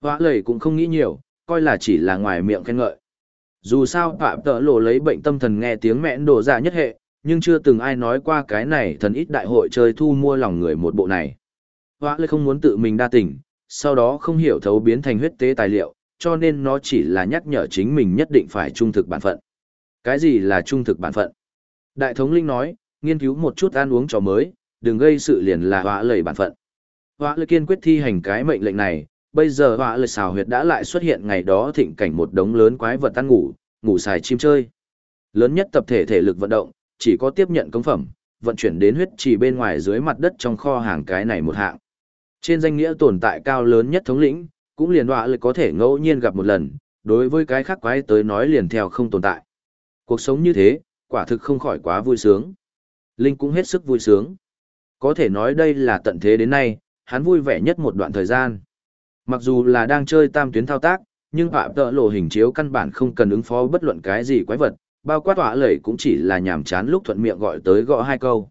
Hóa lầy cũng không nghĩ nhiều, coi là chỉ là ngoài miệng khen ngợi. Dù sao phạm tợ lộ lấy bệnh tâm thần nghe tiếng mẹn đổ dạ nhất hệ, nhưng chưa từng ai nói qua cái này thần ít đại hội chơi thu mua lòng người một bộ này. Hóa lầy không muốn tự mình đa tình, sau đó không hiểu thấu biến thành huyết tế tài liệu, cho nên nó chỉ là nhắc nhở chính mình nhất định phải trung thực bản phận. Cái gì là trung thực bản phận? Đại thống linh nói, nghiên cứu một chút ăn uống trò mới, đừng gây sự liền là hóa lầy bản phận. Hóa lầy kiên quyết thi hành cái mệnh lệnh này, bây giờ họa lời xào huyệt đã lại xuất hiện ngày đó thịnh cảnh một đống lớn quái vật ăn ngủ, ngủ xài chim chơi. Lớn nhất tập thể thể lực vận động, chỉ có tiếp nhận công phẩm, vận chuyển đến huyết trì bên ngoài dưới mặt đất trong kho hàng cái này một hạng. Trên danh nghĩa tồn tại cao lớn nhất thống lĩnh, cũng liền họa lời có thể ngẫu nhiên gặp một lần, đối với cái khác quái tới nói liền theo không tồn tại. Cuộc sống như thế, quả thực không khỏi quá vui sướng. Linh cũng hết sức vui sướng. Có thể nói đây là tận thế đến nay, hắn vui vẻ nhất một đoạn thời gian. Mặc dù là đang chơi tam tuyến thao tác, nhưng họa tợ lộ hình chiếu căn bản không cần ứng phó bất luận cái gì quái vật, bao quát tỏa lẩy cũng chỉ là nhàm chán lúc thuận miệng gọi tới gõ hai câu.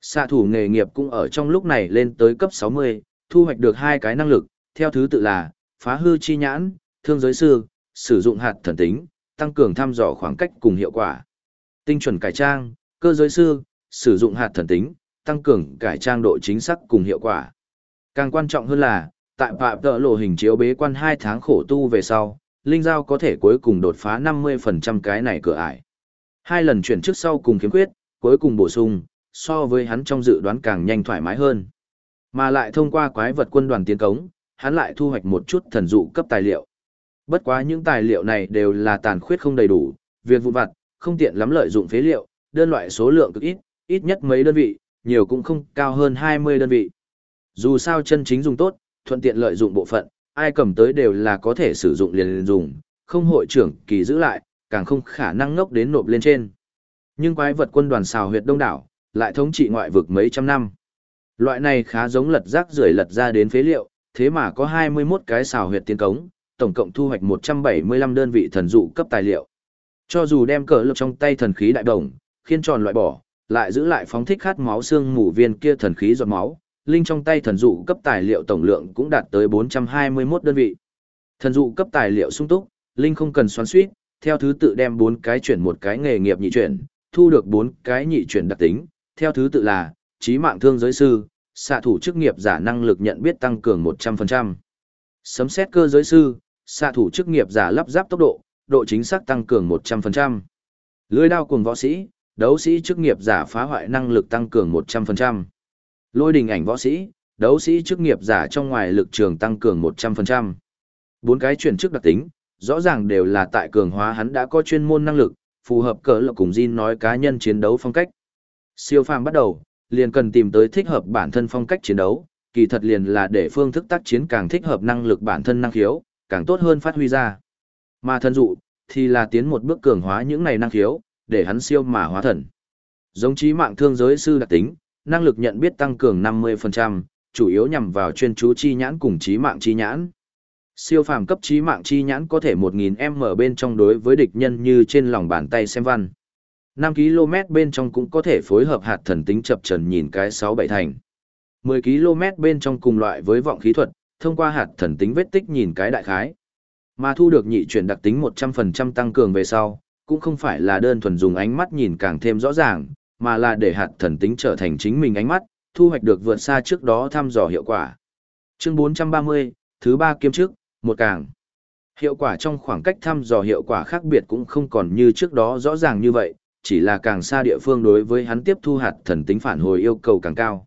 Xạ thủ nghề nghiệp cũng ở trong lúc này lên tới cấp 60, thu hoạch được hai cái năng lực, theo thứ tự là phá hư chi nhãn, thương giới sư, sử dụng hạt thần tính, tăng cường thăm dò khoảng cách cùng hiệu quả. Tinh chuẩn cải trang, cơ giới sư, sử dụng hạt thần tính, tăng cường cải trang độ chính xác cùng hiệu quả. Càng quan trọng hơn là, tại phạm tợ lộ hình chiếu bế quan hai tháng khổ tu về sau, Linh Giao có thể cuối cùng đột phá 50% cái này cửa ải. Hai lần chuyển trước sau cùng kiếm quyết, cuối cùng bổ sung, so với hắn trong dự đoán càng nhanh thoải mái hơn. Mà lại thông qua quái vật quân đoàn tiến cống, hắn lại thu hoạch một chút thần dụ cấp tài liệu. Bất quá những tài liệu này đều là tàn khuyết không đầy đủ, việc vụ vặt, không tiện lắm lợi dụng phế liệu, đơn loại số lượng cực ít, ít nhất mấy đơn vị, nhiều cũng không cao hơn 20 đơn vị. Dù sao chân chính dùng tốt, thuận tiện lợi dụng bộ phận, ai cầm tới đều là có thể sử dụng liền liền dùng, không hội trưởng kỳ giữ lại, càng không khả năng ngốc đến nộp lên trên. Nhưng quái vật quân đoàn xào huyệt đông đảo, lại thống trị ngoại vực mấy trăm năm. Loại này khá giống lật rác rưởi lật ra đến phế liệu, thế mà có 21 cái xào huyệt tiên cống, tổng cộng thu hoạch 175 đơn vị thần dụ cấp tài liệu. Cho dù đem cờ lực trong tay thần khí đại đồng, khiên tròn loại bỏ, lại giữ lại phóng thích khát máu xương mù viên kia thần khí giọt máu, linh trong tay thần dụ cấp tài liệu tổng lượng cũng đạt tới 421 đơn vị. Thần dụ cấp tài liệu sung túc, linh không cần xoắn suýt, theo thứ tự đem 4 cái chuyển một cái nghề nghiệp nhị chuyển, thu được 4 cái nhị chuyển đặc tính, theo thứ tự là trí mạng thương giới sư, xạ thủ chức nghiệp giả năng lực nhận biết tăng cường 100%. Sấm xét cơ giới sư, xạ thủ chức nghiệp giả lắp ráp tốc độ, độ chính xác tăng cường 100%. Lưỡi đao cùng võ sĩ, đấu sĩ chức nghiệp giả phá hoại năng lực tăng cường 100%. Lôi đình ảnh võ sĩ, đấu sĩ chức nghiệp giả trong ngoài lực trường tăng cường 100%. Bốn cái chuyển chức đặc tính, rõ ràng đều là tại cường hóa hắn đã có chuyên môn năng lực, phù hợp cỡ lộc cùng Jin nói cá nhân chiến đấu phong cách. Siêu phàm bắt đầu, liền cần tìm tới thích hợp bản thân phong cách chiến đấu, kỳ thật liền là để phương thức tác chiến càng thích hợp năng lực bản thân năng khiếu, càng tốt hơn phát huy ra. Mà thân dụ, thì là tiến một bước cường hóa những này năng khiếu, để hắn siêu mà hóa thần. Giống trí mạng thương giới sư đặc tính, năng lực nhận biết tăng cường 50%, chủ yếu nhằm vào chuyên chú chi nhãn cùng trí mạng chi nhãn. Siêu phàm cấp trí mạng chi nhãn có thể 1000m bên trong đối với địch nhân như trên lòng bàn tay xem văn. 5 km bên trong cũng có thể phối hợp hạt thần tính chập trần nhìn cái 6 bảy thành. 10 km bên trong cùng loại với vọng khí thuật, thông qua hạt thần tính vết tích nhìn cái đại khái. Mà thu được nhị chuyển đặc tính 100% tăng cường về sau, cũng không phải là đơn thuần dùng ánh mắt nhìn càng thêm rõ ràng, mà là để hạt thần tính trở thành chính mình ánh mắt, thu hoạch được vượt xa trước đó thăm dò hiệu quả. Chương 430, thứ ba kiếm trước một càng. Hiệu quả trong khoảng cách thăm dò hiệu quả khác biệt cũng không còn như trước đó rõ ràng như vậy, chỉ là càng xa địa phương đối với hắn tiếp thu hạt thần tính phản hồi yêu cầu càng cao.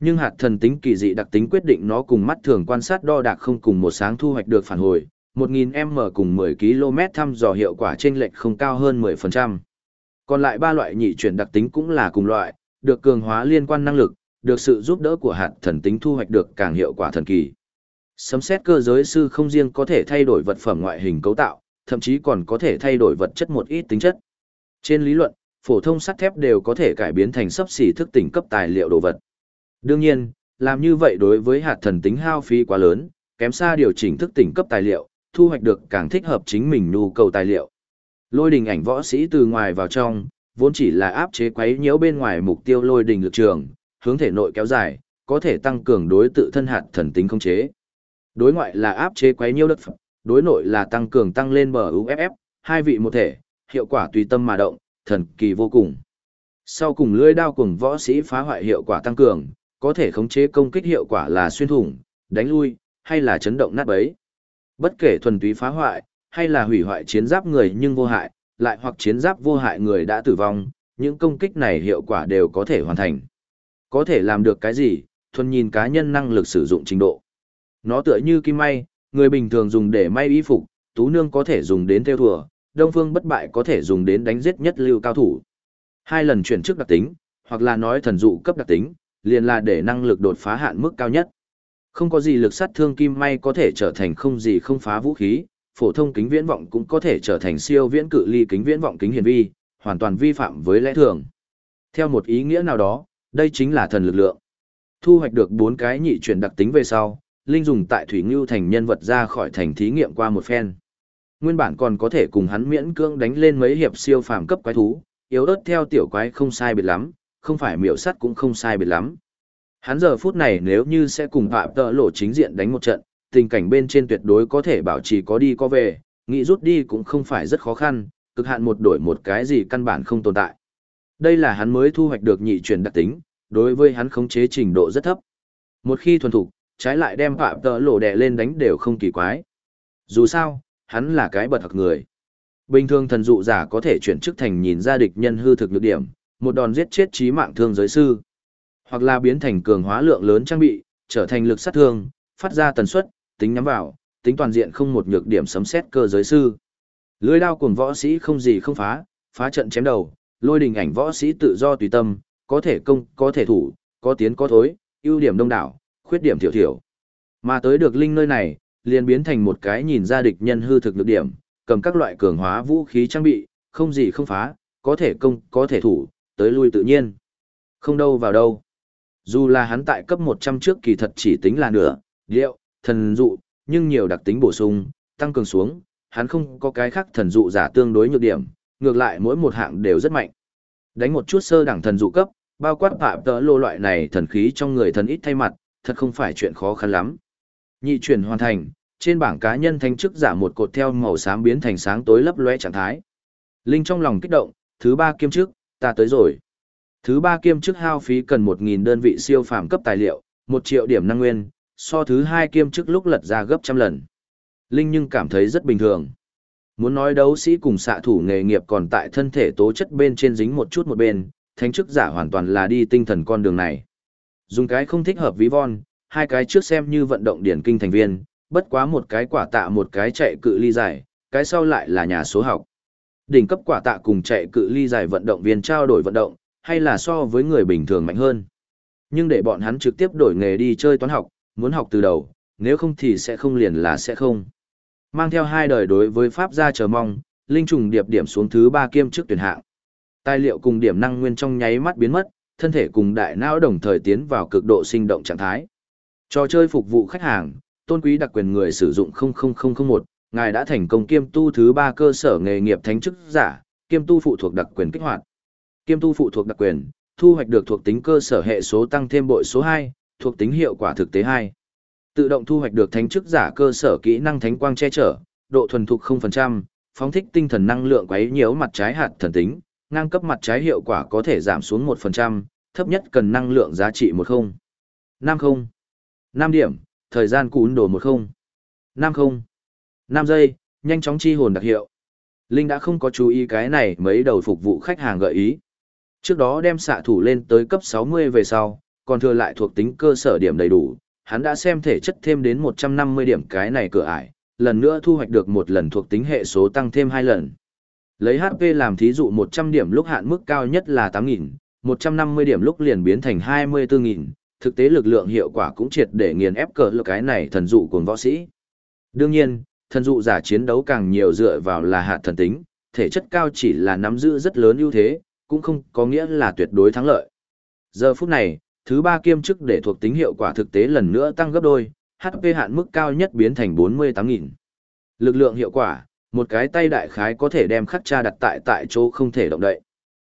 Nhưng hạt thần tính kỳ dị đặc tính quyết định nó cùng mắt thường quan sát đo đạc không cùng một sáng thu hoạch được phản hồi, 1000m cùng 10 km thăm dò hiệu quả chênh lệch không cao hơn 10%. Còn lại ba loại nhị chuyển đặc tính cũng là cùng loại, được cường hóa liên quan năng lực, được sự giúp đỡ của hạt thần tính thu hoạch được càng hiệu quả thần kỳ. Sấm xét cơ giới sư không riêng có thể thay đổi vật phẩm ngoại hình cấu tạo, thậm chí còn có thể thay đổi vật chất một ít tính chất. Trên lý luận, phổ thông sắt thép đều có thể cải biến thành sấp xỉ thức tỉnh cấp tài liệu đồ vật. Đương nhiên, làm như vậy đối với hạt thần tính hao phí quá lớn, kém xa điều chỉnh thức tỉnh cấp tài liệu, thu hoạch được càng thích hợp chính mình nhu cầu tài liệu. Lôi đình ảnh võ sĩ từ ngoài vào trong, vốn chỉ là áp chế quấy nhiễu bên ngoài mục tiêu lôi đình lực trường, hướng thể nội kéo dài, có thể tăng cường đối tự thân hạt thần tính không chế. Đối ngoại là áp chế quấy nhiễu đất phẩm, đối nội là tăng cường tăng lên bờ UFF, hai vị một thể, hiệu quả tùy tâm mà động, thần kỳ vô cùng. Sau cùng lưỡi đao cùng võ sĩ phá hoại hiệu quả tăng cường, có thể khống chế công kích hiệu quả là xuyên thủng, đánh lui, hay là chấn động nát bấy. Bất kể thuần túy phá hoại, hay là hủy hoại chiến giáp người nhưng vô hại, lại hoặc chiến giáp vô hại người đã tử vong, những công kích này hiệu quả đều có thể hoàn thành. Có thể làm được cái gì, thuần nhìn cá nhân năng lực sử dụng trình độ. Nó tựa như kim may, người bình thường dùng để may y phục, tú nương có thể dùng đến theo thùa, đông phương bất bại có thể dùng đến đánh giết nhất lưu cao thủ. Hai lần chuyển trước đặc tính, hoặc là nói thần dụ cấp đặc tính, liền là để năng lực đột phá hạn mức cao nhất. Không có gì lực sát thương kim may có thể trở thành không gì không phá vũ khí, phổ thông kính viễn vọng cũng có thể trở thành siêu viễn cự ly kính viễn vọng kính hiển vi, hoàn toàn vi phạm với lẽ thường. Theo một ý nghĩa nào đó, đây chính là thần lực lượng. Thu hoạch được bốn cái nhị chuyển đặc tính về sau, Linh dùng tại Thủy Ngưu thành nhân vật ra khỏi thành thí nghiệm qua một phen. Nguyên bản còn có thể cùng hắn miễn cưỡng đánh lên mấy hiệp siêu phàm cấp quái thú, yếu ớt theo tiểu quái không sai biệt lắm, không phải miểu sắt cũng không sai biệt lắm. Hắn giờ phút này nếu như sẽ cùng phạm tợ lộ chính diện đánh một trận, tình cảnh bên trên tuyệt đối có thể bảo trì có đi có về, nghĩ rút đi cũng không phải rất khó khăn, cực hạn một đổi một cái gì căn bản không tồn tại. Đây là hắn mới thu hoạch được nhị truyền đặc tính, đối với hắn khống chế trình độ rất thấp. Một khi thuần thục, trái lại đem phạm tợ lộ đè lên đánh đều không kỳ quái. Dù sao, hắn là cái bật học người. Bình thường thần dụ giả có thể chuyển chức thành nhìn ra địch nhân hư thực lực điểm, một đòn giết chết trí mạng thương giới sư. Hoặc là biến thành cường hóa lượng lớn trang bị, trở thành lực sát thương, phát ra tần suất, tính nhắm vào, tính toàn diện không một nhược điểm sấm xét cơ giới sư. Lưới đao cùng võ sĩ không gì không phá, phá trận chém đầu, lôi đình ảnh võ sĩ tự do tùy tâm, có thể công, có thể thủ, có tiến có thối, ưu điểm đông đảo, khuyết điểm thiểu thiểu. Mà tới được linh nơi này, liền biến thành một cái nhìn ra địch nhân hư thực lực điểm, cầm các loại cường hóa vũ khí trang bị, không gì không phá, có thể công, có thể thủ, tới lui tự nhiên. Không đâu vào đâu. Dù là hắn tại cấp 100 trước kỳ thật chỉ tính là nửa, liệu, thần dụ, nhưng nhiều đặc tính bổ sung, tăng cường xuống, hắn không có cái khác thần dụ giả tương đối nhược điểm, ngược lại mỗi một hạng đều rất mạnh. Đánh một chút sơ đẳng thần dụ cấp, bao quát phạm tỡ lô loại này thần khí trong người thần ít thay mặt, thật không phải chuyện khó khăn lắm. Nhị chuyển hoàn thành, trên bảng cá nhân thanh chức giả một cột theo màu xám biến thành sáng tối lấp lóe trạng thái. Linh trong lòng kích động, thứ ba kiêm chức, ta tới rồi. Thứ ba kiêm chức hao phí cần 1.000 đơn vị siêu phàm cấp tài liệu, 1 triệu điểm năng nguyên, so thứ hai kiêm chức lúc lật ra gấp trăm lần. Linh nhưng cảm thấy rất bình thường. Muốn nói đấu sĩ cùng xạ thủ nghề nghiệp còn tại thân thể tố chất bên trên dính một chút một bên, thánh chức giả hoàn toàn là đi tinh thần con đường này. Dùng cái không thích hợp ví von, hai cái trước xem như vận động điển kinh thành viên, bất quá một cái quả tạ một cái chạy cự ly dài, cái sau lại là nhà số học. Đỉnh cấp quả tạ cùng chạy cự ly dài vận động viên trao đổi vận động, hay là so với người bình thường mạnh hơn. Nhưng để bọn hắn trực tiếp đổi nghề đi chơi toán học, muốn học từ đầu, nếu không thì sẽ không liền là sẽ không. Mang theo hai đời đối với Pháp gia chờ mong, Linh trùng điệp điểm xuống thứ ba kiêm trước tuyển hạng. Tài liệu cùng điểm năng nguyên trong nháy mắt biến mất, thân thể cùng đại não đồng thời tiến vào cực độ sinh động trạng thái. Trò chơi phục vụ khách hàng, tôn quý đặc quyền người sử dụng 00001, ngài đã thành công kiêm tu thứ ba cơ sở nghề nghiệp thánh chức giả, kiêm tu phụ thuộc đặc quyền kích hoạt. Kiêm tu phụ thuộc đặc quyền, thu hoạch được thuộc tính cơ sở hệ số tăng thêm bội số 2, thuộc tính hiệu quả thực tế 2. Tự động thu hoạch được thánh chức giả cơ sở kỹ năng thánh quang che chở, độ thuần thục 0%, phóng thích tinh thần năng lượng quấy nhiễu mặt trái hạt thần tính, ngang cấp mặt trái hiệu quả có thể giảm xuống 1%, thấp nhất cần năng lượng giá trị 10. 50. 5 điểm, thời gian cún đồ 10. 50. 5 giây, nhanh chóng chi hồn đặc hiệu. Linh đã không có chú ý cái này mấy đầu phục vụ khách hàng gợi ý. Trước đó đem xạ thủ lên tới cấp 60 về sau, còn thừa lại thuộc tính cơ sở điểm đầy đủ, hắn đã xem thể chất thêm đến 150 điểm cái này cửa ải, lần nữa thu hoạch được một lần thuộc tính hệ số tăng thêm hai lần. Lấy HP làm thí dụ 100 điểm lúc hạn mức cao nhất là 8.000, 150 điểm lúc liền biến thành 24.000, thực tế lực lượng hiệu quả cũng triệt để nghiền ép cờ lực cái này thần dụ của võ sĩ. Đương nhiên, thần dụ giả chiến đấu càng nhiều dựa vào là hạt thần tính, thể chất cao chỉ là nắm giữ rất lớn ưu thế, cũng không có nghĩa là tuyệt đối thắng lợi. Giờ phút này, thứ ba kiêm chức để thuộc tính hiệu quả thực tế lần nữa tăng gấp đôi, HP hạn mức cao nhất biến thành 48.000. Lực lượng hiệu quả, một cái tay đại khái có thể đem khắc tra đặt tại tại chỗ không thể động đậy.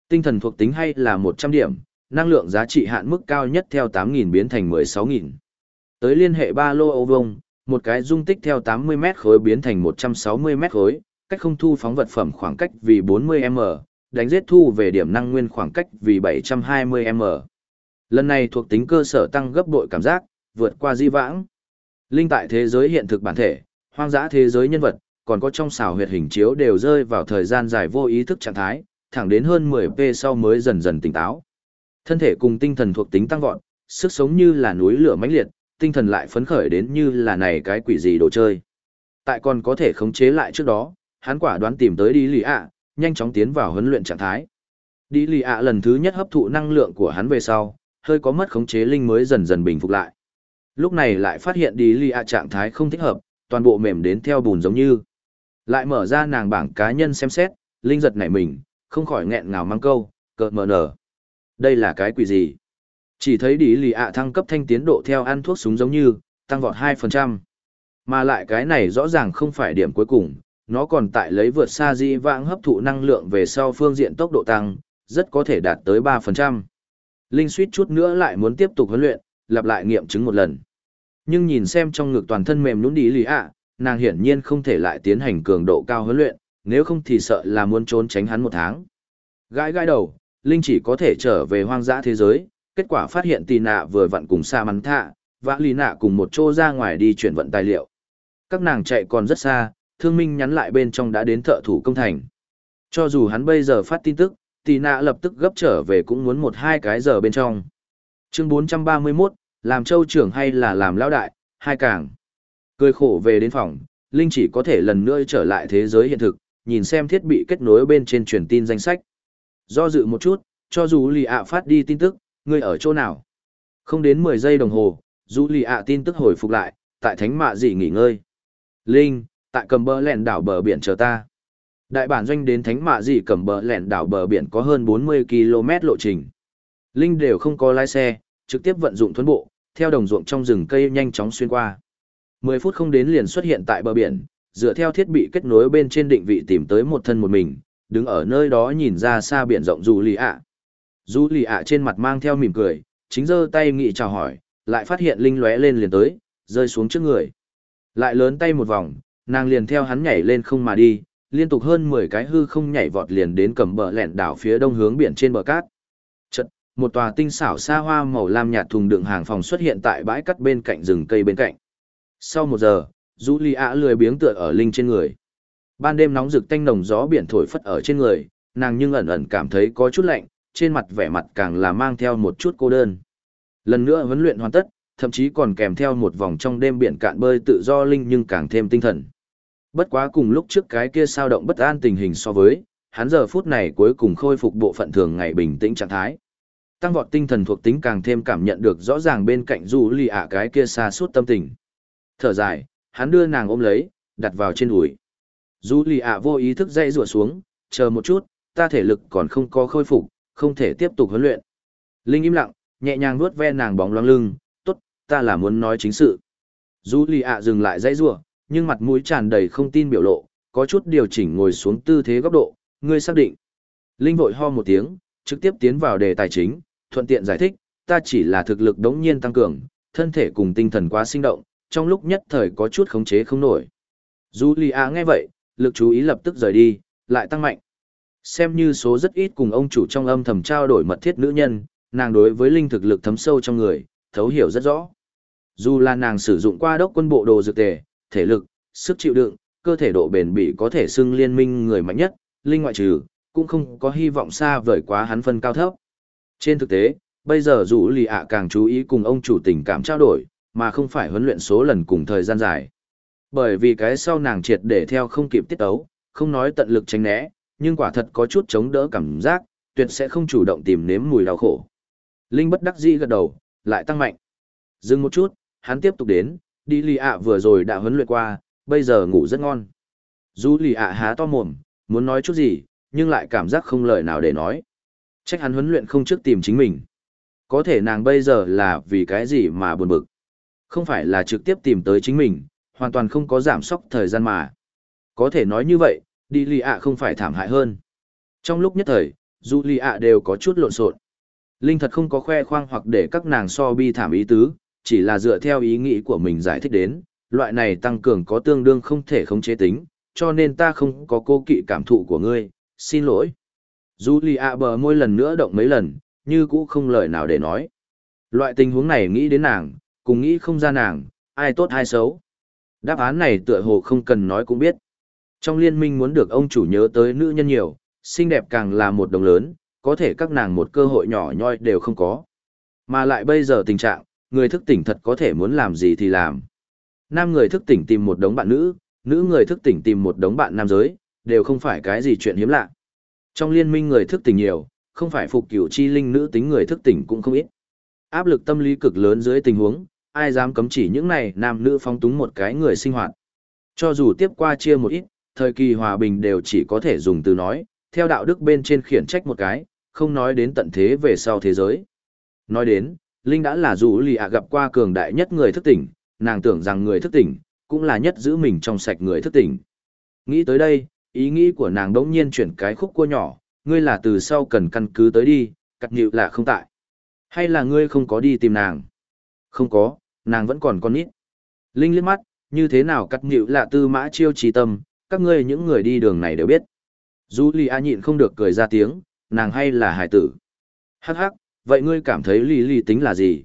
Tinh thần thuộc tính hay là 100 điểm, năng lượng giá trị hạn mức cao nhất theo 8.000 biến thành 16.000. Tới liên hệ ba lô ô vông, một cái dung tích theo 80 mét khối biến thành 160 mét khối, cách không thu phóng vật phẩm khoảng cách vì 40m, đánh giết thu về điểm năng nguyên khoảng cách vì 720m. Lần này thuộc tính cơ sở tăng gấp bội cảm giác, vượt qua di vãng. Linh tại thế giới hiện thực bản thể, hoang dã thế giới nhân vật, còn có trong xảo huyệt hình chiếu đều rơi vào thời gian dài vô ý thức trạng thái, thẳng đến hơn 10p sau mới dần dần tỉnh táo. Thân thể cùng tinh thần thuộc tính tăng vọt, sức sống như là núi lửa mãnh liệt, tinh thần lại phấn khởi đến như là này cái quỷ gì đồ chơi. Tại còn có thể khống chế lại trước đó, hắn quả đoán tìm tới đi lì ạ, nhanh chóng tiến vào huấn luyện trạng thái. Đi lì ạ lần thứ nhất hấp thụ năng lượng của hắn về sau, hơi có mất khống chế linh mới dần dần bình phục lại. Lúc này lại phát hiện đi lì ạ trạng thái không thích hợp, toàn bộ mềm đến theo bùn giống như. Lại mở ra nàng bảng cá nhân xem xét, linh giật nảy mình, không khỏi nghẹn ngào mang câu, cợt mờ nở. Đây là cái quỷ gì? Chỉ thấy đi lì ạ thăng cấp thanh tiến độ theo ăn thuốc súng giống như, tăng vọt 2%. Mà lại cái này rõ ràng không phải điểm cuối cùng, nó còn tại lấy vượt xa di vãng hấp thụ năng lượng về sau phương diện tốc độ tăng, rất có thể đạt tới 3%. Linh suýt chút nữa lại muốn tiếp tục huấn luyện, lặp lại nghiệm chứng một lần. Nhưng nhìn xem trong ngực toàn thân mềm nhũn đi lì ạ, nàng hiển nhiên không thể lại tiến hành cường độ cao huấn luyện, nếu không thì sợ là muốn trốn tránh hắn một tháng. Gãi gãi đầu, Linh chỉ có thể trở về hoang dã thế giới, kết quả phát hiện tì nạ vừa vặn cùng xa mắn thạ, vã lì nạ cùng một chỗ ra ngoài đi chuyển vận tài liệu. Các nàng chạy còn rất xa, thương minh nhắn lại bên trong đã đến thợ thủ công thành. Cho dù hắn bây giờ phát tin tức, tì nạ lập tức gấp trở về cũng muốn một hai cái giờ bên trong. Chương 431, làm châu trưởng hay là làm lão đại, hai càng. Cười khổ về đến phòng, Linh chỉ có thể lần nữa trở lại thế giới hiện thực, nhìn xem thiết bị kết nối bên trên truyền tin danh sách. Do dự một chút, cho dù lì ạ phát đi tin tức, người ở chỗ nào? Không đến 10 giây đồng hồ, dù lì ạ tin tức hồi phục lại, tại thánh mạ gì nghỉ ngơi. Linh, tại cầm bờ lẹn đảo bờ biển chờ ta. Đại bản doanh đến thánh mạ gì cầm bờ lẻn đảo bờ biển có hơn 40 km lộ trình. Linh đều không có lái xe, trực tiếp vận dụng thuấn bộ, theo đồng ruộng trong rừng cây nhanh chóng xuyên qua. 10 phút không đến liền xuất hiện tại bờ biển, dựa theo thiết bị kết nối bên trên định vị tìm tới một thân một mình, đứng ở nơi đó nhìn ra xa biển rộng dù lì ạ. Dù lì ạ trên mặt mang theo mỉm cười, chính giơ tay nghị chào hỏi, lại phát hiện linh lóe lên liền tới, rơi xuống trước người. Lại lớn tay một vòng, nàng liền theo hắn nhảy lên không mà đi, liên tục hơn 10 cái hư không nhảy vọt liền đến cầm bờ lẹn đảo phía đông hướng biển trên bờ cát. Chật, một tòa tinh xảo xa hoa màu lam nhạt thùng đựng hàng phòng xuất hiện tại bãi cắt bên cạnh rừng cây bên cạnh. Sau một giờ, Julia lười biếng tựa ở Linh trên người. Ban đêm nóng rực tanh nồng gió biển thổi phất ở trên người, nàng nhưng ẩn ẩn cảm thấy có chút lạnh, trên mặt vẻ mặt càng là mang theo một chút cô đơn. Lần nữa huấn luyện hoàn tất, thậm chí còn kèm theo một vòng trong đêm biển cạn bơi tự do Linh nhưng càng thêm tinh thần. Bất quá cùng lúc trước cái kia sao động bất an tình hình so với, hắn giờ phút này cuối cùng khôi phục bộ phận thường ngày bình tĩnh trạng thái. Tăng vọt tinh thần thuộc tính càng thêm cảm nhận được rõ ràng bên cạnh du lì ạ cái kia xa suốt tâm tình. Thở dài, hắn đưa nàng ôm lấy, đặt vào trên đùi. Du lì ạ vô ý thức dây rùa xuống, chờ một chút, ta thể lực còn không có khôi phục, không thể tiếp tục huấn luyện. Linh im lặng, nhẹ nhàng vuốt ve nàng bóng loáng lưng, tốt, ta là muốn nói chính sự. Du lì ạ dừng lại dây rùa, nhưng mặt mũi tràn đầy không tin biểu lộ, có chút điều chỉnh ngồi xuống tư thế góc độ, ngươi xác định. Linh vội ho một tiếng, trực tiếp tiến vào đề tài chính, thuận tiện giải thích, ta chỉ là thực lực đống nhiên tăng cường, thân thể cùng tinh thần quá sinh động, trong lúc nhất thời có chút khống chế không nổi. Julia nghe vậy, lực chú ý lập tức rời đi, lại tăng mạnh. Xem như số rất ít cùng ông chủ trong âm thầm trao đổi mật thiết nữ nhân, nàng đối với linh thực lực thấm sâu trong người, thấu hiểu rất rõ. Dù là nàng sử dụng qua đốc quân bộ đồ dược tề, thể lực, sức chịu đựng, cơ thể độ bền bỉ có thể xưng liên minh người mạnh nhất, linh ngoại trừ, cũng không có hy vọng xa vời quá hắn phân cao thấp. Trên thực tế, bây giờ dù lì ạ càng chú ý cùng ông chủ tình cảm trao đổi, mà không phải huấn luyện số lần cùng thời gian dài. Bởi vì cái sau nàng triệt để theo không kịp tiết ấu, không nói tận lực tránh né, nhưng quả thật có chút chống đỡ cảm giác, tuyệt sẽ không chủ động tìm nếm mùi đau khổ. Linh bất đắc dĩ gật đầu, lại tăng mạnh. Dừng một chút, hắn tiếp tục đến, đi lì ạ vừa rồi đã huấn luyện qua, bây giờ ngủ rất ngon. Dù lì ạ há to mồm, muốn nói chút gì, nhưng lại cảm giác không lời nào để nói. Trách hắn huấn luyện không trước tìm chính mình. Có thể nàng bây giờ là vì cái gì mà buồn bực. Không phải là trực tiếp tìm tới chính mình, hoàn toàn không có giảm sóc thời gian mà. Có thể nói như vậy, đi lì ạ không phải thảm hại hơn. Trong lúc nhất thời, dù lì ạ đều có chút lộn xộn. Linh thật không có khoe khoang hoặc để các nàng so bi thảm ý tứ, chỉ là dựa theo ý nghĩ của mình giải thích đến, loại này tăng cường có tương đương không thể khống chế tính, cho nên ta không có cô kỵ cảm thụ của ngươi, xin lỗi. Julia bờ môi lần nữa động mấy lần, như cũ không lời nào để nói. Loại tình huống này nghĩ đến nàng, cùng nghĩ không ra nàng, ai tốt ai xấu. Đáp án này tựa hồ không cần nói cũng biết. Trong liên minh muốn được ông chủ nhớ tới nữ nhân nhiều, xinh đẹp càng là một đồng lớn, có thể các nàng một cơ hội nhỏ nhoi đều không có. Mà lại bây giờ tình trạng, người thức tỉnh thật có thể muốn làm gì thì làm. Nam người thức tỉnh tìm một đống bạn nữ, nữ người thức tỉnh tìm một đống bạn nam giới, đều không phải cái gì chuyện hiếm lạ. Trong liên minh người thức tỉnh nhiều, không phải phục cửu chi linh nữ tính người thức tỉnh cũng không ít. Áp lực tâm lý cực lớn dưới tình huống, ai dám cấm chỉ những này nam nữ phong túng một cái người sinh hoạt. Cho dù tiếp qua chia một ít, thời kỳ hòa bình đều chỉ có thể dùng từ nói, theo đạo đức bên trên khiển trách một cái, không nói đến tận thế về sau thế giới. Nói đến, Linh đã là dù lì ạ gặp qua cường đại nhất người thức tỉnh, nàng tưởng rằng người thức tỉnh, cũng là nhất giữ mình trong sạch người thức tỉnh. Nghĩ tới đây, ý nghĩ của nàng đống nhiên chuyển cái khúc cua nhỏ, ngươi là từ sau cần căn cứ tới đi, cắt nhịu là không tại. Hay là ngươi không có đi tìm nàng? Không có, nàng vẫn còn con nít. Linh liếc mắt, như thế nào cắt nhịu là tư mã chiêu trí tâm, các ngươi những người đi đường này đều biết. Julia nhịn không được cười ra tiếng, nàng hay là hải tử. Hắc hắc, vậy ngươi cảm thấy lì lì tính là gì?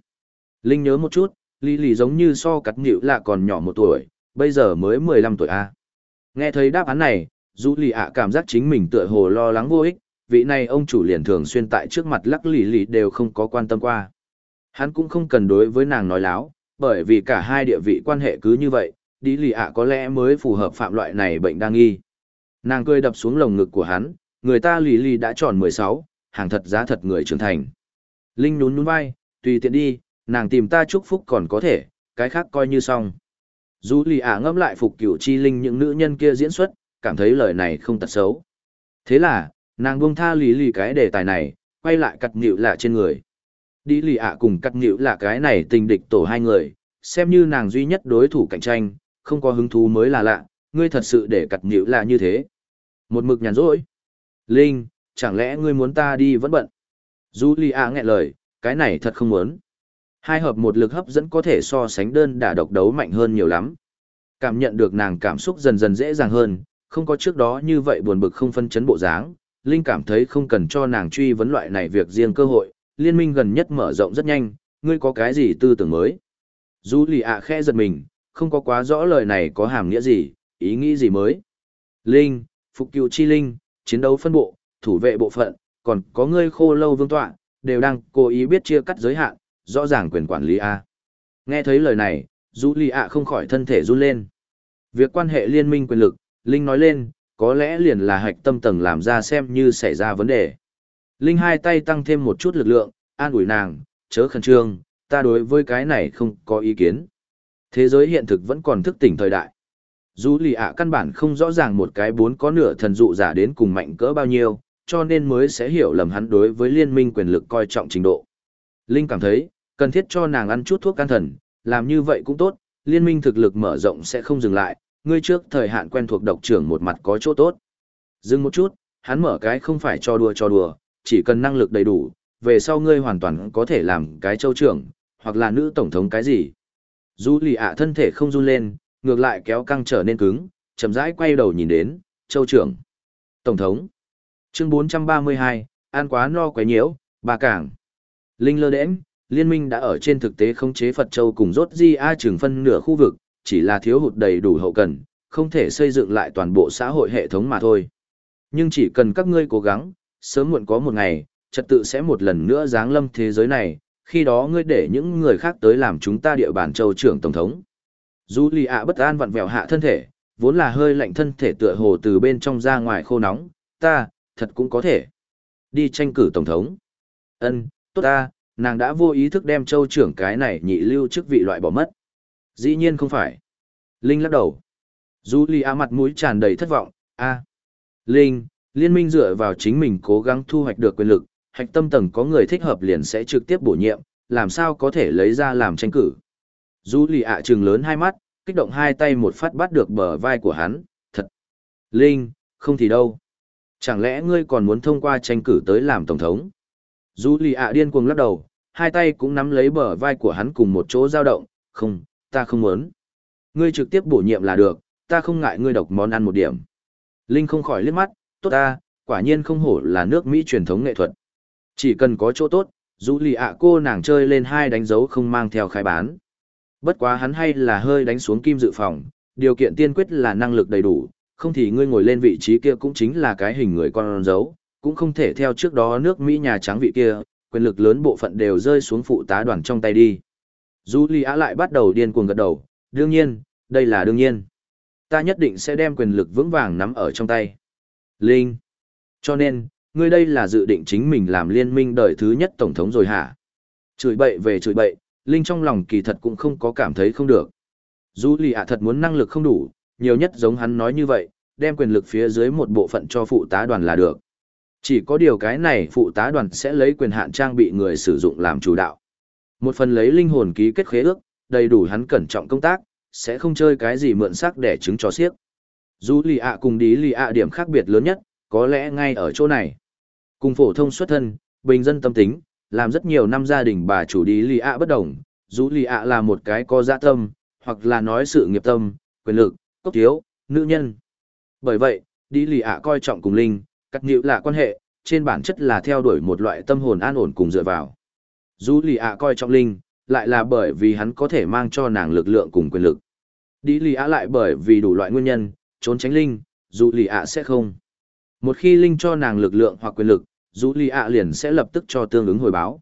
Linh nhớ một chút, lì lì giống như so cắt nhịu là còn nhỏ một tuổi, bây giờ mới 15 tuổi A. Nghe thấy đáp án này, Julia cảm giác chính mình tựa hồ lo lắng vô ích, vị này ông chủ liền thường xuyên tại trước mặt lắc lì lì đều không có quan tâm qua. Hắn cũng không cần đối với nàng nói láo, bởi vì cả hai địa vị quan hệ cứ như vậy, đi lì ạ có lẽ mới phù hợp phạm loại này bệnh đang nghi. Nàng cười đập xuống lồng ngực của hắn, người ta lì lì đã tròn 16, hàng thật giá thật người trưởng thành. Linh nhún nhún vai, tùy tiện đi, nàng tìm ta chúc phúc còn có thể, cái khác coi như xong. Dù lì ả ngâm lại phục cửu chi linh những nữ nhân kia diễn xuất, cảm thấy lời này không tật xấu. Thế là, nàng buông tha lý lì cái đề tài này, quay lại cắt nhịu lạ trên người. Đi lì ả cùng cắt nhịu là cái này tình địch tổ hai người, xem như nàng duy nhất đối thủ cạnh tranh, không có hứng thú mới là lạ, ngươi thật sự để cặt nhịu là như thế. Một mực nhàn rỗi. Linh, chẳng lẽ ngươi muốn ta đi vẫn bận? Julia nghẹn lời, cái này thật không muốn. Hai hợp một lực hấp dẫn có thể so sánh đơn đả độc đấu mạnh hơn nhiều lắm. Cảm nhận được nàng cảm xúc dần dần dễ dàng hơn, không có trước đó như vậy buồn bực không phân chấn bộ dáng. Linh cảm thấy không cần cho nàng truy vấn loại này việc riêng cơ hội, liên minh gần nhất mở rộng rất nhanh, ngươi có cái gì tư tưởng mới? Julia khẽ giật mình, không có quá rõ lời này có hàm nghĩa gì, ý nghĩ gì mới. Linh, phục cựu chi linh, chiến đấu phân bộ, thủ vệ bộ phận, còn có ngươi khô lâu vương tọa, đều đang cố ý biết chia cắt giới hạn, rõ ràng quyền quản lý A. Nghe thấy lời này, Du Lì ạ không khỏi thân thể run lên. Việc quan hệ liên minh quyền lực, Linh nói lên, có lẽ liền là hạch tâm tầng làm ra xem như xảy ra vấn đề. Linh hai tay tăng thêm một chút lực lượng, an ủi nàng, chớ khẩn trương, ta đối với cái này không có ý kiến. Thế giới hiện thực vẫn còn thức tỉnh thời đại. Dù lì ạ căn bản không rõ ràng một cái bốn có nửa thần dụ giả đến cùng mạnh cỡ bao nhiêu, cho nên mới sẽ hiểu lầm hắn đối với liên minh quyền lực coi trọng trình độ. Linh cảm thấy, cần thiết cho nàng ăn chút thuốc can thần, làm như vậy cũng tốt, liên minh thực lực mở rộng sẽ không dừng lại, ngươi trước thời hạn quen thuộc độc trưởng một mặt có chỗ tốt. Dừng một chút, hắn mở cái không phải cho đùa cho đùa, chỉ cần năng lực đầy đủ, về sau ngươi hoàn toàn có thể làm cái châu trưởng, hoặc là nữ tổng thống cái gì. Dù lì ạ thân thể không run lên, ngược lại kéo căng trở nên cứng, chậm rãi quay đầu nhìn đến, châu trưởng. Tổng thống. Chương 432, an quá no quấy nhiễu, bà cảng. Linh lơ đễnh, liên minh đã ở trên thực tế khống chế Phật Châu cùng rốt di A trường phân nửa khu vực, chỉ là thiếu hụt đầy đủ hậu cần, không thể xây dựng lại toàn bộ xã hội hệ thống mà thôi. Nhưng chỉ cần các ngươi cố gắng, sớm muộn có một ngày, trật tự sẽ một lần nữa giáng lâm thế giới này, khi đó ngươi để những người khác tới làm chúng ta địa bàn châu trưởng tổng thống. Dù lì ạ bất an vặn vẹo hạ thân thể, vốn là hơi lạnh thân thể tựa hồ từ bên trong ra ngoài khô nóng, ta, thật cũng có thể. Đi tranh cử tổng thống. ân tốt ta, nàng đã vô ý thức đem châu trưởng cái này nhị lưu chức vị loại bỏ mất. Dĩ nhiên không phải. Linh lắc đầu. Dù lì mặt mũi tràn đầy thất vọng, a Linh, liên minh dựa vào chính mình cố gắng thu hoạch được quyền lực, hạch tâm tầng có người thích hợp liền sẽ trực tiếp bổ nhiệm, làm sao có thể lấy ra làm tranh cử. Dù ạ trừng lớn hai mắt, kích động hai tay một phát bắt được bờ vai của hắn, thật. Linh, không thì đâu. Chẳng lẽ ngươi còn muốn thông qua tranh cử tới làm tổng thống? Dù lì ạ điên cuồng lắc đầu, hai tay cũng nắm lấy bờ vai của hắn cùng một chỗ dao động, không, ta không muốn. ngươi trực tiếp bổ nhiệm là được, ta không ngại ngươi độc món ăn một điểm. Linh không khỏi liếc mắt, tốt ta, quả nhiên không hổ là nước Mỹ truyền thống nghệ thuật. Chỉ cần có chỗ tốt, dù lì ạ cô nàng chơi lên hai đánh dấu không mang theo khai bán. Bất quá hắn hay là hơi đánh xuống kim dự phòng, điều kiện tiên quyết là năng lực đầy đủ, không thì ngươi ngồi lên vị trí kia cũng chính là cái hình người con dấu, cũng không thể theo trước đó nước Mỹ Nhà Trắng vị kia, quyền lực lớn bộ phận đều rơi xuống phụ tá đoàn trong tay đi. Julia lại bắt đầu điên cuồng gật đầu, đương nhiên, đây là đương nhiên. Ta nhất định sẽ đem quyền lực vững vàng nắm ở trong tay. Linh. Cho nên, ngươi đây là dự định chính mình làm liên minh đời thứ nhất tổng thống rồi hả? Chửi bậy về chửi bậy, Linh trong lòng kỳ thật cũng không có cảm thấy không được. Julia thật muốn năng lực không đủ, nhiều nhất giống hắn nói như vậy, đem quyền lực phía dưới một bộ phận cho phụ tá đoàn là được. Chỉ có điều cái này phụ tá đoàn sẽ lấy quyền hạn trang bị người sử dụng làm chủ đạo. Một phần lấy linh hồn ký kết khế ước, đầy đủ hắn cẩn trọng công tác, sẽ không chơi cái gì mượn sắc để chứng cho xiếc. Dù lì ạ cùng đi lì ạ điểm khác biệt lớn nhất, có lẽ ngay ở chỗ này. Cùng phổ thông xuất thân, bình dân tâm tính, làm rất nhiều năm gia đình bà chủ đi lì ạ bất đồng. Dù lì ạ là một cái có dạ tâm, hoặc là nói sự nghiệp tâm, quyền lực, cốc thiếu, nữ nhân. Bởi vậy, đi lì ạ coi trọng cùng linh, cắt nhịu là quan hệ, trên bản chất là theo đuổi một loại tâm hồn an ổn cùng dựa vào. Dù lì ạ coi trọng linh, lại là bởi vì hắn có thể mang cho nàng lực lượng cùng quyền lực. Đi lì ạ lại bởi vì đủ loại nguyên nhân, trốn tránh linh, dù lì ạ sẽ không. Một khi linh cho nàng lực lượng hoặc quyền lực, dù lì ạ liền sẽ lập tức cho tương ứng hồi báo.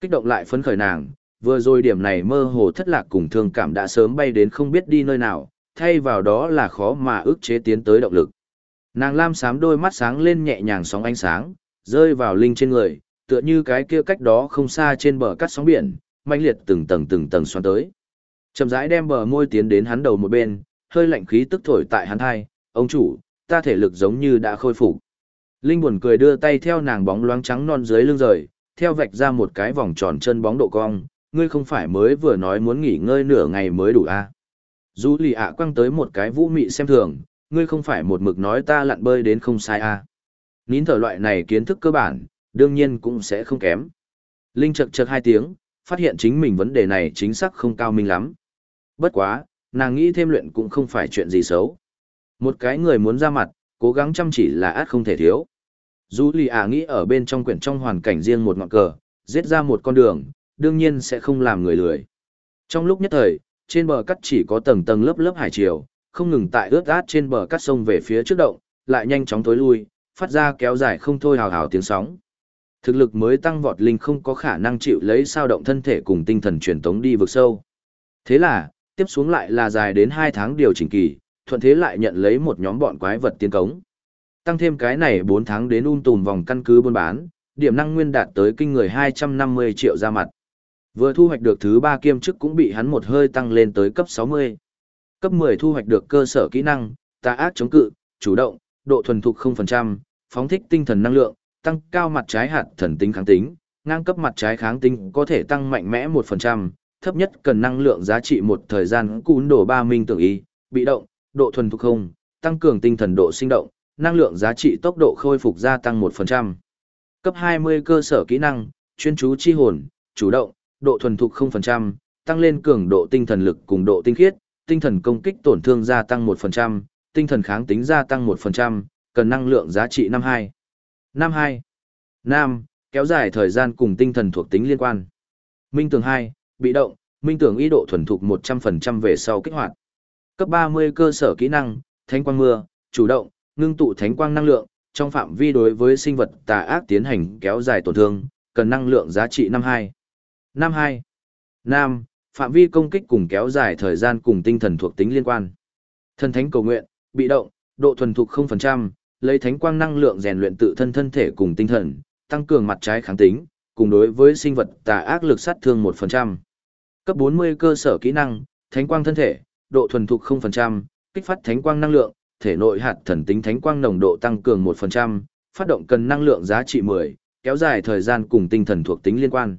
Kích động lại phấn khởi nàng, vừa rồi điểm này mơ hồ thất lạc cùng thương cảm đã sớm bay đến không biết đi nơi nào, thay vào đó là khó mà ức chế tiến tới động lực. Nàng lam xám đôi mắt sáng lên nhẹ nhàng sóng ánh sáng, rơi vào linh trên người, tựa như cái kia cách đó không xa trên bờ cắt sóng biển, mãnh liệt từng tầng từng tầng xoắn tới. Chậm rãi đem bờ môi tiến đến hắn đầu một bên, hơi lạnh khí tức thổi tại hắn hai, "Ông chủ, ta thể lực giống như đã khôi phục." Linh buồn cười đưa tay theo nàng bóng loáng trắng non dưới lưng rời, theo vạch ra một cái vòng tròn chân bóng độ cong, "Ngươi không phải mới vừa nói muốn nghỉ ngơi nửa ngày mới đủ à?" Dù lì ạ quăng tới một cái vũ mị xem thường, ngươi không phải một mực nói ta lặn bơi đến không sai à. Nín thở loại này kiến thức cơ bản, đương nhiên cũng sẽ không kém. Linh chật chật hai tiếng, phát hiện chính mình vấn đề này chính xác không cao minh lắm. Bất quá, nàng nghĩ thêm luyện cũng không phải chuyện gì xấu. Một cái người muốn ra mặt, cố gắng chăm chỉ là át không thể thiếu. Dù lì ạ nghĩ ở bên trong quyển trong hoàn cảnh riêng một ngọn cờ, giết ra một con đường, đương nhiên sẽ không làm người lười. Trong lúc nhất thời, trên bờ cắt chỉ có tầng tầng lớp lớp hải triều, không ngừng tại ướt át trên bờ cắt sông về phía trước động, lại nhanh chóng tối lui, phát ra kéo dài không thôi hào hào tiếng sóng. Thực lực mới tăng vọt linh không có khả năng chịu lấy sao động thân thể cùng tinh thần truyền tống đi vực sâu. Thế là, tiếp xuống lại là dài đến 2 tháng điều chỉnh kỳ, thuận thế lại nhận lấy một nhóm bọn quái vật tiên cống. Tăng thêm cái này 4 tháng đến un tùm vòng căn cứ buôn bán, điểm năng nguyên đạt tới kinh người 250 triệu ra mặt. Vừa thu hoạch được thứ 3 kiêm chức cũng bị hắn một hơi tăng lên tới cấp 60. Cấp 10 thu hoạch được cơ sở kỹ năng, tà ác chống cự, chủ động, độ thuần thục 0%, phóng thích tinh thần năng lượng, tăng cao mặt trái hạt thần tính kháng tính, ngang cấp mặt trái kháng tính có thể tăng mạnh mẽ 1%, thấp nhất cần năng lượng giá trị một thời gian cún đổ 3 minh tưởng ý bị động, độ thuần thục không, tăng cường tinh thần độ sinh động, năng lượng giá trị tốc độ khôi phục gia tăng 1%. Cấp 20 cơ sở kỹ năng, chuyên chú chi hồn, chủ động, độ thuần thục 0%, tăng lên cường độ tinh thần lực cùng độ tinh khiết, tinh thần công kích tổn thương gia tăng 1%, tinh thần kháng tính gia tăng 1%, cần năng lượng giá trị 52. 52. Nam, kéo dài thời gian cùng tinh thần thuộc tính liên quan. Minh tưởng 2, bị động, minh tưởng ý độ thuần thục 100% về sau kích hoạt. Cấp 30 cơ sở kỹ năng, thánh quang mưa, chủ động, ngưng tụ thánh quang năng lượng, trong phạm vi đối với sinh vật tà ác tiến hành kéo dài tổn thương, cần năng lượng giá trị 52. 52. Nam, phạm vi công kích cùng kéo dài thời gian cùng tinh thần thuộc tính liên quan. Thần thánh cầu nguyện, bị động, độ thuần thục 0%, lấy thánh quang năng lượng rèn luyện tự thân thân thể cùng tinh thần, tăng cường mặt trái kháng tính, cùng đối với sinh vật tà ác lực sát thương 1%. Cấp 40 cơ sở kỹ năng, thánh quang thân thể, độ thuần thục 0%, kích phát thánh quang năng lượng, thể nội hạt thần tính thánh quang nồng độ tăng cường 1%, phát động cần năng lượng giá trị 10, kéo dài thời gian cùng tinh thần thuộc tính liên quan.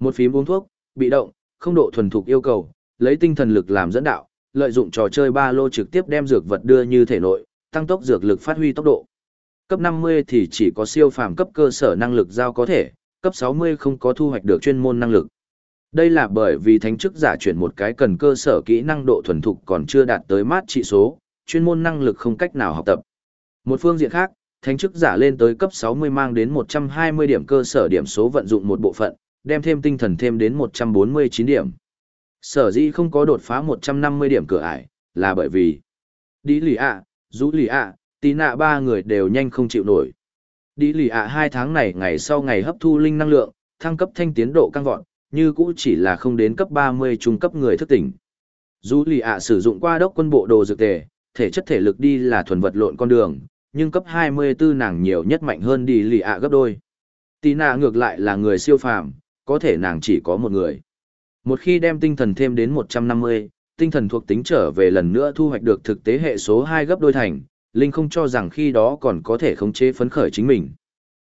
Một phím uống thuốc, bị động, không độ thuần thục yêu cầu, lấy tinh thần lực làm dẫn đạo, lợi dụng trò chơi ba lô trực tiếp đem dược vật đưa như thể nội, tăng tốc dược lực phát huy tốc độ. Cấp 50 thì chỉ có siêu phàm cấp cơ sở năng lực giao có thể, cấp 60 không có thu hoạch được chuyên môn năng lực. Đây là bởi vì thánh chức giả chuyển một cái cần cơ sở kỹ năng độ thuần thục còn chưa đạt tới mát trị số, chuyên môn năng lực không cách nào học tập. Một phương diện khác, thánh chức giả lên tới cấp 60 mang đến 120 điểm cơ sở điểm số vận dụng một bộ phận, đem thêm tinh thần thêm đến 149 điểm. Sở dĩ không có đột phá 150 điểm cửa ải, là bởi vì Đi lì ạ, rũ lì ạ, tí nạ ba người đều nhanh không chịu nổi. Đi lì ạ hai tháng này ngày sau ngày hấp thu linh năng lượng, thăng cấp thanh tiến độ căng vọt, như cũ chỉ là không đến cấp 30 trung cấp người thức tỉnh. Rũ lì ạ sử dụng qua đốc quân bộ đồ dược tề, thể chất thể lực đi là thuần vật lộn con đường, nhưng cấp 24 nàng nhiều nhất mạnh hơn đi lì ạ gấp đôi. Tí nạ ngược lại là người siêu phàm, có thể nàng chỉ có một người. Một khi đem tinh thần thêm đến 150, tinh thần thuộc tính trở về lần nữa thu hoạch được thực tế hệ số 2 gấp đôi thành, Linh không cho rằng khi đó còn có thể khống chế phấn khởi chính mình.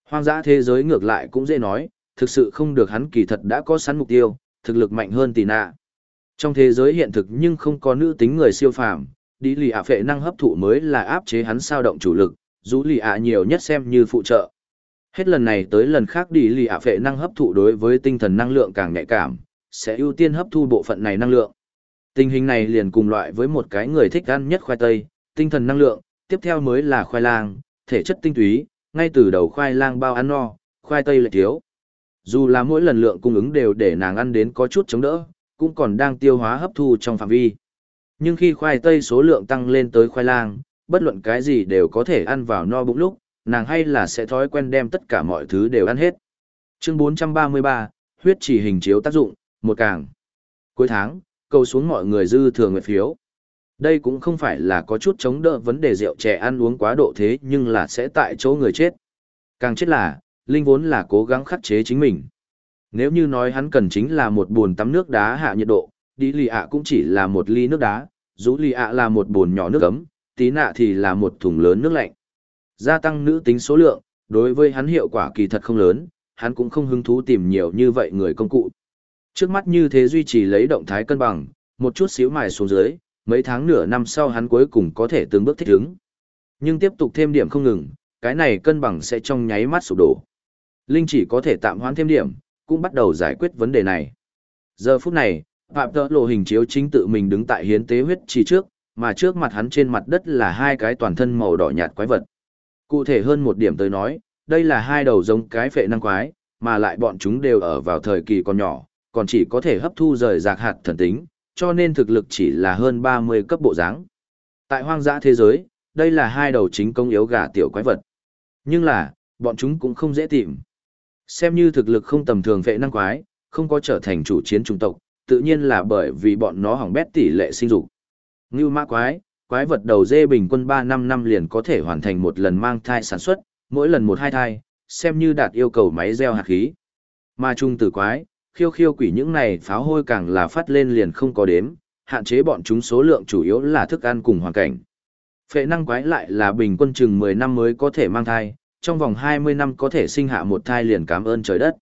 Hoang dã thế giới ngược lại cũng dễ nói, thực sự không được hắn kỳ thật đã có sẵn mục tiêu, thực lực mạnh hơn tỷ nạ. Trong thế giới hiện thực nhưng không có nữ tính người siêu phàm, đi lì ạ phệ năng hấp thụ mới là áp chế hắn sao động chủ lực, dù lì ạ nhiều nhất xem như phụ trợ. Hết lần này tới lần khác đi lì ạ phệ năng hấp thụ đối với tinh thần năng lượng càng nhạy cảm, sẽ ưu tiên hấp thu bộ phận này năng lượng. Tình hình này liền cùng loại với một cái người thích ăn nhất khoai tây, tinh thần năng lượng, tiếp theo mới là khoai lang, thể chất tinh túy, ngay từ đầu khoai lang bao ăn no, khoai tây lại thiếu. Dù là mỗi lần lượng cung ứng đều để nàng ăn đến có chút chống đỡ, cũng còn đang tiêu hóa hấp thu trong phạm vi. Nhưng khi khoai tây số lượng tăng lên tới khoai lang, bất luận cái gì đều có thể ăn vào no bụng lúc, nàng hay là sẽ thói quen đem tất cả mọi thứ đều ăn hết. Chương 433, huyết chỉ hình chiếu tác dụng, một càng. Cuối tháng, cầu xuống mọi người dư thừa nguyệt phiếu. Đây cũng không phải là có chút chống đỡ vấn đề rượu trẻ ăn uống quá độ thế nhưng là sẽ tại chỗ người chết. Càng chết là, Linh vốn là cố gắng khắc chế chính mình. Nếu như nói hắn cần chính là một bồn tắm nước đá hạ nhiệt độ, đi lì ạ cũng chỉ là một ly nước đá, rũ lì ạ là một bồn nhỏ nước ấm, tí nạ thì là một thùng lớn nước lạnh. Gia tăng nữ tính số lượng, đối với hắn hiệu quả kỳ thật không lớn, hắn cũng không hứng thú tìm nhiều như vậy người công cụ. Trước mắt như thế duy trì lấy động thái cân bằng, một chút xíu mài xuống dưới, mấy tháng nửa năm sau hắn cuối cùng có thể từng bước thích ứng. Nhưng tiếp tục thêm điểm không ngừng, cái này cân bằng sẽ trong nháy mắt sụp đổ. Linh chỉ có thể tạm hoãn thêm điểm, cũng bắt đầu giải quyết vấn đề này. Giờ phút này, Phạm Tợ Lộ hình chiếu chính tự mình đứng tại hiến tế huyết chỉ trước, mà trước mặt hắn trên mặt đất là hai cái toàn thân màu đỏ nhạt quái vật. Cụ thể hơn một điểm tới nói, đây là hai đầu giống cái phệ năng quái, mà lại bọn chúng đều ở vào thời kỳ còn nhỏ, còn chỉ có thể hấp thu rời rạc hạt thần tính, cho nên thực lực chỉ là hơn 30 cấp bộ dáng. Tại hoang dã thế giới, đây là hai đầu chính công yếu gà tiểu quái vật. Nhưng là, bọn chúng cũng không dễ tìm. Xem như thực lực không tầm thường vệ năng quái, không có trở thành chủ chiến chủng tộc, tự nhiên là bởi vì bọn nó hỏng bét tỷ lệ sinh dục. Ngưu mã quái, quái vật đầu dê bình quân 3 năm năm liền có thể hoàn thành một lần mang thai sản xuất, mỗi lần một hai thai, xem như đạt yêu cầu máy gieo hạt khí. Mà trung tử quái, khiêu khiêu quỷ những này pháo hôi càng là phát lên liền không có đếm, hạn chế bọn chúng số lượng chủ yếu là thức ăn cùng hoàn cảnh. Phệ năng quái lại là bình quân chừng 10 năm mới có thể mang thai, trong vòng 20 năm có thể sinh hạ một thai liền cảm ơn trời đất.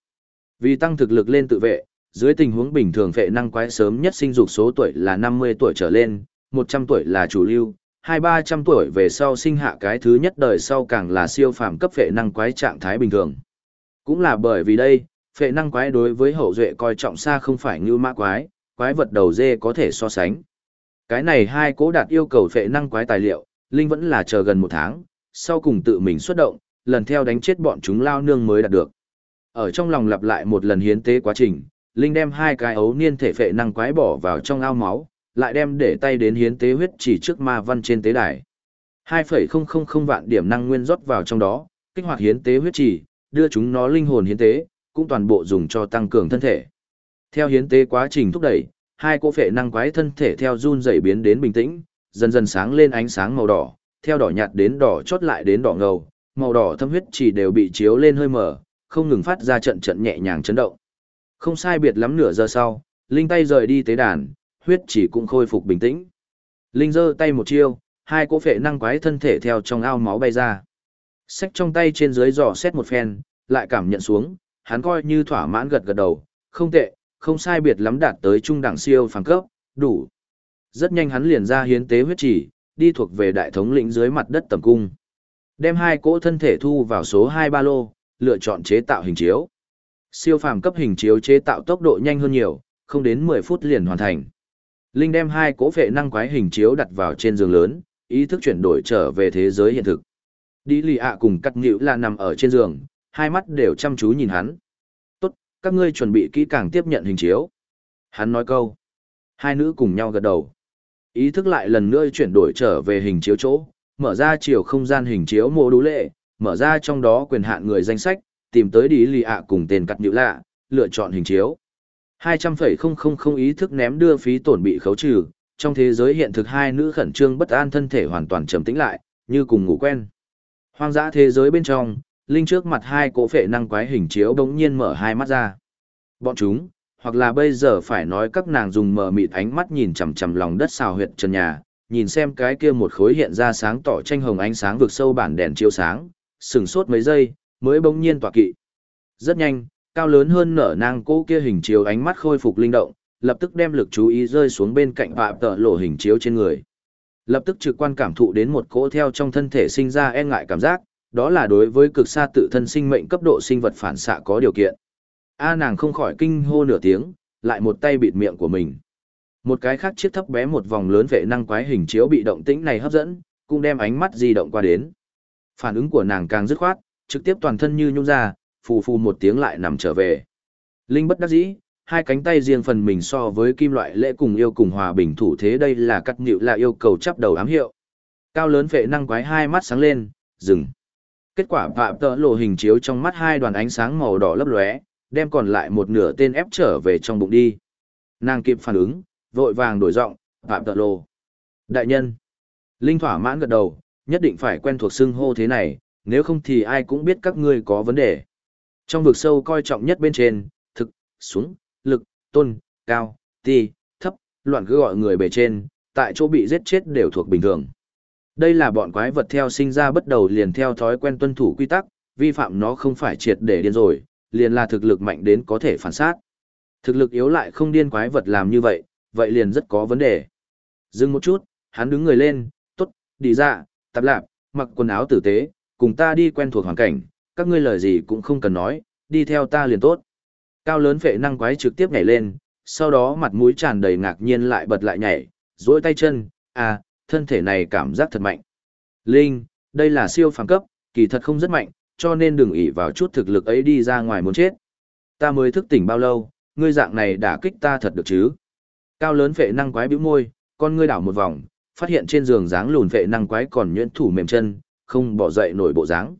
Vì tăng thực lực lên tự vệ, dưới tình huống bình thường phệ năng quái sớm nhất sinh dục số tuổi là 50 tuổi trở lên, 100 tuổi là chủ lưu, 2-300 tuổi về sau sinh hạ cái thứ nhất đời sau càng là siêu phàm cấp phệ năng quái trạng thái bình thường. Cũng là bởi vì đây, phệ năng quái đối với hậu duệ coi trọng xa không phải như mã quái, quái vật đầu dê có thể so sánh. Cái này hai cố đạt yêu cầu phệ năng quái tài liệu, Linh vẫn là chờ gần một tháng, sau cùng tự mình xuất động, lần theo đánh chết bọn chúng lao nương mới đạt được. Ở trong lòng lặp lại một lần hiến tế quá trình, Linh đem hai cái ấu niên thể phệ năng quái bỏ vào trong ao máu, lại đem để tay đến hiến tế huyết chỉ trước ma văn trên tế đài. 2,000 vạn điểm năng nguyên rót vào trong đó, kích hoạt hiến tế huyết chỉ, đưa chúng nó linh hồn hiến tế, cũng toàn bộ dùng cho tăng cường thân thể. Theo hiến tế quá trình thúc đẩy, hai cô phệ năng quái thân thể theo run dày biến đến bình tĩnh, dần dần sáng lên ánh sáng màu đỏ, theo đỏ nhạt đến đỏ chót lại đến đỏ ngầu, màu đỏ thâm huyết chỉ đều bị chiếu lên hơi mở, không ngừng phát ra trận trận nhẹ nhàng chấn động. Không sai biệt lắm nửa giờ sau, Linh tay rời đi tế đàn, huyết chỉ cũng khôi phục bình tĩnh. Linh giơ tay một chiêu, hai cỗ phệ năng quái thân thể theo trong ao máu bay ra. Xách trong tay trên dưới dò xét một phen, lại cảm nhận xuống, hắn coi như thỏa mãn gật gật đầu, không tệ, không sai biệt lắm đạt tới trung đẳng siêu phàm cấp, đủ. Rất nhanh hắn liền ra hiến tế huyết chỉ, đi thuộc về đại thống lĩnh dưới mặt đất tầm cung. Đem hai cỗ thân thể thu vào số 2 ba lô, lựa chọn chế tạo hình chiếu. Siêu phàm cấp hình chiếu chế tạo tốc độ nhanh hơn nhiều, không đến 10 phút liền hoàn thành. Linh đem hai cỗ phệ năng quái hình chiếu đặt vào trên giường lớn, ý thức chuyển đổi trở về thế giới hiện thực. Đi lì ạ cùng cắt nhữ là nằm ở trên giường, hai mắt đều chăm chú nhìn hắn. Tốt, các ngươi chuẩn bị kỹ càng tiếp nhận hình chiếu. Hắn nói câu. Hai nữ cùng nhau gật đầu. Ý thức lại lần nữa chuyển đổi trở về hình chiếu chỗ, mở ra chiều không gian hình chiếu mô đú lệ, mở ra trong đó quyền hạn người danh sách, tìm tới đi lì ạ cùng tên cắt nhữ lạ, lựa chọn hình chiếu. 200,000 ý thức ném đưa phí tổn bị khấu trừ, trong thế giới hiện thực hai nữ khẩn trương bất an thân thể hoàn toàn trầm tĩnh lại, như cùng ngủ quen. Hoang dã thế giới bên trong, linh trước mặt hai cỗ phệ năng quái hình chiếu bỗng nhiên mở hai mắt ra. Bọn chúng, hoặc là bây giờ phải nói các nàng dùng mở mịt ánh mắt nhìn chằm chằm lòng đất xào huyệt trần nhà, nhìn xem cái kia một khối hiện ra sáng tỏ tranh hồng ánh sáng vượt sâu bản đèn chiếu sáng, sừng sốt mấy giây, mới bỗng nhiên tỏa kỵ. Rất nhanh, cao lớn hơn nở nang cỗ kia hình chiếu ánh mắt khôi phục linh động, lập tức đem lực chú ý rơi xuống bên cạnh vạ tợ lộ hình chiếu trên người. Lập tức trực quan cảm thụ đến một cỗ theo trong thân thể sinh ra e ngại cảm giác, đó là đối với cực xa tự thân sinh mệnh cấp độ sinh vật phản xạ có điều kiện. A nàng không khỏi kinh hô nửa tiếng, lại một tay bịt miệng của mình. Một cái khác chiếc thấp bé một vòng lớn vệ năng quái hình chiếu bị động tĩnh này hấp dẫn, cũng đem ánh mắt di động qua đến. Phản ứng của nàng càng dứt khoát, trực tiếp toàn thân như nhung ra, phù phù một tiếng lại nằm trở về. Linh bất đắc dĩ, hai cánh tay riêng phần mình so với kim loại lễ cùng yêu cùng hòa bình thủ thế đây là cắt nhịu là yêu cầu chắp đầu ám hiệu. Cao lớn vệ năng quái hai mắt sáng lên, dừng. Kết quả phạm tợ lộ hình chiếu trong mắt hai đoàn ánh sáng màu đỏ lấp lóe, đem còn lại một nửa tên ép trở về trong bụng đi. Nàng kịp phản ứng, vội vàng đổi giọng, phạm tợ lộ. Đại nhân. Linh thỏa mãn gật đầu, nhất định phải quen thuộc xưng hô thế này, nếu không thì ai cũng biết các ngươi có vấn đề. Trong vực sâu coi trọng nhất bên trên, thực, xuống, lực, tôn, cao, ti, thấp, loạn cứ gọi người bề trên, tại chỗ bị giết chết đều thuộc bình thường. Đây là bọn quái vật theo sinh ra bắt đầu liền theo thói quen tuân thủ quy tắc, vi phạm nó không phải triệt để điên rồi, liền là thực lực mạnh đến có thể phản sát. Thực lực yếu lại không điên quái vật làm như vậy, vậy liền rất có vấn đề. Dừng một chút, hắn đứng người lên, tốt, đi ra, tạp lạp, mặc quần áo tử tế, cùng ta đi quen thuộc hoàn cảnh, các ngươi lời gì cũng không cần nói, đi theo ta liền tốt. Cao lớn phệ năng quái trực tiếp nhảy lên, sau đó mặt mũi tràn đầy ngạc nhiên lại bật lại nhảy, duỗi tay chân, à, thân thể này cảm giác thật mạnh. Linh, đây là siêu phàm cấp, kỳ thật không rất mạnh, cho nên đừng ỷ vào chút thực lực ấy đi ra ngoài muốn chết. Ta mới thức tỉnh bao lâu, ngươi dạng này đã kích ta thật được chứ. Cao lớn phệ năng quái bĩu môi, con ngươi đảo một vòng, phát hiện trên giường dáng lùn phệ năng quái còn nhuyễn thủ mềm chân, không bỏ dậy nổi bộ dáng.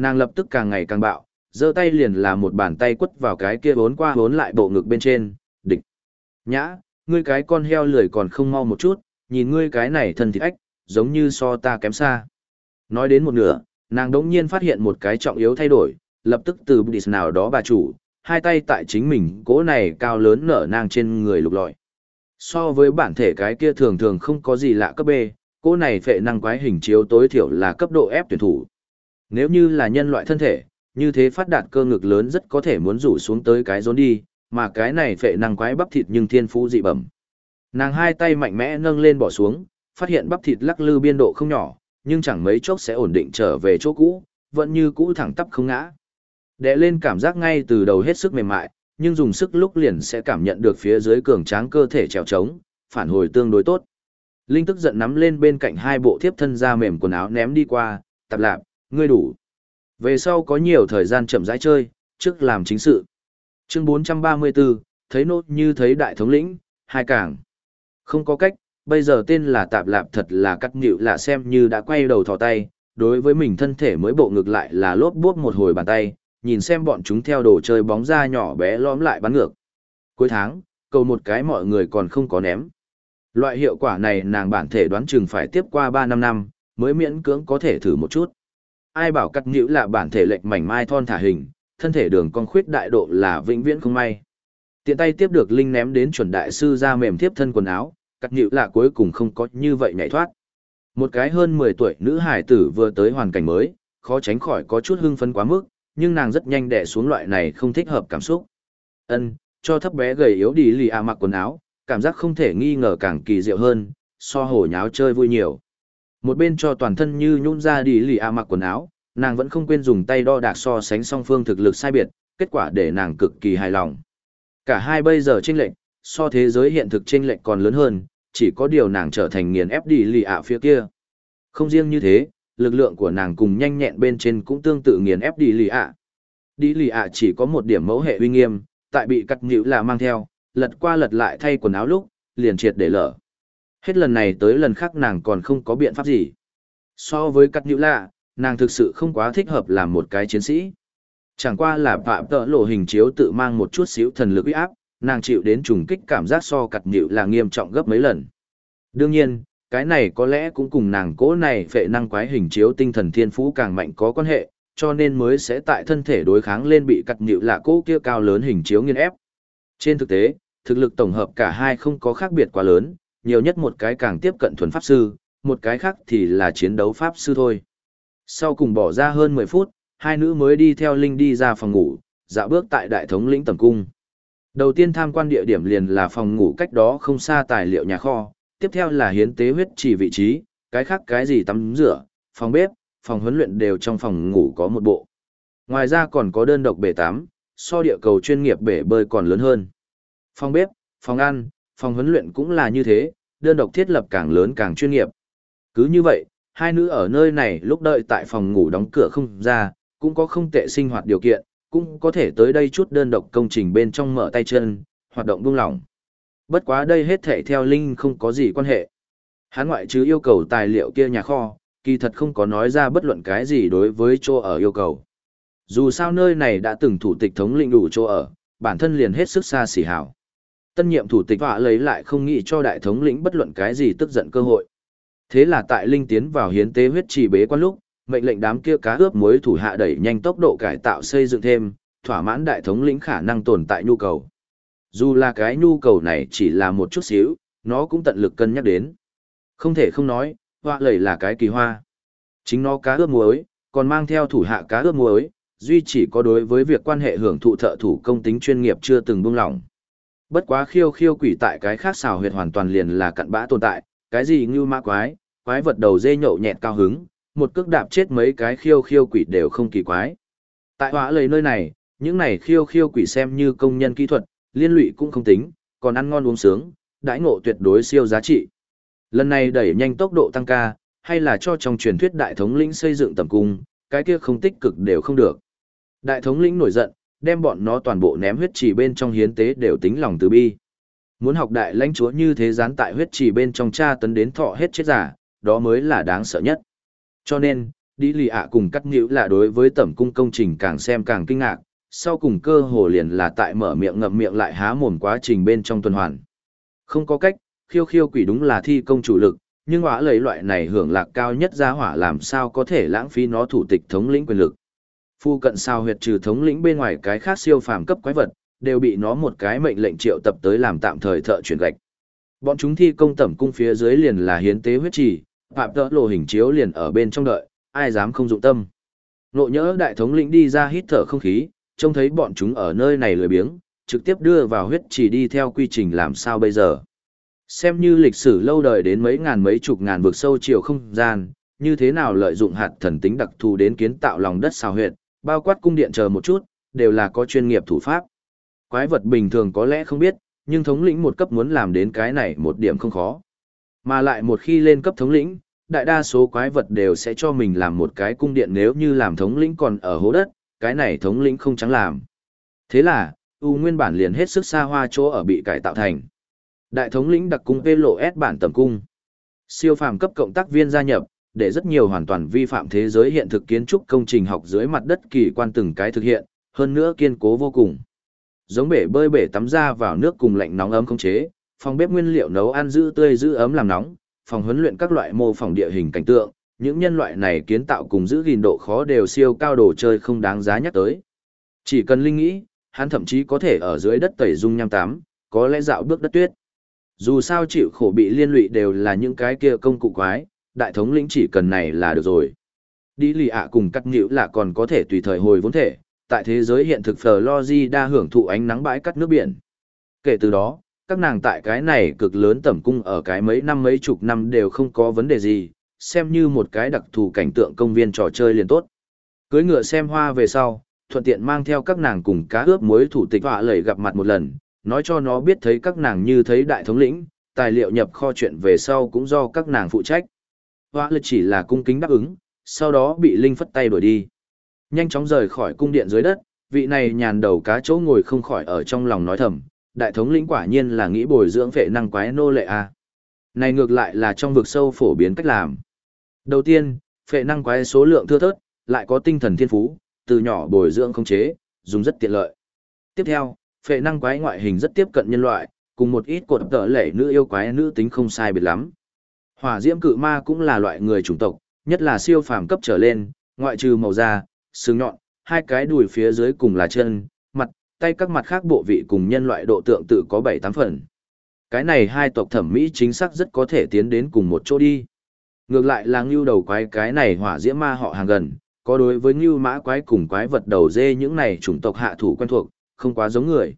Nàng lập tức càng ngày càng bạo, giơ tay liền là một bàn tay quất vào cái kia vốn qua vốn lại bộ ngực bên trên, địch. Nhã, ngươi cái con heo lười còn không mau một chút, nhìn ngươi cái này thân thịt ách, giống như so ta kém xa. Nói đến một nửa, nàng đống nhiên phát hiện một cái trọng yếu thay đổi, lập tức từ bụi nào đó bà chủ, hai tay tại chính mình, cỗ này cao lớn nở nang trên người lục lọi. So với bản thể cái kia thường thường không có gì lạ cấp B, cỗ này phệ năng quái hình chiếu tối thiểu là cấp độ ép tuyển thủ. Nếu như là nhân loại thân thể, như thế phát đạt cơ ngực lớn rất có thể muốn rủ xuống tới cái rốn đi, mà cái này phệ năng quái bắp thịt nhưng thiên phú dị bẩm. Nàng hai tay mạnh mẽ nâng lên bỏ xuống, phát hiện bắp thịt lắc lư biên độ không nhỏ, nhưng chẳng mấy chốc sẽ ổn định trở về chỗ cũ, vẫn như cũ thẳng tắp không ngã. Đè lên cảm giác ngay từ đầu hết sức mềm mại, nhưng dùng sức lúc liền sẽ cảm nhận được phía dưới cường tráng cơ thể trèo trống, phản hồi tương đối tốt. Linh tức giận nắm lên bên cạnh hai bộ thiếp thân da mềm quần áo ném đi qua, tạp lạp, ngươi đủ. Về sau có nhiều thời gian chậm rãi chơi, trước làm chính sự. Chương 434, thấy nốt như thấy đại thống lĩnh, hai cảng. Không có cách, bây giờ tên là tạp lạp thật là cắt nhịu là xem như đã quay đầu thò tay, đối với mình thân thể mới bộ ngược lại là lốp bốp một hồi bàn tay, nhìn xem bọn chúng theo đồ chơi bóng ra nhỏ bé lõm lại bắn ngược. Cuối tháng, cầu một cái mọi người còn không có ném. Loại hiệu quả này nàng bản thể đoán chừng phải tiếp qua 3 năm năm, mới miễn cưỡng có thể thử một chút. Ai bảo cắt nhữ là bản thể lệch mảnh mai thon thả hình, thân thể đường con khuyết đại độ là vĩnh viễn không may. Tiện tay tiếp được Linh ném đến chuẩn đại sư ra mềm tiếp thân quần áo, cắt nhữ là cuối cùng không có như vậy nhảy thoát. Một cái hơn 10 tuổi nữ hải tử vừa tới hoàn cảnh mới, khó tránh khỏi có chút hưng phấn quá mức, nhưng nàng rất nhanh đè xuống loại này không thích hợp cảm xúc. Ân, cho thấp bé gầy yếu đi lì à mặc quần áo, cảm giác không thể nghi ngờ càng kỳ diệu hơn, so hổ nháo chơi vui nhiều. Một bên cho toàn thân như nhún ra đi lì à mặc quần áo, nàng vẫn không quên dùng tay đo đạc so sánh song phương thực lực sai biệt, kết quả để nàng cực kỳ hài lòng. Cả hai bây giờ chênh lệch, so thế giới hiện thực chênh lệch còn lớn hơn, chỉ có điều nàng trở thành nghiền ép đi lì ạ phía kia. Không riêng như thế, lực lượng của nàng cùng nhanh nhẹn bên trên cũng tương tự nghiền ép đi lì ạ. Đi lì ạ chỉ có một điểm mẫu hệ uy nghiêm, tại bị cắt nhữ là mang theo, lật qua lật lại thay quần áo lúc, liền triệt để lở. Hết lần này tới lần khác nàng còn không có biện pháp gì. So với cắt nhữ lạ, nàng thực sự không quá thích hợp làm một cái chiến sĩ. Chẳng qua là phạm tợ lộ hình chiếu tự mang một chút xíu thần lực uy áp, nàng chịu đến trùng kích cảm giác so cặt nhịu là nghiêm trọng gấp mấy lần. Đương nhiên, cái này có lẽ cũng cùng nàng cố này phệ năng quái hình chiếu tinh thần thiên phú càng mạnh có quan hệ, cho nên mới sẽ tại thân thể đối kháng lên bị cặt nhịu là cố kia cao lớn hình chiếu nghiên ép. Trên thực tế, thực lực tổng hợp cả hai không có khác biệt quá lớn, nhiều nhất một cái càng tiếp cận thuần pháp sư, một cái khác thì là chiến đấu pháp sư thôi. Sau cùng bỏ ra hơn 10 phút, hai nữ mới đi theo Linh đi ra phòng ngủ, dạo bước tại đại thống lĩnh tầm cung. Đầu tiên tham quan địa điểm liền là phòng ngủ cách đó không xa tài liệu nhà kho, tiếp theo là hiến tế huyết chỉ vị trí, cái khác cái gì tắm rửa, phòng bếp, phòng huấn luyện đều trong phòng ngủ có một bộ. Ngoài ra còn có đơn độc bể tắm, so địa cầu chuyên nghiệp bể bơi còn lớn hơn. Phòng bếp, phòng ăn, phòng huấn luyện cũng là như thế, đơn độc thiết lập càng lớn càng chuyên nghiệp. Cứ như vậy, hai nữ ở nơi này lúc đợi tại phòng ngủ đóng cửa không ra, cũng có không tệ sinh hoạt điều kiện, cũng có thể tới đây chút đơn độc công trình bên trong mở tay chân, hoạt động buông lỏng. Bất quá đây hết thể theo Linh không có gì quan hệ. Hắn ngoại trừ yêu cầu tài liệu kia nhà kho, kỳ thật không có nói ra bất luận cái gì đối với chỗ ở yêu cầu. Dù sao nơi này đã từng thủ tịch thống lĩnh đủ chỗ ở, bản thân liền hết sức xa xỉ hảo. Tân nhiệm thủ tịch họa lấy lại không nghĩ cho đại thống lĩnh bất luận cái gì tức giận cơ hội. Thế là tại Linh tiến vào hiến tế huyết trì bế quan lúc, mệnh lệnh đám kia cá ướp muối thủ hạ đẩy nhanh tốc độ cải tạo xây dựng thêm, thỏa mãn đại thống lĩnh khả năng tồn tại nhu cầu. Dù là cái nhu cầu này chỉ là một chút xíu, nó cũng tận lực cân nhắc đến. Không thể không nói, hoa lầy là cái kỳ hoa. Chính nó cá ướp muối, còn mang theo thủ hạ cá ướp muối, duy chỉ có đối với việc quan hệ hưởng thụ thợ thủ công tính chuyên nghiệp chưa từng buông lỏng. Bất quá khiêu khiêu quỷ tại cái khác xào huyệt hoàn toàn liền là cặn bã tồn tại, cái gì như ma quái, quái vật đầu dê nhậu nhẹt cao hứng, một cước đạp chết mấy cái khiêu khiêu quỷ đều không kỳ quái. Tại hỏa lầy nơi này, những này khiêu khiêu quỷ xem như công nhân kỹ thuật, liên lụy cũng không tính, còn ăn ngon uống sướng, đãi ngộ tuyệt đối siêu giá trị. Lần này đẩy nhanh tốc độ tăng ca, hay là cho trong truyền thuyết đại thống lĩnh xây dựng tầm cung, cái kia không tích cực đều không được. Đại thống lĩnh nổi giận, đem bọn nó toàn bộ ném huyết trì bên trong hiến tế đều tính lòng từ bi. Muốn học đại lãnh chúa như thế gián tại huyết trì bên trong cha tấn đến thọ hết chết giả, đó mới là đáng sợ nhất. Cho nên, đi lì ạ cùng cắt nhữ là đối với tẩm cung công trình càng xem càng kinh ngạc, sau cùng cơ hồ liền là tại mở miệng ngậm miệng lại há mồm quá trình bên trong tuần hoàn. Không có cách, khiêu khiêu quỷ đúng là thi công chủ lực, nhưng hỏa lấy loại này hưởng lạc cao nhất ra hỏa làm sao có thể lãng phí nó thủ tịch thống lĩnh quyền lực. Phu cận sao huyệt trừ thống lĩnh bên ngoài cái khác siêu phàm cấp quái vật, đều bị nó một cái mệnh lệnh triệu tập tới làm tạm thời thợ chuyển gạch. Bọn chúng thi công tẩm cung phía dưới liền là hiến tế huyết trì, phạm tỡ lộ hình chiếu liền ở bên trong đợi, ai dám không dụng tâm. Nộ nhỡ đại thống lĩnh đi ra hít thở không khí, trông thấy bọn chúng ở nơi này lười biếng, trực tiếp đưa vào huyết trì đi theo quy trình làm sao bây giờ. Xem như lịch sử lâu đời đến mấy ngàn mấy chục ngàn vực sâu chiều không gian, như thế nào lợi dụng hạt thần tính đặc thù đến kiến tạo lòng đất xào huyệt, bao quát cung điện chờ một chút, đều là có chuyên nghiệp thủ pháp. Quái vật bình thường có lẽ không biết, nhưng thống lĩnh một cấp muốn làm đến cái này một điểm không khó. Mà lại một khi lên cấp thống lĩnh, đại đa số quái vật đều sẽ cho mình làm một cái cung điện nếu như làm thống lĩnh còn ở hố đất, cái này thống lĩnh không trắng làm. Thế là, U nguyên bản liền hết sức xa hoa chỗ ở bị cải tạo thành. Đại thống lĩnh đặc cung lộ S bản tầm cung. Siêu phàm cấp cộng tác viên gia nhập, để rất nhiều hoàn toàn vi phạm thế giới hiện thực kiến trúc công trình học dưới mặt đất kỳ quan từng cái thực hiện, hơn nữa kiên cố vô cùng. Giống bể bơi bể tắm ra vào nước cùng lạnh nóng ấm không chế, phòng bếp nguyên liệu nấu ăn giữ tươi giữ ấm làm nóng, phòng huấn luyện các loại mô phỏng địa hình cảnh tượng, những nhân loại này kiến tạo cùng giữ gìn độ khó đều siêu cao đồ chơi không đáng giá nhắc tới. Chỉ cần linh nghĩ, hắn thậm chí có thể ở dưới đất tẩy dung nham tám, có lẽ dạo bước đất tuyết. Dù sao chịu khổ bị liên lụy đều là những cái kia công cụ quái, đại thống lĩnh chỉ cần này là được rồi. Đi lì ạ cùng cắt nhữ là còn có thể tùy thời hồi vốn thể, tại thế giới hiện thực Florida hưởng thụ ánh nắng bãi cắt nước biển. Kể từ đó, các nàng tại cái này cực lớn tẩm cung ở cái mấy năm mấy chục năm đều không có vấn đề gì, xem như một cái đặc thù cảnh tượng công viên trò chơi liền tốt. Cưới ngựa xem hoa về sau, thuận tiện mang theo các nàng cùng cá ướp muối thủ tịch họa lầy gặp mặt một lần, nói cho nó biết thấy các nàng như thấy đại thống lĩnh, tài liệu nhập kho chuyện về sau cũng do các nàng phụ trách hoa lầy chỉ là cung kính đáp ứng, sau đó bị Linh phất tay đuổi đi. Nhanh chóng rời khỏi cung điện dưới đất, vị này nhàn đầu cá chỗ ngồi không khỏi ở trong lòng nói thầm, đại thống lĩnh quả nhiên là nghĩ bồi dưỡng vệ năng quái nô lệ a. À. Này ngược lại là trong vực sâu phổ biến cách làm. Đầu tiên, phệ năng quái số lượng thưa thớt, lại có tinh thần thiên phú, từ nhỏ bồi dưỡng không chế, dùng rất tiện lợi. Tiếp theo, phệ năng quái ngoại hình rất tiếp cận nhân loại, cùng một ít cột tợ lệ nữ yêu quái nữ tính không sai biệt lắm. Hỏa diễm cự ma cũng là loại người chủng tộc, nhất là siêu phàm cấp trở lên, ngoại trừ màu da, sừng nhọn, hai cái đùi phía dưới cùng là chân, mặt, tay các mặt khác bộ vị cùng nhân loại độ tượng tự có 7-8 phần. Cái này hai tộc thẩm mỹ chính xác rất có thể tiến đến cùng một chỗ đi. Ngược lại là ngưu đầu quái cái này hỏa diễm ma họ hàng gần, có đối với ngưu mã quái cùng quái vật đầu dê những này chủng tộc hạ thủ quen thuộc, không quá giống người.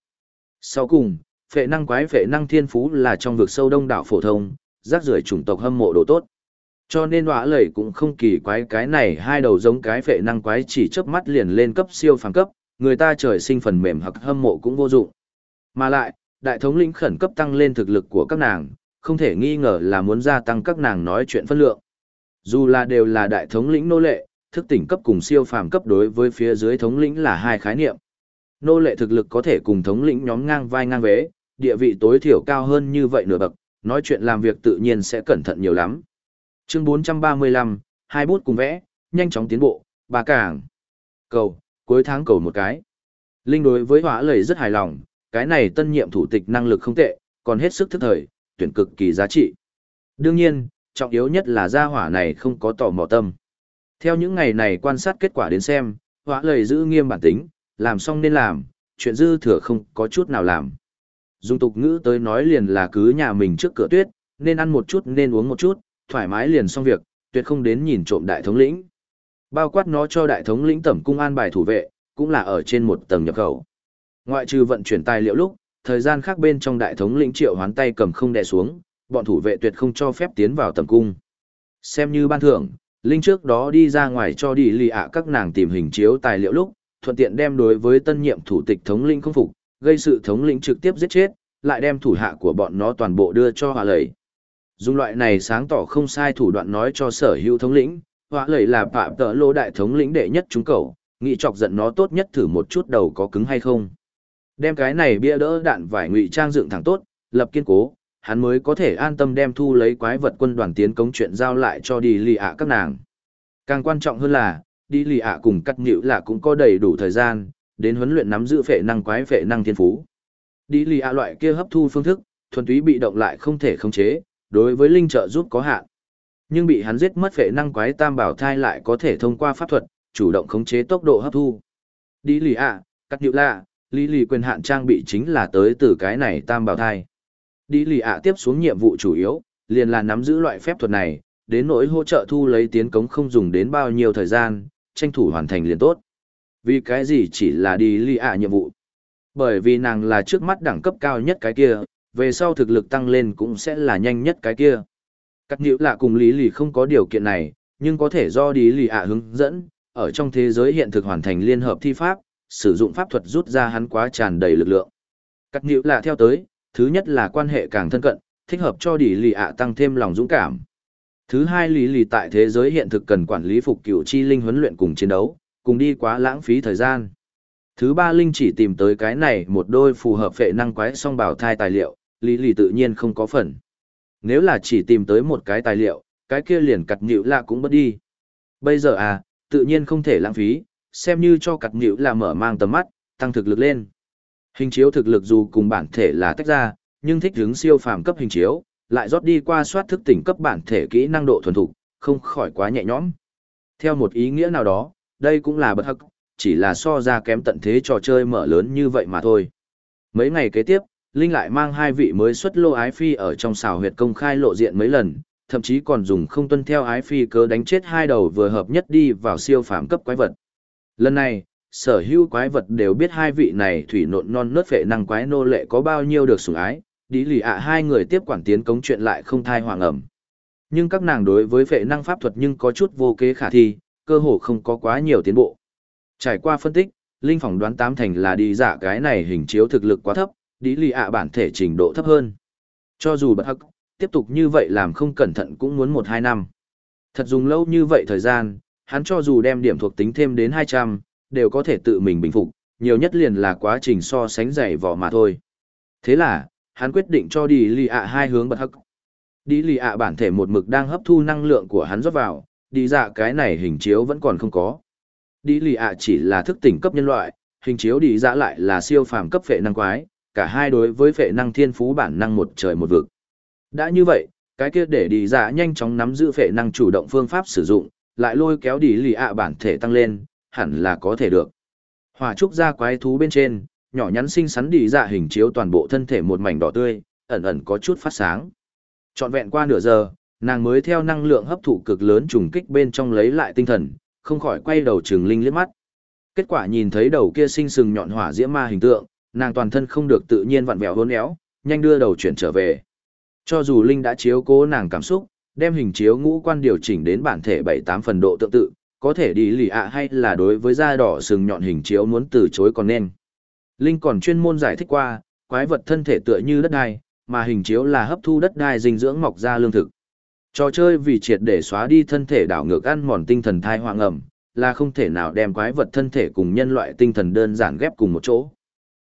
Sau cùng, phệ năng quái phệ năng thiên phú là trong vực sâu đông đảo phổ thông, rác rưởi chủng tộc hâm mộ đồ tốt. Cho nên đọa lầy cũng không kỳ quái cái này hai đầu giống cái phệ năng quái chỉ chớp mắt liền lên cấp siêu phàm cấp, người ta trời sinh phần mềm hoặc hâm mộ cũng vô dụng. Mà lại, đại thống lĩnh khẩn cấp tăng lên thực lực của các nàng, không thể nghi ngờ là muốn gia tăng các nàng nói chuyện phân lượng. Dù là đều là đại thống lĩnh nô lệ, thức tỉnh cấp cùng siêu phàm cấp đối với phía dưới thống lĩnh là hai khái niệm. Nô lệ thực lực có thể cùng thống lĩnh nhóm ngang vai ngang vế, địa vị tối thiểu cao hơn như vậy nửa bậc, nói chuyện làm việc tự nhiên sẽ cẩn thận nhiều lắm. Chương 435, hai bút cùng vẽ, nhanh chóng tiến bộ, ba cảng. Cầu, cuối tháng cầu một cái. Linh đối với hỏa lời rất hài lòng, cái này tân nhiệm thủ tịch năng lực không tệ, còn hết sức thức thời, tuyển cực kỳ giá trị. Đương nhiên, trọng yếu nhất là gia hỏa này không có tò mò tâm. Theo những ngày này quan sát kết quả đến xem, hỏa lời giữ nghiêm bản tính, làm xong nên làm, chuyện dư thừa không có chút nào làm. Dùng tục ngữ tới nói liền là cứ nhà mình trước cửa tuyết, nên ăn một chút nên uống một chút, thoải mái liền xong việc, tuyệt không đến nhìn trộm đại thống lĩnh. Bao quát nó cho đại thống lĩnh tẩm cung an bài thủ vệ, cũng là ở trên một tầng nhập khẩu. Ngoại trừ vận chuyển tài liệu lúc, thời gian khác bên trong đại thống lĩnh triệu hoán tay cầm không đè xuống, bọn thủ vệ tuyệt không cho phép tiến vào tầm cung. Xem như ban thưởng, Linh trước đó đi ra ngoài cho đi lì ạ các nàng tìm hình chiếu tài liệu lúc, thuận tiện đem đối với tân nhiệm thủ tịch thống lĩnh không phục, gây sự thống lĩnh trực tiếp giết chết, lại đem thủ hạ của bọn nó toàn bộ đưa cho hòa lầy. Dùng loại này sáng tỏ không sai thủ đoạn nói cho sở hữu thống lĩnh, hòa lầy là phạm tợ lô đại thống lĩnh đệ nhất chúng cầu, nghĩ chọc giận nó tốt nhất thử một chút đầu có cứng hay không. Đem cái này bia đỡ đạn vải ngụy trang dựng thẳng tốt, lập kiên cố, hắn mới có thể an tâm đem thu lấy quái vật quân đoàn tiến công chuyện giao lại cho đi lì ạ các nàng. Càng quan trọng hơn là, đi lì ạ cùng cắt nhịu là cũng có đầy đủ thời gian, đến huấn luyện nắm giữ phệ năng quái phệ năng thiên phú. Đi lì ạ loại kia hấp thu phương thức, thuần túy bị động lại không thể khống chế, đối với linh trợ giúp có hạn. Nhưng bị hắn giết mất phệ năng quái tam bảo thai lại có thể thông qua pháp thuật, chủ động khống chế tốc độ hấp thu. Đi lì ạ, cắt nhịu lạ. lý lì quyền hạn trang bị chính là tới từ cái này tam bảo thai. Đi lì ạ tiếp xuống nhiệm vụ chủ yếu, liền là nắm giữ loại phép thuật này, đến nỗi hỗ trợ thu lấy tiến cống không dùng đến bao nhiêu thời gian, tranh thủ hoàn thành liền tốt. Vì cái gì chỉ là đi ly ạ nhiệm vụ? Bởi vì nàng là trước mắt đẳng cấp cao nhất cái kia, về sau thực lực tăng lên cũng sẽ là nhanh nhất cái kia. Cắt nhữ lạ cùng lý lì không có điều kiện này, nhưng có thể do đi lì ạ hướng dẫn, ở trong thế giới hiện thực hoàn thành liên hợp thi pháp, sử dụng pháp thuật rút ra hắn quá tràn đầy lực lượng. Cắt nhữ lạ theo tới, thứ nhất là quan hệ càng thân cận, thích hợp cho đi lì ạ tăng thêm lòng dũng cảm. Thứ hai lý lì tại thế giới hiện thực cần quản lý phục cựu chi linh huấn luyện cùng chiến đấu, cùng đi quá lãng phí thời gian. Thứ ba linh chỉ tìm tới cái này một đôi phù hợp phệ năng quái song bảo thai tài liệu, lý lì tự nhiên không có phần. Nếu là chỉ tìm tới một cái tài liệu, cái kia liền cặt nhịu là cũng bất đi. Bây giờ à, tự nhiên không thể lãng phí, xem như cho cặt nhịu là mở mang tầm mắt, tăng thực lực lên. Hình chiếu thực lực dù cùng bản thể là tách ra, nhưng thích hướng siêu phàm cấp hình chiếu, lại rót đi qua soát thức tỉnh cấp bản thể kỹ năng độ thuần thục, không khỏi quá nhẹ nhõm. Theo một ý nghĩa nào đó, đây cũng là bất hắc, chỉ là so ra kém tận thế trò chơi mở lớn như vậy mà thôi. Mấy ngày kế tiếp, Linh lại mang hai vị mới xuất lô ái phi ở trong xào huyệt công khai lộ diện mấy lần, thậm chí còn dùng không tuân theo ái phi cớ đánh chết hai đầu vừa hợp nhất đi vào siêu phàm cấp quái vật. Lần này, sở hữu quái vật đều biết hai vị này thủy nộn non nớt phệ năng quái nô lệ có bao nhiêu được sủng ái, đi lì ạ hai người tiếp quản tiến cống chuyện lại không thai hoàng ẩm. Nhưng các nàng đối với vệ năng pháp thuật nhưng có chút vô kế khả thi, cơ hồ không có quá nhiều tiến bộ. Trải qua phân tích, Linh phỏng đoán tám thành là đi giả cái này hình chiếu thực lực quá thấp, đi lì ạ bản thể trình độ thấp hơn. Cho dù bật hắc, tiếp tục như vậy làm không cẩn thận cũng muốn một hai năm. Thật dùng lâu như vậy thời gian, hắn cho dù đem điểm thuộc tính thêm đến 200, đều có thể tự mình bình phục, nhiều nhất liền là quá trình so sánh dày vỏ mà thôi. Thế là, hắn quyết định cho đi lì ạ hai hướng bật hắc. Đi lì ạ bản thể một mực đang hấp thu năng lượng của hắn rót vào, đi dạ cái này hình chiếu vẫn còn không có. Đi lì ạ chỉ là thức tỉnh cấp nhân loại, hình chiếu đi dạ lại là siêu phàm cấp phệ năng quái, cả hai đối với phệ năng thiên phú bản năng một trời một vực. Đã như vậy, cái kia để đi dạ nhanh chóng nắm giữ phệ năng chủ động phương pháp sử dụng, lại lôi kéo đi lì ạ bản thể tăng lên, hẳn là có thể được. Hỏa trúc ra quái thú bên trên, nhỏ nhắn xinh xắn đi dạ hình chiếu toàn bộ thân thể một mảnh đỏ tươi, ẩn ẩn có chút phát sáng. Trọn vẹn qua nửa giờ, nàng mới theo năng lượng hấp thụ cực lớn trùng kích bên trong lấy lại tinh thần, không khỏi quay đầu trừng linh liếc mắt. Kết quả nhìn thấy đầu kia sinh sừng nhọn hỏa diễm ma hình tượng, nàng toàn thân không được tự nhiên vặn vẹo hôn éo, nhanh đưa đầu chuyển trở về. Cho dù Linh đã chiếu cố nàng cảm xúc, đem hình chiếu ngũ quan điều chỉnh đến bản thể 7-8 phần độ tương tự, có thể đi lì ạ hay là đối với da đỏ sừng nhọn hình chiếu muốn từ chối còn nên. Linh còn chuyên môn giải thích qua, quái vật thân thể tựa như đất đai, mà hình chiếu là hấp thu đất đai dinh dưỡng mọc ra lương thực. Trò chơi vì triệt để xóa đi thân thể đảo ngược ăn mòn tinh thần thai hoang ẩm, là không thể nào đem quái vật thân thể cùng nhân loại tinh thần đơn giản ghép cùng một chỗ.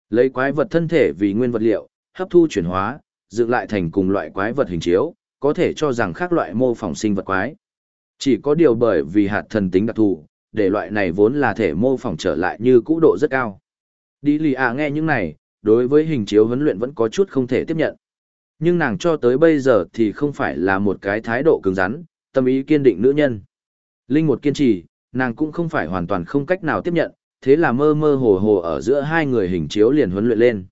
Lấy quái vật thân thể vì nguyên vật liệu, hấp thu chuyển hóa, dựng lại thành cùng loại quái vật hình chiếu, có thể cho rằng khác loại mô phỏng sinh vật quái. Chỉ có điều bởi vì hạt thần tính đặc thù, để loại này vốn là thể mô phỏng trở lại như cũ độ rất cao. Đi lì à nghe những này, đối với hình chiếu huấn luyện vẫn có chút không thể tiếp nhận. Nhưng nàng cho tới bây giờ thì không phải là một cái thái độ cứng rắn, tâm ý kiên định nữ nhân. Linh một kiên trì, nàng cũng không phải hoàn toàn không cách nào tiếp nhận, thế là mơ mơ hồ hồ ở giữa hai người hình chiếu liền huấn luyện lên.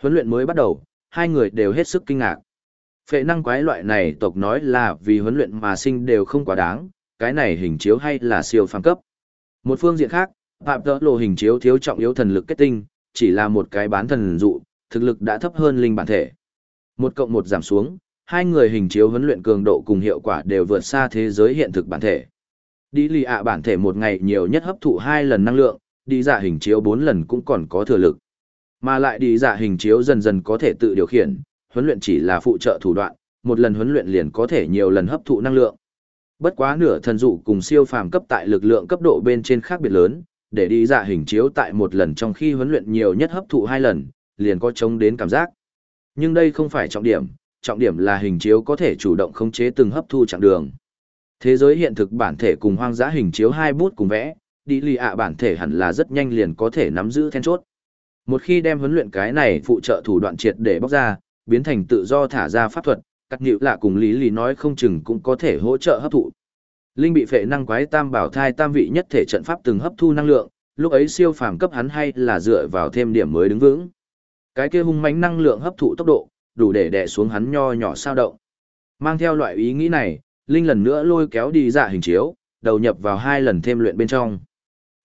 Huấn luyện mới bắt đầu, hai người đều hết sức kinh ngạc. Phệ năng quái loại này tộc nói là vì huấn luyện mà sinh đều không quá đáng, cái này hình chiếu hay là siêu phàm cấp. Một phương diện khác, Phạm Tỡ Lộ hình chiếu thiếu trọng yếu thần lực kết tinh, chỉ là một cái bán thần dụ, thực lực đã thấp hơn linh bản thể. Một cộng một giảm xuống, hai người hình chiếu huấn luyện cường độ cùng hiệu quả đều vượt xa thế giới hiện thực bản thể. Đi lì ạ bản thể một ngày nhiều nhất hấp thụ hai lần năng lượng, đi dạ hình chiếu bốn lần cũng còn có thừa lực. Mà lại đi dạ hình chiếu dần dần có thể tự điều khiển, huấn luyện chỉ là phụ trợ thủ đoạn, một lần huấn luyện liền có thể nhiều lần hấp thụ năng lượng. Bất quá nửa thần dụ cùng siêu phàm cấp tại lực lượng cấp độ bên trên khác biệt lớn, để đi dạ hình chiếu tại một lần trong khi huấn luyện nhiều nhất hấp thụ hai lần, liền có chống đến cảm giác. Nhưng đây không phải trọng điểm, trọng điểm là hình chiếu có thể chủ động khống chế từng hấp thu chặng đường. Thế giới hiện thực bản thể cùng hoang dã hình chiếu hai bút cùng vẽ, đi lì ạ bản thể hẳn là rất nhanh liền có thể nắm giữ then chốt. Một khi đem huấn luyện cái này phụ trợ thủ đoạn triệt để bóc ra, biến thành tự do thả ra pháp thuật, cắt nhịu lạ cùng lý lý nói không chừng cũng có thể hỗ trợ hấp thụ. Linh bị phệ năng quái tam bảo thai tam vị nhất thể trận pháp từng hấp thu năng lượng, lúc ấy siêu phàm cấp hắn hay là dựa vào thêm điểm mới đứng vững. Cái kia hung mãnh năng lượng hấp thụ tốc độ, đủ để đè xuống hắn nho nhỏ sao động. Mang theo loại ý nghĩ này, Linh lần nữa lôi kéo đi dạ hình chiếu, đầu nhập vào hai lần thêm luyện bên trong.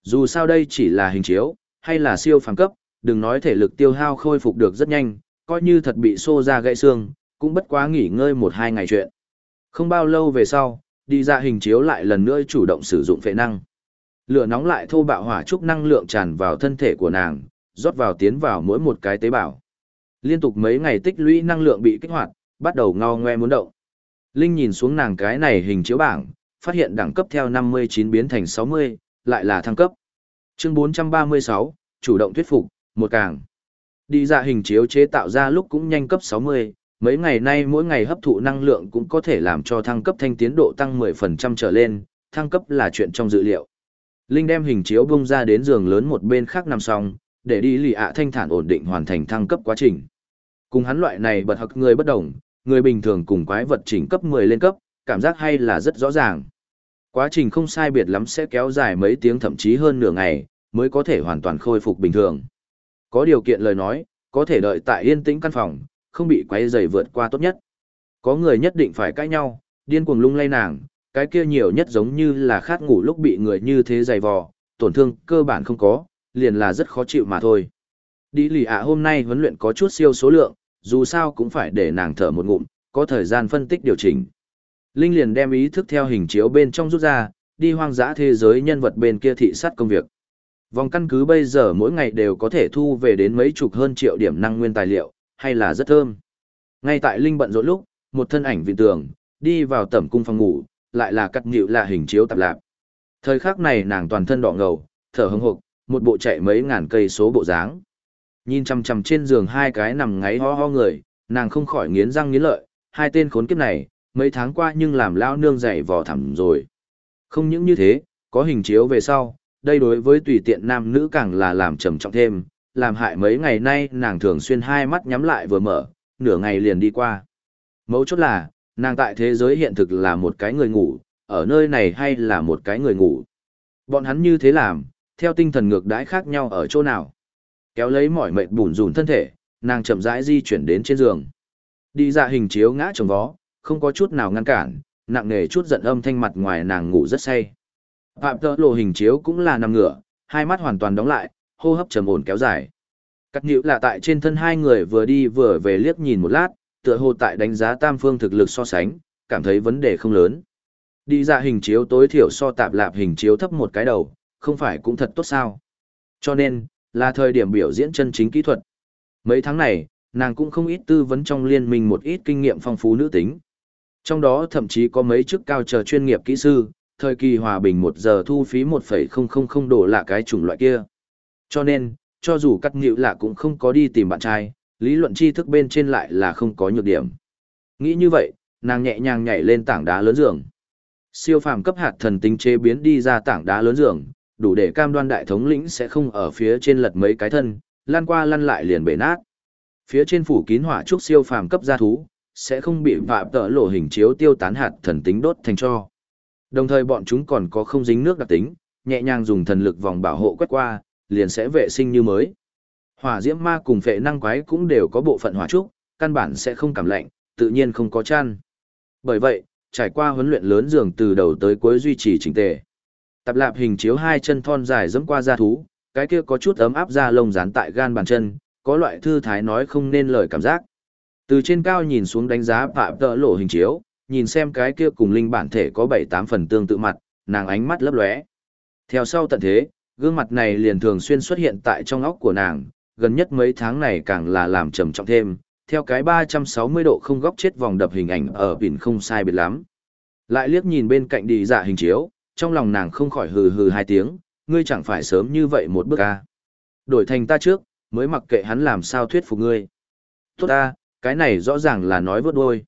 Dù sao đây chỉ là hình chiếu, hay là siêu phàm cấp, đừng nói thể lực tiêu hao khôi phục được rất nhanh, coi như thật bị xô ra gãy xương, cũng bất quá nghỉ ngơi một hai ngày chuyện. Không bao lâu về sau, đi ra hình chiếu lại lần nữa chủ động sử dụng phệ năng. Lửa nóng lại thô bạo hỏa trúc năng lượng tràn vào thân thể của nàng, rót vào tiến vào mỗi một cái tế bào. Liên tục mấy ngày tích lũy năng lượng bị kích hoạt, bắt đầu ngao ngoe muốn động. Linh nhìn xuống nàng cái này hình chiếu bảng, phát hiện đẳng cấp theo 59 biến thành 60, lại là thăng cấp. Chương 436, chủ động thuyết phục, một càng. Đi ra hình chiếu chế tạo ra lúc cũng nhanh cấp 60, mấy ngày nay mỗi ngày hấp thụ năng lượng cũng có thể làm cho thăng cấp thanh tiến độ tăng 10% trở lên, thăng cấp là chuyện trong dự liệu. Linh đem hình chiếu bung ra đến giường lớn một bên khác nằm xong, để đi lì ạ thanh thản ổn định hoàn thành thăng cấp quá trình. Cùng hắn loại này bật hặc người bất đồng, người bình thường cùng quái vật chỉnh cấp 10 lên cấp, cảm giác hay là rất rõ ràng. Quá trình không sai biệt lắm sẽ kéo dài mấy tiếng thậm chí hơn nửa ngày, mới có thể hoàn toàn khôi phục bình thường. Có điều kiện lời nói, có thể đợi tại yên tĩnh căn phòng, không bị quấy rầy vượt qua tốt nhất. Có người nhất định phải cãi nhau, điên cuồng lung lay nàng, cái kia nhiều nhất giống như là khát ngủ lúc bị người như thế dày vò, tổn thương cơ bản không có, liền là rất khó chịu mà thôi. Đi lì ạ hôm nay huấn luyện có chút siêu số lượng, dù sao cũng phải để nàng thở một ngụm, có thời gian phân tích điều chỉnh. Linh liền đem ý thức theo hình chiếu bên trong rút ra, đi hoang dã thế giới nhân vật bên kia thị sát công việc. Vòng căn cứ bây giờ mỗi ngày đều có thể thu về đến mấy chục hơn triệu điểm năng nguyên tài liệu, hay là rất thơm. Ngay tại Linh bận rộn lúc, một thân ảnh vị tường, đi vào tẩm cung phòng ngủ, lại là cắt nhịu là hình chiếu tạp lạp. Thời khắc này nàng toàn thân đỏ ngầu, thở hững hộc, một bộ chạy mấy ngàn cây số bộ dáng. Nhìn chằm chằm trên giường hai cái nằm ngáy ho ho người, nàng không khỏi nghiến răng nghiến lợi, hai tên khốn kiếp này, mấy tháng qua nhưng làm lao nương dạy vò thẳm rồi. Không những như thế, có hình chiếu về sau, đây đối với tùy tiện nam nữ càng là làm trầm trọng thêm, làm hại mấy ngày nay nàng thường xuyên hai mắt nhắm lại vừa mở, nửa ngày liền đi qua. Mấu chốt là, nàng tại thế giới hiện thực là một cái người ngủ, ở nơi này hay là một cái người ngủ. Bọn hắn như thế làm, theo tinh thần ngược đãi khác nhau ở chỗ nào. Kéo lấy mỏi mệt bùn rùn thân thể, nàng chậm rãi di chuyển đến trên giường. Đi ra hình chiếu ngã trồng vó, không có chút nào ngăn cản, nặng nề chút giận âm thanh mặt ngoài nàng ngủ rất say. Phạm tợ lộ hình chiếu cũng là nằm ngửa, hai mắt hoàn toàn đóng lại, hô hấp trầm ổn kéo dài. Cắt nhữ là tại trên thân hai người vừa đi vừa về liếc nhìn một lát, tựa hồ tại đánh giá tam phương thực lực so sánh, cảm thấy vấn đề không lớn. Đi ra hình chiếu tối thiểu so tạp lạp hình chiếu thấp một cái đầu, không phải cũng thật tốt sao. Cho nên, là thời điểm biểu diễn chân chính kỹ thuật. Mấy tháng này, nàng cũng không ít tư vấn trong liên minh một ít kinh nghiệm phong phú nữ tính. Trong đó thậm chí có mấy chức cao chờ chuyên nghiệp kỹ sư, thời kỳ hòa bình một giờ thu phí 1,000 đổ là cái chủng loại kia. Cho nên, cho dù cắt nhịu lạ cũng không có đi tìm bạn trai, lý luận tri thức bên trên lại là không có nhược điểm. Nghĩ như vậy, nàng nhẹ nhàng nhảy lên tảng đá lớn giường. Siêu phàm cấp hạt thần tính chế biến đi ra tảng đá lớn giường, đủ để cam đoan đại thống lĩnh sẽ không ở phía trên lật mấy cái thân, lăn qua lăn lại liền bể nát. Phía trên phủ kín hỏa trúc siêu phàm cấp gia thú, sẽ không bị vạ tợ lộ hình chiếu tiêu tán hạt thần tính đốt thành cho. Đồng thời bọn chúng còn có không dính nước đặc tính, nhẹ nhàng dùng thần lực vòng bảo hộ quét qua, liền sẽ vệ sinh như mới. Hỏa diễm ma cùng phệ năng quái cũng đều có bộ phận hỏa trúc, căn bản sẽ không cảm lạnh, tự nhiên không có chăn. Bởi vậy, trải qua huấn luyện lớn dường từ đầu tới cuối duy trì chỉnh tề. Tập lạp hình chiếu hai chân thon dài dẫm qua da thú, cái kia có chút ấm áp da lông dán tại gan bàn chân, có loại thư thái nói không nên lời cảm giác. Từ trên cao nhìn xuống đánh giá phạm tợ lộ hình chiếu, nhìn xem cái kia cùng linh bản thể có bảy tám phần tương tự mặt, nàng ánh mắt lấp lóe. Theo sau tận thế, gương mặt này liền thường xuyên xuất hiện tại trong óc của nàng, gần nhất mấy tháng này càng là làm trầm trọng thêm, theo cái 360 độ không góc chết vòng đập hình ảnh ở biển không sai biệt lắm. Lại liếc nhìn bên cạnh đi dạ hình chiếu, trong lòng nàng không khỏi hừ hừ hai tiếng, ngươi chẳng phải sớm như vậy một bước a. Đổi thành ta trước, mới mặc kệ hắn làm sao thuyết phục ngươi. Tốt ta, cái này rõ ràng là nói vớt đôi.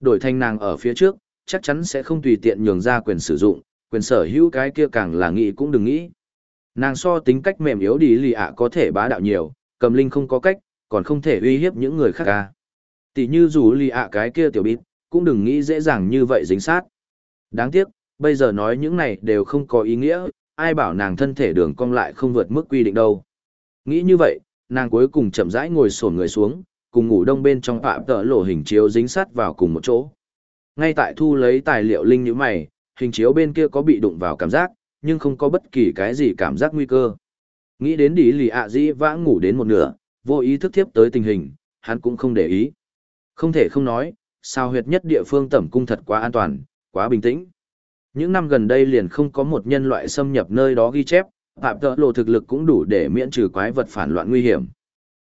Đổi thành nàng ở phía trước, chắc chắn sẽ không tùy tiện nhường ra quyền sử dụng, quyền sở hữu cái kia càng là nghĩ cũng đừng nghĩ. Nàng so tính cách mềm yếu đi lì ạ có thể bá đạo nhiều, cầm linh không có cách, còn không thể uy hiếp những người khác ca. Tỷ như dù lì ạ cái kia tiểu bít, cũng đừng nghĩ dễ dàng như vậy dính sát. Đáng tiếc, bây giờ nói những này đều không có ý nghĩa, ai bảo nàng thân thể đường cong lại không vượt mức quy định đâu. Nghĩ như vậy, nàng cuối cùng chậm rãi ngồi xổm người xuống, cùng ngủ đông bên trong phạm tợ lộ hình chiếu dính sát vào cùng một chỗ. Ngay tại thu lấy tài liệu linh như mày, hình chiếu bên kia có bị đụng vào cảm giác, nhưng không có bất kỳ cái gì cảm giác nguy cơ. Nghĩ đến đi lì ạ dĩ vãng ngủ đến một nửa, vô ý thức tiếp tới tình hình, hắn cũng không để ý. Không thể không nói, sao huyệt nhất địa phương tẩm cung thật quá an toàn, quá bình tĩnh. Những năm gần đây liền không có một nhân loại xâm nhập nơi đó ghi chép, phạm tợ lộ thực lực cũng đủ để miễn trừ quái vật phản loạn nguy hiểm.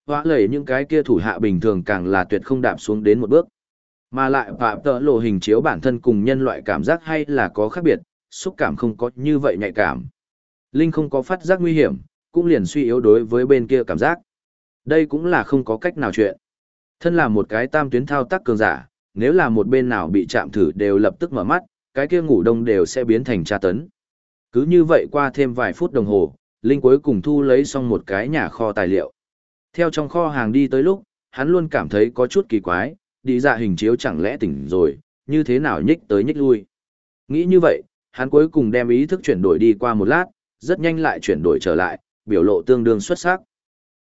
Hóa lầy những cái kia thủ hạ bình thường càng là tuyệt không đạp xuống đến một bước. Mà lại phạm tợ lộ hình chiếu bản thân cùng nhân loại cảm giác hay là có khác biệt, xúc cảm không có như vậy nhạy cảm. Linh không có phát giác nguy hiểm, cũng liền suy yếu đối với bên kia cảm giác. Đây cũng là không có cách nào chuyện. Thân là một cái tam tuyến thao tác cường giả, nếu là một bên nào bị chạm thử đều lập tức mở mắt, cái kia ngủ đông đều sẽ biến thành tra tấn. Cứ như vậy qua thêm vài phút đồng hồ, Linh cuối cùng thu lấy xong một cái nhà kho tài liệu. Theo trong kho hàng đi tới lúc, hắn luôn cảm thấy có chút kỳ quái, đi dạ hình chiếu chẳng lẽ tỉnh rồi, như thế nào nhích tới nhích lui. Nghĩ như vậy, hắn cuối cùng đem ý thức chuyển đổi đi qua một lát, rất nhanh lại chuyển đổi trở lại, biểu lộ tương đương xuất sắc.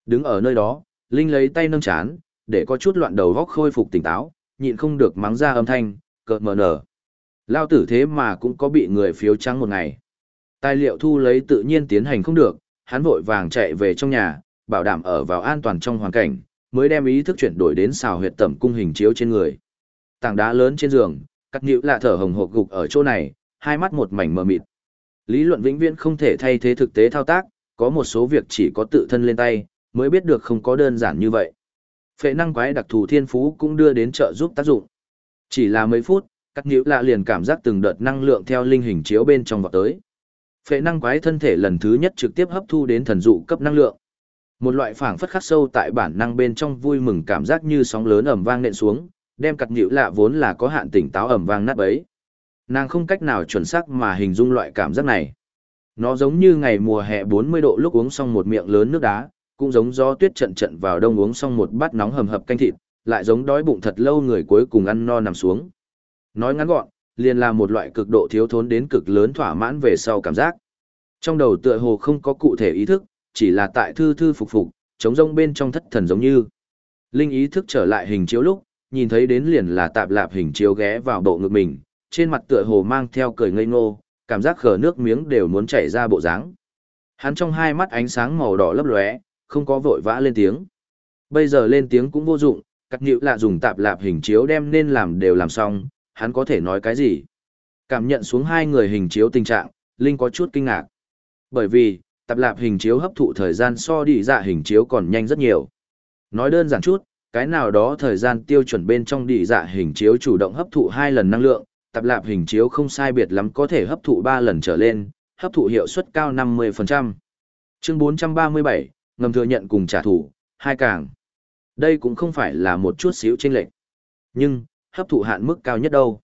Đứng ở nơi đó, Linh lấy tay nâng chán, để có chút loạn đầu góc khôi phục tỉnh táo, nhịn không được mắng ra âm thanh, cợt mờ nở. Lao tử thế mà cũng có bị người phiếu trắng một ngày. Tài liệu thu lấy tự nhiên tiến hành không được, hắn vội vàng chạy về trong nhà, bảo đảm ở vào an toàn trong hoàn cảnh, mới đem ý thức chuyển đổi đến xào huyệt tẩm cung hình chiếu trên người. Tảng đá lớn trên giường, cắt nhữ lạ thở hồng hộc gục ở chỗ này, hai mắt một mảnh mờ mịt. Lý luận vĩnh viễn không thể thay thế thực tế thao tác, Có một số việc chỉ có tự thân lên tay, mới biết được không có đơn giản như vậy. Phệ năng quái đặc thù thiên phú cũng đưa đến trợ giúp tác dụng. Chỉ là mấy phút, Cắt nhữ lạ liền cảm giác từng đợt năng lượng theo linh hình chiếu bên trong vọt tới. Phệ năng quái thân thể lần thứ nhất trực tiếp hấp thu đến thần dụ cấp năng lượng. Một loại phảng phất khắc sâu tại bản năng bên trong vui mừng cảm giác như sóng lớn ầm vang nện xuống, đem cắt nhữ lạ vốn là có hạn tỉnh táo ầm vang nát bấy. Nàng không cách nào chuẩn xác mà hình dung loại cảm giác này. Nó giống như ngày mùa hè 40 độ lúc uống xong một miệng lớn nước đá, cũng giống gió tuyết trận trận vào đông uống xong một bát nóng hầm hập canh thịt, lại giống đói bụng thật lâu người cuối cùng ăn no nằm xuống. Nói ngắn gọn, liền là một loại cực độ thiếu thốn đến cực lớn thỏa mãn về sau cảm giác. Trong đầu tựa hồ không có cụ thể ý thức, chỉ là tại thư thư phục phục, chống rông bên trong thất thần giống như. Linh ý thức trở lại hình chiếu lúc, nhìn thấy đến liền là tạp lạp hình chiếu ghé vào bộ ngực mình, trên mặt tựa hồ mang theo cười ngây ngô, cảm giác khờ nước miếng đều muốn chảy ra bộ dáng. Hắn trong hai mắt ánh sáng màu đỏ lấp lóe, không có vội vã lên tiếng. Bây giờ lên tiếng cũng vô dụng, cắt nhịu lạ dùng tạp lạp hình chiếu đem nên làm đều làm xong, hắn có thể nói cái gì. Cảm nhận xuống hai người hình chiếu tình trạng, Linh có chút kinh ngạc. Bởi vì, tập lạp hình chiếu hấp thụ thời gian so đi dạ hình chiếu còn nhanh rất nhiều. Nói đơn giản chút, cái nào đó thời gian tiêu chuẩn bên trong đi dạ hình chiếu chủ động hấp thụ hai lần năng lượng, tập lạp hình chiếu không sai biệt lắm có thể hấp thụ ba lần trở lên, hấp thụ hiệu suất cao 50%. Chương 437, ngầm thừa nhận cùng trả thù, hai càng. Đây cũng không phải là một chút xíu chênh lệch. Nhưng, hấp thụ hạn mức cao nhất đâu.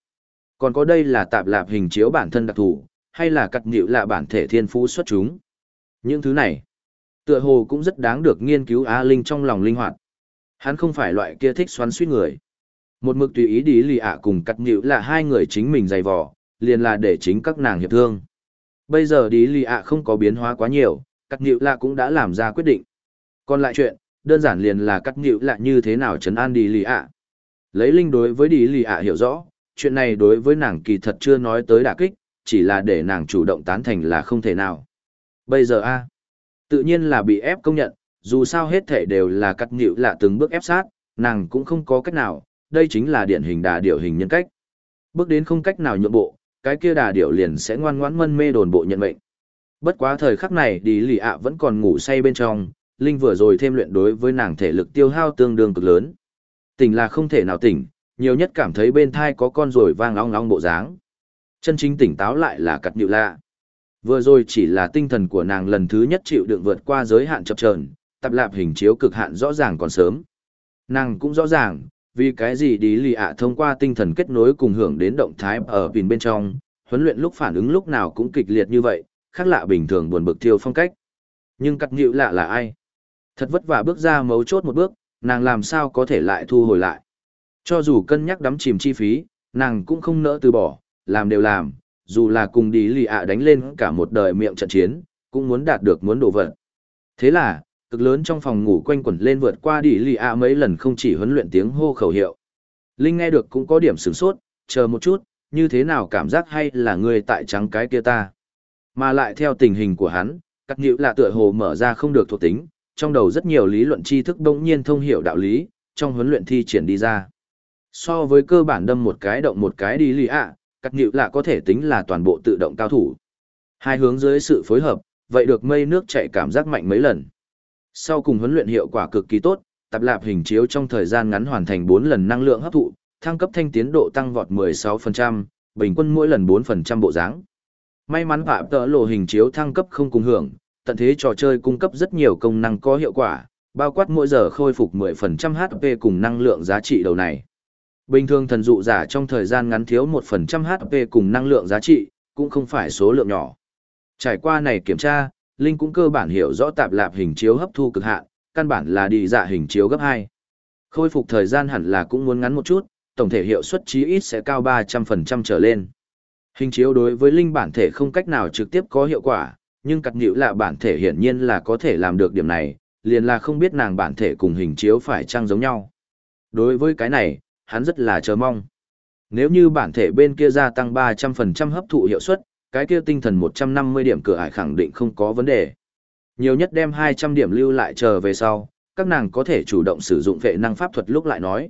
Còn có đây là tạp lạp hình chiếu bản thân đặc thù, hay là cặt nhịu là bản thể thiên phú xuất chúng. Những thứ này, tựa hồ cũng rất đáng được nghiên cứu Á Linh trong lòng linh hoạt. Hắn không phải loại kia thích xoắn suýt người. Một mực tùy ý đi lì ạ cùng cặt nhịu là hai người chính mình dày vò, liền là để chính các nàng hiệp thương. Bây giờ đi lì ạ không có biến hóa quá nhiều, cắt nhịu lạ cũng đã làm ra quyết định. Còn lại chuyện, đơn giản liền là cắt nhịu lạ như thế nào chấn an đi lì ạ. Lấy linh đối với đi lì ạ hiểu rõ, chuyện này đối với nàng kỳ thật chưa nói tới đả kích, chỉ là để nàng chủ động tán thành là không thể nào. Bây giờ a tự nhiên là bị ép công nhận, dù sao hết thể đều là cắt nhịu lạ từng bước ép sát, nàng cũng không có cách nào, đây chính là điển hình đà điều hình nhân cách. Bước đến không cách nào nhượng bộ, cái kia đà điểu liền sẽ ngoan ngoãn mân mê đồn bộ nhận mệnh. Bất quá thời khắc này đi lì ạ vẫn còn ngủ say bên trong, Linh vừa rồi thêm luyện đối với nàng thể lực tiêu hao tương đương cực lớn. Tỉnh là không thể nào tỉnh, nhiều nhất cảm thấy bên thai có con rồi vang long long bộ dáng. Chân chính tỉnh táo lại là cặt nhịu lạ. Vừa rồi chỉ là tinh thần của nàng lần thứ nhất chịu đựng vượt qua giới hạn chập chờn, tập lạp hình chiếu cực hạn rõ ràng còn sớm. Nàng cũng rõ ràng, vì cái gì đi lì ạ thông qua tinh thần kết nối cùng hưởng đến động thái ở pin bên trong, huấn luyện lúc phản ứng lúc nào cũng kịch liệt như vậy, khác lạ bình thường buồn bực thiêu phong cách. Nhưng cắt nhịu lạ là ai? Thật vất vả bước ra mấu chốt một bước, nàng làm sao có thể lại thu hồi lại. Cho dù cân nhắc đắm chìm chi phí, nàng cũng không nỡ từ bỏ, làm đều làm, dù là cùng đi lì ạ đánh lên cả một đời miệng trận chiến, cũng muốn đạt được muốn đổ vật. Thế là, cực lớn trong phòng ngủ quanh quẩn lên vượt qua đi lì ạ mấy lần không chỉ huấn luyện tiếng hô khẩu hiệu. Linh nghe được cũng có điểm sửng sốt, chờ một chút, như thế nào cảm giác hay là người tại trắng cái kia ta. Mà lại theo tình hình của hắn, các nhữ là tựa hồ mở ra không được thuộc tính, trong đầu rất nhiều lý luận tri thức bỗng nhiên thông hiểu đạo lý, trong huấn luyện thi triển đi ra. So với cơ bản đâm một cái động một cái đi lì ạ, cắt nhịu lạ có thể tính là toàn bộ tự động cao thủ. Hai hướng dưới sự phối hợp, vậy được mây nước chạy cảm giác mạnh mấy lần. Sau cùng huấn luyện hiệu quả cực kỳ tốt, tập lạp hình chiếu trong thời gian ngắn hoàn thành 4 lần năng lượng hấp thụ, thăng cấp thanh tiến độ tăng vọt 16%, bình quân mỗi lần 4% bộ dáng. May mắn phạm tợ lộ hình chiếu thăng cấp không cùng hưởng, tận thế trò chơi cung cấp rất nhiều công năng có hiệu quả, bao quát mỗi giờ khôi phục 10% HP cùng năng lượng giá trị đầu này. Bình thường thần dụ giả trong thời gian ngắn thiếu 1% HP cùng năng lượng giá trị, cũng không phải số lượng nhỏ. Trải qua này kiểm tra, Linh cũng cơ bản hiểu rõ tạp lạp hình chiếu hấp thu cực hạn, căn bản là đi dạ hình chiếu gấp 2. Khôi phục thời gian hẳn là cũng muốn ngắn một chút, tổng thể hiệu suất chí ít sẽ cao 300% trở lên. Hình chiếu đối với linh bản thể không cách nào trực tiếp có hiệu quả, nhưng cặt nhữ là bản thể hiển nhiên là có thể làm được điểm này, liền là không biết nàng bản thể cùng hình chiếu phải trang giống nhau. Đối với cái này, hắn rất là chờ mong. Nếu như bản thể bên kia gia tăng 300% hấp thụ hiệu suất, cái kia tinh thần 150 điểm cửa ải khẳng định không có vấn đề. Nhiều nhất đem 200 điểm lưu lại chờ về sau, các nàng có thể chủ động sử dụng vệ năng pháp thuật lúc lại nói.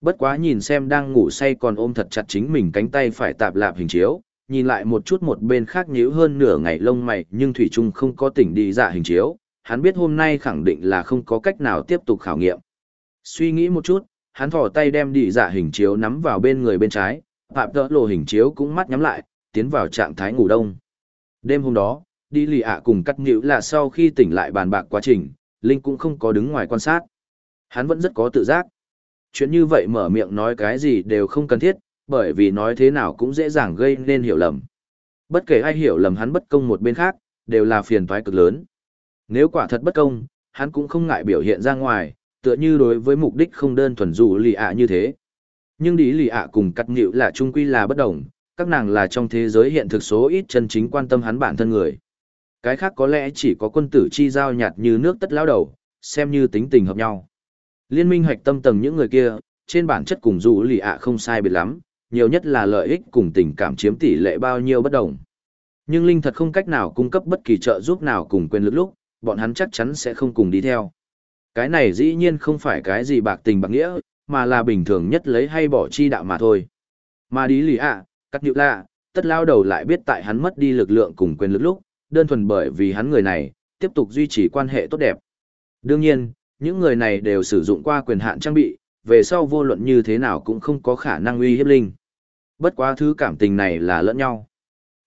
Bất quá nhìn xem đang ngủ say còn ôm thật chặt chính mình cánh tay phải tạp lạp hình chiếu, nhìn lại một chút một bên khác nhíu hơn nửa ngày lông mày nhưng Thủy Trung không có tỉnh đi dạ hình chiếu, hắn biết hôm nay khẳng định là không có cách nào tiếp tục khảo nghiệm. Suy nghĩ một chút, hắn thò tay đem đi dạ hình chiếu nắm vào bên người bên trái, phạm tỡ lộ hình chiếu cũng mắt nhắm lại, tiến vào trạng thái ngủ đông. Đêm hôm đó, đi lì ạ cùng cắt nhữ là sau khi tỉnh lại bàn bạc quá trình, Linh cũng không có đứng ngoài quan sát. Hắn vẫn rất có tự giác. Chuyện như vậy mở miệng nói cái gì đều không cần thiết, bởi vì nói thế nào cũng dễ dàng gây nên hiểu lầm. Bất kể ai hiểu lầm hắn bất công một bên khác, đều là phiền toái cực lớn. Nếu quả thật bất công, hắn cũng không ngại biểu hiện ra ngoài, tựa như đối với mục đích không đơn thuần dù lì ạ như thế. Nhưng đi lì ạ cùng cắt nghịu là trung quy là bất đồng, các nàng là trong thế giới hiện thực số ít chân chính quan tâm hắn bản thân người. Cái khác có lẽ chỉ có quân tử chi giao nhạt như nước tất lao đầu, xem như tính tình hợp nhau. Liên minh hoạch tâm tầng những người kia, trên bản chất cùng dù lì ạ không sai biệt lắm, nhiều nhất là lợi ích cùng tình cảm chiếm tỷ lệ bao nhiêu bất đồng. Nhưng Linh thật không cách nào cung cấp bất kỳ trợ giúp nào cùng quyền lực lúc, bọn hắn chắc chắn sẽ không cùng đi theo. Cái này dĩ nhiên không phải cái gì bạc tình bạc nghĩa, mà là bình thường nhất lấy hay bỏ chi đạo mà thôi. Mà đi lì ạ, cắt nhự lạ, tất lao đầu lại biết tại hắn mất đi lực lượng cùng quyền lực lúc, đơn thuần bởi vì hắn người này, tiếp tục duy trì quan hệ tốt đẹp. Đương nhiên, những người này đều sử dụng qua quyền hạn trang bị, về sau vô luận như thế nào cũng không có khả năng uy hiếp linh. Bất quá thứ cảm tình này là lẫn nhau.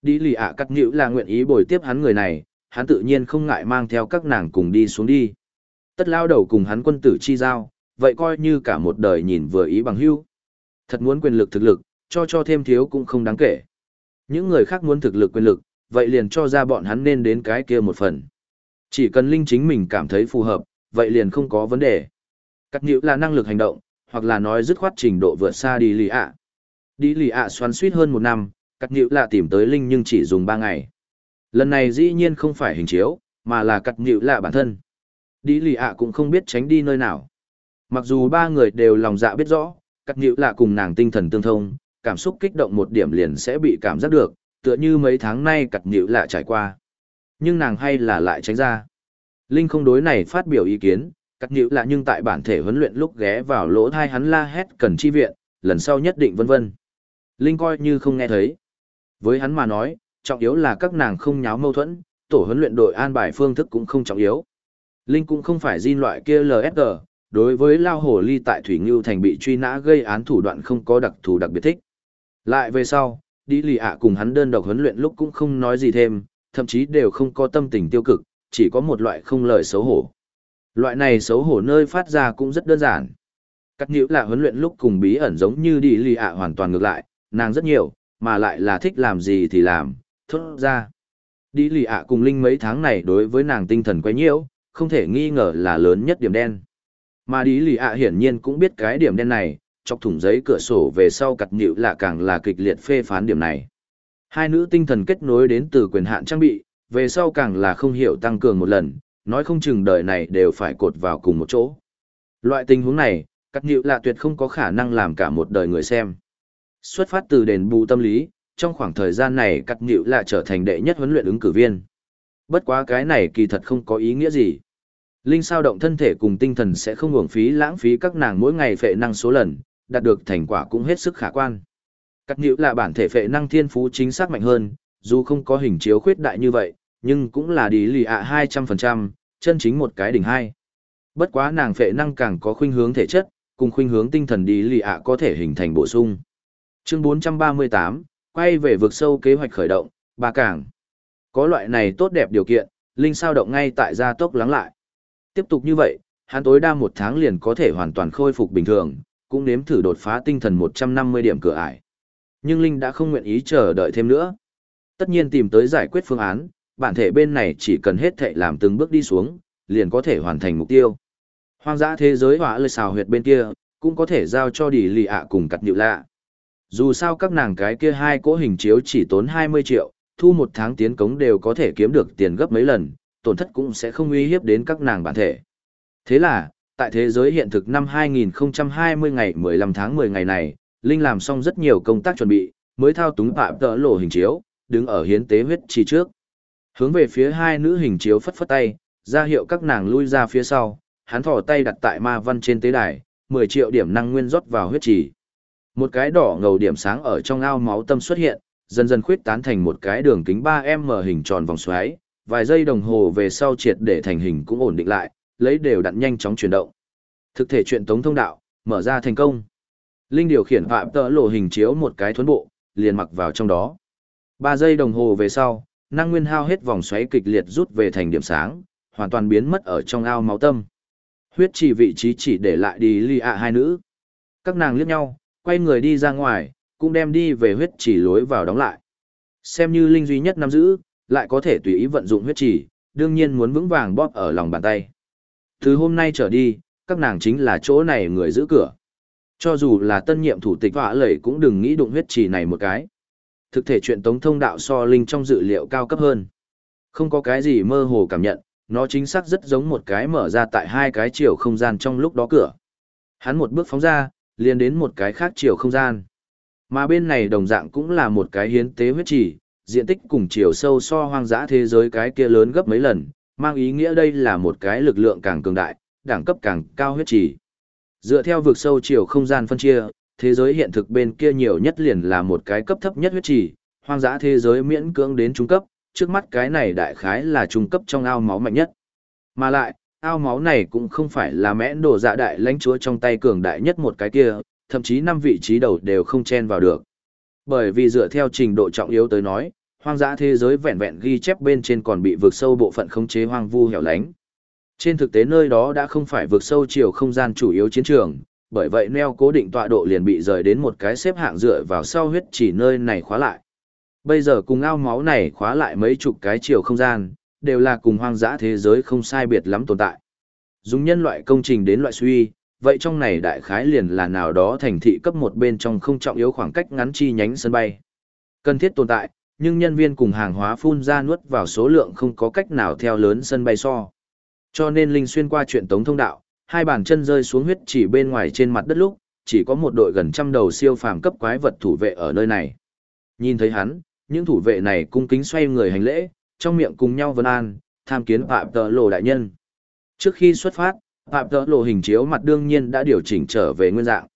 Đi lì ạ cắt nhữ là nguyện ý bồi tiếp hắn người này, hắn tự nhiên không ngại mang theo các nàng cùng đi xuống đi. Tất lao đầu cùng hắn quân tử chi giao, vậy coi như cả một đời nhìn vừa ý bằng hưu. Thật muốn quyền lực thực lực, cho cho thêm thiếu cũng không đáng kể. Những người khác muốn thực lực quyền lực, vậy liền cho ra bọn hắn nên đến cái kia một phần. Chỉ cần Linh chính mình cảm thấy phù hợp, vậy liền không có vấn đề. Cắt nhữ là năng lực hành động, hoặc là nói dứt khoát trình độ vượt xa đi lì ạ. Đi lì ạ xoắn suýt hơn một năm, cắt nhữ là tìm tới Linh nhưng chỉ dùng ba ngày. Lần này dĩ nhiên không phải hình chiếu, mà là cắt nhữ là bản thân. Đi lì ạ cũng không biết tránh đi nơi nào. Mặc dù ba người đều lòng dạ biết rõ, cắt nhữ là cùng nàng tinh thần tương thông, cảm xúc kích động một điểm liền sẽ bị cảm giác được, tựa như mấy tháng nay cắt nhữ lạ trải qua. Nhưng nàng hay là lại tránh ra. Linh không đối này phát biểu ý kiến, cắt nhữ lạ nhưng tại bản thể huấn luyện lúc ghé vào lỗ thai hắn la hét cần chi viện, lần sau nhất định vân vân. Linh coi như không nghe thấy. Với hắn mà nói, trọng yếu là các nàng không nháo mâu thuẫn, tổ huấn luyện đội an bài phương thức cũng không trọng yếu. Linh cũng không phải Jin loại kia LSG, đối với Lao Hồ Ly tại Thủy Ngưu Thành bị truy nã gây án thủ đoạn không có đặc thù đặc biệt thích. Lại về sau, đi lì ạ cùng hắn đơn độc huấn luyện lúc cũng không nói gì thêm, thậm chí đều không có tâm tình tiêu cực, chỉ có một loại không lời xấu hổ. Loại này xấu hổ nơi phát ra cũng rất đơn giản. Cắt nhữ là huấn luyện lúc cùng bí ẩn giống như đi lì ạ hoàn toàn ngược lại, nàng rất nhiều, mà lại là thích làm gì thì làm, thốt ra. Đi lì ạ cùng Linh mấy tháng này đối với nàng tinh thần quấy nhiễu, không thể nghi ngờ là lớn nhất điểm đen. Mà đi lì ạ hiển nhiên cũng biết cái điểm đen này, chọc thủng giấy cửa sổ về sau cặt nhịu là càng là kịch liệt phê phán điểm này. Hai nữ tinh thần kết nối đến từ quyền hạn trang bị, về sau càng là không hiểu tăng cường một lần, nói không chừng đời này đều phải cột vào cùng một chỗ. Loại tình huống này, cắt nhịu là tuyệt không có khả năng làm cả một đời người xem. Xuất phát từ đền bù tâm lý, trong khoảng thời gian này cắt nhịu là trở thành đệ nhất huấn luyện ứng cử viên. Bất quá cái này kỳ thật không có ý nghĩa gì. Linh sao động thân thể cùng tinh thần sẽ không uổng phí lãng phí các nàng mỗi ngày phệ năng số lần, đạt được thành quả cũng hết sức khả quan. Cắt nhữ là bản thể phệ năng thiên phú chính xác mạnh hơn, dù không có hình chiếu khuyết đại như vậy, nhưng cũng là đi lì ạ 200%, chân chính một cái đỉnh hai. Bất quá nàng phệ năng càng có khuynh hướng thể chất, cùng khuynh hướng tinh thần đi lì ạ có thể hình thành bổ sung. Chương 438, quay về vực sâu kế hoạch khởi động, ba cảng. Có loại này tốt đẹp điều kiện, Linh sao động ngay tại gia tốc lắng lại. Tiếp tục như vậy, hắn tối đa một tháng liền có thể hoàn toàn khôi phục bình thường, cũng nếm thử đột phá tinh thần 150 điểm cửa ải. Nhưng Linh đã không nguyện ý chờ đợi thêm nữa. Tất nhiên tìm tới giải quyết phương án, bản thể bên này chỉ cần hết thệ làm từng bước đi xuống, liền có thể hoàn thành mục tiêu. Hoang dã thế giới hỏa lời xào huyệt bên kia, cũng có thể giao cho đỉ lì ạ cùng cặt nhịu lạ. Dù sao các nàng cái kia hai cỗ hình chiếu chỉ tốn 20 triệu, thu một tháng tiến cống đều có thể kiếm được tiền gấp mấy lần, tổn thất cũng sẽ không uy hiếp đến các nàng bản thể. Thế là, tại thế giới hiện thực năm 2020 ngày 15 tháng 10 ngày này, Linh làm xong rất nhiều công tác chuẩn bị, mới thao túng phạm tỡ lộ hình chiếu, đứng ở hiến tế huyết chi trước. Hướng về phía hai nữ hình chiếu phất phất tay, ra hiệu các nàng lui ra phía sau, hắn thỏ tay đặt tại ma văn trên tế đài, 10 triệu điểm năng nguyên rót vào huyết trì. Một cái đỏ ngầu điểm sáng ở trong ao máu tâm xuất hiện, dần dần khuyết tán thành một cái đường kính 3m hình tròn vòng xoáy, vài giây đồng hồ về sau triệt để thành hình cũng ổn định lại, lấy đều đặn nhanh chóng chuyển động. Thực thể chuyện tống thông đạo, mở ra thành công. Linh điều khiển phạm tợ lộ hình chiếu một cái thuấn bộ, liền mặc vào trong đó. 3 giây đồng hồ về sau, năng nguyên hao hết vòng xoáy kịch liệt rút về thành điểm sáng, hoàn toàn biến mất ở trong ao máu tâm. Huyết chỉ vị trí chỉ để lại đi ly ạ hai nữ. Các nàng liếc nhau, quay người đi ra ngoài, cũng đem đi về huyết chỉ lối vào đóng lại. Xem như linh duy nhất nắm giữ, lại có thể tùy ý vận dụng huyết chỉ, đương nhiên muốn vững vàng bóp ở lòng bàn tay. Từ hôm nay trở đi, các nàng chính là chỗ này người giữ cửa. Cho dù là tân nhiệm thủ tịch họa lẩy cũng đừng nghĩ đụng huyết chỉ này một cái. Thực thể chuyện tống thông đạo so linh trong dự liệu cao cấp hơn. Không có cái gì mơ hồ cảm nhận, nó chính xác rất giống một cái mở ra tại hai cái chiều không gian trong lúc đó cửa. Hắn một bước phóng ra, liền đến một cái khác chiều không gian. Mà bên này đồng dạng cũng là một cái hiến tế huyết chỉ, diện tích cùng chiều sâu so hoang dã thế giới cái kia lớn gấp mấy lần, mang ý nghĩa đây là một cái lực lượng càng cường đại, đẳng cấp càng cao huyết chỉ. Dựa theo vực sâu chiều không gian phân chia, thế giới hiện thực bên kia nhiều nhất liền là một cái cấp thấp nhất huyết chỉ, hoang dã thế giới miễn cưỡng đến trung cấp, trước mắt cái này đại khái là trung cấp trong ao máu mạnh nhất. Mà lại, ao máu này cũng không phải là mẽn đồ dạ đại lãnh chúa trong tay cường đại nhất một cái kia, thậm chí năm vị trí đầu đều không chen vào được. Bởi vì dựa theo trình độ trọng yếu tới nói, hoang dã thế giới vẹn vẹn ghi chép bên trên còn bị vượt sâu bộ phận khống chế hoang vu hẻo lánh. Trên thực tế nơi đó đã không phải vượt sâu chiều không gian chủ yếu chiến trường, bởi vậy neo cố định tọa độ liền bị rời đến một cái xếp hạng dựa vào sau huyết chỉ nơi này khóa lại. Bây giờ cùng ao máu này khóa lại mấy chục cái chiều không gian, đều là cùng hoang dã thế giới không sai biệt lắm tồn tại. Dùng nhân loại công trình đến loại suy, vậy trong này đại khái liền là nào đó thành thị cấp một bên trong không trọng yếu khoảng cách ngắn chi nhánh sân bay. Cần thiết tồn tại, nhưng nhân viên cùng hàng hóa phun ra nuốt vào số lượng không có cách nào theo lớn sân bay so. Cho nên Linh xuyên qua chuyện tống thông đạo, hai bàn chân rơi xuống huyết chỉ bên ngoài trên mặt đất lúc, chỉ có một đội gần trăm đầu siêu phàm cấp quái vật thủ vệ ở nơi này. Nhìn thấy hắn, những thủ vệ này cung kính xoay người hành lễ, trong miệng cùng nhau vân an, tham kiến Phạm Tờ Lộ đại nhân. Trước khi xuất phát, Phạm Tờ Lộ hình chiếu mặt đương nhiên đã điều chỉnh trở về nguyên dạng.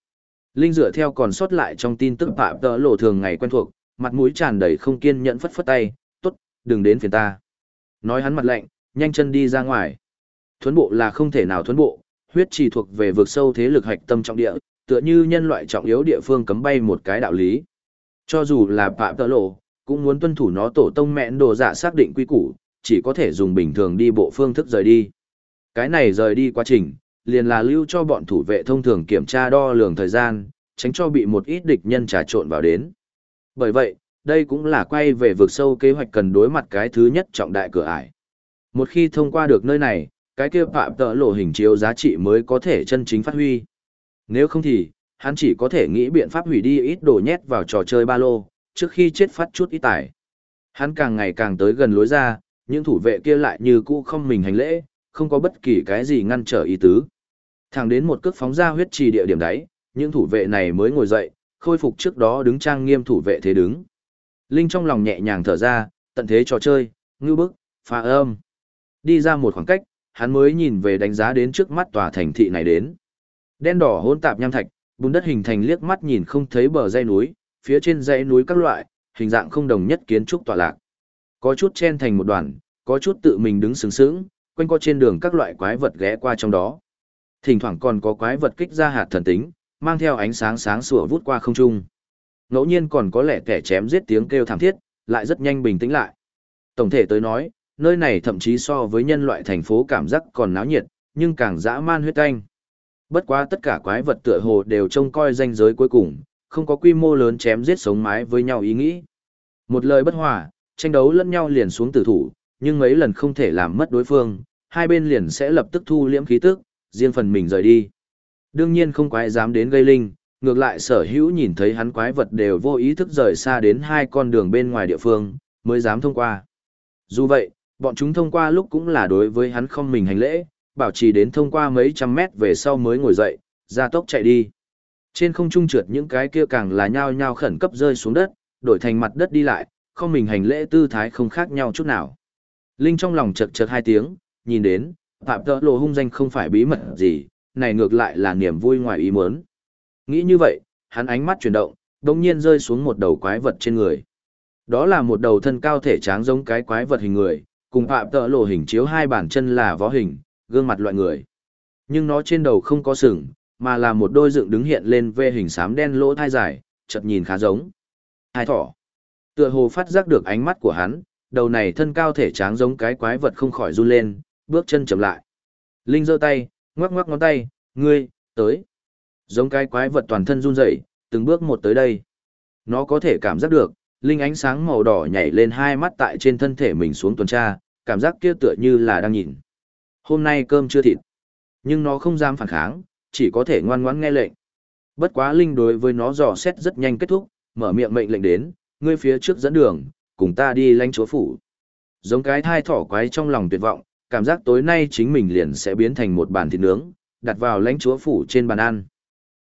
Linh dựa theo còn sót lại trong tin tức Phạm Tờ Lộ thường ngày quen thuộc, mặt mũi tràn đầy không kiên nhẫn phất phất tay, tốt, đừng đến phiền ta. Nói hắn mặt lạnh, nhanh chân đi ra ngoài. Thuấn bộ là không thể nào thuấn bộ, huyết trì thuộc về vực sâu thế lực hạch tâm trọng địa, tựa như nhân loại trọng yếu địa phương cấm bay một cái đạo lý. Cho dù là Phạm Tờ Lộ, cũng muốn tuân thủ nó tổ tông mẹn đồ dạ xác định quy củ, chỉ có thể dùng bình thường đi bộ phương thức rời đi. Cái này rời đi quá trình, liền là lưu cho bọn thủ vệ thông thường kiểm tra đo lường thời gian, tránh cho bị một ít địch nhân trà trộn vào đến. Bởi vậy, đây cũng là quay về vực sâu kế hoạch cần đối mặt cái thứ nhất trọng đại cửa ải. Một khi thông qua được nơi này, cái kia phạm tợ lộ hình chiếu giá trị mới có thể chân chính phát huy. Nếu không thì, hắn chỉ có thể nghĩ biện pháp hủy đi ít đồ nhét vào trò chơi ba lô, trước khi chết phát chút ít tài. Hắn càng ngày càng tới gần lối ra, những thủ vệ kia lại như cũ không mình hành lễ, không có bất kỳ cái gì ngăn trở ý tứ. Thẳng đến một cước phóng ra huyết trì địa điểm đấy, những thủ vệ này mới ngồi dậy, khôi phục trước đó đứng trang nghiêm thủ vệ thế đứng. Linh trong lòng nhẹ nhàng thở ra, tận thế trò chơi, ngư bức, pha âm. Đi ra một khoảng cách, hắn mới nhìn về đánh giá đến trước mắt tòa thành thị này đến. Đen đỏ hỗn tạp nham thạch, bùn đất hình thành liếc mắt nhìn không thấy bờ dây núi, phía trên dãy núi các loại, hình dạng không đồng nhất kiến trúc tọa lạc. Có chút chen thành một đoàn, có chút tự mình đứng sướng sướng, quanh co trên đường các loại quái vật ghé qua trong đó. Thỉnh thoảng còn có quái vật kích ra hạt thần tính, mang theo ánh sáng sáng sủa vút qua không trung. Ngẫu nhiên còn có lẻ kẻ chém giết tiếng kêu thảm thiết, lại rất nhanh bình tĩnh lại. Tổng thể tới nói, nơi này thậm chí so với nhân loại thành phố cảm giác còn náo nhiệt, nhưng càng dã man huyết tanh. Bất quá tất cả quái vật tựa hồ đều trông coi danh giới cuối cùng, không có quy mô lớn chém giết sống mái với nhau ý nghĩ. Một lời bất hòa, tranh đấu lẫn nhau liền xuống tử thủ, nhưng mấy lần không thể làm mất đối phương, hai bên liền sẽ lập tức thu liễm khí tức, riêng phần mình rời đi. Đương nhiên không quái dám đến gây linh, ngược lại sở hữu nhìn thấy hắn quái vật đều vô ý thức rời xa đến hai con đường bên ngoài địa phương, mới dám thông qua. Dù vậy, bọn chúng thông qua lúc cũng là đối với hắn không mình hành lễ, bảo trì đến thông qua mấy trăm mét về sau mới ngồi dậy, ra tốc chạy đi. Trên không trung trượt những cái kia càng là nhao nhao khẩn cấp rơi xuống đất, đổi thành mặt đất đi lại, không mình hành lễ tư thái không khác nhau chút nào. Linh trong lòng chật chật hai tiếng, nhìn đến, phạm tợ lộ hung danh không phải bí mật gì, này ngược lại là niềm vui ngoài ý muốn. Nghĩ như vậy, hắn ánh mắt chuyển động, đồng nhiên rơi xuống một đầu quái vật trên người. Đó là một đầu thân cao thể tráng giống cái quái vật hình người, cùng phạm tợ lộ hình chiếu hai bàn chân là võ hình, gương mặt loại người. Nhưng nó trên đầu không có sừng, mà là một đôi dựng đứng hiện lên ve hình xám đen lỗ thai dài, chợt nhìn khá giống. Hai thỏ. Tựa hồ phát giác được ánh mắt của hắn, đầu này thân cao thể tráng giống cái quái vật không khỏi run lên, bước chân chậm lại. Linh giơ tay, ngoắc ngoắc ngón tay, ngươi, tới. Giống cái quái vật toàn thân run rẩy, từng bước một tới đây. Nó có thể cảm giác được, linh ánh sáng màu đỏ nhảy lên hai mắt tại trên thân thể mình xuống tuần tra, cảm giác kia tựa như là đang nhìn. Hôm nay cơm chưa thịt. Nhưng nó không dám phản kháng, chỉ có thể ngoan ngoãn nghe lệnh. Bất quá linh đối với nó dò xét rất nhanh kết thúc, mở miệng mệnh lệnh đến, ngươi phía trước dẫn đường, cùng ta đi lãnh chúa phủ. Giống cái thai thỏ quái trong lòng tuyệt vọng, cảm giác tối nay chính mình liền sẽ biến thành một bàn thịt nướng, đặt vào lãnh chúa phủ trên bàn ăn.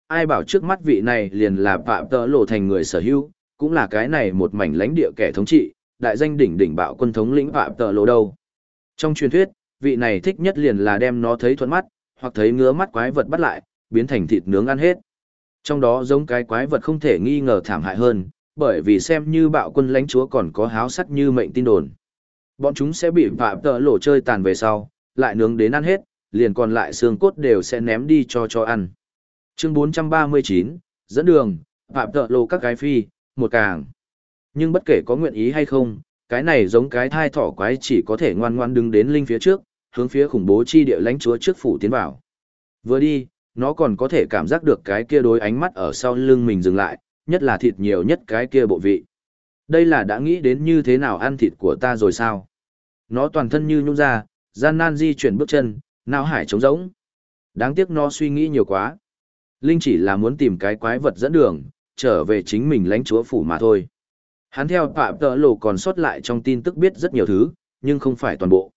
Ai bảo trước mắt vị này liền là phạm tỡ lộ thành người sở hữu, cũng là cái này một mảnh lãnh địa kẻ thống trị, đại danh đỉnh đỉnh bạo quân thống lĩnh phạm tỡ lộ đâu. Trong truyền thuyết, vị này thích nhất liền là đem nó thấy thuận mắt, hoặc thấy ngứa mắt quái vật bắt lại, biến thành thịt nướng ăn hết. Trong đó giống cái quái vật không thể nghi ngờ thảm hại hơn, bởi vì xem như bạo quân lãnh chúa còn có háo sắc như mệnh tin đồn. Bọn chúng sẽ bị phạm tợ lộ chơi tàn về sau, lại nướng đến ăn hết, liền còn lại xương cốt đều sẽ ném đi cho cho ăn. Chương 439, dẫn đường, phạm tợ lộ các cái phi, một càng. Nhưng bất kể có nguyện ý hay không, cái này giống cái thai thỏ quái chỉ có thể ngoan ngoan đứng đến linh phía trước, hướng phía khủng bố chi địa lãnh chúa trước phủ tiến vào. Vừa đi, nó còn có thể cảm giác được cái kia đối ánh mắt ở sau lưng mình dừng lại, nhất là thịt nhiều nhất cái kia bộ vị. Đây là đã nghĩ đến như thế nào ăn thịt của ta rồi sao? Nó toàn thân như nhũ ra, gian nan di chuyển bước chân, não hải trống rỗng. Đáng tiếc nó suy nghĩ nhiều quá. Linh chỉ là muốn tìm cái quái vật dẫn đường, trở về chính mình lãnh chúa phủ mà thôi. Hắn theo phạm tợ lộ còn sót lại trong tin tức biết rất nhiều thứ, nhưng không phải toàn bộ.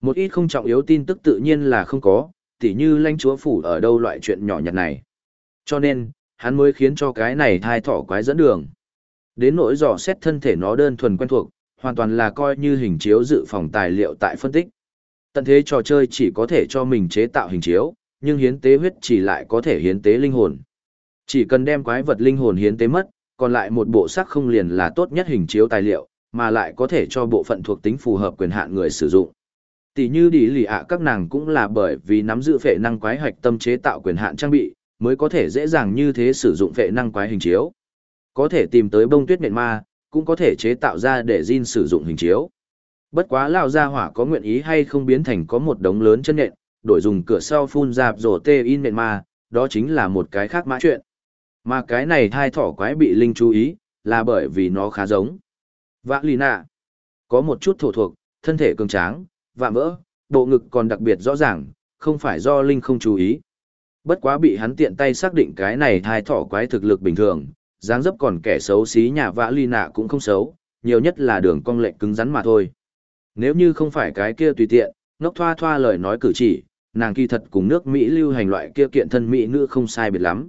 Một ít không trọng yếu tin tức tự nhiên là không có, tỉ như lãnh chúa phủ ở đâu loại chuyện nhỏ nhặt này. Cho nên, hắn mới khiến cho cái này thai thỏ quái dẫn đường. Đến nỗi dò xét thân thể nó đơn thuần quen thuộc, hoàn toàn là coi như hình chiếu dự phòng tài liệu tại phân tích. Tận thế trò chơi chỉ có thể cho mình chế tạo hình chiếu, nhưng hiến tế huyết chỉ lại có thể hiến tế linh hồn. Chỉ cần đem quái vật linh hồn hiến tế mất, còn lại một bộ sắc không liền là tốt nhất hình chiếu tài liệu, mà lại có thể cho bộ phận thuộc tính phù hợp quyền hạn người sử dụng. Tỷ như đi lì ạ các nàng cũng là bởi vì nắm giữ phệ năng quái hạch tâm chế tạo quyền hạn trang bị, mới có thể dễ dàng như thế sử dụng phệ năng quái hình chiếu. Có thể tìm tới bông tuyết nện ma, cũng có thể chế tạo ra để Jin sử dụng hình chiếu. Bất quá lão gia hỏa có nguyện ý hay không biến thành có một đống lớn chân nện, đổi dùng cửa sau phun dạp rổ tê in nện ma, đó chính là một cái khác mã chuyện. Mà cái này thai thỏ quái bị Linh chú ý, là bởi vì nó khá giống. Vã lì nạ, có một chút thổ thuộc, thân thể cường tráng, vạm vỡ, bộ ngực còn đặc biệt rõ ràng, không phải do Linh không chú ý. Bất quá bị hắn tiện tay xác định cái này thai thỏ quái thực lực bình thường, dáng dấp còn kẻ xấu xí nhà vã ly nạ cũng không xấu, nhiều nhất là đường cong lệnh cứng rắn mà thôi. Nếu như không phải cái kia tùy tiện, ngốc thoa thoa lời nói cử chỉ, nàng kỳ thật cùng nước Mỹ lưu hành loại kia kiện thân Mỹ nữ không sai biệt lắm.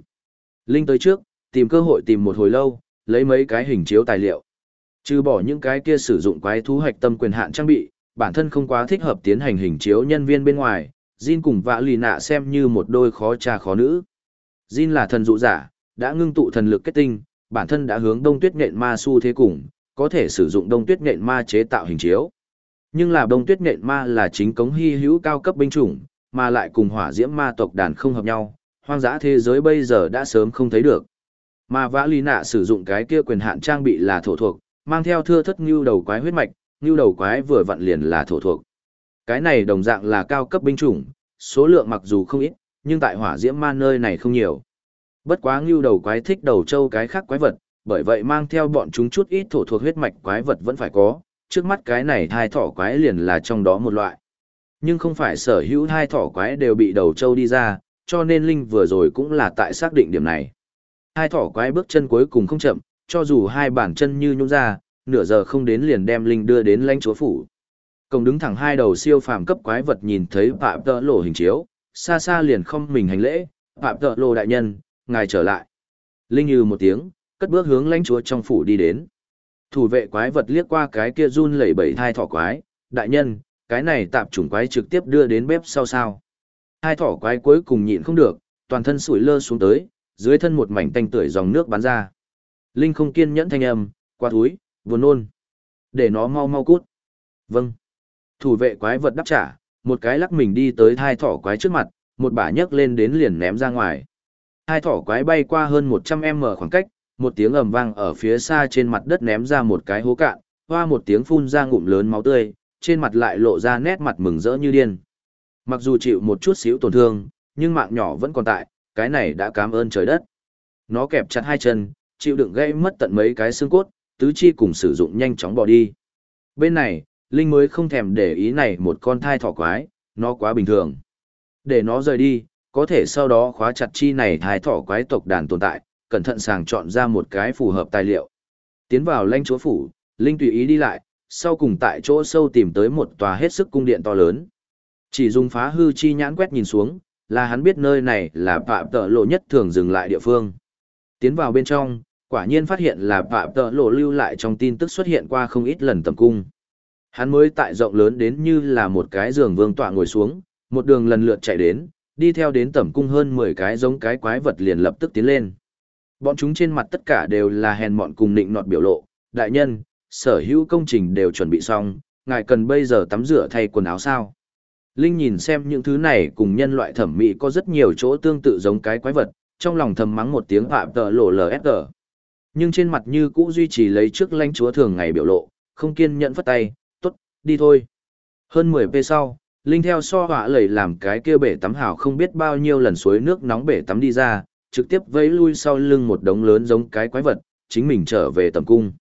Linh tới trước, tìm cơ hội tìm một hồi lâu, lấy mấy cái hình chiếu tài liệu. Trừ bỏ những cái kia sử dụng quái thú hoạch tâm quyền hạn trang bị, bản thân không quá thích hợp tiến hành hình chiếu nhân viên bên ngoài, Jin cùng vạ lì nạ xem như một đôi khó cha khó nữ. Jin là thần dụ giả, đã ngưng tụ thần lực kết tinh, bản thân đã hướng đông tuyết nện ma su thế cùng, có thể sử dụng đông tuyết nện ma chế tạo hình chiếu. Nhưng là đông tuyết nện ma là chính cống hy hữu cao cấp binh chủng, mà lại cùng hỏa diễm ma tộc đàn không hợp nhau, hoang dã thế giới bây giờ đã sớm không thấy được. Mà vã lý nạ sử dụng cái kia quyền hạn trang bị là thổ thuộc, mang theo thưa thất ngưu đầu quái huyết mạch, ngưu đầu quái vừa vặn liền là thổ thuộc. Cái này đồng dạng là cao cấp binh chủng, số lượng mặc dù không ít, nhưng tại hỏa diễm ma nơi này không nhiều. Bất quá ngưu đầu quái thích đầu châu cái khác quái vật, bởi vậy mang theo bọn chúng chút ít thổ thuộc huyết mạch quái vật vẫn phải có, trước mắt cái này thai thỏ quái liền là trong đó một loại. Nhưng không phải sở hữu hai thỏ quái đều bị đầu châu đi ra, cho nên Linh vừa rồi cũng là tại xác định điểm này. Hai thỏ quái bước chân cuối cùng không chậm, cho dù hai bàn chân như nhún ra, nửa giờ không đến liền đem Linh đưa đến lãnh chúa phủ. Cổng đứng thẳng hai đầu siêu phàm cấp quái vật nhìn thấy Phạm Tợ Lộ hình chiếu, xa xa liền không mình hành lễ, Phạm Tợ Lộ đại nhân, ngài trở lại. Linh như một tiếng, cất bước hướng lãnh chúa trong phủ đi đến. Thủ vệ quái vật liếc qua cái kia run lẩy bẩy thai thỏ quái, đại nhân, cái này tạp chủng quái trực tiếp đưa đến bếp sau sao. Hai thỏ quái cuối cùng nhịn không được, toàn thân sủi lơ xuống tới, dưới thân một mảnh tanh tưởi dòng nước bắn ra. Linh không kiên nhẫn thanh âm, qua túi, buồn nôn, Để nó mau mau cút. Vâng. Thủ vệ quái vật đáp trả, một cái lắc mình đi tới thai thỏ quái trước mặt, một bả nhấc lên đến liền ném ra ngoài. Hai thỏ quái bay qua hơn 100m khoảng cách, một tiếng ầm vang ở phía xa trên mặt đất ném ra một cái hố cạn, hoa một tiếng phun ra ngụm lớn máu tươi, trên mặt lại lộ ra nét mặt mừng rỡ như điên. Mặc dù chịu một chút xíu tổn thương, nhưng mạng nhỏ vẫn còn tại, cái này đã cảm ơn trời đất. Nó kẹp chặt hai chân, chịu đựng gây mất tận mấy cái xương cốt, tứ chi cùng sử dụng nhanh chóng bỏ đi. Bên này, Linh mới không thèm để ý này một con thai thỏ quái, nó quá bình thường. Để nó rời đi, có thể sau đó khóa chặt chi này thai thỏ quái tộc đàn tồn tại, cẩn thận sàng chọn ra một cái phù hợp tài liệu. Tiến vào lãnh chúa phủ, Linh tùy ý đi lại, sau cùng tại chỗ sâu tìm tới một tòa hết sức cung điện to lớn. Chỉ dùng phá hư chi nhãn quét nhìn xuống, là hắn biết nơi này là phạm tợ lộ nhất thường dừng lại địa phương. Tiến vào bên trong, quả nhiên phát hiện là phạm tợ lộ lưu lại trong tin tức xuất hiện qua không ít lần tầm cung. Hắn mới tại rộng lớn đến như là một cái giường vương tọa ngồi xuống, một đường lần lượt chạy đến, đi theo đến tẩm cung hơn 10 cái giống cái quái vật liền lập tức tiến lên. Bọn chúng trên mặt tất cả đều là hèn mọn cùng nịnh nọt biểu lộ, đại nhân, sở hữu công trình đều chuẩn bị xong, ngài cần bây giờ tắm rửa thay quần áo sao. Linh nhìn xem những thứ này cùng nhân loại thẩm mỹ có rất nhiều chỗ tương tự giống cái quái vật, trong lòng thầm mắng một tiếng phạm tờ lộ LSG. Nhưng trên mặt như cũ duy trì lấy trước lãnh chúa thường ngày biểu lộ, không kiên nhẫn phất tay, tốt, đi thôi. Hơn 10 p sau, Linh theo so họa lầy làm cái kia bể tắm hào không biết bao nhiêu lần suối nước nóng bể tắm đi ra, trực tiếp vẫy lui sau lưng một đống lớn giống cái quái vật, chính mình trở về tầm cung.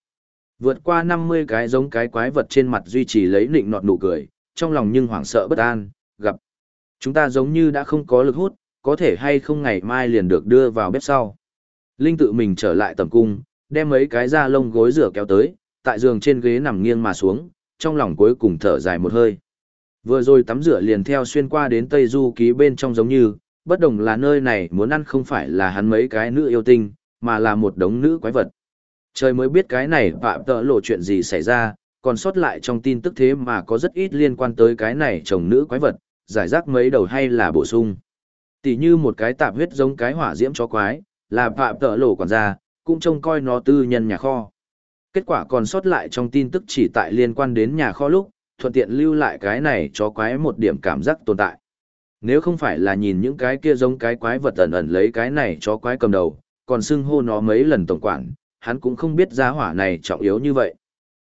Vượt qua 50 cái giống cái quái vật trên mặt duy trì lấy nịnh nọt nụ cười, trong lòng nhưng hoảng sợ bất an, gặp. Chúng ta giống như đã không có lực hút, có thể hay không ngày mai liền được đưa vào bếp sau. Linh tự mình trở lại tầm cung, đem mấy cái da lông gối rửa kéo tới, tại giường trên ghế nằm nghiêng mà xuống, trong lòng cuối cùng thở dài một hơi. Vừa rồi tắm rửa liền theo xuyên qua đến Tây Du ký bên trong giống như, bất đồng là nơi này muốn ăn không phải là hắn mấy cái nữ yêu tinh, mà là một đống nữ quái vật. Trời mới biết cái này phạm tợ lộ chuyện gì xảy ra, còn sót lại trong tin tức thế mà có rất ít liên quan tới cái này chồng nữ quái vật, giải rác mấy đầu hay là bổ sung. Tỷ như một cái tạp huyết giống cái hỏa diễm chó quái, là phạm tợ lộ quản gia, cũng trông coi nó tư nhân nhà kho. Kết quả còn sót lại trong tin tức chỉ tại liên quan đến nhà kho lúc, thuận tiện lưu lại cái này cho quái một điểm cảm giác tồn tại. Nếu không phải là nhìn những cái kia giống cái quái vật ẩn ẩn lấy cái này cho quái cầm đầu, còn xưng hô nó mấy lần tổng quản, hắn cũng không biết giá hỏa này trọng yếu như vậy.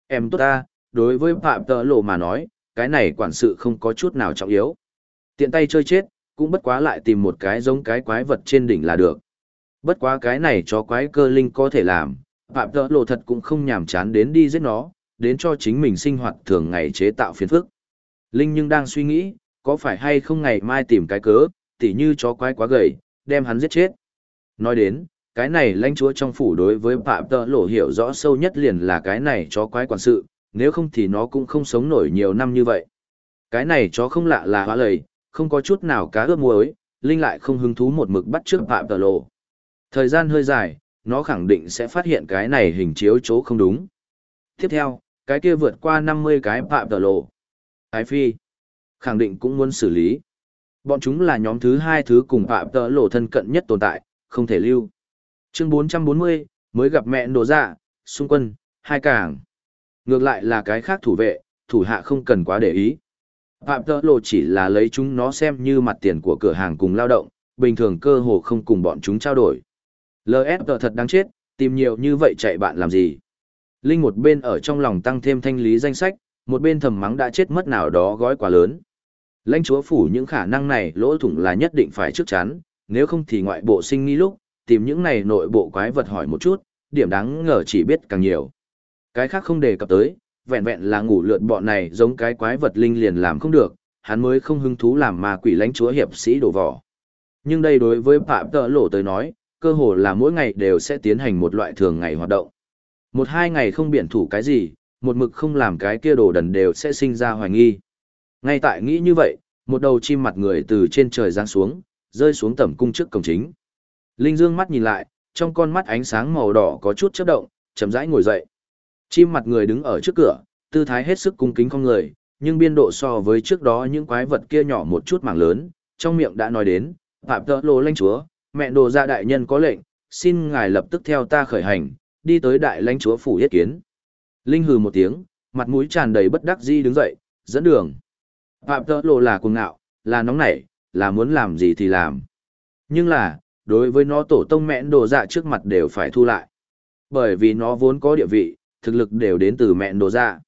Em tốt ta, đối với Phạm Tờ Lộ mà nói, cái này quản sự không có chút nào trọng yếu. Tiện tay chơi chết, cũng bất quá lại tìm một cái giống cái quái vật trên đỉnh là được. Bất quá cái này cho quái cơ linh có thể làm, Phạm Tợ Lộ thật cũng không nhàm chán đến đi giết nó, đến cho chính mình sinh hoạt thường ngày chế tạo phiền phức. Linh nhưng đang suy nghĩ, có phải hay không ngày mai tìm cái cớ, tỉ như chó quái quá gầy, đem hắn giết chết. Nói đến, cái này lãnh chúa trong phủ đối với phạm tợ lộ hiểu rõ sâu nhất liền là cái này chó quái quản sự, nếu không thì nó cũng không sống nổi nhiều năm như vậy. Cái này chó không lạ là hóa lầy, không có chút nào cá ướp muối, Linh lại không hứng thú một mực bắt trước phạm tợ lộ. Thời gian hơi dài, nó khẳng định sẽ phát hiện cái này hình chiếu chỗ không đúng. Tiếp theo, cái kia vượt qua 50 cái phạm tờ lộ. Ái phi, khẳng định cũng muốn xử lý. Bọn chúng là nhóm thứ hai thứ cùng phạm tờ lộ thân cận nhất tồn tại, không thể lưu. Chương 440, mới gặp mẹ đồ dạ, xung quân, hai cảng. Ngược lại là cái khác thủ vệ, thủ hạ không cần quá để ý. Phạm tờ lộ chỉ là lấy chúng nó xem như mặt tiền của cửa hàng cùng lao động, bình thường cơ hồ không cùng bọn chúng trao đổi. LS thật đáng chết, tìm nhiều như vậy chạy bạn làm gì? Linh một bên ở trong lòng tăng thêm thanh lý danh sách, một bên thầm mắng đã chết mất nào đó gói quá lớn. Lãnh chúa phủ những khả năng này lỗ thủng là nhất định phải trước chắn, nếu không thì ngoại bộ sinh nghi lúc, tìm những này nội bộ quái vật hỏi một chút, điểm đáng ngờ chỉ biết càng nhiều. Cái khác không đề cập tới, vẹn vẹn là ngủ lượn bọn này giống cái quái vật linh liền làm không được, hắn mới không hứng thú làm ma quỷ lãnh chúa hiệp sĩ đổ vỏ. Nhưng đây đối với Phạm Tợ Lộ tới nói, cơ hồ là mỗi ngày đều sẽ tiến hành một loại thường ngày hoạt động. Một hai ngày không biển thủ cái gì, một mực không làm cái kia đồ đần đều sẽ sinh ra hoài nghi. Ngay tại nghĩ như vậy, một đầu chim mặt người từ trên trời giáng xuống, rơi xuống tầm cung trước cổng chính. Linh Dương mắt nhìn lại, trong con mắt ánh sáng màu đỏ có chút chớp động, chậm rãi ngồi dậy. Chim mặt người đứng ở trước cửa, tư thái hết sức cung kính con người, nhưng biên độ so với trước đó những quái vật kia nhỏ một chút mảng lớn, trong miệng đã nói đến, Phạm Tợ Lô Lãnh Chúa, mẹ đồ ra đại nhân có lệnh, xin ngài lập tức theo ta khởi hành, đi tới đại lãnh chúa phủ yết kiến. Linh hừ một tiếng, mặt mũi tràn đầy bất đắc dĩ đứng dậy, dẫn đường. Phạm tơ lộ là cuồng ngạo, là nóng nảy, là muốn làm gì thì làm. Nhưng là, đối với nó tổ tông mẹn đồ dạ trước mặt đều phải thu lại. Bởi vì nó vốn có địa vị, thực lực đều đến từ mẹn đồ dạ.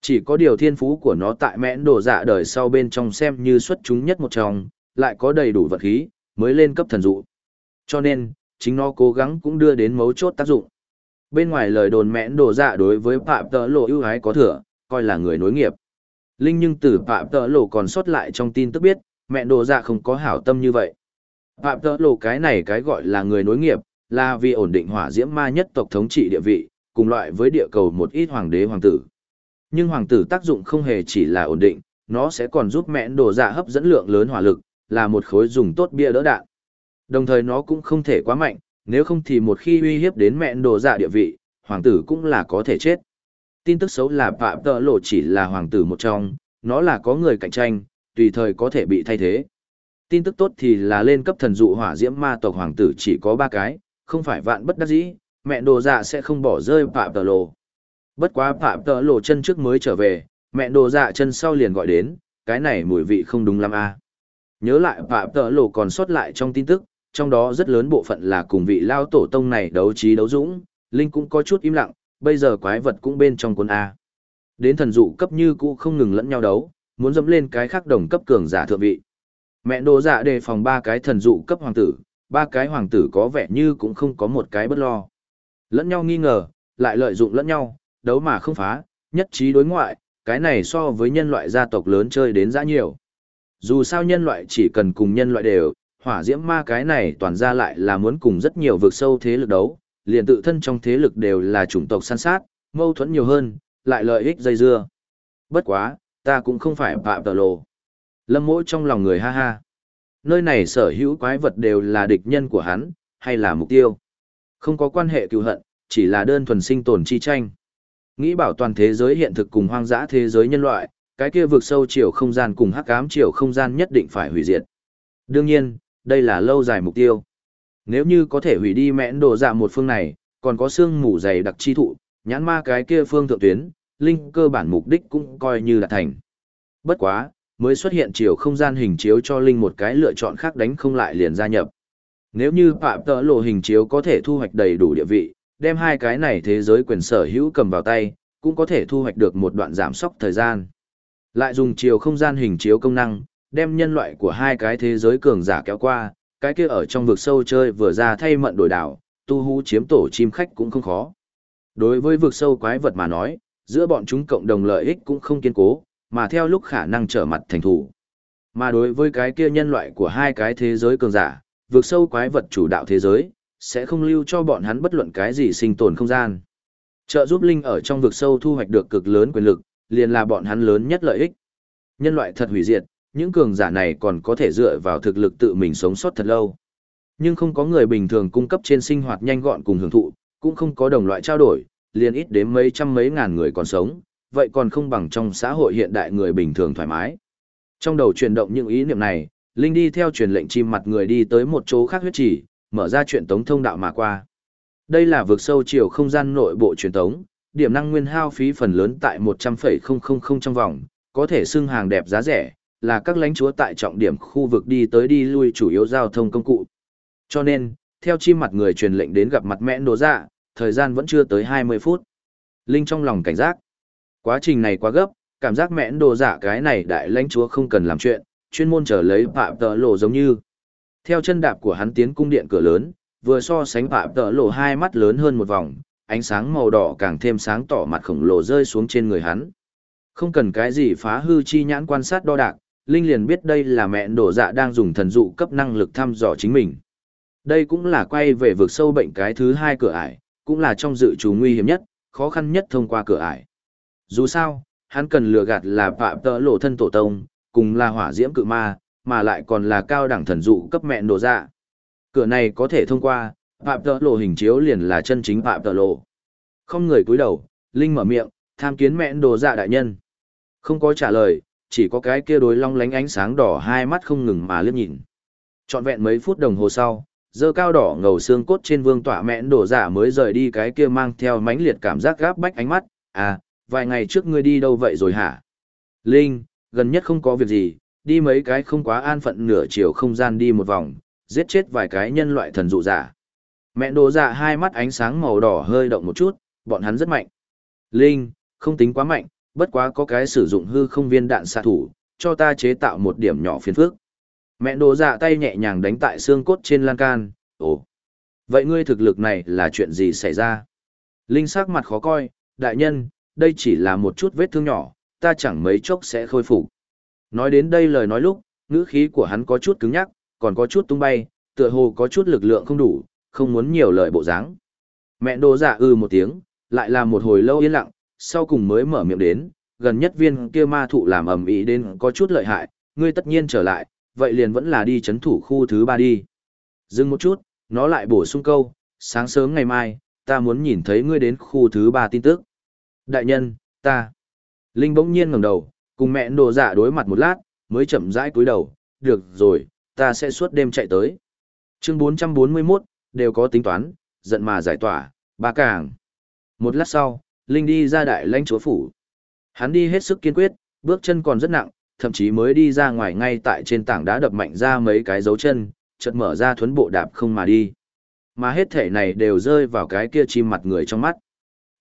Chỉ có điều thiên phú của nó tại mẹn đồ dạ đời sau bên trong xem như xuất chúng nhất một trong, lại có đầy đủ vật khí, mới lên cấp thần dụ. Cho nên, chính nó cố gắng cũng đưa đến mấu chốt tác dụng. Bên ngoài lời đồn mẽn đồ dạ đối với Phạm Tợ Lộ ưu ái có thừa, coi là người nối nghiệp. Linh nhưng từ Phạm Tợ Lộ còn sót lại trong tin tức biết, mẹ đồ dạ không có hảo tâm như vậy. Phạm Tợ Lộ cái này cái gọi là người nối nghiệp, là vì ổn định hỏa diễm ma nhất tộc thống trị địa vị, cùng loại với địa cầu một ít hoàng đế hoàng tử. Nhưng hoàng tử tác dụng không hề chỉ là ổn định, nó sẽ còn giúp mẹ đồ dạ hấp dẫn lượng lớn hỏa lực, là một khối dùng tốt bia đỡ đạn. Đồng thời nó cũng không thể quá mạnh, nếu không thì một khi uy hiếp đến mẹ đồ dạ địa vị, hoàng tử cũng là có thể chết. Tin tức xấu là Phạm Tờ Lộ chỉ là hoàng tử một trong, nó là có người cạnh tranh, tùy thời có thể bị thay thế. Tin tức tốt thì là lên cấp thần dụ hỏa diễm ma tộc hoàng tử chỉ có ba cái, không phải vạn bất đắc dĩ, mẹ đồ dạ sẽ không bỏ rơi Phạm Tờ Lộ. Bất quá Phạm Tờ Lộ chân trước mới trở về, mẹ đồ dạ chân sau liền gọi đến, cái này mùi vị không đúng lắm a. À. Nhớ lại Phạm Tờ Lộ còn sót lại trong tin tức, trong đó rất lớn bộ phận là cùng vị lao tổ tông này đấu trí đấu dũng, Linh cũng có chút im lặng, bây giờ quái vật cũng bên trong quân A. Đến thần dụ cấp như cũ không ngừng lẫn nhau đấu, muốn dẫm lên cái khác đồng cấp cường giả thượng vị. Mẹ đồ dạ đề phòng ba cái thần dụ cấp hoàng tử, ba cái hoàng tử có vẻ như cũng không có một cái bất lo. Lẫn nhau nghi ngờ, lại lợi dụng lẫn nhau, đấu mà không phá, nhất trí đối ngoại, cái này so với nhân loại gia tộc lớn chơi đến dã nhiều. Dù sao nhân loại chỉ cần cùng nhân loại đều, hỏa diễm ma cái này toàn ra lại là muốn cùng rất nhiều vực sâu thế lực đấu, liền tự thân trong thế lực đều là chủng tộc săn sát, mâu thuẫn nhiều hơn, lại lợi ích dây dưa. Bất quá, ta cũng không phải phạm tờ lộ. Lâm mỗi trong lòng người ha ha. Nơi này sở hữu quái vật đều là địch nhân của hắn, hay là mục tiêu. Không có quan hệ cứu hận, chỉ là đơn thuần sinh tồn chi tranh. Nghĩ bảo toàn thế giới hiện thực cùng hoang dã thế giới nhân loại, cái kia vượt sâu chiều không gian cùng hắc ám chiều không gian nhất định phải hủy diệt. Đương nhiên, đây là lâu dài mục tiêu. Nếu như có thể hủy đi mẽn đồ dạ một phương này, còn có xương mù dày đặc chi thụ, nhãn ma cái kia phương thượng tuyến, linh cơ bản mục đích cũng coi như là thành. Bất quá, mới xuất hiện chiều không gian hình chiếu cho linh một cái lựa chọn khác đánh không lại liền gia nhập. Nếu như phạm tỡ lộ hình chiếu có thể thu hoạch đầy đủ địa vị, đem hai cái này thế giới quyền sở hữu cầm vào tay, cũng có thể thu hoạch được một đoạn giảm sóc thời gian. Lại dùng chiều không gian hình chiếu công năng, đem nhân loại của hai cái thế giới cường giả kéo qua, cái kia ở trong vực sâu chơi vừa ra thay mận đổi đảo, tu hú chiếm tổ chim khách cũng không khó. Đối với vực sâu quái vật mà nói, giữa bọn chúng cộng đồng lợi ích cũng không kiên cố, mà theo lúc khả năng trở mặt thành thủ. Mà đối với cái kia nhân loại của hai cái thế giới cường giả, vực sâu quái vật chủ đạo thế giới, sẽ không lưu cho bọn hắn bất luận cái gì sinh tồn không gian. Trợ giúp Linh ở trong vực sâu thu hoạch được cực lớn quyền lực, liền là bọn hắn lớn nhất lợi ích. Nhân loại thật hủy diệt, những cường giả này còn có thể dựa vào thực lực tự mình sống sót thật lâu. Nhưng không có người bình thường cung cấp trên sinh hoạt nhanh gọn cùng hưởng thụ, cũng không có đồng loại trao đổi, liền ít đến mấy trăm mấy ngàn người còn sống, vậy còn không bằng trong xã hội hiện đại người bình thường thoải mái. Trong đầu chuyển động những ý niệm này, Linh đi theo truyền lệnh chim mặt người đi tới một chỗ khác huyết chỉ, mở ra chuyện tống thông đạo mà qua. Đây là vực sâu chiều không gian nội bộ truyền tống, điểm năng nguyên hao phí phần lớn tại 100,000 trong vòng, có thể xưng hàng đẹp giá rẻ, là các lãnh chúa tại trọng điểm khu vực đi tới đi lui chủ yếu giao thông công cụ. Cho nên, theo chim mặt người truyền lệnh đến gặp mặt mẹ đồ dạ, thời gian vẫn chưa tới 20 phút. Linh trong lòng cảnh giác. Quá trình này quá gấp, cảm giác mẹ đồ giả dạ cái này đại lãnh chúa không cần làm chuyện, chuyên môn trở lấy phạm tờ lộ giống như. Theo chân đạp của hắn tiến cung điện cửa lớn, vừa so sánh phạm tờ lộ hai mắt lớn hơn một vòng, ánh sáng màu đỏ càng thêm sáng tỏ mặt khổng lồ rơi xuống trên người hắn. Không cần cái gì phá hư chi nhãn quan sát đo đạc, Linh liền biết đây là mẹ đổ dạ đang dùng thần dụ cấp năng lực thăm dò chính mình. Đây cũng là quay về vực sâu bệnh cái thứ hai cửa ải, cũng là trong dự trù nguy hiểm nhất, khó khăn nhất thông qua cửa ải. Dù sao, hắn cần lừa gạt là phạm tợ lộ thân tổ tông, cùng là hỏa diễm cự ma, mà lại còn là cao đẳng thần dụ cấp mẹ đổ dạ. Cửa này có thể thông qua, phạm tợ lộ hình chiếu liền là chân chính phạm tợ lộ. Không người cúi đầu, Linh mở miệng, tham kiến mẹ đồ dạ đại nhân. Không có trả lời, chỉ có cái kia đối long lánh ánh sáng đỏ hai mắt không ngừng mà liếc nhìn. Trọn vẹn mấy phút đồng hồ sau, dơ cao đỏ ngầu xương cốt trên vương tỏa mẽn đổ giả mới rời đi cái kia mang theo mãnh liệt cảm giác gáp bách ánh mắt, à, vài ngày trước ngươi đi đâu vậy rồi hả? Linh, gần nhất không có việc gì, đi mấy cái không quá an phận nửa chiều không gian đi một vòng, giết chết vài cái nhân loại thần dụ giả. Mẹ đồ dạ hai mắt ánh sáng màu đỏ hơi động một chút, bọn hắn rất mạnh. Linh, không tính quá mạnh, bất quá có cái sử dụng hư không viên đạn xạ thủ, cho ta chế tạo một điểm nhỏ phiền phức. Mẹ đồ dạ tay nhẹ nhàng đánh tại xương cốt trên lan can, ồ. Vậy ngươi thực lực này là chuyện gì xảy ra? Linh sắc mặt khó coi, đại nhân, đây chỉ là một chút vết thương nhỏ, ta chẳng mấy chốc sẽ khôi phục. Nói đến đây lời nói lúc, ngữ khí của hắn có chút cứng nhắc, còn có chút tung bay, tựa hồ có chút lực lượng không đủ, không muốn nhiều lời bộ dáng. Mẹ đồ dạ ư một tiếng, lại là một hồi lâu yên lặng, sau cùng mới mở miệng đến, gần nhất viên kia ma thụ làm ầm ĩ đến có chút lợi hại, ngươi tất nhiên trở lại, vậy liền vẫn là đi chấn thủ khu thứ ba đi. Dừng một chút, nó lại bổ sung câu, sáng sớm ngày mai, ta muốn nhìn thấy ngươi đến khu thứ ba tin tức. Đại nhân, ta. Linh bỗng nhiên ngẩng đầu, cùng mẹ đồ dạ đối mặt một lát, mới chậm rãi cúi đầu, được rồi, ta sẽ suốt đêm chạy tới. Chương 441, đều có tính toán, giận mà giải tỏa, ba càng. Một lát sau, Linh đi ra đại lãnh chúa phủ. Hắn đi hết sức kiên quyết, bước chân còn rất nặng, thậm chí mới đi ra ngoài ngay tại trên tảng đá đập mạnh ra mấy cái dấu chân, chợt mở ra thuấn bộ đạp không mà đi. Mà hết thể này đều rơi vào cái kia chim mặt người trong mắt.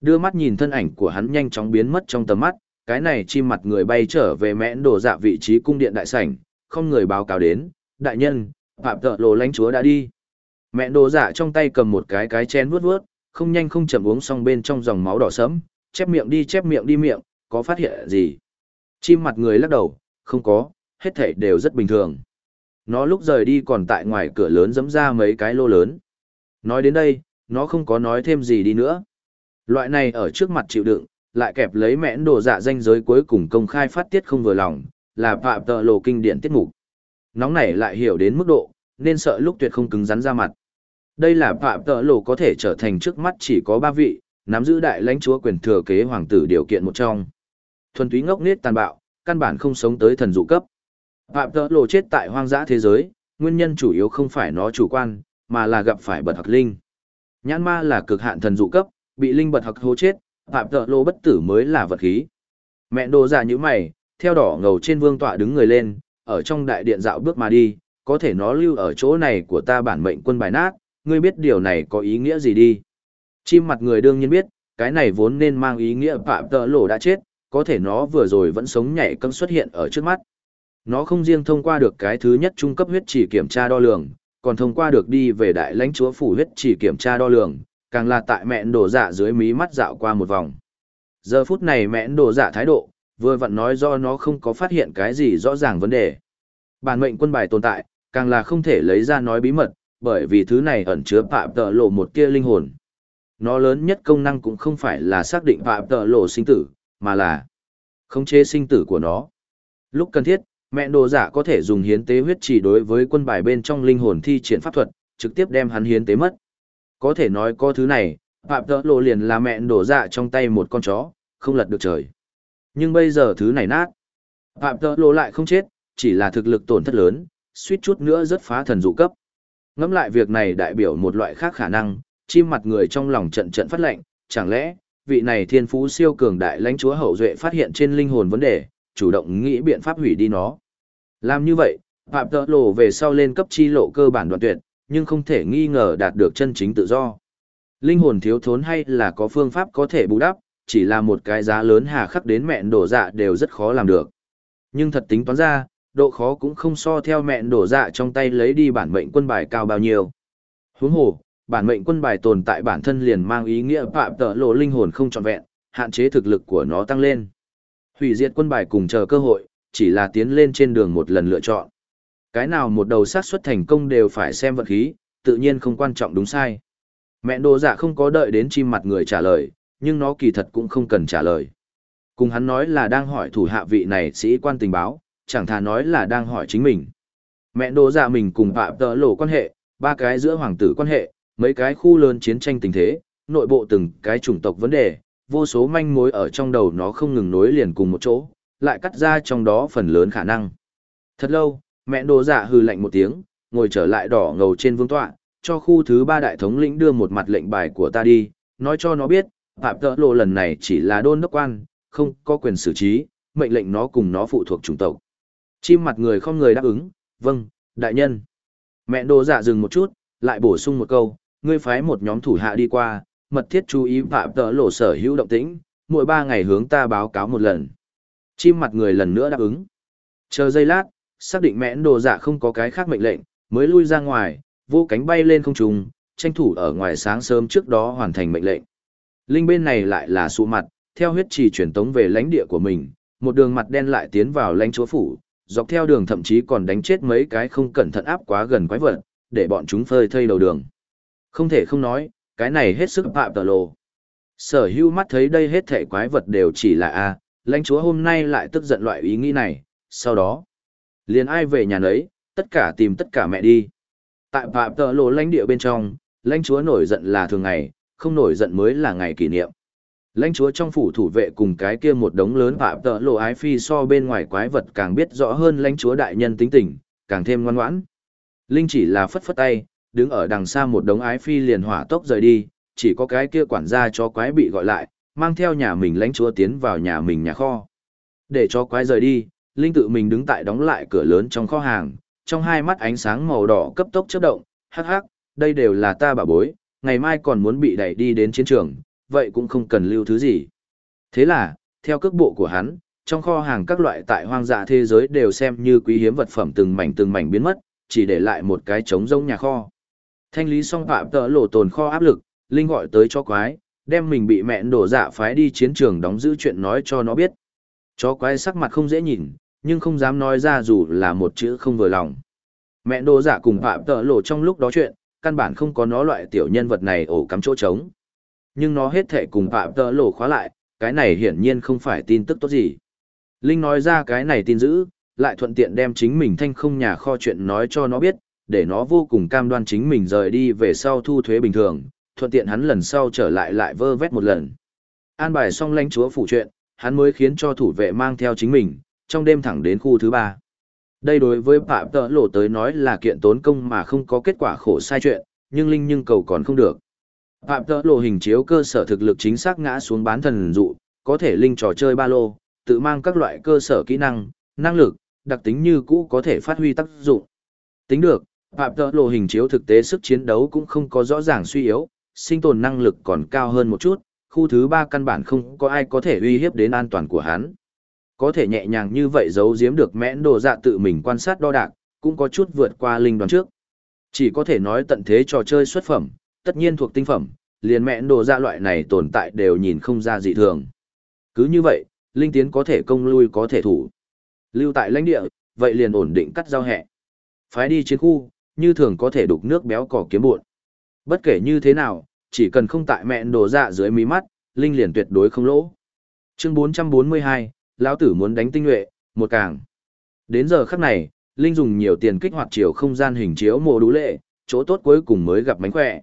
Đưa mắt nhìn thân ảnh của hắn nhanh chóng biến mất trong tầm mắt, cái này chim mặt người bay trở về mẽn đồ dạ vị trí cung điện đại sảnh, không người báo cáo đến, đại nhân, phạm tợ lộ lãnh chúa đã đi. Mẹ đồ dạ trong tay cầm một cái cái chén vuốt vuốt, không nhanh không chậm uống xong bên trong dòng máu đỏ sẫm, chép miệng đi chép miệng đi miệng, có phát hiện gì? Chim mặt người lắc đầu, không có, hết thảy đều rất bình thường. Nó lúc rời đi còn tại ngoài cửa lớn giẫm ra mấy cái lô lớn. Nói đến đây, nó không có nói thêm gì đi nữa. Loại này ở trước mặt chịu đựng, lại kẹp lấy mẽn đồ dạ danh giới cuối cùng công khai phát tiết không vừa lòng, là phạm tợ lộ kinh điển tiết mục. Nóng này lại hiểu đến mức độ, nên sợ lúc tuyệt không cứng rắn ra mặt. Đây là phạm tợ lộ có thể trở thành trước mắt chỉ có ba vị, nắm giữ đại lãnh chúa quyền thừa kế hoàng tử điều kiện một trong. Thuần túy ngốc nết tàn bạo, căn bản không sống tới thần dụ cấp. Phạm tợ lộ chết tại hoang dã thế giới, nguyên nhân chủ yếu không phải nó chủ quan, mà là gặp phải bật hạc linh. Nhãn ma là cực hạn thần dụ cấp, bị linh bật hạc hô chết, phạm tợ lộ bất tử mới là vật khí. Mẹ đồ già như mày, theo đỏ ngầu trên vương tọa đứng người lên, ở trong đại điện dạo bước mà đi, có thể nó lưu ở chỗ này của ta bản mệnh quân bài nát, ngươi biết điều này có ý nghĩa gì đi. Chim mặt người đương nhiên biết, cái này vốn nên mang ý nghĩa phạm tợ lộ đã chết, có thể nó vừa rồi vẫn sống nhảy cấm xuất hiện ở trước mắt. Nó không riêng thông qua được cái thứ nhất trung cấp huyết chỉ kiểm tra đo lường, còn thông qua được đi về đại lãnh chúa phủ huyết chỉ kiểm tra đo lường, càng là tại mẹn đổ dạ dưới mí mắt dạo qua một vòng. Giờ phút này mẹn đổ dạ thái độ, vừa vặn nói do nó không có phát hiện cái gì rõ ràng vấn đề. Bản mệnh quân bài tồn tại, càng là không thể lấy ra nói bí mật, bởi vì thứ này ẩn chứa phạm tợ lộ một kia linh hồn. Nó lớn nhất công năng cũng không phải là xác định phạm tợ lộ sinh tử, mà là khống chế sinh tử của nó. Lúc cần thiết, mẹ đồ giả có thể dùng hiến tế huyết chỉ đối với quân bài bên trong linh hồn thi triển pháp thuật, trực tiếp đem hắn hiến tế mất. Có thể nói có thứ này, phạm tợ lộ liền là mẹ đồ dạ trong tay một con chó, không lật được trời. Nhưng bây giờ thứ này nát. Phạm tợ lộ lại không chết, chỉ là thực lực tổn thất lớn, suýt chút nữa rất phá thần dụ cấp. Ngẫm lại việc này đại biểu một loại khác khả năng, chim mặt người trong lòng trận trận phát lệnh, chẳng lẽ, vị này thiên phú siêu cường đại lãnh chúa hậu duệ phát hiện trên linh hồn vấn đề, chủ động nghĩ biện pháp hủy đi nó. Làm như vậy, Phạm Tợ Lộ về sau lên cấp chi lộ cơ bản đoạn tuyệt, nhưng không thể nghi ngờ đạt được chân chính tự do. Linh hồn thiếu thốn hay là có phương pháp có thể bù đắp, chỉ là một cái giá lớn hà khắc đến mẹn đổ dạ đều rất khó làm được. Nhưng thật tính toán ra, độ khó cũng không so theo mẹn đổ dạ trong tay lấy đi bản mệnh quân bài cao bao nhiêu. Huống hồ, bản mệnh quân bài tồn tại bản thân liền mang ý nghĩa phạm tợ lộ linh hồn không trọn vẹn, hạn chế thực lực của nó tăng lên. Hủy diệt quân bài cùng chờ cơ hội, chỉ là tiến lên trên đường một lần lựa chọn. Cái nào một đầu sát xuất thành công đều phải xem vận khí, tự nhiên không quan trọng đúng sai. Mẹ đồ dạ không có đợi đến chim mặt người trả lời, nhưng nó kỳ thật cũng không cần trả lời. Cùng hắn nói là đang hỏi thủ hạ vị này sĩ quan tình báo, chẳng thà nói là đang hỏi chính mình. Mẹ đồ dạ mình cùng phạm tợ lộ quan hệ, ba cái giữa hoàng tử quan hệ, mấy cái khu lớn chiến tranh tình thế, nội bộ từng cái chủng tộc vấn đề, vô số manh mối ở trong đầu nó không ngừng nối liền cùng một chỗ, lại cắt ra trong đó phần lớn khả năng. Thật lâu, mẹ đồ dạ hừ lạnh một tiếng, ngồi trở lại đỏ ngầu trên vương tọa, cho khu thứ ba đại thống lĩnh đưa một mặt lệnh bài của ta đi, nói cho nó biết, phạm tợ lộ lần này chỉ là đôn đốc quan, không có quyền xử trí, mệnh lệnh nó cùng nó phụ thuộc chủng tộc. Chim mặt người không người đáp ứng, vâng, đại nhân. Mẹ đồ dạ dừng một chút, lại bổ sung một câu, ngươi phái một nhóm thủ hạ đi qua, mật thiết chú ý phạm tợ lộ sở hữu động tĩnh, mỗi ba ngày hướng ta báo cáo một lần. Chim mặt người lần nữa đáp ứng. Chờ giây lát, xác định mẹ đồ dạ không có cái khác mệnh lệnh, mới lui ra ngoài, vô cánh bay lên không trung, tranh thủ ở ngoài sáng sớm trước đó hoàn thành mệnh lệnh. Linh bên này lại là sụ mặt, theo huyết trì truyền tống về lãnh địa của mình, một đường mặt đen lại tiến vào lãnh chúa phủ, dọc theo đường thậm chí còn đánh chết mấy cái không cẩn thận áp quá gần quái vật, để bọn chúng phơi thây đầu đường. Không thể không nói, cái này hết sức phạm tờ lộ. Sở hưu mắt thấy đây hết thể quái vật đều chỉ là A, lãnh chúa hôm nay lại tức giận loại ý nghĩ này, sau đó, liền ai về nhà nấy, tất cả tìm tất cả mẹ đi. Tại phạm tờ lộ lãnh địa bên trong, lãnh chúa nổi giận là thường ngày, không nổi giận mới là ngày kỷ niệm. Lãnh chúa trong phủ thủ vệ cùng cái kia một đống lớn phạm tợ lộ ái phi so bên ngoài quái vật càng biết rõ hơn lãnh chúa đại nhân tính tình, càng thêm ngoan ngoãn. Linh chỉ là phất phất tay, đứng ở đằng xa một đống ái phi liền hỏa tốc rời đi, chỉ có cái kia quản gia cho quái bị gọi lại, mang theo nhà mình lãnh chúa tiến vào nhà mình nhà kho. Để cho quái rời đi, Linh tự mình đứng tại đóng lại cửa lớn trong kho hàng, trong hai mắt ánh sáng màu đỏ cấp tốc chớp động, hắc hắc, đây đều là ta bà bối, ngày mai còn muốn bị đẩy đi đến chiến trường, vậy cũng không cần lưu thứ gì. Thế là, theo cước bộ của hắn, trong kho hàng các loại tại hoang dã thế giới đều xem như quý hiếm vật phẩm từng mảnh từng mảnh biến mất, chỉ để lại một cái trống rỗng nhà kho. Thanh lý xong phạm tợ lộ tồn kho áp lực, Linh gọi tới cho quái, đem mình bị mẹ đổ dạ phái đi chiến trường đóng giữ chuyện nói cho nó biết. Chó quái sắc mặt không dễ nhìn, nhưng không dám nói ra dù là một chữ không vừa lòng. Mẹ đổ dạ cùng phạm tợ lộ trong lúc đó chuyện, căn bản không có nó loại tiểu nhân vật này ổ cắm chỗ trống. Nhưng nó hết thể cùng phạm tợ lộ khóa lại, cái này hiển nhiên không phải tin tức tốt gì. Linh nói ra cái này tin dữ, lại thuận tiện đem chính mình thanh không nhà kho chuyện nói cho nó biết, để nó vô cùng cam đoan chính mình rời đi về sau thu thuế bình thường, thuận tiện hắn lần sau trở lại lại vơ vét một lần. An bài xong lãnh chúa phủ chuyện, hắn mới khiến cho thủ vệ mang theo chính mình, trong đêm thẳng đến khu thứ ba. Đây đối với Phạm Tợ Lộ tới nói là kiện tốn công mà không có kết quả khổ sai chuyện, nhưng Linh nhưng cầu còn không được. Phạm Tợ Lộ hình chiếu cơ sở thực lực chính xác ngã xuống bán thần dụ, có thể Linh trò chơi ba lô, tự mang các loại cơ sở kỹ năng, năng lực, đặc tính như cũ có thể phát huy tác dụng. Tính được, Phạm Tợ Lộ hình chiếu thực tế sức chiến đấu cũng không có rõ ràng suy yếu, sinh tồn năng lực còn cao hơn một chút, khu thứ ba căn bản không có ai có thể uy hiếp đến an toàn của hắn. Có thể nhẹ nhàng như vậy giấu giếm được mẽn đồ dạ tự mình quan sát đo đạc, cũng có chút vượt qua linh đoán trước. Chỉ có thể nói tận thế trò chơi xuất phẩm, tất nhiên thuộc tinh phẩm, liền mẹn đồ ra loại này tồn tại đều nhìn không ra dị thường. Cứ như vậy, linh tiến có thể công lui có thể thủ. Lưu tại lãnh địa, vậy liền ổn định cắt giao hẹ. Phái đi chiến khu, như thường có thể đục nước béo cỏ kiếm buộn. Bất kể như thế nào, chỉ cần không tại mẹn đồ dạ dưới mí mắt, linh liền tuyệt đối không lỗ. Chương 442, lão tử muốn đánh tinh nhuệ, một càng. Đến giờ khắc này, linh dùng nhiều tiền kích hoạt chiều không gian hình chiếu mồ đú lệ, chỗ tốt cuối cùng mới gặp mánh khỏe.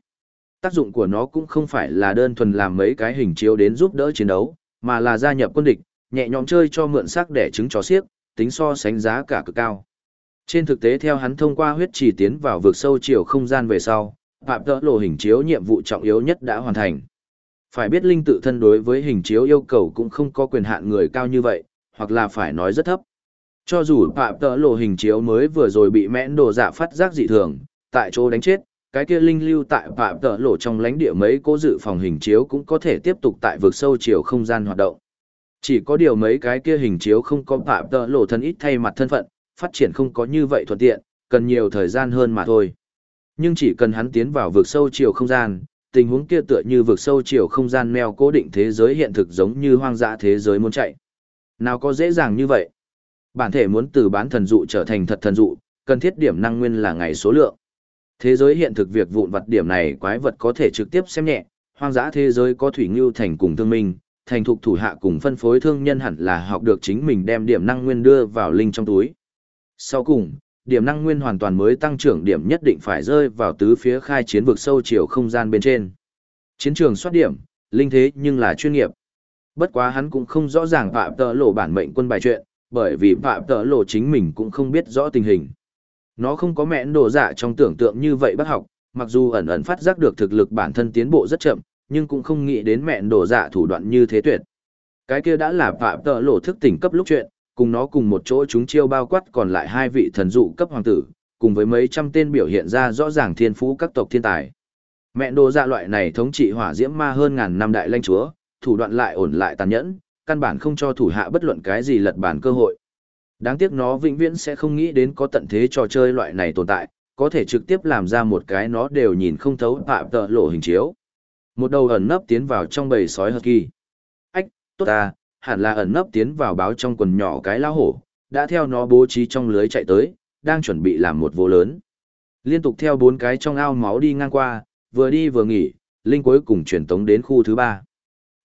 Tác dụng của nó cũng không phải là đơn thuần làm mấy cái hình chiếu đến giúp đỡ chiến đấu, mà là gia nhập quân địch, nhẹ nhõm chơi cho mượn sắc để trứng chó xiếc, tính so sánh giá cả cực cao. Trên thực tế theo hắn thông qua huyết trì tiến vào vực sâu chiều không gian về sau, phạm tỡ lộ hình chiếu nhiệm vụ trọng yếu nhất đã hoàn thành. Phải biết linh tự thân đối với hình chiếu yêu cầu cũng không có quyền hạn người cao như vậy, hoặc là phải nói rất thấp. Cho dù phạm tỡ lộ hình chiếu mới vừa rồi bị mẽn đồ dạ phát giác dị thường, tại chỗ đánh chết, cái kia linh lưu tại phạm tợ lộ trong lãnh địa mấy cố dự phòng hình chiếu cũng có thể tiếp tục tại vực sâu chiều không gian hoạt động. Chỉ có điều mấy cái kia hình chiếu không có phạm tợ lộ thân ít thay mặt thân phận, phát triển không có như vậy thuận tiện, cần nhiều thời gian hơn mà thôi. Nhưng chỉ cần hắn tiến vào vực sâu chiều không gian, tình huống kia tựa như vực sâu chiều không gian neo cố định thế giới hiện thực giống như hoang dã thế giới muốn chạy. Nào có dễ dàng như vậy? Bản thể muốn từ bán thần dụ trở thành thật thần dụ, cần thiết điểm năng nguyên là ngày số lượng. Thế giới hiện thực việc vụn vặt điểm này quái vật có thể trực tiếp xem nhẹ, hoang dã thế giới có thủy ngưu thành cùng thương minh, thành thục thủ hạ cùng phân phối thương nhân hẳn là học được chính mình đem điểm năng nguyên đưa vào linh trong túi. Sau cùng, điểm năng nguyên hoàn toàn mới tăng trưởng điểm nhất định phải rơi vào tứ phía khai chiến vực sâu chiều không gian bên trên. Chiến trường soát điểm, linh thế nhưng là chuyên nghiệp. Bất quá hắn cũng không rõ ràng phạm tợ lộ bản mệnh quân bài chuyện, bởi vì phạm tợ lộ chính mình cũng không biết rõ tình hình. Nó không có mẹn đồ dạ trong tưởng tượng như vậy bác học, mặc dù ẩn ẩn phát giác được thực lực bản thân tiến bộ rất chậm, nhưng cũng không nghĩ đến mẹn đồ dạ thủ đoạn như thế tuyệt. Cái kia đã là phạm tợ lộ thức tỉnh cấp lúc chuyện, cùng nó cùng một chỗ chúng chiêu bao quát còn lại hai vị thần dụ cấp hoàng tử, cùng với mấy trăm tên biểu hiện ra rõ ràng thiên phú các tộc thiên tài. Mẹ đồ dạ loại này thống trị hỏa diễm ma hơn ngàn năm đại lãnh chúa, thủ đoạn lại ổn lại tàn nhẫn, căn bản không cho thủ hạ bất luận cái gì lật bản cơ hội. Đáng tiếc nó vĩnh viễn sẽ không nghĩ đến có tận thế trò chơi loại này tồn tại, có thể trực tiếp làm ra một cái nó đều nhìn không thấu phạm tợ lộ hình chiếu. Một đầu ẩn nấp tiến vào trong bầy sói hợp kỳ. Ách, tốt ta, hẳn là ẩn nấp tiến vào báo trong quần nhỏ cái lao hổ, đã theo nó bố trí trong lưới chạy tới, đang chuẩn bị làm một vô lớn. Liên tục theo bốn cái trong ao máu đi ngang qua, vừa đi vừa nghỉ, Linh cuối cùng chuyển tống đến khu thứ ba.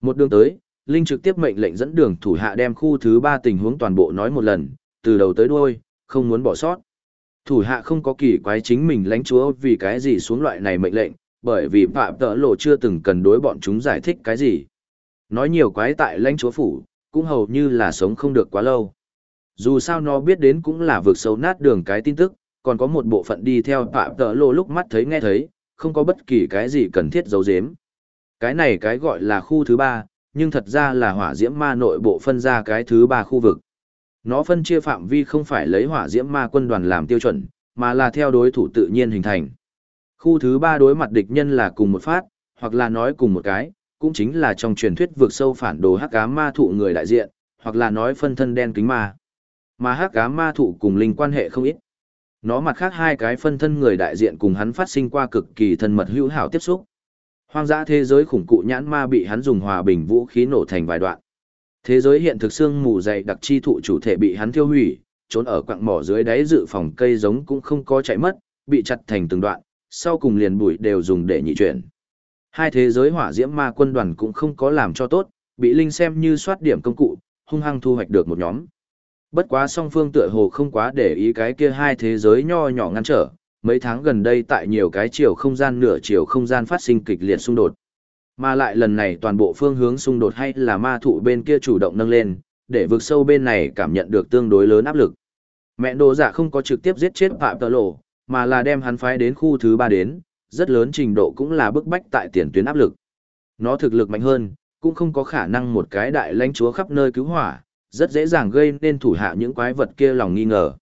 Một đường tới, Linh trực tiếp mệnh lệnh dẫn đường thủ hạ đem khu thứ ba tình huống toàn bộ nói một lần, từ đầu tới đuôi, không muốn bỏ sót. Thủ hạ không có kỳ quái chính mình lãnh chúa vì cái gì xuống loại này mệnh lệnh, bởi vì phạm tợ lộ chưa từng cần đối bọn chúng giải thích cái gì. Nói nhiều quái tại lãnh chúa phủ, cũng hầu như là sống không được quá lâu. Dù sao nó biết đến cũng là vượt sâu nát đường cái tin tức, còn có một bộ phận đi theo phạm tợ lộ lúc mắt thấy nghe thấy, không có bất kỳ cái gì cần thiết giấu giếm. Cái này cái gọi là khu thứ ba, nhưng thật ra là hỏa diễm ma nội bộ phân ra cái thứ ba khu vực. Nó phân chia phạm vi không phải lấy hỏa diễm ma quân đoàn làm tiêu chuẩn, mà là theo đối thủ tự nhiên hình thành. Khu thứ ba đối mặt địch nhân là cùng một phát, hoặc là nói cùng một cái, cũng chính là trong truyền thuyết vượt sâu phản đồ hắc ám ma thụ người đại diện, hoặc là nói phân thân đen kính ma. Mà hắc ám ma thụ cùng linh quan hệ không ít. Nó mặt khác hai cái phân thân người đại diện cùng hắn phát sinh qua cực kỳ thân mật hữu hảo tiếp xúc. Hoang dã thế giới khủng cụ nhãn ma bị hắn dùng hòa bình vũ khí nổ thành vài đoạn. Thế giới hiện thực xương mù dày đặc chi thụ chủ thể bị hắn tiêu hủy, trốn ở quặng mỏ dưới đáy dự phòng cây giống cũng không có chạy mất, bị chặt thành từng đoạn, sau cùng liền bụi đều dùng để nhị chuyển. Hai thế giới hỏa diễm ma quân đoàn cũng không có làm cho tốt, bị Linh xem như soát điểm công cụ, hung hăng thu hoạch được một nhóm. Bất quá song phương tựa hồ không quá để ý cái kia hai thế giới nho nhỏ ngăn trở, mấy tháng gần đây tại nhiều cái chiều không gian nửa chiều không gian phát sinh kịch liệt xung đột. Mà lại lần này toàn bộ phương hướng xung đột hay là ma thụ bên kia chủ động nâng lên, để vượt sâu bên này cảm nhận được tương đối lớn áp lực. Mẹ đồ giả không có trực tiếp giết chết Phạm Tờ Lộ, mà là đem hắn phái đến khu thứ ba đến, rất lớn trình độ cũng là bức bách tại tiền tuyến áp lực. Nó thực lực mạnh hơn, cũng không có khả năng một cái đại lãnh chúa khắp nơi cứu hỏa, rất dễ dàng gây nên thủ hạ những quái vật kia lòng nghi ngờ.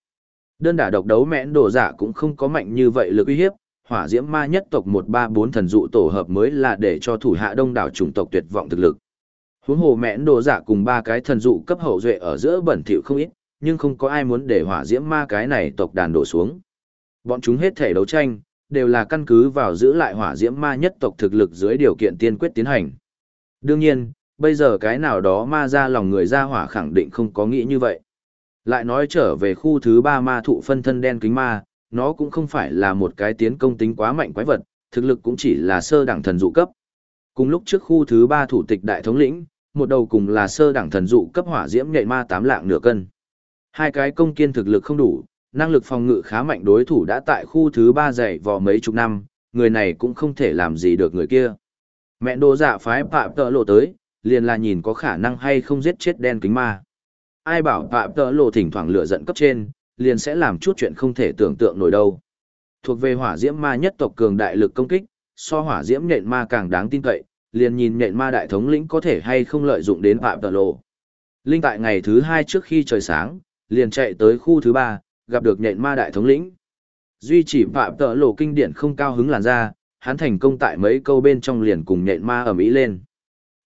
Đơn đả độc đấu mẽn đồ giả cũng không có mạnh như vậy lực uy hiếp, hỏa diễm ma nhất tộc 134 thần dụ tổ hợp mới là để cho thủ hạ đông đảo chủng tộc tuyệt vọng thực lực. Huống hồ mẽn đồ giả cùng ba cái thần dụ cấp hậu duệ ở giữa bẩn thỉu không ít, nhưng không có ai muốn để hỏa diễm ma cái này tộc đàn đổ xuống. Bọn chúng hết thể đấu tranh, đều là căn cứ vào giữ lại hỏa diễm ma nhất tộc thực lực dưới điều kiện tiên quyết tiến hành. Đương nhiên, bây giờ cái nào đó ma ra lòng người ra hỏa khẳng định không có nghĩ như vậy. Lại nói trở về khu thứ ba ma thụ phân thân đen kính ma, nó cũng không phải là một cái tiến công tính quá mạnh quái vật, thực lực cũng chỉ là sơ đẳng thần dụ cấp. Cùng lúc trước khu thứ ba thủ tịch đại thống lĩnh, một đầu cùng là sơ đẳng thần dụ cấp hỏa diễm nhạy ma tám lạng nửa cân. Hai cái công kiên thực lực không đủ, năng lực phòng ngự khá mạnh đối thủ đã tại khu thứ ba dày vò mấy chục năm, người này cũng không thể làm gì được người kia. Mẹ đồ dạ phái phạm tợ lộ tới, liền là nhìn có khả năng hay không giết chết đen kính ma. Ai bảo phạm tợ lộ thỉnh thoảng lửa giận cấp trên, liền sẽ làm chút chuyện không thể tưởng tượng nổi đâu. Thuộc về hỏa diễm ma nhất tộc cường đại lực công kích, so hỏa diễm nhện ma càng đáng tin cậy, liền nhìn nhện ma đại thống lĩnh có thể hay không lợi dụng đến phạm tờ lộ. Linh tại ngày thứ hai trước khi trời sáng, liền chạy tới khu thứ ba, gặp được nhện ma đại thống lĩnh. Duy chỉ phạm tờ lộ kinh điển không cao hứng làn ra, hắn thành công tại mấy câu bên trong liền cùng nhện ma ở mỹ lên.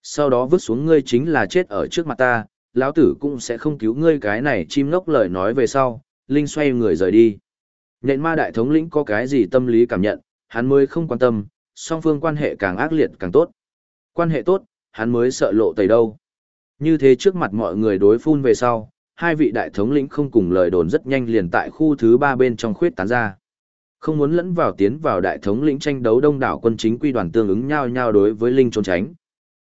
Sau đó vứt xuống ngươi chính là chết ở trước mặt ta, lão tử cũng sẽ không cứu ngươi cái này chim ngốc lời nói về sau, Linh xoay người rời đi. Nhện ma đại thống lĩnh có cái gì tâm lý cảm nhận, hắn mới không quan tâm, song phương quan hệ càng ác liệt càng tốt. Quan hệ tốt, hắn mới sợ lộ tẩy đâu. Như thế trước mặt mọi người đối phun về sau, hai vị đại thống lĩnh không cùng lời đồn rất nhanh liền tại khu thứ ba bên trong khuyết tán ra. Không muốn lẫn vào tiến vào đại thống lĩnh tranh đấu đông đảo quân chính quy đoàn tương ứng nhau nhau đối với Linh trốn tránh.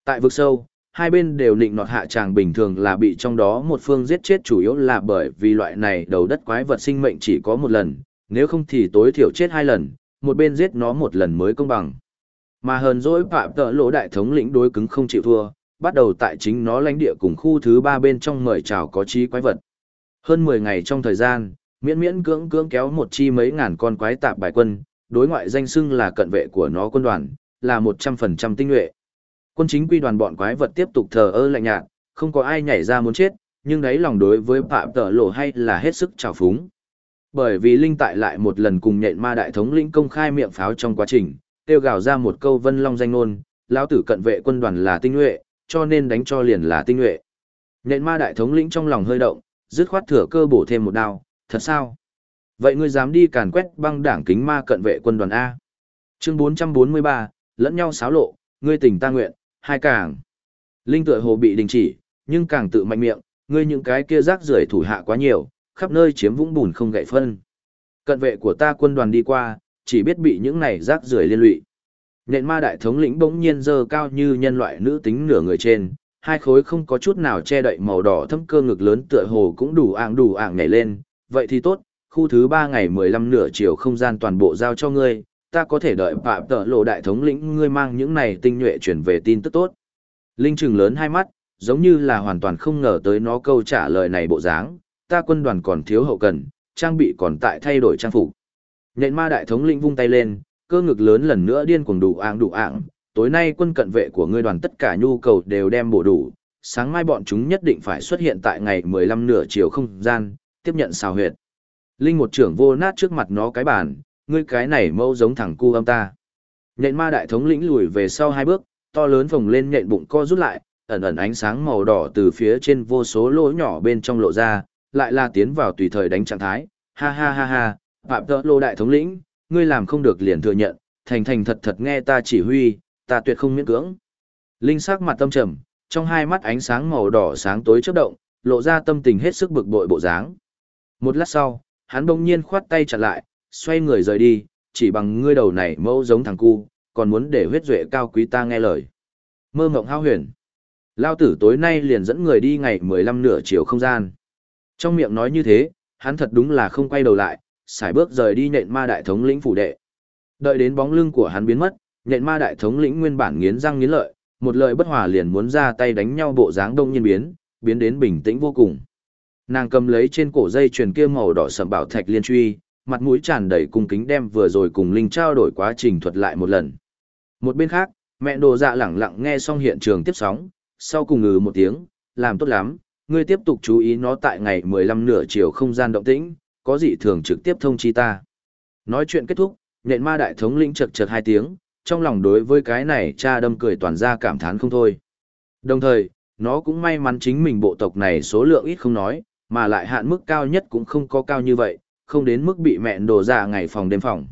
Tại vực sâu, hai bên đều định nọt hạ tràng bình thường là bị trong đó một phương giết chết chủ yếu là bởi vì loại này đầu đất quái vật sinh mệnh chỉ có một lần, nếu không thì tối thiểu chết hai lần, một bên giết nó một lần mới công bằng. Mà hờn dỗi phạm tợ lỗ đại thống lĩnh đối cứng không chịu thua, bắt đầu tại chính nó lãnh địa cùng khu thứ ba bên trong mời chào có trí quái vật. Hơn 10 ngày trong thời gian, miễn miễn cưỡng cưỡng kéo một chi mấy ngàn con quái tạp bài quân, đối ngoại danh xưng là cận vệ của nó quân đoàn, là 100% tinh nhuệ. Quân chính quy đoàn bọn quái vật tiếp tục thờ ơ lạnh nhạt, không có ai nhảy ra muốn chết, nhưng đấy lòng đối với Phạm tợ Lộ hay là hết sức trào phúng. Bởi vì Linh tại lại một lần cùng nhện ma đại thống lĩnh công khai miệng pháo trong quá trình, tiêu gào ra một câu vân long danh ngôn, lão tử cận vệ quân đoàn là tinh nhuệ, cho nên đánh cho liền là tinh nhuệ. Nhện ma đại thống lĩnh trong lòng hơi động, dứt khoát thừa cơ bổ thêm một đao, thật sao? Vậy ngươi dám đi càn quét băng đảng kính ma cận vệ quân đoàn A. Chương 443, lẫn nhau xáo lộ, ngươi tình ta nguyện, hai càng. Linh tựa hồ bị đình chỉ, nhưng càng tự mạnh miệng, ngươi những cái kia rác rưởi thủ hạ quá nhiều, khắp nơi chiếm vũng bùn không gậy phân. Cận vệ của ta quân đoàn đi qua, chỉ biết bị những này rác rưởi liên lụy. Nện ma đại thống lĩnh bỗng nhiên dơ cao như nhân loại nữ tính nửa người trên, hai khối không có chút nào che đậy màu đỏ thâm cơ ngực lớn tựa hồ cũng đủ ạng đủ ạng nhảy lên, vậy thì tốt, khu thứ ba ngày mười lăm nửa chiều không gian toàn bộ giao cho ngươi, ta có thể đợi phạm tợ lộ đại thống lĩnh ngươi mang những này tinh nhuệ chuyển về tin tức tốt. Linh trừng lớn hai mắt, giống như là hoàn toàn không ngờ tới nó câu trả lời này bộ dáng, ta quân đoàn còn thiếu hậu cần, trang bị còn tại thay đổi trang phục. Nhện ma đại thống lĩnh vung tay lên, cơ ngực lớn lần nữa điên cuồng đủ ạng đủ ạng, tối nay quân cận vệ của ngươi đoàn tất cả nhu cầu đều đem bổ đủ, sáng mai bọn chúng nhất định phải xuất hiện tại ngày 15 nửa chiều không gian, tiếp nhận xào huyệt. Linh một trưởng vô nát trước mặt nó cái bàn, ngươi cái này mâu giống thẳng cu âm ta. Nhện ma đại thống lĩnh lùi về sau hai bước, to lớn phồng lên nhện bụng co rút lại, ẩn ẩn ánh sáng màu đỏ từ phía trên vô số lỗ nhỏ bên trong lộ ra, lại là tiến vào tùy thời đánh trạng thái. Ha ha ha ha, phạm tợ lô đại thống lĩnh, ngươi làm không được liền thừa nhận, thành thành thật thật nghe ta chỉ huy, ta tuyệt không miễn cưỡng. Linh sắc mặt tâm trầm, trong hai mắt ánh sáng màu đỏ sáng tối chớp động, lộ ra tâm tình hết sức bực bội bộ dáng. Một lát sau, hắn bỗng nhiên khoát tay chặt lại, xoay người rời đi, chỉ bằng ngươi đầu này mẫu giống thằng cu, còn muốn để huyết duệ cao quý ta nghe lời. Mơ mộng hao huyền. Lao tử tối nay liền dẫn người đi ngày 15 nửa chiều không gian. Trong miệng nói như thế, hắn thật đúng là không quay đầu lại, xài bước rời đi nện ma đại thống lĩnh phủ đệ. Đợi đến bóng lưng của hắn biến mất, nện ma đại thống lĩnh nguyên bản nghiến răng nghiến lợi, một lời bất hòa liền muốn ra tay đánh nhau bộ dáng đông nhiên biến, biến đến bình tĩnh vô cùng. Nàng cầm lấy trên cổ dây chuyền kia màu đỏ sẫm bảo thạch liên truy, mặt mũi tràn đầy cung kính đem vừa rồi cùng Linh trao đổi quá trình thuật lại một lần. Một bên khác, mẹ đồ dạ lẳng lặng nghe xong hiện trường tiếp sóng, sau cùng ngừ một tiếng, làm tốt lắm, ngươi tiếp tục chú ý nó tại ngày 15 nửa chiều không gian động tĩnh, có gì thường trực tiếp thông chi ta. Nói chuyện kết thúc, nện ma đại thống lĩnh chật chật hai tiếng, trong lòng đối với cái này cha đâm cười toàn ra cảm thán không thôi. Đồng thời, nó cũng may mắn chính mình bộ tộc này số lượng ít không nói, mà lại hạn mức cao nhất cũng không có cao như vậy, không đến mức bị mẹn đổ ra ngày phòng đêm phòng.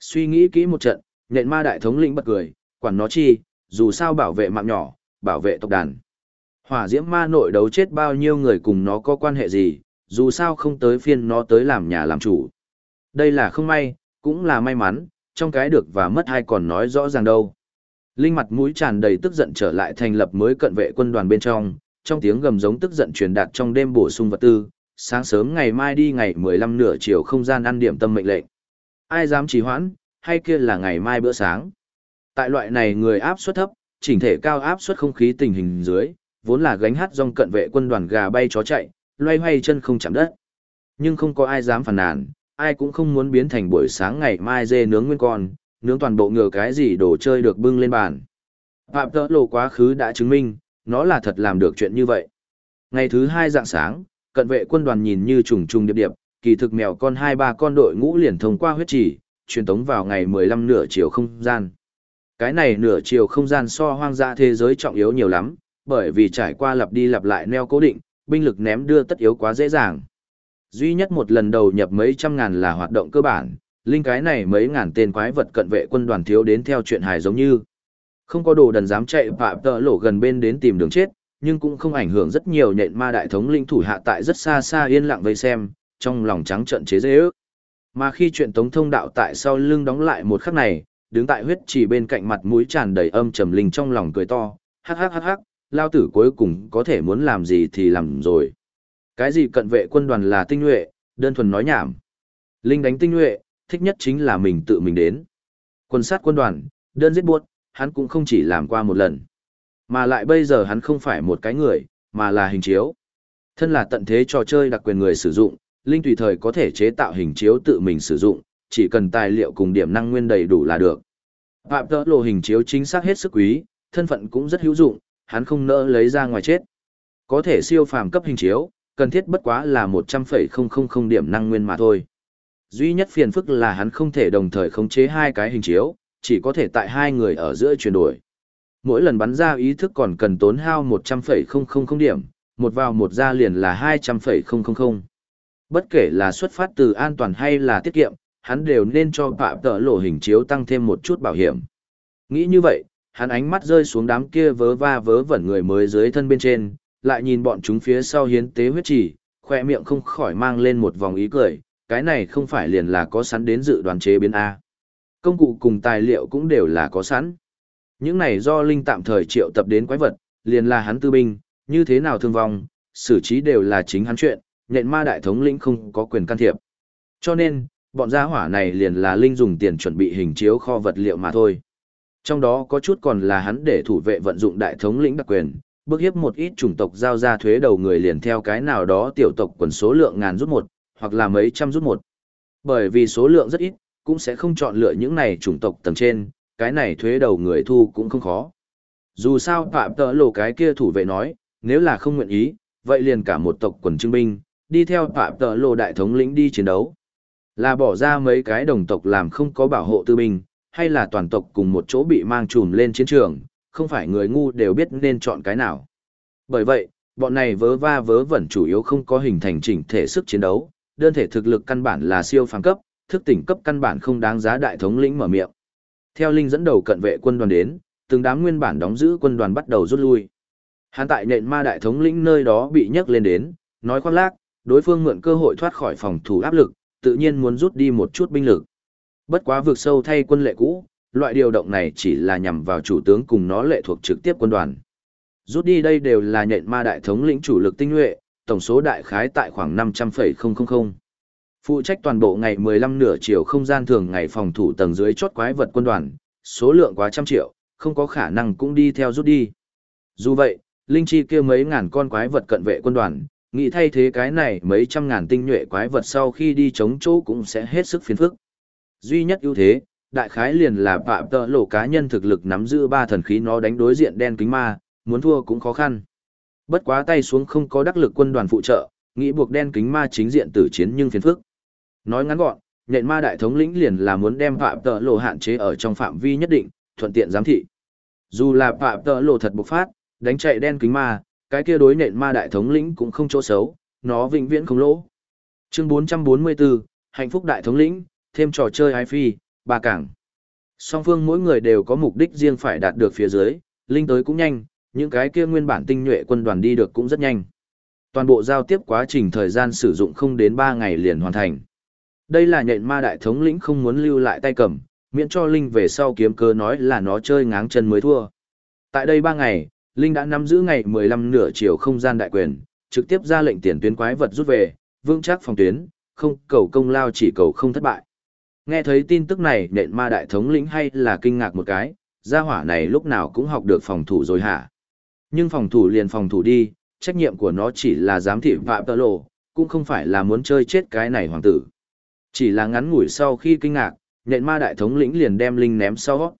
Suy nghĩ kỹ một trận, nện ma đại thống lĩnh bật cười, quản nó chi, dù sao bảo vệ mạng nhỏ, bảo vệ tộc đàn. Hỏa diễm ma nội đấu chết bao nhiêu người cùng nó có quan hệ gì, dù sao không tới phiên nó tới làm nhà làm chủ. Đây là không may, cũng là may mắn, trong cái được và mất hay còn nói rõ ràng đâu. Linh mặt mũi tràn đầy tức giận trở lại thành lập mới cận vệ quân đoàn bên trong, trong tiếng gầm giống tức giận truyền đạt trong đêm bổ sung vật tư, sáng sớm ngày mai đi ngày 15 nửa chiều không gian ăn điểm tâm mệnh lệnh. Ai dám trì hoãn, hay kia là ngày mai bữa sáng. Tại loại này người áp suất thấp, chỉnh thể cao áp suất không khí tình hình dưới, vốn là gánh hát dòng cận vệ quân đoàn gà bay chó chạy, loay hoay chân không chạm đất. Nhưng không có ai dám phản nàn, ai cũng không muốn biến thành buổi sáng ngày mai dê nướng nguyên con, nướng toàn bộ ngừa cái gì đồ chơi được bưng lên bàn. Phạm tỡ lộ quá khứ đã chứng minh, nó là thật làm được chuyện như vậy. Ngày thứ hai dạng sáng, cận vệ quân đoàn nhìn như trùng trùng điệp điệp, kỳ thực mèo con hai ba con đội ngũ liền thông qua huyết chỉ, truyền tống vào ngày 15 nửa chiều không gian. Cái này nửa chiều không gian so hoang dã thế giới trọng yếu nhiều lắm, bởi vì trải qua lặp đi lặp lại neo cố định, binh lực ném đưa tất yếu quá dễ dàng. Duy nhất một lần đầu nhập mấy trăm ngàn là hoạt động cơ bản, linh cái này mấy ngàn tên quái vật cận vệ quân đoàn thiếu đến theo chuyện hài giống như. Không có đồ đần dám chạy phạm tợ lỗ gần bên đến tìm đường chết, nhưng cũng không ảnh hưởng rất nhiều nhện ma đại thống linh thủ hạ tại rất xa xa yên lặng vây xem, trong lòng trắng trận chế dễ ước. Mà khi chuyện tống thông đạo tại sau lưng đóng lại một khắc này, đứng tại huyết chỉ bên cạnh mặt mũi tràn đầy âm trầm linh trong lòng cười to, hắc hắc hắc hắc, lao tử cuối cùng có thể muốn làm gì thì làm rồi. Cái gì cận vệ quân đoàn là tinh nhuệ, đơn thuần nói nhảm. Linh đánh tinh nhuệ, thích nhất chính là mình tự mình đến. Quân sát quân đoàn, đơn giết buốt, hắn cũng không chỉ làm qua một lần. Mà lại bây giờ hắn không phải một cái người, mà là hình chiếu. Thân là tận thế trò chơi đặc quyền người sử dụng, Linh tùy thời có thể chế tạo hình chiếu tự mình sử dụng, chỉ cần tài liệu cùng điểm năng nguyên đầy đủ là được. Phạm tỡ lộ hình chiếu chính xác hết sức quý, thân phận cũng rất hữu dụng, hắn không nỡ lấy ra ngoài chết. Có thể siêu phàm cấp hình chiếu, cần thiết bất quá là 100,000 điểm năng nguyên mà thôi. Duy nhất phiền phức là hắn không thể đồng thời khống chế hai cái hình chiếu, chỉ có thể tại hai người ở giữa chuyển đổi. Mỗi lần bắn ra ý thức còn cần tốn hao 100,000 điểm, một vào một ra liền là 200,000. Bất kể là xuất phát từ an toàn hay là tiết kiệm, hắn đều nên cho phạm tợ lộ hình chiếu tăng thêm một chút bảo hiểm. Nghĩ như vậy, hắn ánh mắt rơi xuống đám kia vớ va vớ vẩn người mới dưới thân bên trên, lại nhìn bọn chúng phía sau hiến tế huyết chỉ, khoe miệng không khỏi mang lên một vòng ý cười, cái này không phải liền là có sẵn đến dự đoàn chế biến A. Công cụ cùng tài liệu cũng đều là có sẵn. Những này do Linh tạm thời triệu tập đến quái vật, liền là hắn tư binh, như thế nào thương vong, xử trí đều là chính hắn chuyện, nhện ma đại thống lĩnh không có quyền can thiệp. Cho nên, bọn gia hỏa này liền là Linh dùng tiền chuẩn bị hình chiếu kho vật liệu mà thôi. Trong đó có chút còn là hắn để thủ vệ vận dụng đại thống lĩnh đặc quyền, bức hiếp một ít chủng tộc giao ra thuế đầu người liền theo cái nào đó tiểu tộc quần số lượng ngàn rút một, hoặc là mấy trăm rút một. Bởi vì số lượng rất ít, cũng sẽ không chọn lựa những này chủng tộc tầng trên, cái này thuế đầu người thu cũng không khó. Dù sao phạm tợ lộ cái kia thủ vệ nói, nếu là không nguyện ý, vậy liền cả một tộc quần trưng binh, đi theo phạm tợ lộ đại thống lĩnh đi chiến đấu. Là bỏ ra mấy cái đồng tộc làm không có bảo hộ tư binh, hay là toàn tộc cùng một chỗ bị mang trùm lên chiến trường, không phải người ngu đều biết nên chọn cái nào. Bởi vậy, bọn này vớ va vớ vẩn chủ yếu không có hình thành chỉnh thể sức chiến đấu, đơn thể thực lực căn bản là siêu phàm cấp, thức tỉnh cấp căn bản không đáng giá đại thống lĩnh mở miệng. Theo Linh dẫn đầu cận vệ quân đoàn đến, từng đám nguyên bản đóng giữ quân đoàn bắt đầu rút lui. Hắn tại nện ma đại thống lĩnh nơi đó bị nhấc lên đến, nói khoác lác, đối phương mượn cơ hội thoát khỏi phòng thủ áp lực, tự nhiên muốn rút đi một chút binh lực. Bất quá vượt sâu thay quân lệ cũ, loại điều động này chỉ là nhằm vào chủ tướng cùng nó lệ thuộc trực tiếp quân đoàn. Rút đi đây đều là nhện ma đại thống lĩnh chủ lực tinh nhuệ, tổng số đại khái tại khoảng 500,000. Phụ trách toàn bộ ngày 15 nửa chiều không gian thường ngày phòng thủ tầng dưới chốt quái vật quân đoàn, số lượng quá trăm triệu, không có khả năng cũng đi theo rút đi. Dù vậy, Linh Chi kia mấy ngàn con quái vật cận vệ quân đoàn, nghĩ thay thế cái này mấy trăm ngàn tinh nhuệ quái vật sau khi đi chống chỗ cũng sẽ hết sức phiền phức. Duy nhất ưu thế, đại khái liền là phạm tợ lộ cá nhân thực lực nắm giữ ba thần khí nó đánh đối diện đen kính ma, muốn thua cũng khó khăn. Bất quá tay xuống không có đắc lực quân đoàn phụ trợ, nghĩ buộc đen kính ma chính diện tử chiến nhưng phiền phức. Nói ngắn gọn, nhện ma đại thống lĩnh liền là muốn đem phạm tợ lộ hạn chế ở trong phạm vi nhất định, thuận tiện giám thị. Dù là phạm tợ lộ thật bộc phát, đánh chạy đen kính ma, cái kia đối nện ma đại thống lĩnh cũng không chỗ xấu, nó vĩnh viễn không lỗ. Chương 444, hạnh phúc đại thống lĩnh, thêm trò chơi hai phi, ba cảng. Song phương mỗi người đều có mục đích riêng phải đạt được phía dưới, linh tới cũng nhanh, những cái kia nguyên bản tinh nhuệ quân đoàn đi được cũng rất nhanh. Toàn bộ giao tiếp quá trình thời gian sử dụng không đến 3 ngày liền hoàn thành. Đây là nhện ma đại thống lĩnh không muốn lưu lại tay cầm, miễn cho Linh về sau kiếm cơ nói là nó chơi ngáng chân mới thua. Tại đây 3 ngày, Linh đã nắm giữ ngày 15 nửa chiều không gian đại quyền, trực tiếp ra lệnh tiền tuyến quái vật rút về, vững chắc phòng tuyến, không cầu công lao chỉ cầu không thất bại. Nghe thấy tin tức này nện ma đại thống lĩnh hay là kinh ngạc một cái, gia hỏa này lúc nào cũng học được phòng thủ rồi hả? Nhưng phòng thủ liền phòng thủ đi, trách nhiệm của nó chỉ là giám thị vạm tơ lộ, cũng không phải là muốn chơi chết cái này hoàng tử. Chỉ là ngắn ngủi sau khi kinh ngạc, nện ma đại thống lĩnh liền đem linh ném sau.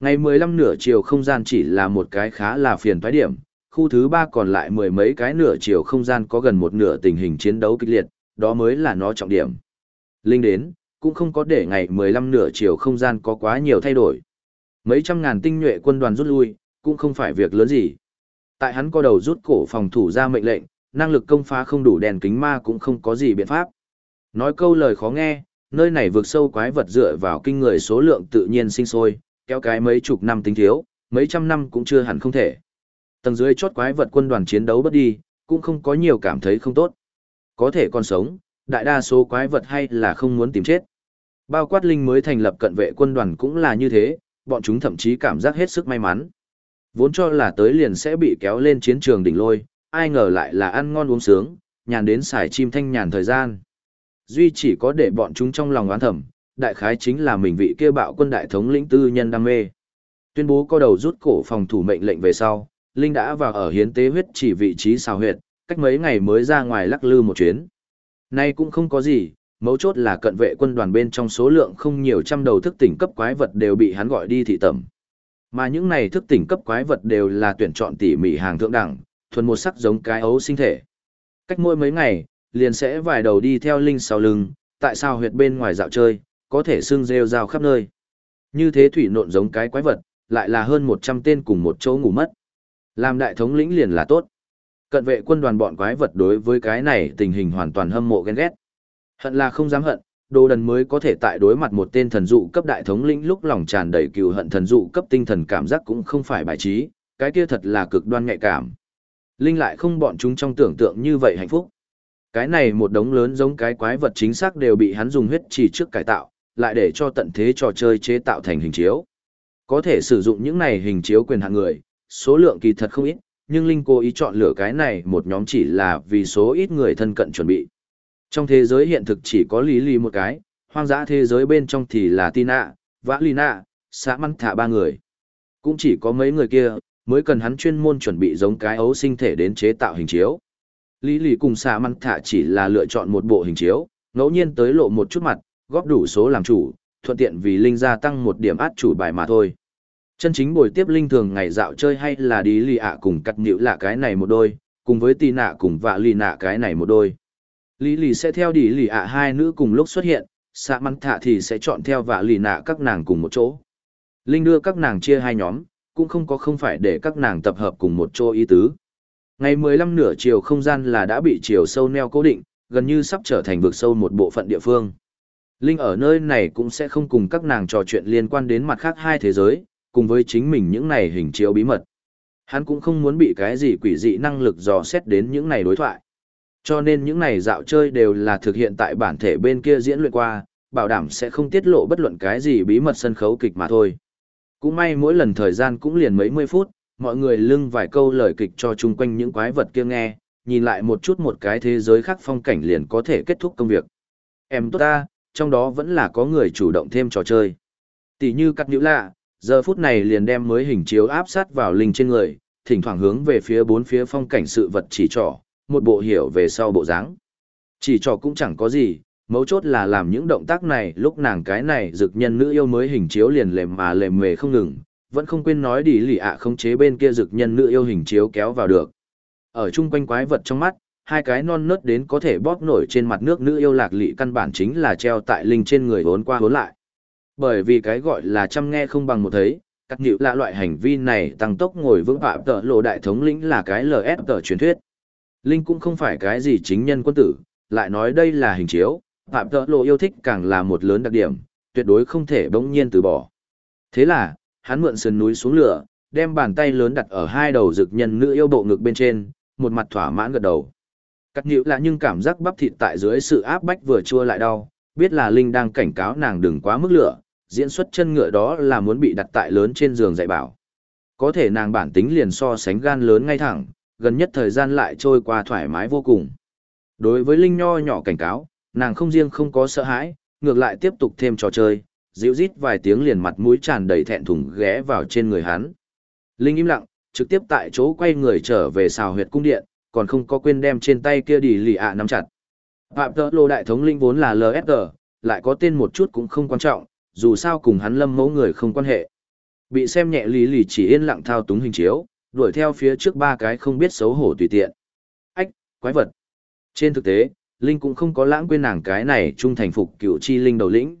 Ngày 15 nửa chiều không gian chỉ là một cái khá là phiền thoái điểm, khu thứ ba còn lại mười mấy cái nửa chiều không gian có gần một nửa tình hình chiến đấu kịch liệt, đó mới là nó trọng điểm. Linh đến, cũng không có để ngày 15 nửa chiều không gian có quá nhiều thay đổi. Mấy trăm ngàn tinh nhuệ quân đoàn rút lui, cũng không phải việc lớn gì. Tại hắn có đầu rút cổ phòng thủ ra mệnh lệnh, năng lực công phá không đủ đèn kính ma cũng không có gì biện pháp. Nói câu lời khó nghe, nơi này vượt sâu quái vật dựa vào kinh người số lượng tự nhiên sinh sôi, kéo cái mấy chục năm tính thiếu, mấy trăm năm cũng chưa hẳn không thể. Tầng dưới chốt quái vật quân đoàn chiến đấu bất đi, cũng không có nhiều cảm thấy không tốt. Có thể còn sống, đại đa số quái vật hay là không muốn tìm chết. Bao quát linh mới thành lập cận vệ quân đoàn cũng là như thế, bọn chúng thậm chí cảm giác hết sức may mắn. Vốn cho là tới liền sẽ bị kéo lên chiến trường đỉnh lôi, ai ngờ lại là ăn ngon uống sướng, nhàn đến xài chim thanh nhàn thời gian. Duy chỉ có để bọn chúng trong lòng oán thầm, đại khái chính là mình vị kia bạo quân đại thống lĩnh tư nhân đam mê. Tuyên bố có đầu rút cổ phòng thủ mệnh lệnh về sau, Linh đã vào ở hiến tế huyết chỉ vị trí xào huyệt, cách mấy ngày mới ra ngoài lắc lư một chuyến. Nay cũng không có gì, mấu chốt là cận vệ quân đoàn bên trong số lượng không nhiều trăm đầu thức tỉnh cấp quái vật đều bị hắn gọi đi thị tẩm. Mà những này thức tỉnh cấp quái vật đều là tuyển chọn tỉ mỉ hàng thượng đẳng, thuần một sắc giống cái ấu sinh thể. Cách mỗi mấy ngày, liền sẽ vài đầu đi theo Linh sau lưng, tại sao huyệt bên ngoài dạo chơi, có thể xương rêu rao khắp nơi. Như thế thủy nộn giống cái quái vật, lại là hơn 100 tên cùng một chỗ ngủ mất. Làm đại thống lĩnh liền là tốt. Cận vệ quân đoàn bọn quái vật đối với cái này tình hình hoàn toàn hâm mộ ghen ghét. Hận là không dám hận, đồ đần mới có thể tại đối mặt một tên thần dụ cấp đại thống lĩnh lúc lòng tràn đầy cừu hận thần dụ cấp tinh thần cảm giác cũng không phải bài trí, cái kia thật là cực đoan nhạy cảm. Linh lại không bọn chúng trong tưởng tượng như vậy hạnh phúc. Cái này một đống lớn giống cái quái vật chính xác đều bị hắn dùng huyết chỉ trước cải tạo, lại để cho tận thế trò chơi chế tạo thành hình chiếu. Có thể sử dụng những này hình chiếu quyền hạng người, số lượng kỳ thật không ít, nhưng Linh cố ý chọn lựa cái này một nhóm chỉ là vì số ít người thân cận chuẩn bị. Trong thế giới hiện thực chỉ có Lý Lý một cái, hoang dã thế giới bên trong thì là Tina, Vã Lina, xã Măng Thả ba người. Cũng chỉ có mấy người kia, mới cần hắn chuyên môn chuẩn bị giống cái ấu sinh thể đến chế tạo hình chiếu. Lý Lì cùng xã Măng Thả chỉ là lựa chọn một bộ hình chiếu, ngẫu nhiên tới lộ một chút mặt, góp đủ số làm chủ, thuận tiện vì Linh gia tăng một điểm át chủ bài mà thôi. Chân chính buổi tiếp Linh thường ngày dạo chơi hay là đi lì ạ cùng cắt nhịu là cái này một đôi, cùng với tì nạ cùng vạ lì nạ cái này một đôi. Lý lì sẽ theo đi lì ạ hai nữ cùng lúc xuất hiện, xạ măng thả thì sẽ chọn theo vạ lì nạ các nàng cùng một chỗ. Linh đưa các nàng chia hai nhóm, cũng không có không phải để các nàng tập hợp cùng một chỗ ý tứ. Ngày 15 nửa chiều không gian là đã bị chiều sâu neo cố định, gần như sắp trở thành vực sâu một bộ phận địa phương. Linh ở nơi này cũng sẽ không cùng các nàng trò chuyện liên quan đến mặt khác hai thế giới, cùng với chính mình những này hình chiếu bí mật. Hắn cũng không muốn bị cái gì quỷ dị năng lực dò xét đến những này đối thoại. Cho nên những này dạo chơi đều là thực hiện tại bản thể bên kia diễn luyện qua, bảo đảm sẽ không tiết lộ bất luận cái gì bí mật sân khấu kịch mà thôi. Cũng may mỗi lần thời gian cũng liền mấy mươi phút, mọi người lưng vài câu lời kịch cho chung quanh những quái vật kia nghe, nhìn lại một chút một cái thế giới khác phong cảnh liền có thể kết thúc công việc. Em tốt ta, trong đó vẫn là có người chủ động thêm trò chơi. Tỷ như cắt nhữ lạ, giờ phút này liền đem mới hình chiếu áp sát vào linh trên người, thỉnh thoảng hướng về phía bốn phía phong cảnh sự vật chỉ trỏ, một bộ hiểu về sau bộ dáng. Chỉ trỏ cũng chẳng có gì, mấu chốt là làm những động tác này lúc nàng cái này dực nhân nữ yêu mới hình chiếu liền lềm mà lềm mề không ngừng, vẫn không quên nói đi lì ạ không chế bên kia dực nhân nữ yêu hình chiếu kéo vào được. Ở chung quanh quái vật trong mắt, hai cái non nớt đến có thể bóp nổi trên mặt nước nữ yêu lạc lị căn bản chính là treo tại linh trên người vốn qua vốn lại. Bởi vì cái gọi là chăm nghe không bằng một thấy, các nhịu lạ loại hành vi này tăng tốc ngồi vững phạm tợ lộ đại thống lĩnh là cái LS tờ truyền thuyết. Linh cũng không phải cái gì chính nhân quân tử, lại nói đây là hình chiếu, phạm tợ lộ yêu thích càng là một lớn đặc điểm, tuyệt đối không thể bỗng nhiên từ bỏ. Thế là, hắn mượn sườn núi xuống lửa, đem bàn tay lớn đặt ở hai đầu rực nhân nữ yêu bộ ngực bên trên, một mặt thỏa mãn gật đầu. Cắt nhữ là nhưng cảm giác bắp thịt tại dưới sự áp bách vừa chua lại đau, biết là Linh đang cảnh cáo nàng đừng quá mức lửa, diễn xuất chân ngựa đó là muốn bị đặt tại lớn trên giường dạy bảo. Có thể nàng bản tính liền so sánh gan lớn ngay thẳng, gần nhất thời gian lại trôi qua thoải mái vô cùng. Đối với Linh nho nhỏ cảnh cáo, nàng không riêng không có sợ hãi, ngược lại tiếp tục thêm trò chơi, dịu rít vài tiếng liền mặt mũi tràn đầy thẹn thùng ghé vào trên người hắn. Linh im lặng, trực tiếp tại chỗ quay người trở về xào huyệt cung điện, còn không có quên đem trên tay kia đi lì ạ nắm chặt. Phạm tợ lô đại thống linh vốn là LSG, lại có tên một chút cũng không quan trọng, dù sao cùng hắn lâm mẫu người không quan hệ. Bị xem nhẹ lý lì chỉ yên lặng thao túng hình chiếu, đuổi theo phía trước ba cái không biết xấu hổ tùy tiện. Ách, quái vật. Trên thực tế, Linh cũng không có lãng quên nàng cái này trung thành phục cựu chi Linh đầu lĩnh.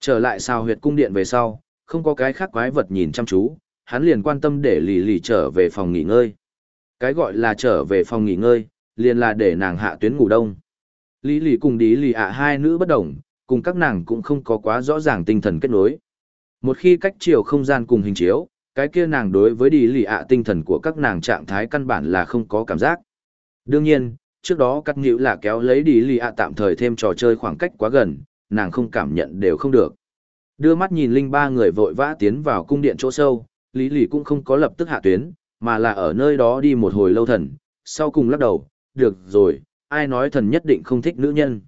Trở lại sao huyệt cung điện về sau, không có cái khác quái vật nhìn chăm chú, hắn liền quan tâm để lì lì trở về phòng nghỉ ngơi. Cái gọi là trở về phòng nghỉ ngơi, liền là để nàng hạ tuyến ngủ đông. Lý lì cùng đi lì ạ hai nữ bất đồng, cùng các nàng cũng không có quá rõ ràng tinh thần kết nối. Một khi cách chiều không gian cùng hình chiếu, cái kia nàng đối với đi lì ạ tinh thần của các nàng trạng thái căn bản là không có cảm giác. Đương nhiên, trước đó cắt nhữ là kéo lấy đi lì ạ tạm thời thêm trò chơi khoảng cách quá gần, nàng không cảm nhận đều không được. Đưa mắt nhìn linh ba người vội vã tiến vào cung điện chỗ sâu, lý lì cũng không có lập tức hạ tuyến, mà là ở nơi đó đi một hồi lâu thần, sau cùng lắc đầu, được rồi, ai nói thần nhất định không thích nữ nhân.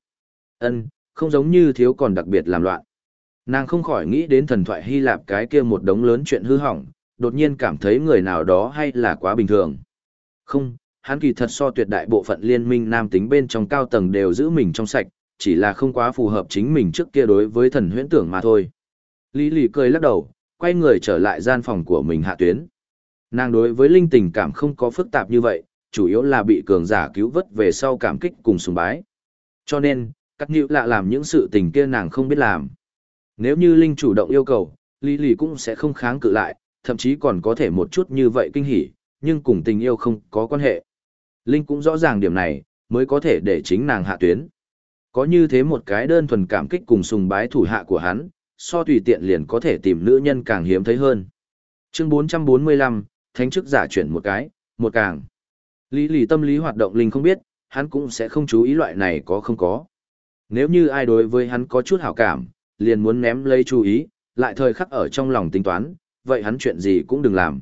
Ân, không giống như thiếu còn đặc biệt làm loạn. Nàng không khỏi nghĩ đến thần thoại Hy Lạp cái kia một đống lớn chuyện hư hỏng, đột nhiên cảm thấy người nào đó hay là quá bình thường. Không, hắn kỳ thật so tuyệt đại bộ phận liên minh nam tính bên trong cao tầng đều giữ mình trong sạch, chỉ là không quá phù hợp chính mình trước kia đối với thần huyễn tưởng mà thôi. Lý lì cười lắc đầu, quay người trở lại gian phòng của mình hạ tuyến. Nàng đối với linh tình cảm không có phức tạp như vậy, chủ yếu là bị cường giả cứu vớt về sau cảm kích cùng sùng bái. Cho nên, các nhịu lạ làm những sự tình kia nàng không biết làm. Nếu như Linh chủ động yêu cầu, Lý Lì cũng sẽ không kháng cự lại, thậm chí còn có thể một chút như vậy kinh hỉ, nhưng cùng tình yêu không có quan hệ. Linh cũng rõ ràng điểm này, mới có thể để chính nàng hạ tuyến. Có như thế một cái đơn thuần cảm kích cùng sùng bái thủ hạ của hắn, so tùy tiện liền có thể tìm nữ nhân càng hiếm thấy hơn. Chương 445, thánh chức giả chuyển một cái, một càng. Lý lì tâm lý hoạt động Linh không biết, hắn cũng sẽ không chú ý loại này có không có. Nếu như ai đối với hắn có chút hảo cảm, liền muốn ném lấy chú ý, lại thời khắc ở trong lòng tính toán, vậy hắn chuyện gì cũng đừng làm.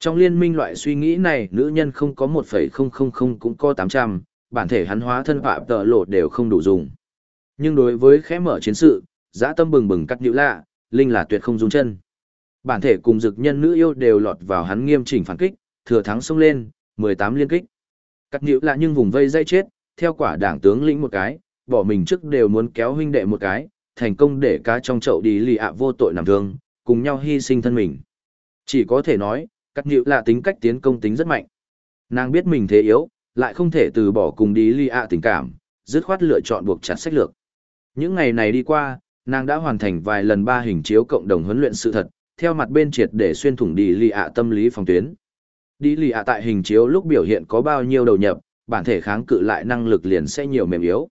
Trong liên minh loại suy nghĩ này nữ nhân không có 1,000 cũng có 800, bản thể hắn hóa thân phạm tợ lộ đều không đủ dùng. Nhưng đối với khẽ mở chiến sự, dã tâm bừng bừng cắt nhữ lạ, Linh là tuyệt không dùng chân. Bản thể cùng dực nhân nữ yêu đều lọt vào hắn nghiêm chỉnh phản kích, thừa thắng xông lên, 18 liên kích. Cắt nhữ lạ nhưng vùng vây dây chết, theo quả đảng tướng lĩnh một cái, bỏ mình trước đều muốn kéo huynh đệ một cái, thành công để cá trong chậu đi lì ạ vô tội nằm thương, cùng nhau hy sinh thân mình. Chỉ có thể nói, cắt nhữ lạ tính cách tiến công tính rất mạnh. Nàng biết mình thế yếu, lại không thể từ bỏ cùng đi ly ạ tình cảm, dứt khoát lựa chọn buộc chặt sách lược. Những ngày này đi qua, nàng đã hoàn thành vài lần ba hình chiếu cộng đồng huấn luyện sự thật, theo mặt bên triệt để xuyên thủng đi lì ạ tâm lý phòng tuyến. Đi lì ạ tại hình chiếu lúc biểu hiện có bao nhiêu đầu nhập, bản thể kháng cự lại năng lực liền sẽ nhiều mềm yếu.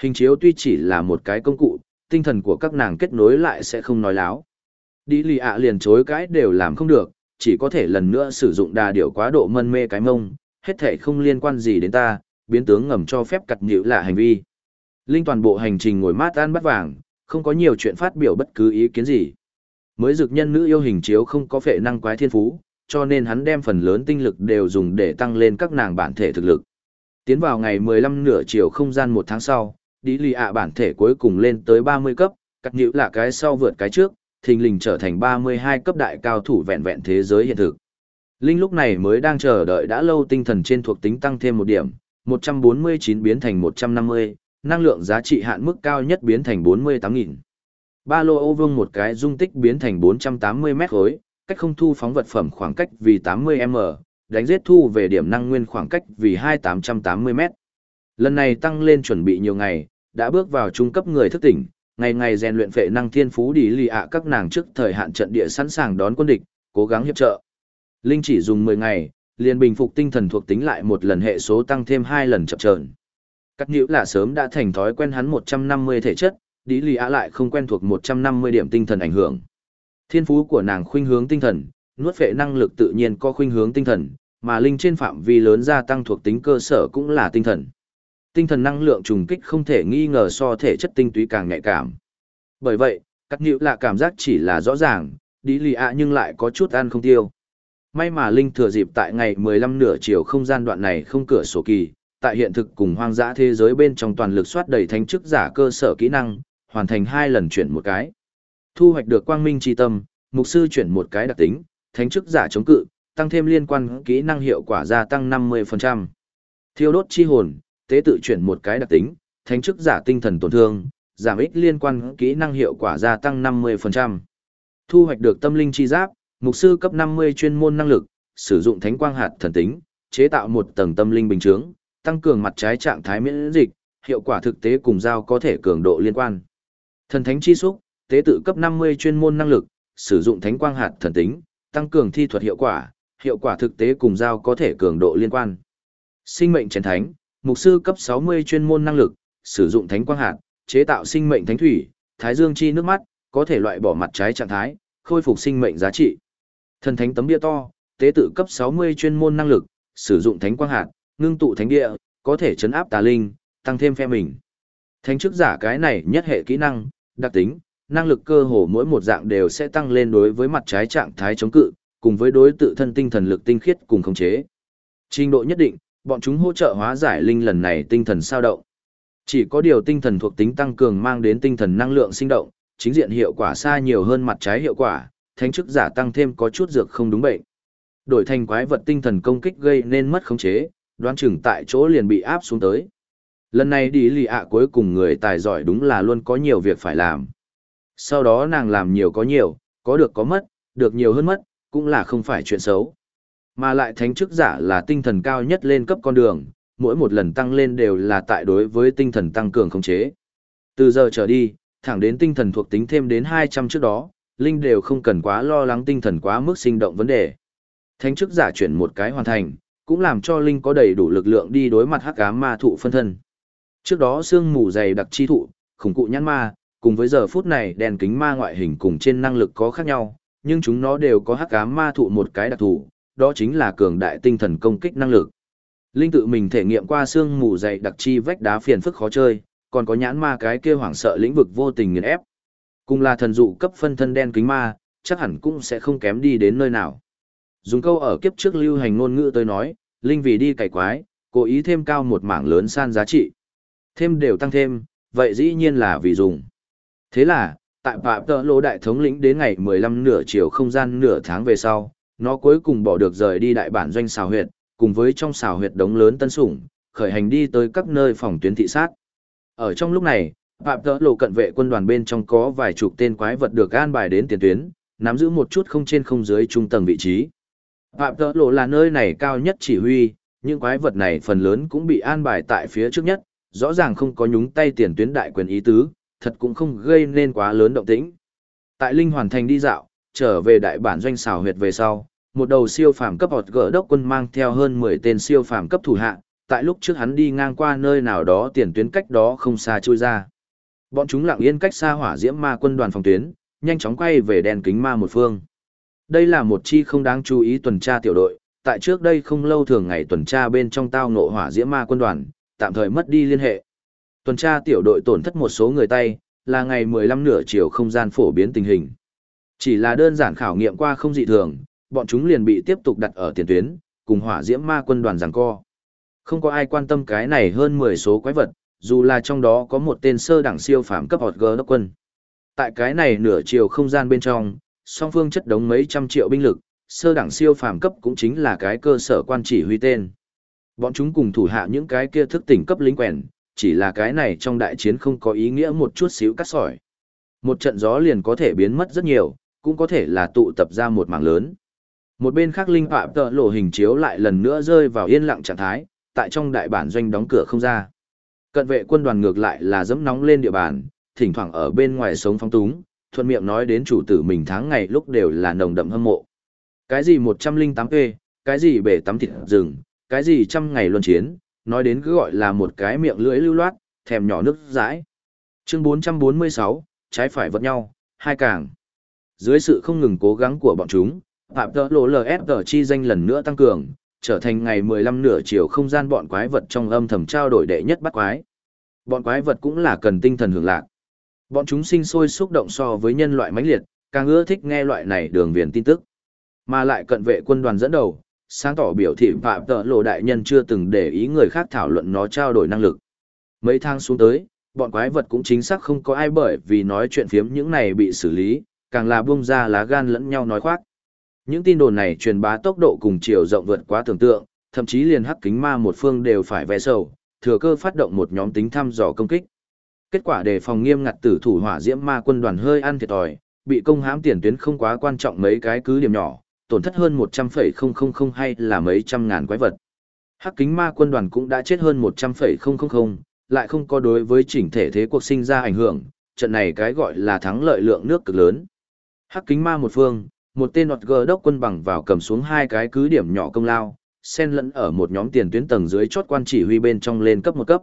Hình chiếu tuy chỉ là một cái công cụ, tinh thần của các nàng kết nối lại sẽ không nói láo. Đi lì ạ liền chối cái đều làm không được, chỉ có thể lần nữa sử dụng đà điều quá độ mân mê cái mông, hết thể không liên quan gì đến ta, biến tướng ngầm cho phép cặt nhịu là hành vi. Linh toàn bộ hành trình ngồi mát ăn bắt vàng, không có nhiều chuyện phát biểu bất cứ ý kiến gì. Mới dực nhân nữ yêu hình chiếu không có phệ năng quái thiên phú, cho nên hắn đem phần lớn tinh lực đều dùng để tăng lên các nàng bản thể thực lực. Tiến vào ngày 15 nửa chiều không gian một tháng sau, đi lì ạ bản thể cuối cùng lên tới 30 cấp, cắt nhữ là cái sau vượt cái trước, thình lình trở thành 32 cấp đại cao thủ vẹn vẹn thế giới hiện thực. Linh lúc này mới đang chờ đợi đã lâu tinh thần trên thuộc tính tăng thêm một điểm, 149 biến thành 150, năng lượng giá trị hạn mức cao nhất biến thành 48.000. Ba lô ô vương một cái dung tích biến thành 480 mét khối, cách không thu phóng vật phẩm khoảng cách vì 80m, đánh giết thu về điểm năng nguyên khoảng cách vì 2880 mét. Lần này tăng lên chuẩn bị nhiều ngày, đã bước vào trung cấp người thức tỉnh, ngày ngày rèn luyện phệ năng thiên phú đi lì ạ các nàng trước thời hạn trận địa sẵn sàng đón quân địch, cố gắng hiệp trợ. Linh chỉ dùng 10 ngày, liền bình phục tinh thần thuộc tính lại một lần hệ số tăng thêm hai lần chậm chờn. Cắt nhữ là sớm đã thành thói quen hắn 150 thể chất, đi lì Á lại không quen thuộc 150 điểm tinh thần ảnh hưởng. Thiên phú của nàng khuynh hướng tinh thần, nuốt phệ năng lực tự nhiên có khuynh hướng tinh thần, mà linh trên phạm vi lớn gia tăng thuộc tính cơ sở cũng là tinh thần tinh thần năng lượng trùng kích không thể nghi ngờ so thể chất tinh túy càng nhạy cảm. Bởi vậy, cắt nhữ là cảm giác chỉ là rõ ràng, đi lì Á nhưng lại có chút ăn không tiêu. May mà Linh thừa dịp tại ngày 15 nửa chiều không gian đoạn này không cửa sổ kỳ, tại hiện thực cùng hoang dã thế giới bên trong toàn lực soát đầy thánh chức giả cơ sở kỹ năng, hoàn thành hai lần chuyển một cái. Thu hoạch được quang minh chi tâm, mục sư chuyển một cái đặc tính, thánh chức giả chống cự, tăng thêm liên quan kỹ năng hiệu quả gia tăng 50%. Thiêu đốt chi hồn, tế tự chuyển một cái đặc tính, thánh chức giả tinh thần tổn thương, giảm ích liên quan kỹ năng hiệu quả gia tăng 50%. Thu hoạch được tâm linh chi giáp, mục sư cấp 50 chuyên môn năng lực, sử dụng thánh quang hạt thần tính, chế tạo một tầng tâm linh bình chứng, tăng cường mặt trái trạng thái miễn dịch, hiệu quả thực tế cùng dao có thể cường độ liên quan. Thần thánh chi xúc, tế tự cấp 50 chuyên môn năng lực, sử dụng thánh quang hạt thần tính, tăng cường thi thuật hiệu quả, hiệu quả thực tế cùng dao có thể cường độ liên quan. Sinh mệnh chiến thánh, mục sư cấp 60 chuyên môn năng lực, sử dụng thánh quang hạt, chế tạo sinh mệnh thánh thủy, thái dương chi nước mắt, có thể loại bỏ mặt trái trạng thái, khôi phục sinh mệnh giá trị. Thần thánh tấm bia to, tế tự cấp 60 chuyên môn năng lực, sử dụng thánh quang hạt, ngưng tụ thánh địa, có thể chấn áp tà linh, tăng thêm phe mình. Thánh chức giả cái này nhất hệ kỹ năng, đặc tính, năng lực cơ hồ mỗi một dạng đều sẽ tăng lên đối với mặt trái trạng thái chống cự, cùng với đối tự thân tinh thần lực tinh khiết cùng khống chế. Trình độ nhất định, bọn chúng hỗ trợ hóa giải linh lần này tinh thần sao động. Chỉ có điều tinh thần thuộc tính tăng cường mang đến tinh thần năng lượng sinh động, chính diện hiệu quả xa nhiều hơn mặt trái hiệu quả, thánh chức giả tăng thêm có chút dược không đúng bệnh. Đổi thành quái vật tinh thần công kích gây nên mất khống chế, đoán chừng tại chỗ liền bị áp xuống tới. Lần này đi lì ạ cuối cùng người tài giỏi đúng là luôn có nhiều việc phải làm. Sau đó nàng làm nhiều có nhiều, có được có mất, được nhiều hơn mất, cũng là không phải chuyện xấu. Mà lại thánh chức giả là tinh thần cao nhất lên cấp con đường, mỗi một lần tăng lên đều là tại đối với tinh thần tăng cường khống chế. Từ giờ trở đi, thẳng đến tinh thần thuộc tính thêm đến 200 trước đó, Linh đều không cần quá lo lắng tinh thần quá mức sinh động vấn đề. Thánh chức giả chuyển một cái hoàn thành, cũng làm cho Linh có đầy đủ lực lượng đi đối mặt hắc ám ma thụ phân thân. Trước đó xương mù dày đặc chi thụ, khủng cụ nhãn ma, cùng với giờ phút này đèn kính ma ngoại hình cùng trên năng lực có khác nhau, nhưng chúng nó đều có hắc ám ma thụ một cái đặc thù, đó chính là cường đại tinh thần công kích năng lực. Linh tự mình thể nghiệm qua xương mù dày đặc chi vách đá phiền phức khó chơi, còn có nhãn ma cái kia hoảng sợ lĩnh vực vô tình nghiền ép. Cùng là thần dụ cấp phân thân đen kính ma, chắc hẳn cũng sẽ không kém đi đến nơi nào. Dùng câu ở kiếp trước lưu hành ngôn ngữ tôi nói, Linh vì đi cải quái, cố ý thêm cao một mảng lớn san giá trị. Thêm đều tăng thêm, vậy dĩ nhiên là vì dùng. Thế là, tại Phạm Tờ Lô Đại Thống lĩnh đến ngày 15 nửa chiều không gian nửa tháng về sau, nó cuối cùng bỏ được rời đi đại bản doanh xào huyệt, cùng với trong xào huyệt đống lớn tân sủng, khởi hành đi tới các nơi phòng tuyến thị sát. Ở trong lúc này, Phạm Tợ Lộ cận vệ quân đoàn bên trong có vài chục tên quái vật được an bài đến tiền tuyến, nắm giữ một chút không trên không dưới trung tầng vị trí. Phạm Tợ Lộ là nơi này cao nhất chỉ huy, những quái vật này phần lớn cũng bị an bài tại phía trước nhất, rõ ràng không có nhúng tay tiền tuyến đại quyền ý tứ, thật cũng không gây nên quá lớn động tĩnh. Tại Linh Hoàn Thành đi dạo, trở về đại bản doanh xào huyệt về sau, một đầu siêu phàm cấp hột gỡ đốc quân mang theo hơn 10 tên siêu phàm cấp thủ hạ, tại lúc trước hắn đi ngang qua nơi nào đó tiền tuyến cách đó không xa chui ra. Bọn chúng lặng yên cách xa hỏa diễm ma quân đoàn phòng tuyến, nhanh chóng quay về đèn kính ma một phương. Đây là một chi không đáng chú ý tuần tra tiểu đội, tại trước đây không lâu thường ngày tuần tra bên trong tao ngộ hỏa diễm ma quân đoàn, tạm thời mất đi liên hệ. Tuần tra tiểu đội tổn thất một số người tay, là ngày 15 nửa chiều không gian phổ biến tình hình. Chỉ là đơn giản khảo nghiệm qua không dị thường, bọn chúng liền bị tiếp tục đặt ở tiền tuyến, cùng hỏa diễm ma quân đoàn giằng co. Không có ai quan tâm cái này hơn 10 số quái vật, dù là trong đó có một tên sơ đẳng siêu phàm cấp hột gơ đốc quân. Tại cái này nửa chiều không gian bên trong, song phương chất đống mấy trăm triệu binh lực, sơ đẳng siêu phàm cấp cũng chính là cái cơ sở quan chỉ huy tên. Bọn chúng cùng thủ hạ những cái kia thức tỉnh cấp lính quèn, chỉ là cái này trong đại chiến không có ý nghĩa một chút xíu cắt sỏi. Một trận gió liền có thể biến mất rất nhiều, cũng có thể là tụ tập ra một mảng lớn. Một bên khác linh phạm tợ lộ hình chiếu lại lần nữa rơi vào yên lặng trạng thái, tại trong đại bản doanh đóng cửa không ra. Cận vệ quân đoàn ngược lại là dẫm nóng lên địa bàn, thỉnh thoảng ở bên ngoài sống phong túng, thuận miệng nói đến chủ tử mình tháng ngày lúc đều là nồng đậm hâm mộ. Cái gì 108p, cái gì bể tắm thịt rừng, cái gì trăm ngày luân chiến, nói đến cứ gọi là một cái miệng lưỡi lưu loát, thèm nhỏ nước dãi. Chương 446, trái phải vật nhau, hai càng. Dưới sự không ngừng cố gắng của bọn chúng, Phạm Tơ Lộ LSG chi danh lần nữa tăng cường, trở thành ngày 15 nửa chiều không gian bọn quái vật trong âm thầm trao đổi đệ nhất bắt quái. Bọn quái vật cũng là cần tinh thần hưởng lạc. Bọn chúng sinh sôi xúc động so với nhân loại mãnh liệt, càng ưa thích nghe loại này đường viền tin tức. Mà lại cận vệ quân đoàn dẫn đầu, sáng tỏ biểu thị Phạm Tợ Lộ đại nhân chưa từng để ý người khác thảo luận nó trao đổi năng lực. Mấy thang xuống tới, bọn quái vật cũng chính xác không có ai bởi vì nói chuyện phiếm những này bị xử lý, càng là buông ra lá gan lẫn nhau nói khoác. Những tin đồn này truyền bá tốc độ cùng chiều rộng vượt quá tưởng tượng, thậm chí liền hắc kính ma một phương đều phải vẽ sầu, thừa cơ phát động một nhóm tính thăm dò công kích. Kết quả đề phòng nghiêm ngặt tử thủ hỏa diễm ma quân đoàn hơi ăn thiệt thòi, bị công hãm tiền tuyến không quá quan trọng mấy cái cứ điểm nhỏ, tổn thất hơn 100,000 hay là mấy trăm ngàn quái vật. Hắc kính ma quân đoàn cũng đã chết hơn 100,000, lại không có đối với chỉnh thể thế cuộc sinh ra ảnh hưởng, trận này cái gọi là thắng lợi lượng nước cực lớn. Hắc kính ma một phương, một tên nọt gờ đốc quân bằng vào cầm xuống hai cái cứ điểm nhỏ công lao, xen lẫn ở một nhóm tiền tuyến tầng dưới chốt quan chỉ huy bên trong lên cấp một cấp.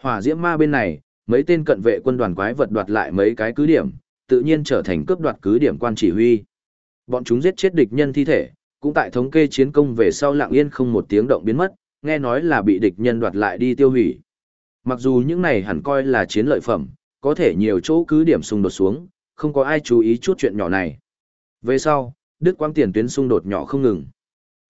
Hỏa diễm ma bên này, mấy tên cận vệ quân đoàn quái vật đoạt lại mấy cái cứ điểm, tự nhiên trở thành cướp đoạt cứ điểm quan chỉ huy. Bọn chúng giết chết địch nhân thi thể, cũng tại thống kê chiến công về sau lặng yên không một tiếng động biến mất, nghe nói là bị địch nhân đoạt lại đi tiêu hủy. Mặc dù những này hẳn coi là chiến lợi phẩm, có thể nhiều chỗ cứ điểm xung đột xuống, không có ai chú ý chút chuyện nhỏ này. Về sau, Đức Quang tiền tuyến xung đột nhỏ không ngừng.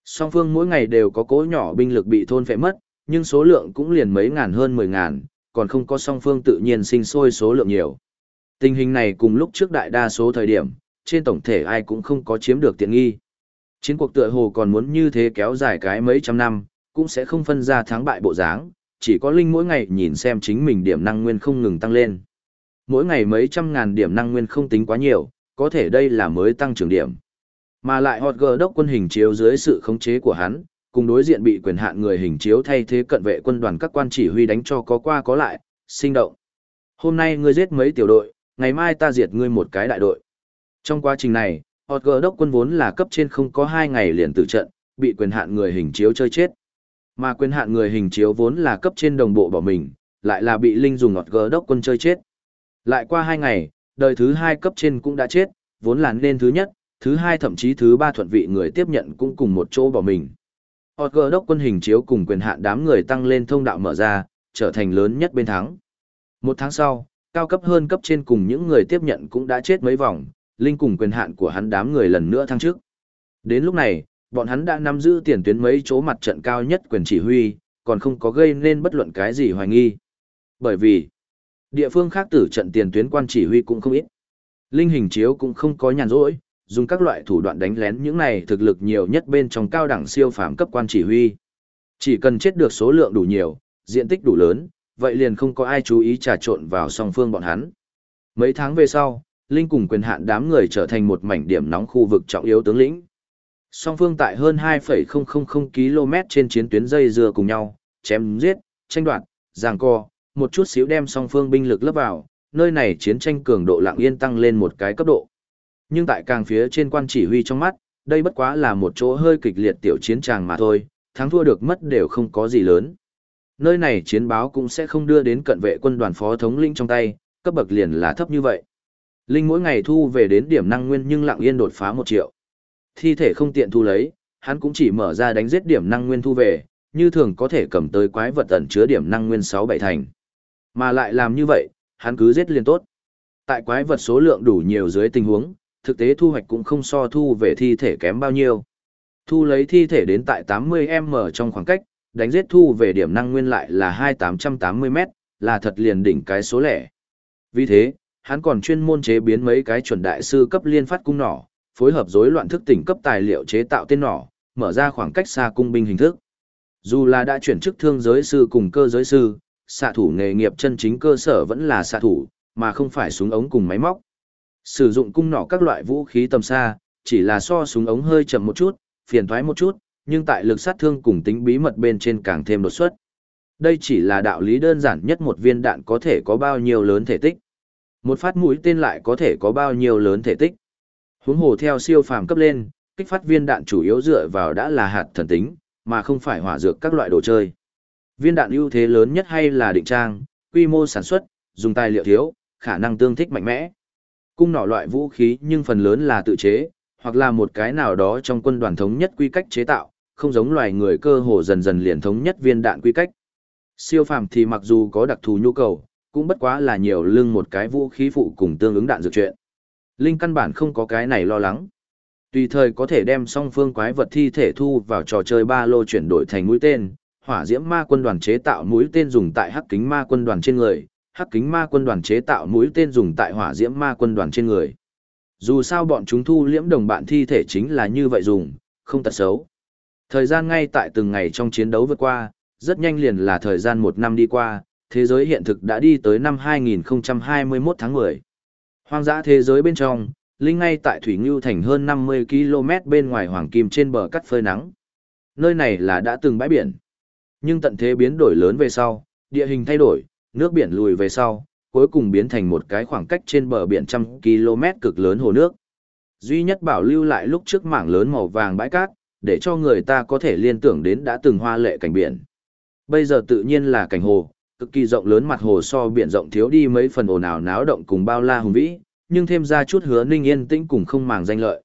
Song phương mỗi ngày đều có cố nhỏ binh lực bị thôn phệ mất, nhưng số lượng cũng liền mấy ngàn hơn mười ngàn, còn không có song phương tự nhiên sinh sôi số lượng nhiều. Tình hình này cùng lúc trước đại đa số thời điểm, trên tổng thể ai cũng không có chiếm được tiện nghi. Chiến cuộc tựa hồ còn muốn như thế kéo dài cái mấy trăm năm, cũng sẽ không phân ra thắng bại bộ dáng, chỉ có Linh mỗi ngày nhìn xem chính mình điểm năng nguyên không ngừng tăng lên. Mỗi ngày mấy trăm ngàn điểm năng nguyên không tính quá nhiều, có thể đây là mới tăng trưởng điểm. Mà lại hot gờ đốc quân hình chiếu dưới sự khống chế của hắn, cùng đối diện bị quyền hạn người hình chiếu thay thế cận vệ quân đoàn các quan chỉ huy đánh cho có qua có lại, sinh động. Hôm nay ngươi giết mấy tiểu đội, ngày mai ta diệt ngươi một cái đại đội. Trong quá trình này, hot gờ đốc quân vốn là cấp trên không có hai ngày liền tử trận, bị quyền hạn người hình chiếu chơi chết. Mà quyền hạn người hình chiếu vốn là cấp trên đồng bộ bỏ mình, lại là bị Linh dùng ngọt gờ đốc quân chơi chết. Lại qua hai ngày, đời thứ hai cấp trên cũng đã chết, vốn là nên thứ nhất, thứ hai thậm chí thứ ba thuận vị người tiếp nhận cũng cùng một chỗ bỏ mình. Họt gờ đốc quân hình chiếu cùng quyền hạn đám người tăng lên thông đạo mở ra, trở thành lớn nhất bên thắng. Một tháng sau, cao cấp hơn cấp trên cùng những người tiếp nhận cũng đã chết mấy vòng, Linh cùng quyền hạn của hắn đám người lần nữa thăng trước. Đến lúc này, bọn hắn đã nắm giữ tiền tuyến mấy chỗ mặt trận cao nhất quyền chỉ huy, còn không có gây nên bất luận cái gì hoài nghi. Bởi vì, địa phương khác tử trận tiền tuyến quan chỉ huy cũng không ít. Linh hình chiếu cũng không có nhàn rỗi, dùng các loại thủ đoạn đánh lén những này thực lực nhiều nhất bên trong cao đẳng siêu phàm cấp quan chỉ huy. Chỉ cần chết được số lượng đủ nhiều, diện tích đủ lớn, vậy liền không có ai chú ý trà trộn vào song phương bọn hắn. Mấy tháng về sau, Linh cùng quyền hạn đám người trở thành một mảnh điểm nóng khu vực trọng yếu tướng lĩnh. Song phương tại hơn 2,000 km trên chiến tuyến dây dưa cùng nhau, chém giết, tranh đoạt, giằng co, một chút xíu đem song phương binh lực lấp vào, nơi này chiến tranh cường độ lặng yên tăng lên một cái cấp độ. Nhưng tại càng phía trên quan chỉ huy trong mắt, đây bất quá là một chỗ hơi kịch liệt tiểu chiến tràng mà thôi, thắng thua được mất đều không có gì lớn. Nơi này chiến báo cũng sẽ không đưa đến cận vệ quân đoàn phó thống lĩnh trong tay, cấp bậc liền là thấp như vậy. Linh mỗi ngày thu về đến điểm năng nguyên nhưng lặng yên đột phá một triệu. Thi thể không tiện thu lấy, hắn cũng chỉ mở ra đánh giết điểm năng nguyên thu về, như thường có thể cầm tới quái vật ẩn chứa điểm năng nguyên 6-7 thành. Mà lại làm như vậy, hắn cứ giết liền tốt. Tại quái vật số lượng đủ nhiều dưới tình huống, thực tế thu hoạch cũng không so thu về thi thể kém bao nhiêu. Thu lấy thi thể đến tại 80m trong khoảng cách, đánh giết thu về điểm năng nguyên lại là 2880m, là thật liền đỉnh cái số lẻ. Vì thế, hắn còn chuyên môn chế biến mấy cái chuẩn đại sư cấp liên phát cung nỏ, phối hợp rối loạn thức tỉnh cấp tài liệu chế tạo tên nỏ, mở ra khoảng cách xa cung binh hình thức. Dù là đã chuyển chức thương giới sư cùng cơ giới sư, xạ thủ nghề nghiệp chân chính cơ sở vẫn là xạ thủ, mà không phải súng ống cùng máy móc. Sử dụng cung nỏ các loại vũ khí tầm xa, chỉ là so súng ống hơi chậm một chút, phiền thoái một chút, nhưng tại lực sát thương cùng tính bí mật bên trên càng thêm đột xuất. Đây chỉ là đạo lý đơn giản nhất một viên đạn có thể có bao nhiêu lớn thể tích. Một phát mũi tên lại có thể có bao nhiêu lớn thể tích. Huống hồ theo siêu phàm cấp lên, kích phát viên đạn chủ yếu dựa vào đã là hạt thần tính, mà không phải hỏa dược các loại đồ chơi. Viên đạn ưu thế lớn nhất hay là định trang, quy mô sản xuất, dùng tài liệu thiếu, khả năng tương thích mạnh mẽ. Cung nỏ loại vũ khí nhưng phần lớn là tự chế, hoặc là một cái nào đó trong quân đoàn thống nhất quy cách chế tạo, không giống loài người cơ hồ dần dần liền thống nhất viên đạn quy cách. Siêu phàm thì mặc dù có đặc thù nhu cầu, cũng bất quá là nhiều lưng một cái vũ khí phụ cùng tương ứng đạn dược chuyện. Linh căn bản không có cái này lo lắng. Tùy thời có thể đem song phương quái vật thi thể thu vào trò chơi ba lô chuyển đổi thành mũi tên, hỏa diễm ma quân đoàn chế tạo mũi tên dùng tại hắc kính ma quân đoàn trên người, hắc kính ma quân đoàn chế tạo mũi tên dùng tại hỏa diễm ma quân đoàn trên người. Dù sao bọn chúng thu liễm đồng bạn thi thể chính là như vậy dùng, không tật xấu. Thời gian ngay tại từng ngày trong chiến đấu vượt qua, rất nhanh liền là thời gian một năm đi qua, thế giới hiện thực đã đi tới năm 2021 tháng 10. Hoang dã thế giới bên trong, Linh ngay tại Thủy Ngưu Thành hơn 50 km bên ngoài Hoàng Kim trên bờ cắt phơi nắng. Nơi này là đã từng bãi biển. Nhưng tận thế biến đổi lớn về sau, địa hình thay đổi, nước biển lùi về sau, cuối cùng biến thành một cái khoảng cách trên bờ biển trăm km cực lớn hồ nước. Duy nhất bảo lưu lại lúc trước mảng lớn màu vàng bãi cát, để cho người ta có thể liên tưởng đến đã từng hoa lệ cảnh biển. Bây giờ tự nhiên là cảnh hồ, cực kỳ rộng lớn mặt hồ so biển rộng thiếu đi mấy phần ồn ào náo động cùng bao la hùng vĩ, nhưng thêm ra chút hứa ninh yên tĩnh cùng không màng danh lợi.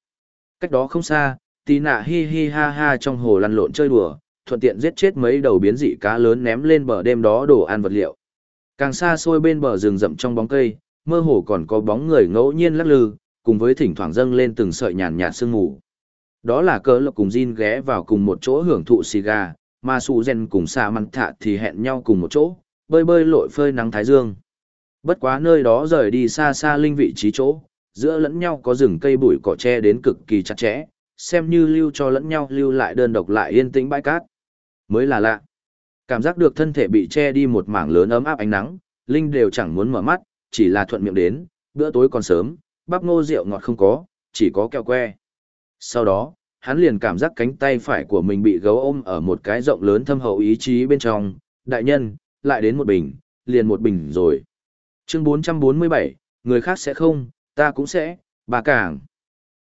Cách đó không xa, tí nạ hi hi ha ha trong hồ lăn lộn chơi đùa, thuận tiện giết chết mấy đầu biến dị cá lớn ném lên bờ đêm đó đồ ăn vật liệu. Càng xa xôi bên bờ rừng rậm trong bóng cây, mơ hồ còn có bóng người ngẫu nhiên lắc lư, cùng với thỉnh thoảng dâng lên từng sợi nhàn nhạt sương mù. Đó là cỡ lộc cùng Jin ghé vào cùng một chỗ hưởng thụ xì gà, mà Su Gen cùng Sa Măn Thạ thì hẹn nhau cùng một chỗ, bơi bơi lội phơi nắng thái dương. Bất quá nơi đó rời đi xa xa linh vị trí chỗ, giữa lẫn nhau có rừng cây bụi cỏ tre đến cực kỳ chặt chẽ, xem như lưu cho lẫn nhau lưu lại đơn độc lại yên tĩnh bãi cát. Mới là lạ. Cảm giác được thân thể bị che đi một mảng lớn ấm áp ánh nắng, Linh đều chẳng muốn mở mắt, chỉ là thuận miệng đến, bữa tối còn sớm, bắp ngô rượu ngọt không có, chỉ có kẹo que. Sau đó, hắn liền cảm giác cánh tay phải của mình bị gấu ôm ở một cái rộng lớn thâm hậu ý chí bên trong. Đại nhân, lại đến một bình, liền một bình rồi. Chương 447, người khác sẽ không, ta cũng sẽ, bà càng.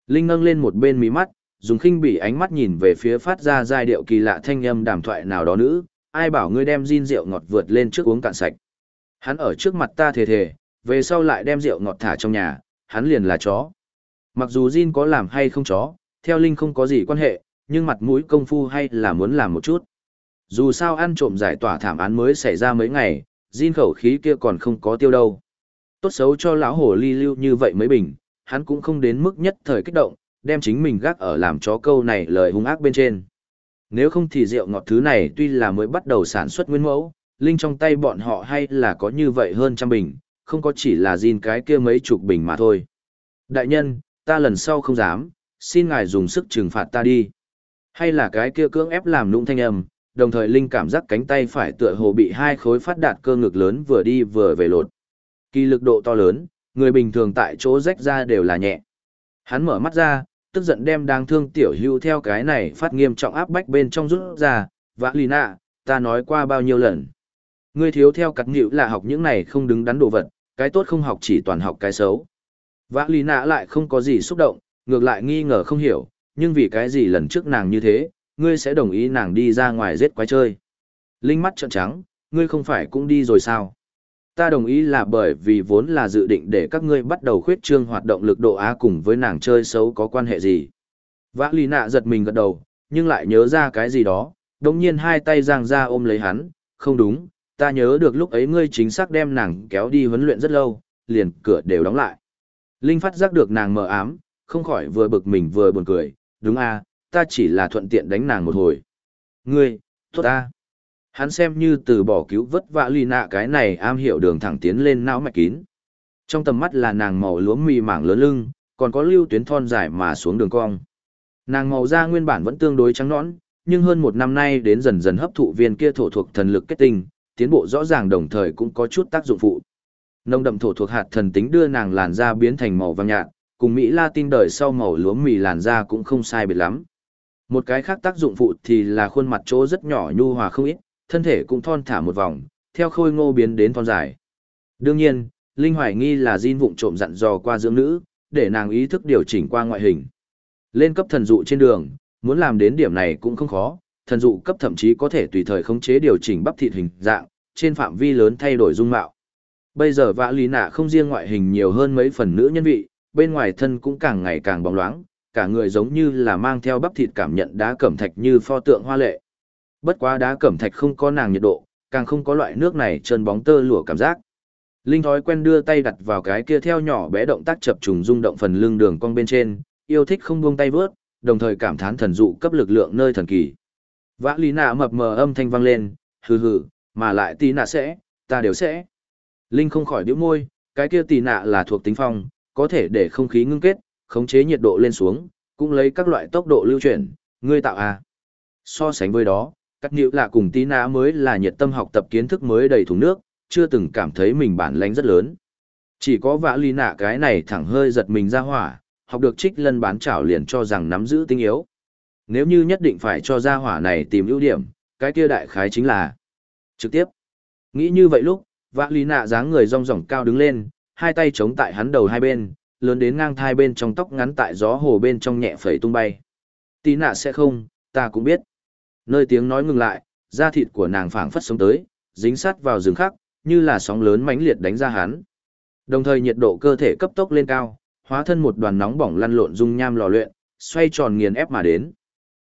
Linh ngâng lên một bên mí mắt, dùng khinh bị ánh mắt nhìn về phía phát ra giai điệu kỳ lạ thanh âm đàm thoại nào đó nữ, ai bảo ngươi đem gin rượu ngọt vượt lên trước uống cạn sạch. Hắn ở trước mặt ta thề thề, về sau lại đem rượu ngọt thả trong nhà, hắn liền là chó. Mặc dù gin có làm hay không chó, theo Linh không có gì quan hệ, nhưng mặt mũi công phu hay là muốn làm một chút. Dù sao ăn trộm giải tỏa thảm án mới xảy ra mấy ngày, Jin khẩu khí kia còn không có tiêu đâu. Tốt xấu cho lão hồ ly lưu như vậy mới bình, hắn cũng không đến mức nhất thời kích động, đem chính mình gác ở làm chó câu này lời hung ác bên trên. Nếu không thì rượu ngọt thứ này tuy là mới bắt đầu sản xuất nguyên mẫu, linh trong tay bọn họ hay là có như vậy hơn trăm bình, không có chỉ là gìn cái kia mấy chục bình mà thôi. Đại nhân, ta lần sau không dám, xin ngài dùng sức trừng phạt ta đi. Hay là cái kia cưỡng ép làm nụng thanh âm, đồng thời linh cảm giác cánh tay phải tựa hồ bị hai khối phát đạt cơ ngực lớn vừa đi vừa về lột. Kỳ lực độ to lớn, người bình thường tại chỗ rách ra đều là nhẹ. Hắn mở mắt ra, tức giận đem đang thương tiểu hưu theo cái này phát nghiêm trọng áp bách bên trong rút ra, vã lì nạ, ta nói qua bao nhiêu lần. Ngươi thiếu theo cắt nhịu là học những này không đứng đắn đồ vật, cái tốt không học chỉ toàn học cái xấu. Vã lì nạ lại không có gì xúc động, ngược lại nghi ngờ không hiểu, nhưng vì cái gì lần trước nàng như thế, ngươi sẽ đồng ý nàng đi ra ngoài giết quái chơi. Linh mắt trợn trắng, ngươi không phải cũng đi rồi sao? Ta đồng ý là bởi vì vốn là dự định để các ngươi bắt đầu khuyết trương hoạt động lực độ á cùng với nàng chơi xấu có quan hệ gì. Vã lì nạ giật mình gật đầu, nhưng lại nhớ ra cái gì đó, đồng nhiên hai tay giang ra ôm lấy hắn, không đúng, ta nhớ được lúc ấy ngươi chính xác đem nàng kéo đi huấn luyện rất lâu, liền cửa đều đóng lại. Linh phát giác được nàng mờ ám, không khỏi vừa bực mình vừa buồn cười, đúng à, ta chỉ là thuận tiện đánh nàng một hồi. Ngươi, tốt ta. Hắn xem như từ bỏ cứu vất vạ lì nạ cái này am hiểu đường thẳng tiến lên não mạch kín. Trong tầm mắt là nàng màu lúa mì mảng lớn lưng, còn có lưu tuyến thon dài mà xuống đường cong. Nàng màu da nguyên bản vẫn tương đối trắng nõn, nhưng hơn một năm nay đến dần dần hấp thụ viên kia thổ thuộc thần lực kết tinh, tiến bộ rõ ràng đồng thời cũng có chút tác dụng phụ. Nông đậm thổ thuộc hạt thần tính đưa nàng làn da biến thành màu vàng nhạt, cùng Mỹ Latin đời sau màu lúa mì làn da cũng không sai biệt lắm. Một cái khác tác dụng phụ thì là khuôn mặt chỗ rất nhỏ nhu hòa không ít, thân thể cũng thon thả một vòng, theo khôi ngô biến đến thon dài. Đương nhiên, Linh hoài nghi là Jin vụng trộm dặn dò qua dưỡng nữ, để nàng ý thức điều chỉnh qua ngoại hình. Lên cấp thần dụ trên đường, muốn làm đến điểm này cũng không khó, thần dụ cấp thậm chí có thể tùy thời khống chế điều chỉnh bắp thịt hình dạng, trên phạm vi lớn thay đổi dung mạo. Bây giờ vã lý nạ không riêng ngoại hình nhiều hơn mấy phần nữ nhân vị, bên ngoài thân cũng càng ngày càng bóng loáng, cả người giống như là mang theo bắp thịt cảm nhận đá cẩm thạch như pho tượng hoa lệ. Bất quá đá cẩm thạch không có nàng nhiệt độ, càng không có loại nước này trơn bóng tơ lụa cảm giác. Linh thói quen đưa tay đặt vào cái kia theo nhỏ bé động tác chập trùng rung động phần lưng đường cong bên trên, yêu thích không buông tay vớt, đồng thời cảm thán thần dụ cấp lực lượng nơi thần kỳ. Vã lý nạ mập mờ âm thanh vang lên, hừ hừ, mà lại tí nạ sẽ, ta đều sẽ. Linh không khỏi điếu môi, cái kia tì nạ là thuộc tính phong, có thể để không khí ngưng kết, khống chế nhiệt độ lên xuống, cũng lấy các loại tốc độ lưu chuyển, ngươi tạo à. So sánh với đó, Cắt Nhiễu lạ cùng tí nã mới là nhiệt tâm học tập kiến thức mới đầy thùng nước, chưa từng cảm thấy mình bản lãnh rất lớn. Chỉ có vã ly nạ cái này thẳng hơi giật mình ra hỏa, học được trích lân bán chảo liền cho rằng nắm giữ tinh yếu. Nếu như nhất định phải cho ra hỏa này tìm ưu điểm, cái kia đại khái chính là trực tiếp. Nghĩ như vậy lúc, vã ly nạ dáng người rong ròng cao đứng lên, hai tay chống tại hắn đầu hai bên, lớn đến ngang thai bên trong tóc ngắn tại gió hồ bên trong nhẹ phẩy tung bay. Tí nạ sẽ không, ta cũng biết. Nơi tiếng nói ngừng lại, da thịt của nàng phảng phất sống tới, dính sát vào rừng khắc, như là sóng lớn mãnh liệt đánh ra hắn. Đồng thời nhiệt độ cơ thể cấp tốc lên cao, hóa thân một đoàn nóng bỏng lăn lộn dung nham lò luyện, xoay tròn nghiền ép mà đến.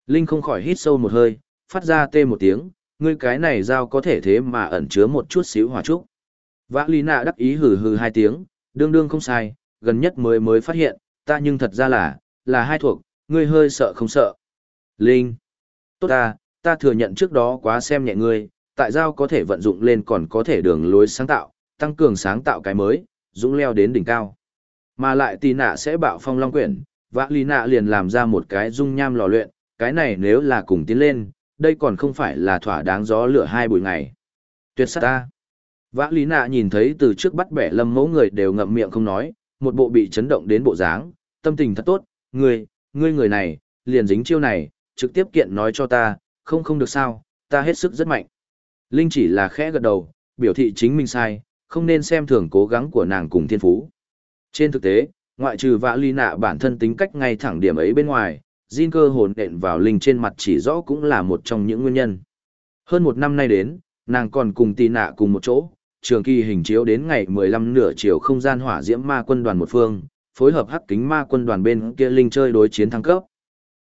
Linh không khỏi hít sâu một hơi, phát ra tê một tiếng, ngươi cái này dao có thể thế mà ẩn chứa một chút xíu hỏa trúc. Vã Lý Nạ đắc ý hừ hừ hai tiếng, đương đương không sai, gần nhất mới mới phát hiện, ta nhưng thật ra là, là hai thuộc, ngươi hơi sợ không sợ. Linh, tốt ta, ta thừa nhận trước đó quá xem nhẹ ngươi, tại giao có thể vận dụng lên còn có thể đường lối sáng tạo, tăng cường sáng tạo cái mới, dũng leo đến đỉnh cao. Mà lại tì nạ sẽ bạo phong long quyển, vã lý nạ liền làm ra một cái dung nham lò luyện, cái này nếu là cùng tiến lên, đây còn không phải là thỏa đáng gió lửa hai buổi ngày. Tuyệt sát ta. Vã lý nạ nhìn thấy từ trước bắt bẻ lâm mẫu người đều ngậm miệng không nói, một bộ bị chấn động đến bộ dáng, tâm tình thật tốt, người, ngươi người này, liền dính chiêu này, trực tiếp kiện nói cho ta, không không được sao, ta hết sức rất mạnh. Linh chỉ là khẽ gật đầu, biểu thị chính mình sai, không nên xem thường cố gắng của nàng cùng thiên phú. Trên thực tế, ngoại trừ vã ly nạ bản thân tính cách ngay thẳng điểm ấy bên ngoài, Jin cơ hồn đện vào Linh trên mặt chỉ rõ cũng là một trong những nguyên nhân. Hơn một năm nay đến, nàng còn cùng tì nạ cùng một chỗ, trường kỳ hình chiếu đến ngày 15 nửa chiều không gian hỏa diễm ma quân đoàn một phương, phối hợp hắc kính ma quân đoàn bên kia Linh chơi đối chiến thăng cấp.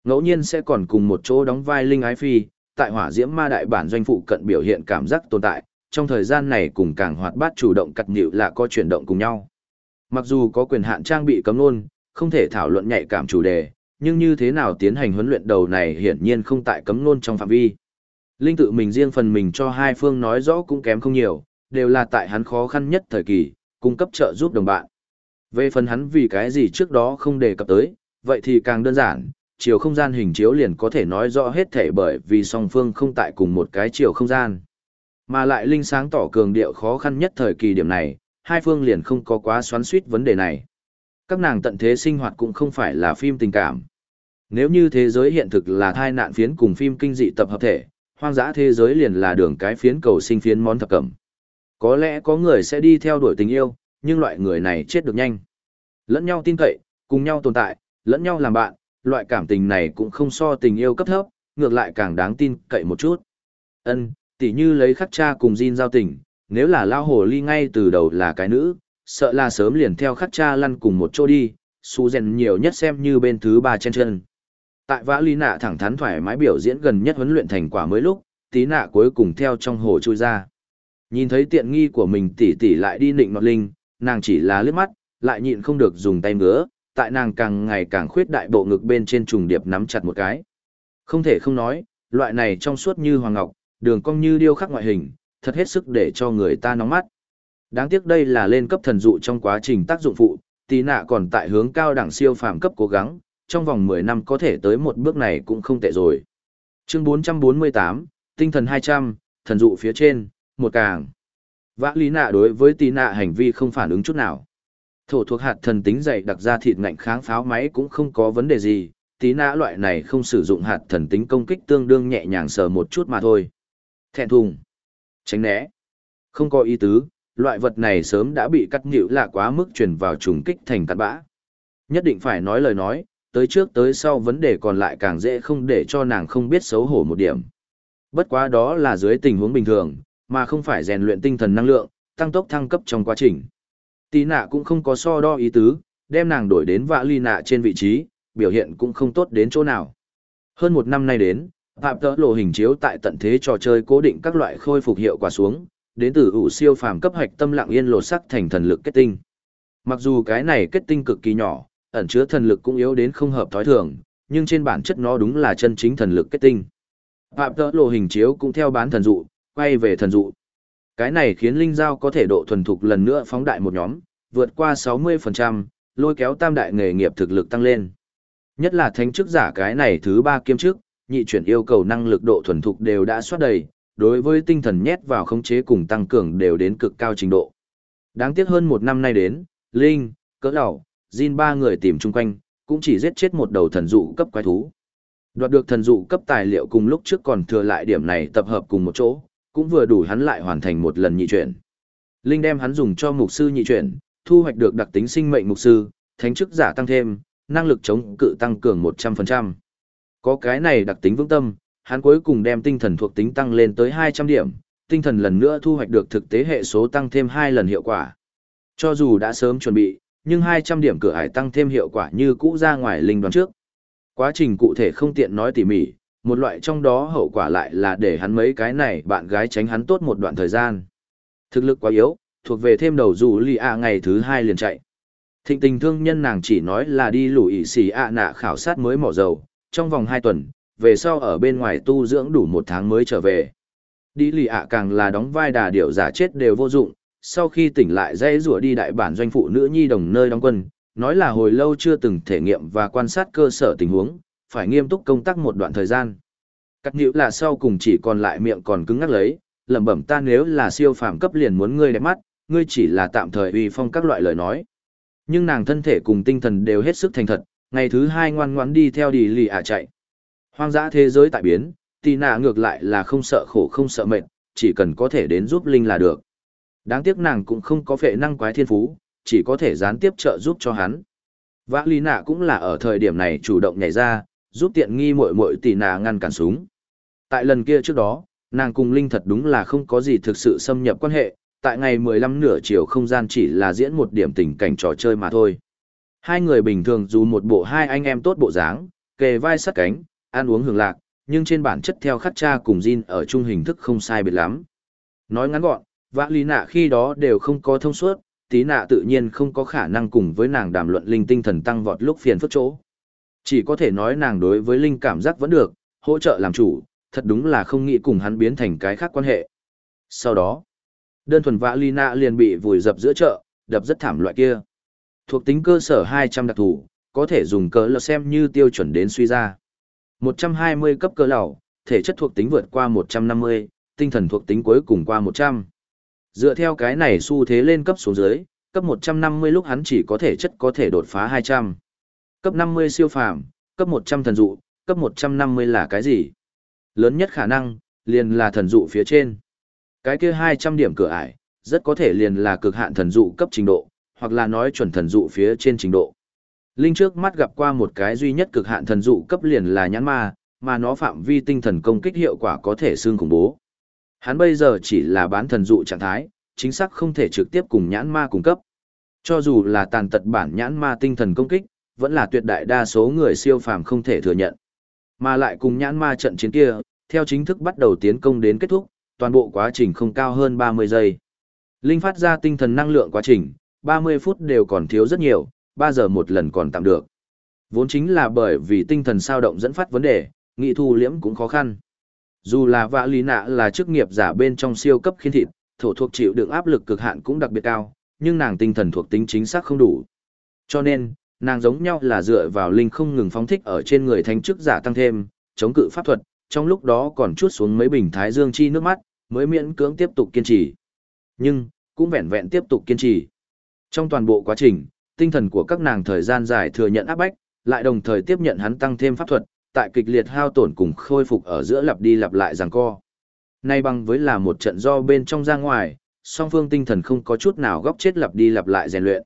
Ngẫu nhiên sẽ còn cùng một chỗ đóng vai Linh Ái Phi, tại hỏa diễm ma đại bản doanh phụ cận biểu hiện cảm giác tồn tại, trong thời gian này cùng càng hoạt bát chủ động cặt nhịu là có chuyển động cùng nhau. Mặc dù có quyền hạn trang bị cấm luôn, không thể thảo luận nhạy cảm chủ đề, nhưng như thế nào tiến hành huấn luyện đầu này hiển nhiên không tại cấm luôn trong phạm vi. Linh tự mình riêng phần mình cho hai phương nói rõ cũng kém không nhiều, đều là tại hắn khó khăn nhất thời kỳ, cung cấp trợ giúp đồng bạn. Về phần hắn vì cái gì trước đó không đề cập tới, vậy thì càng đơn giản, chiều không gian hình chiếu liền có thể nói rõ hết thể bởi vì song phương không tại cùng một cái chiều không gian. Mà lại Linh sáng tỏ cường điệu khó khăn nhất thời kỳ điểm này, hai phương liền không có quá xoắn suýt vấn đề này. Các nàng tận thế sinh hoạt cũng không phải là phim tình cảm. Nếu như thế giới hiện thực là thai nạn phiến cùng phim kinh dị tập hợp thể, hoang dã thế giới liền là đường cái phiến cầu sinh phiến món thập cẩm. Có lẽ có người sẽ đi theo đuổi tình yêu, nhưng loại người này chết được nhanh. Lẫn nhau tin cậy, cùng nhau tồn tại, lẫn nhau làm bạn, loại cảm tình này cũng không so tình yêu cấp thấp, ngược lại càng đáng tin cậy một chút. Ân, tỉ như lấy khắc cha cùng Jin giao tình, nếu là lao hồ ly ngay từ đầu là cái nữ, sợ là sớm liền theo khắc cha lăn cùng một chỗ đi, su rèn nhiều nhất xem như bên thứ ba trên chân. Tại vã ly nạ thẳng thắn thoải mái biểu diễn gần nhất huấn luyện thành quả mới lúc, tí nạ cuối cùng theo trong hồ chui ra. Nhìn thấy tiện nghi của mình tỉ tỉ lại đi nịnh nọt linh, nàng chỉ là liếc mắt, lại nhịn không được dùng tay ngứa, tại nàng càng ngày càng khuyết đại bộ ngực bên trên trùng điệp nắm chặt một cái. Không thể không nói, loại này trong suốt như hoàng ngọc, đường cong như điêu khắc ngoại hình, thật hết sức để cho người ta nóng mắt. Đáng tiếc đây là lên cấp thần dụ trong quá trình tác dụng phụ, tí nạ còn tại hướng cao đẳng siêu phàm cấp cố gắng, trong vòng 10 năm có thể tới một bước này cũng không tệ rồi. Chương 448, tinh thần 200, thần dụ phía trên, một càng. Vã lý nạ đối với tí nạ hành vi không phản ứng chút nào. Thổ thuộc hạt thần tính dày đặc ra thịt ngạnh kháng pháo máy cũng không có vấn đề gì, tí nã loại này không sử dụng hạt thần tính công kích tương đương nhẹ nhàng sờ một chút mà thôi. Thẹn thùng. Tránh né. Không có ý tứ, loại vật này sớm đã bị cắt nhịu là quá mức chuyển vào trùng kích thành cắt bã. Nhất định phải nói lời nói, tới trước tới sau vấn đề còn lại càng dễ không để cho nàng không biết xấu hổ một điểm. Bất quá đó là dưới tình huống bình thường, mà không phải rèn luyện tinh thần năng lượng, tăng tốc thăng cấp trong quá trình. Tí nạ cũng không có so đo ý tứ, đem nàng đổi đến vạ ly nạ trên vị trí, biểu hiện cũng không tốt đến chỗ nào. Hơn một năm nay đến, Phạm tỡ lộ hình chiếu tại tận thế trò chơi cố định các loại khôi phục hiệu quả xuống, đến từ ủ siêu phàm cấp hạch tâm lặng yên lột sắc thành thần lực kết tinh. Mặc dù cái này kết tinh cực kỳ nhỏ, ẩn chứa thần lực cũng yếu đến không hợp thói thường, nhưng trên bản chất nó đúng là chân chính thần lực kết tinh. Phạm tỡ lộ hình chiếu cũng theo bán thần dụ, quay về thần dụ. Cái này khiến linh giao có thể độ thuần thục lần nữa phóng đại một nhóm, vượt qua 60%, lôi kéo tam đại nghề nghiệp thực lực tăng lên. Nhất là thánh chức giả cái này thứ ba kiêm chức, nhị chuyển yêu cầu năng lực độ thuần thục đều đã soát đầy, đối với tinh thần nhét vào khống chế cùng tăng cường đều đến cực cao trình độ. Đáng tiếc hơn một năm nay đến, Linh, cỡ đầu, Jin ba người tìm chung quanh, cũng chỉ giết chết một đầu thần dụ cấp quái thú. Đoạt được thần dụ cấp tài liệu cùng lúc trước còn thừa lại điểm này tập hợp cùng một chỗ, cũng vừa đủ hắn lại hoàn thành một lần nhị chuyển. Linh đem hắn dùng cho mục sư nhị chuyển, thu hoạch được đặc tính sinh mệnh mục sư, thánh chức giả tăng thêm, năng lực chống cự tăng cường 100%. Có cái này đặc tính vững tâm, hắn cuối cùng đem tinh thần thuộc tính tăng lên tới 200 điểm, tinh thần lần nữa thu hoạch được thực tế hệ số tăng thêm 2 lần hiệu quả. Cho dù đã sớm chuẩn bị, nhưng 200 điểm cửa ải tăng thêm hiệu quả như cũ ra ngoài linh đoán trước. Quá trình cụ thể không tiện nói tỉ mỉ, một loại trong đó hậu quả lại là để hắn mấy cái này bạn gái tránh hắn tốt một đoạn thời gian. Thực lực quá yếu, thuộc về thêm đầu dù lì ạ ngày thứ hai liền chạy. Thịnh tình thương nhân nàng chỉ nói là đi lùi xì ạ nạ khảo sát mới mỏ dầu, trong vòng hai tuần, về sau ở bên ngoài tu dưỡng đủ một tháng mới trở về. Đi lì ạ càng là đóng vai đà điệu giả chết đều vô dụng, sau khi tỉnh lại dây rủa đi đại bản doanh phụ nữ nhi đồng nơi đóng quân, nói là hồi lâu chưa từng thể nghiệm và quan sát cơ sở tình huống, phải nghiêm túc công tác một đoạn thời gian. Cắt nhữ là sau cùng chỉ còn lại miệng còn cứng ngắc lấy, lẩm bẩm ta nếu là siêu phàm cấp liền muốn ngươi đẹp mắt, ngươi chỉ là tạm thời uy phong các loại lời nói. Nhưng nàng thân thể cùng tinh thần đều hết sức thành thật, ngày thứ hai ngoan ngoãn đi theo đi lì à chạy. Hoang dã thế giới tại biến, tì nạ ngược lại là không sợ khổ không sợ mệt, chỉ cần có thể đến giúp Linh là được. Đáng tiếc nàng cũng không có phệ năng quái thiên phú, chỉ có thể gián tiếp trợ giúp cho hắn. Vã lý nạ cũng là ở thời điểm này chủ động nhảy ra, giúp tiện nghi muội muội tỷ nà ngăn cản súng. Tại lần kia trước đó, nàng cùng Linh thật đúng là không có gì thực sự xâm nhập quan hệ, tại ngày 15 nửa chiều không gian chỉ là diễn một điểm tình cảnh trò chơi mà thôi. Hai người bình thường dù một bộ hai anh em tốt bộ dáng, kề vai sát cánh, ăn uống hưởng lạc, nhưng trên bản chất theo khắc cha cùng Jin ở chung hình thức không sai biệt lắm. Nói ngắn gọn, vã lý nạ khi đó đều không có thông suốt, tí nạ tự nhiên không có khả năng cùng với nàng đàm luận linh tinh thần tăng vọt lúc phiền phức chỗ. Chỉ có thể nói nàng đối với linh cảm giác vẫn được, hỗ trợ làm chủ, thật đúng là không nghĩ cùng hắn biến thành cái khác quan hệ. Sau đó, đơn thuần vã lý na liền bị vùi dập giữa chợ, đập rất thảm loại kia. Thuộc tính cơ sở 200 đặc thù, có thể dùng cỡ lọ xem như tiêu chuẩn đến suy ra. 120 cấp cơ lầu, thể chất thuộc tính vượt qua 150, tinh thần thuộc tính cuối cùng qua 100. Dựa theo cái này xu thế lên cấp xuống dưới, cấp 150 lúc hắn chỉ có thể chất có thể đột phá 200. Cấp 50 siêu phàm, cấp 100 thần dụ, cấp 150 là cái gì? Lớn nhất khả năng, liền là thần dụ phía trên. Cái kia 200 điểm cửa ải, rất có thể liền là cực hạn thần dụ cấp trình độ, hoặc là nói chuẩn thần dụ phía trên trình độ. Linh trước mắt gặp qua một cái duy nhất cực hạn thần dụ cấp liền là nhãn ma, mà nó phạm vi tinh thần công kích hiệu quả có thể xương khủng bố. Hắn bây giờ chỉ là bán thần dụ trạng thái, chính xác không thể trực tiếp cùng nhãn ma cung cấp. Cho dù là tàn tật bản nhãn ma tinh thần công kích, vẫn là tuyệt đại đa số người siêu phàm không thể thừa nhận. Mà lại cùng nhãn ma trận chiến kia, theo chính thức bắt đầu tiến công đến kết thúc, toàn bộ quá trình không cao hơn 30 giây. Linh phát ra tinh thần năng lượng quá trình, 30 phút đều còn thiếu rất nhiều, 3 giờ một lần còn tạm được. Vốn chính là bởi vì tinh thần sao động dẫn phát vấn đề, nghị thu liễm cũng khó khăn. Dù là vạ lý nạ là chức nghiệp giả bên trong siêu cấp khiến thịt, thổ thuộc chịu đựng áp lực cực hạn cũng đặc biệt cao, nhưng nàng tinh thần thuộc tính chính xác không đủ. Cho nên, nàng giống nhau là dựa vào linh không ngừng phóng thích ở trên người thánh chức giả tăng thêm, chống cự pháp thuật, trong lúc đó còn chút xuống mấy bình thái dương chi nước mắt, mới miễn cưỡng tiếp tục kiên trì. Nhưng, cũng vẹn vẹn tiếp tục kiên trì. Trong toàn bộ quá trình, tinh thần của các nàng thời gian dài thừa nhận áp bách, lại đồng thời tiếp nhận hắn tăng thêm pháp thuật, tại kịch liệt hao tổn cùng khôi phục ở giữa lặp đi lặp lại giằng co. Nay bằng với là một trận do bên trong ra ngoài, song phương tinh thần không có chút nào góc chết lặp đi lặp lại rèn luyện.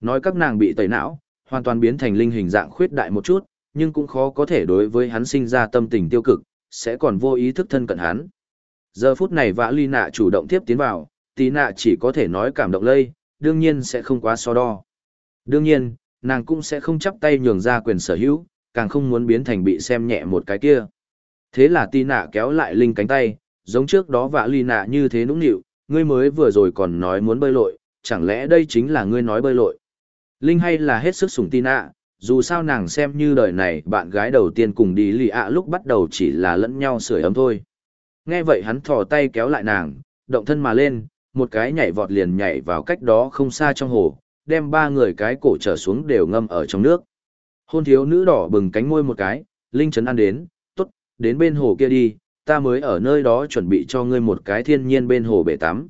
Nói các nàng bị tẩy não, hoàn toàn biến thành linh hình dạng khuyết đại một chút, nhưng cũng khó có thể đối với hắn sinh ra tâm tình tiêu cực, sẽ còn vô ý thức thân cận hắn. Giờ phút này vã ly nạ chủ động tiếp tiến vào, tí nạ chỉ có thể nói cảm động lây, đương nhiên sẽ không quá so đo. Đương nhiên, nàng cũng sẽ không chấp tay nhường ra quyền sở hữu, càng không muốn biến thành bị xem nhẹ một cái kia. Thế là tí nạ kéo lại linh cánh tay, giống trước đó vã ly nạ như thế nũng nịu, ngươi mới vừa rồi còn nói muốn bơi lội, chẳng lẽ đây chính là ngươi nói bơi lội. Linh hay là hết sức sủng tin ạ, dù sao nàng xem như đời này bạn gái đầu tiên cùng đi lì ạ lúc bắt đầu chỉ là lẫn nhau sưởi ấm thôi. Nghe vậy hắn thò tay kéo lại nàng, động thân mà lên, một cái nhảy vọt liền nhảy vào cách đó không xa trong hồ, đem ba người cái cổ trở xuống đều ngâm ở trong nước. Hôn thiếu nữ đỏ bừng cánh môi một cái, Linh chấn an đến, tốt, đến bên hồ kia đi, ta mới ở nơi đó chuẩn bị cho ngươi một cái thiên nhiên bên hồ bể tắm.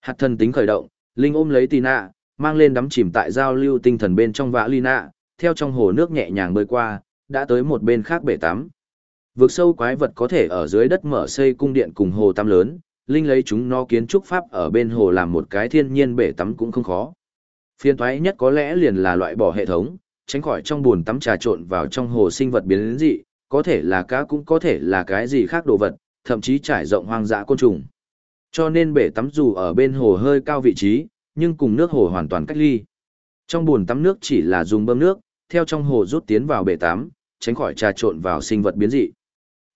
Hạt thần tính khởi động, Linh ôm lấy Tina, mang lên đắm chìm tại giao lưu tinh thần bên trong vã Lina, theo trong hồ nước nhẹ nhàng bơi qua, đã tới một bên khác bể tắm. Vực sâu quái vật có thể ở dưới đất mở xây cung điện cùng hồ tắm lớn, Linh lấy chúng nó kiến trúc pháp ở bên hồ làm một cái thiên nhiên bể tắm cũng không khó. Phiên thoái nhất có lẽ liền là loại bỏ hệ thống, tránh khỏi trong buồn tắm trà trộn vào trong hồ sinh vật biến dị, có thể là cá cũng có thể là cái gì khác đồ vật, thậm chí trải rộng hoang dã côn trùng. Cho nên bể tắm dù ở bên hồ hơi cao vị trí, nhưng cùng nước hồ hoàn toàn cách ly. Trong bồn tắm nước chỉ là dùng bơm nước, theo trong hồ rút tiến vào bể tắm, tránh khỏi trà trộn vào sinh vật biến dị.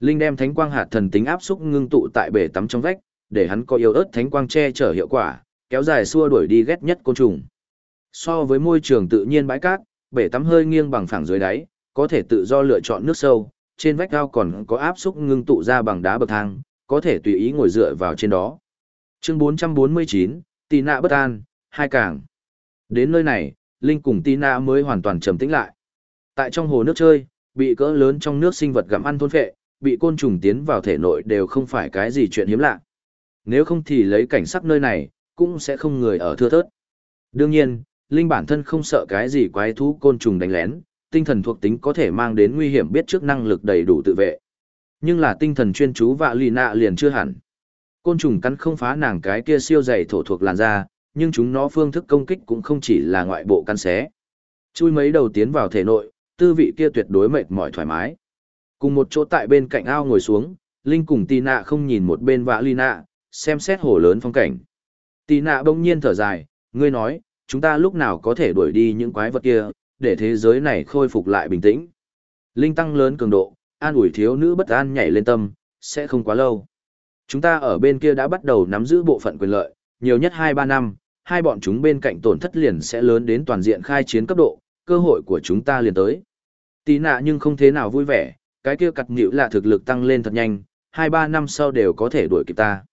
Linh đem thánh quang hạt thần tính áp xúc ngưng tụ tại bể tắm trong vách, để hắn có yêu ớt thánh quang che chở hiệu quả, kéo dài xua đuổi đi ghét nhất côn trùng. So với môi trường tự nhiên bãi cát, bể tắm hơi nghiêng bằng phẳng dưới đáy, có thể tự do lựa chọn nước sâu, trên vách cao còn có áp xúc ngưng tụ ra bằng đá bậc thang, có thể tùy ý ngồi dựa vào trên đó. Chương 449, Tì nạ bất an, hai càng. Đến nơi này, Linh cùng tina mới hoàn toàn trầm tĩnh lại. Tại trong hồ nước chơi, bị cỡ lớn trong nước sinh vật gặm ăn thôn phệ, bị côn trùng tiến vào thể nội đều không phải cái gì chuyện hiếm lạ. Nếu không thì lấy cảnh sắc nơi này, cũng sẽ không người ở thưa thớt. Đương nhiên, Linh bản thân không sợ cái gì quái thú côn trùng đánh lén, tinh thần thuộc tính có thể mang đến nguy hiểm biết trước năng lực đầy đủ tự vệ. Nhưng là tinh thần chuyên chú vạ lì nạ liền chưa hẳn. Côn trùng cắn không phá nàng cái kia siêu dày thổ thuộc làn da, nhưng chúng nó phương thức công kích cũng không chỉ là ngoại bộ căn xé. Chui mấy đầu tiến vào thể nội, tư vị kia tuyệt đối mệt mỏi thoải mái. Cùng một chỗ tại bên cạnh ao ngồi xuống, Linh cùng tì nạ không nhìn một bên vã ly nạ, xem xét hồ lớn phong cảnh. Tì nạ bỗng nhiên thở dài, ngươi nói, chúng ta lúc nào có thể đuổi đi những quái vật kia, để thế giới này khôi phục lại bình tĩnh. Linh tăng lớn cường độ, an ủi thiếu nữ bất an nhảy lên tâm, sẽ không quá lâu. Chúng ta ở bên kia đã bắt đầu nắm giữ bộ phận quyền lợi, nhiều nhất 2-3 năm, hai bọn chúng bên cạnh tổn thất liền sẽ lớn đến toàn diện khai chiến cấp độ, cơ hội của chúng ta liền tới. Tí nạ nhưng không thế nào vui vẻ, cái kia cặt nhịu là thực lực tăng lên thật nhanh, 2-3 năm sau đều có thể đuổi kịp ta.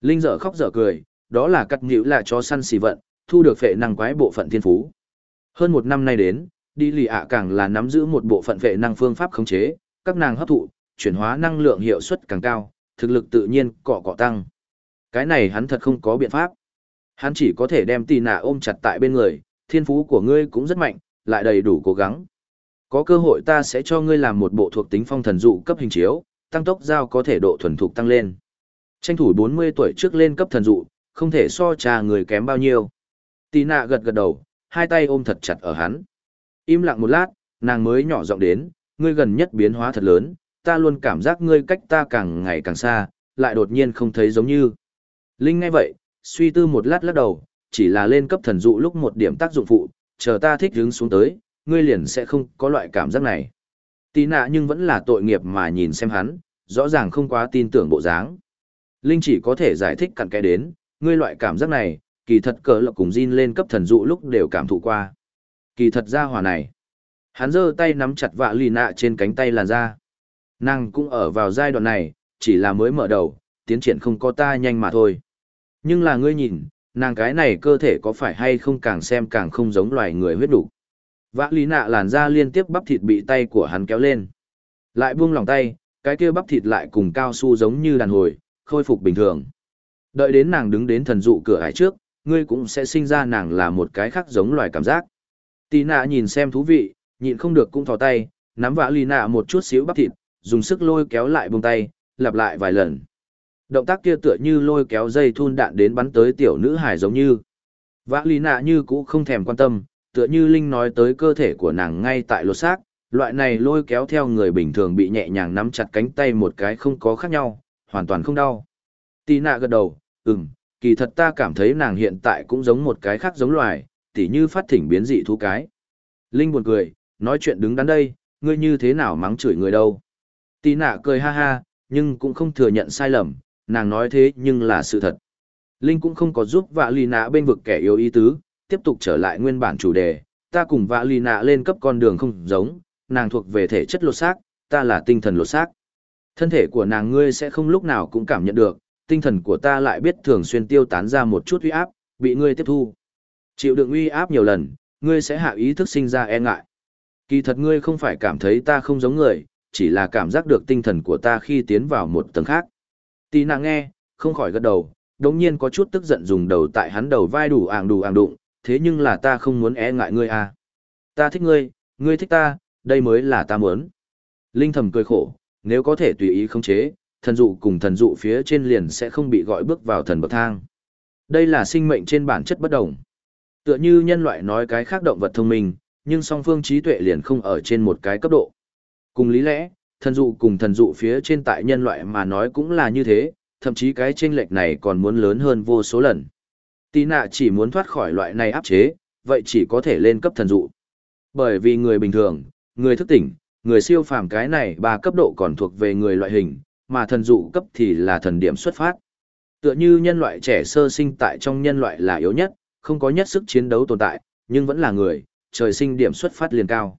Linh dở khóc dở cười, đó là cặt nhịu là cho săn xì vận, thu được phệ năng quái bộ phận thiên phú. Hơn một năm nay đến, đi lì ạ càng là nắm giữ một bộ phận phệ năng phương pháp khống chế, các nàng hấp thụ, chuyển hóa năng lượng hiệu suất càng cao, thực lực tự nhiên cọ cọ tăng. Cái này hắn thật không có biện pháp. Hắn chỉ có thể đem tì nạ ôm chặt tại bên người, thiên phú của ngươi cũng rất mạnh, lại đầy đủ cố gắng. Có cơ hội ta sẽ cho ngươi làm một bộ thuộc tính phong thần dụ cấp hình chiếu, tăng tốc giao có thể độ thuần thục tăng lên. Tranh thủ 40 tuổi trước lên cấp thần dụ, không thể so trà người kém bao nhiêu. Tì nạ gật gật đầu, hai tay ôm thật chặt ở hắn. Im lặng một lát, nàng mới nhỏ giọng đến, ngươi gần nhất biến hóa thật lớn, ta luôn cảm giác ngươi cách ta càng ngày càng xa, lại đột nhiên không thấy giống như. Linh ngay vậy, suy tư một lát lắc đầu, chỉ là lên cấp thần dụ lúc một điểm tác dụng phụ, chờ ta thích hứng xuống tới, ngươi liền sẽ không có loại cảm giác này. Tí nạ nhưng vẫn là tội nghiệp mà nhìn xem hắn, rõ ràng không quá tin tưởng bộ dáng. Linh chỉ có thể giải thích cặn kẽ đến, ngươi loại cảm giác này, kỳ thật cỡ lộc cùng Jin lên cấp thần dụ lúc đều cảm thụ qua. Kỳ thật ra hòa này. Hắn giơ tay nắm chặt vạ lì nạ trên cánh tay làn ra. Nàng cũng ở vào giai đoạn này, chỉ là mới mở đầu, tiến triển không có ta nhanh mà thôi. Nhưng là ngươi nhìn, nàng cái này cơ thể có phải hay không càng xem càng không giống loài người huyết đủ. Vã lý nạ làn da liên tiếp bắp thịt bị tay của hắn kéo lên. Lại buông lòng tay, cái kia bắp thịt lại cùng cao su giống như đàn hồi, khôi phục bình thường. Đợi đến nàng đứng đến thần dụ cửa hải trước, ngươi cũng sẽ sinh ra nàng là một cái khác giống loài cảm giác. Tì nạ nhìn xem thú vị, nhịn không được cũng thò tay, nắm vã lý nạ một chút xíu bắp thịt, dùng sức lôi kéo lại buông tay, lặp lại vài lần. Động tác kia tựa như lôi kéo dây thun đạn đến bắn tới tiểu nữ hải giống như. Vã lý nạ như cũ không thèm quan tâm, tựa như Linh nói tới cơ thể của nàng ngay tại lột xác, loại này lôi kéo theo người bình thường bị nhẹ nhàng nắm chặt cánh tay một cái không có khác nhau, hoàn toàn không đau. Tì nạ gật đầu, ừm, kỳ thật ta cảm thấy nàng hiện tại cũng giống một cái khác giống loài, tỉ như phát thỉnh biến dị thú cái. Linh buồn cười, nói chuyện đứng đắn đây, ngươi như thế nào mắng chửi người đâu. Tì nạ cười ha ha, nhưng cũng không thừa nhận sai lầm, nàng nói thế nhưng là sự thật. Linh cũng không có giúp vạ lì nạ bên vực kẻ yếu ý tứ, tiếp tục trở lại nguyên bản chủ đề, ta cùng vạ lì nạ lên cấp con đường không giống, nàng thuộc về thể chất lột xác, ta là tinh thần lột xác. Thân thể của nàng ngươi sẽ không lúc nào cũng cảm nhận được, tinh thần của ta lại biết thường xuyên tiêu tán ra một chút uy áp, bị ngươi tiếp thu. Chịu đựng uy áp nhiều lần, ngươi sẽ hạ ý thức sinh ra e ngại. Kỳ thật ngươi không phải cảm thấy ta không giống người, chỉ là cảm giác được tinh thần của ta khi tiến vào một tầng khác. Tì nàng nghe, không khỏi gật đầu, đống nhiên có chút tức giận dùng đầu tại hắn đầu vai đủ àng đủ àng đụng, thế nhưng là ta không muốn e ngại ngươi à. Ta thích ngươi, ngươi thích ta, đây mới là ta muốn. Linh thầm cười khổ, nếu có thể tùy ý khống chế, thần dụ cùng thần dụ phía trên liền sẽ không bị gọi bước vào thần bậc thang. Đây là sinh mệnh trên bản chất bất đồng. Tựa như nhân loại nói cái khác động vật thông minh, nhưng song phương trí tuệ liền không ở trên một cái cấp độ. Cùng lý lẽ, thần dụ cùng thần dụ phía trên tại nhân loại mà nói cũng là như thế, thậm chí cái chênh lệch này còn muốn lớn hơn vô số lần. Tí nạ chỉ muốn thoát khỏi loại này áp chế, vậy chỉ có thể lên cấp thần dụ. Bởi vì người bình thường, người thức tỉnh, người siêu phàm cái này ba cấp độ còn thuộc về người loại hình, mà thần dụ cấp thì là thần điểm xuất phát. Tựa như nhân loại trẻ sơ sinh tại trong nhân loại là yếu nhất, không có nhất sức chiến đấu tồn tại, nhưng vẫn là người, trời sinh điểm xuất phát liền cao.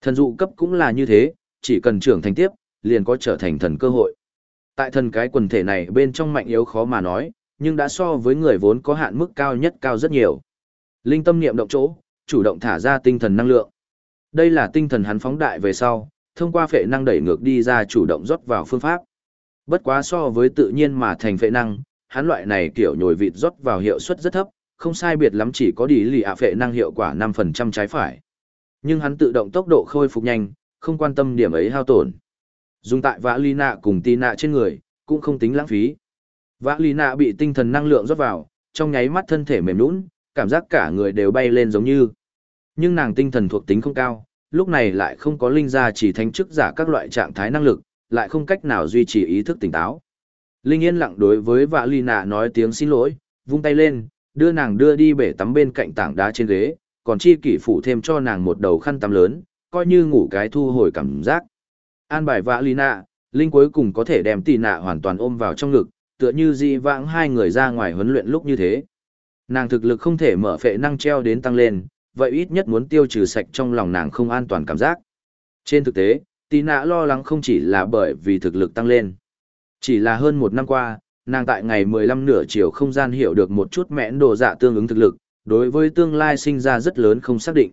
Thần dụ cấp cũng là như thế, chỉ cần trưởng thành tiếp, liền có trở thành thần cơ hội. Tại thần cái quần thể này bên trong mạnh yếu khó mà nói, nhưng đã so với người vốn có hạn mức cao nhất cao rất nhiều. Linh tâm niệm động chỗ, chủ động thả ra tinh thần năng lượng. Đây là tinh thần hắn phóng đại về sau, thông qua phệ năng đẩy ngược đi ra chủ động rót vào phương pháp. Bất quá so với tự nhiên mà thành phệ năng, hắn loại này kiểu nhồi vịt rót vào hiệu suất rất thấp, không sai biệt lắm chỉ có đi lì ạ phệ năng hiệu quả 5% trái phải. Nhưng hắn tự động tốc độ khôi phục nhanh, không quan tâm điểm ấy hao tổn. Dùng tại vã ly nạ cùng tì nạ trên người, cũng không tính lãng phí. Vã ly nạ bị tinh thần năng lượng rót vào, trong nháy mắt thân thể mềm nũng, cảm giác cả người đều bay lên giống như. Nhưng nàng tinh thần thuộc tính không cao, lúc này lại không có linh gia chỉ thánh chức giả các loại trạng thái năng lực, lại không cách nào duy trì ý thức tỉnh táo. Linh yên lặng đối với vạ ly nạ nói tiếng xin lỗi, vung tay lên, đưa nàng đưa đi bể tắm bên cạnh tảng đá trên ghế, còn chi kỷ phủ thêm cho nàng một đầu khăn tắm lớn, coi như ngủ cái thu hồi cảm giác. An bài vã ly nạ, Linh cuối cùng có thể đem tì nạ hoàn toàn ôm vào trong ngực, tựa như di vãng hai người ra ngoài huấn luyện lúc như thế. Nàng thực lực không thể mở phệ năng treo đến tăng lên, vậy ít nhất muốn tiêu trừ sạch trong lòng nàng không an toàn cảm giác. Trên thực tế, tì nạ lo lắng không chỉ là bởi vì thực lực tăng lên. Chỉ là hơn một năm qua, nàng tại ngày 15 nửa chiều không gian hiểu được một chút mẽn đồ dạ tương ứng thực lực, đối với tương lai sinh ra rất lớn không xác định.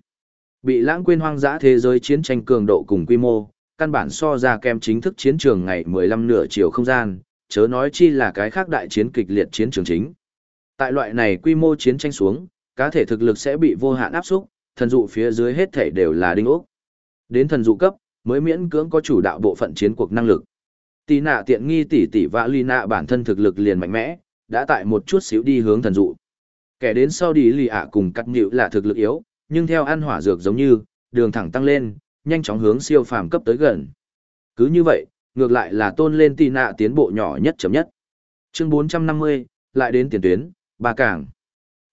Bị lãng quên hoang dã thế giới chiến tranh cường độ cùng quy mô, căn bản so ra kem chính thức chiến trường ngày 15 nửa chiều không gian, chớ nói chi là cái khác đại chiến kịch liệt chiến trường chính. Tại loại này quy mô chiến tranh xuống, cá thể thực lực sẽ bị vô hạn áp xúc, thần dụ phía dưới hết thể đều là đinh ốc. Đến thần dụ cấp, mới miễn cưỡng có chủ đạo bộ phận chiến cuộc năng lực. Tỷ nạ tiện nghi tỷ tỷ và ly nạ bản thân thực lực liền mạnh mẽ, đã tại một chút xíu đi hướng thần dụ. Kẻ đến sau đi lì ạ cùng cắt nhịu là thực lực yếu, nhưng theo ăn hỏa dược giống như, đường thẳng tăng lên, nhanh chóng hướng siêu phàm cấp tới gần. Cứ như vậy, ngược lại là tôn lên tì nạ tiến bộ nhỏ nhất chậm nhất. Chương 450, lại đến tiền tuyến, ba cảng.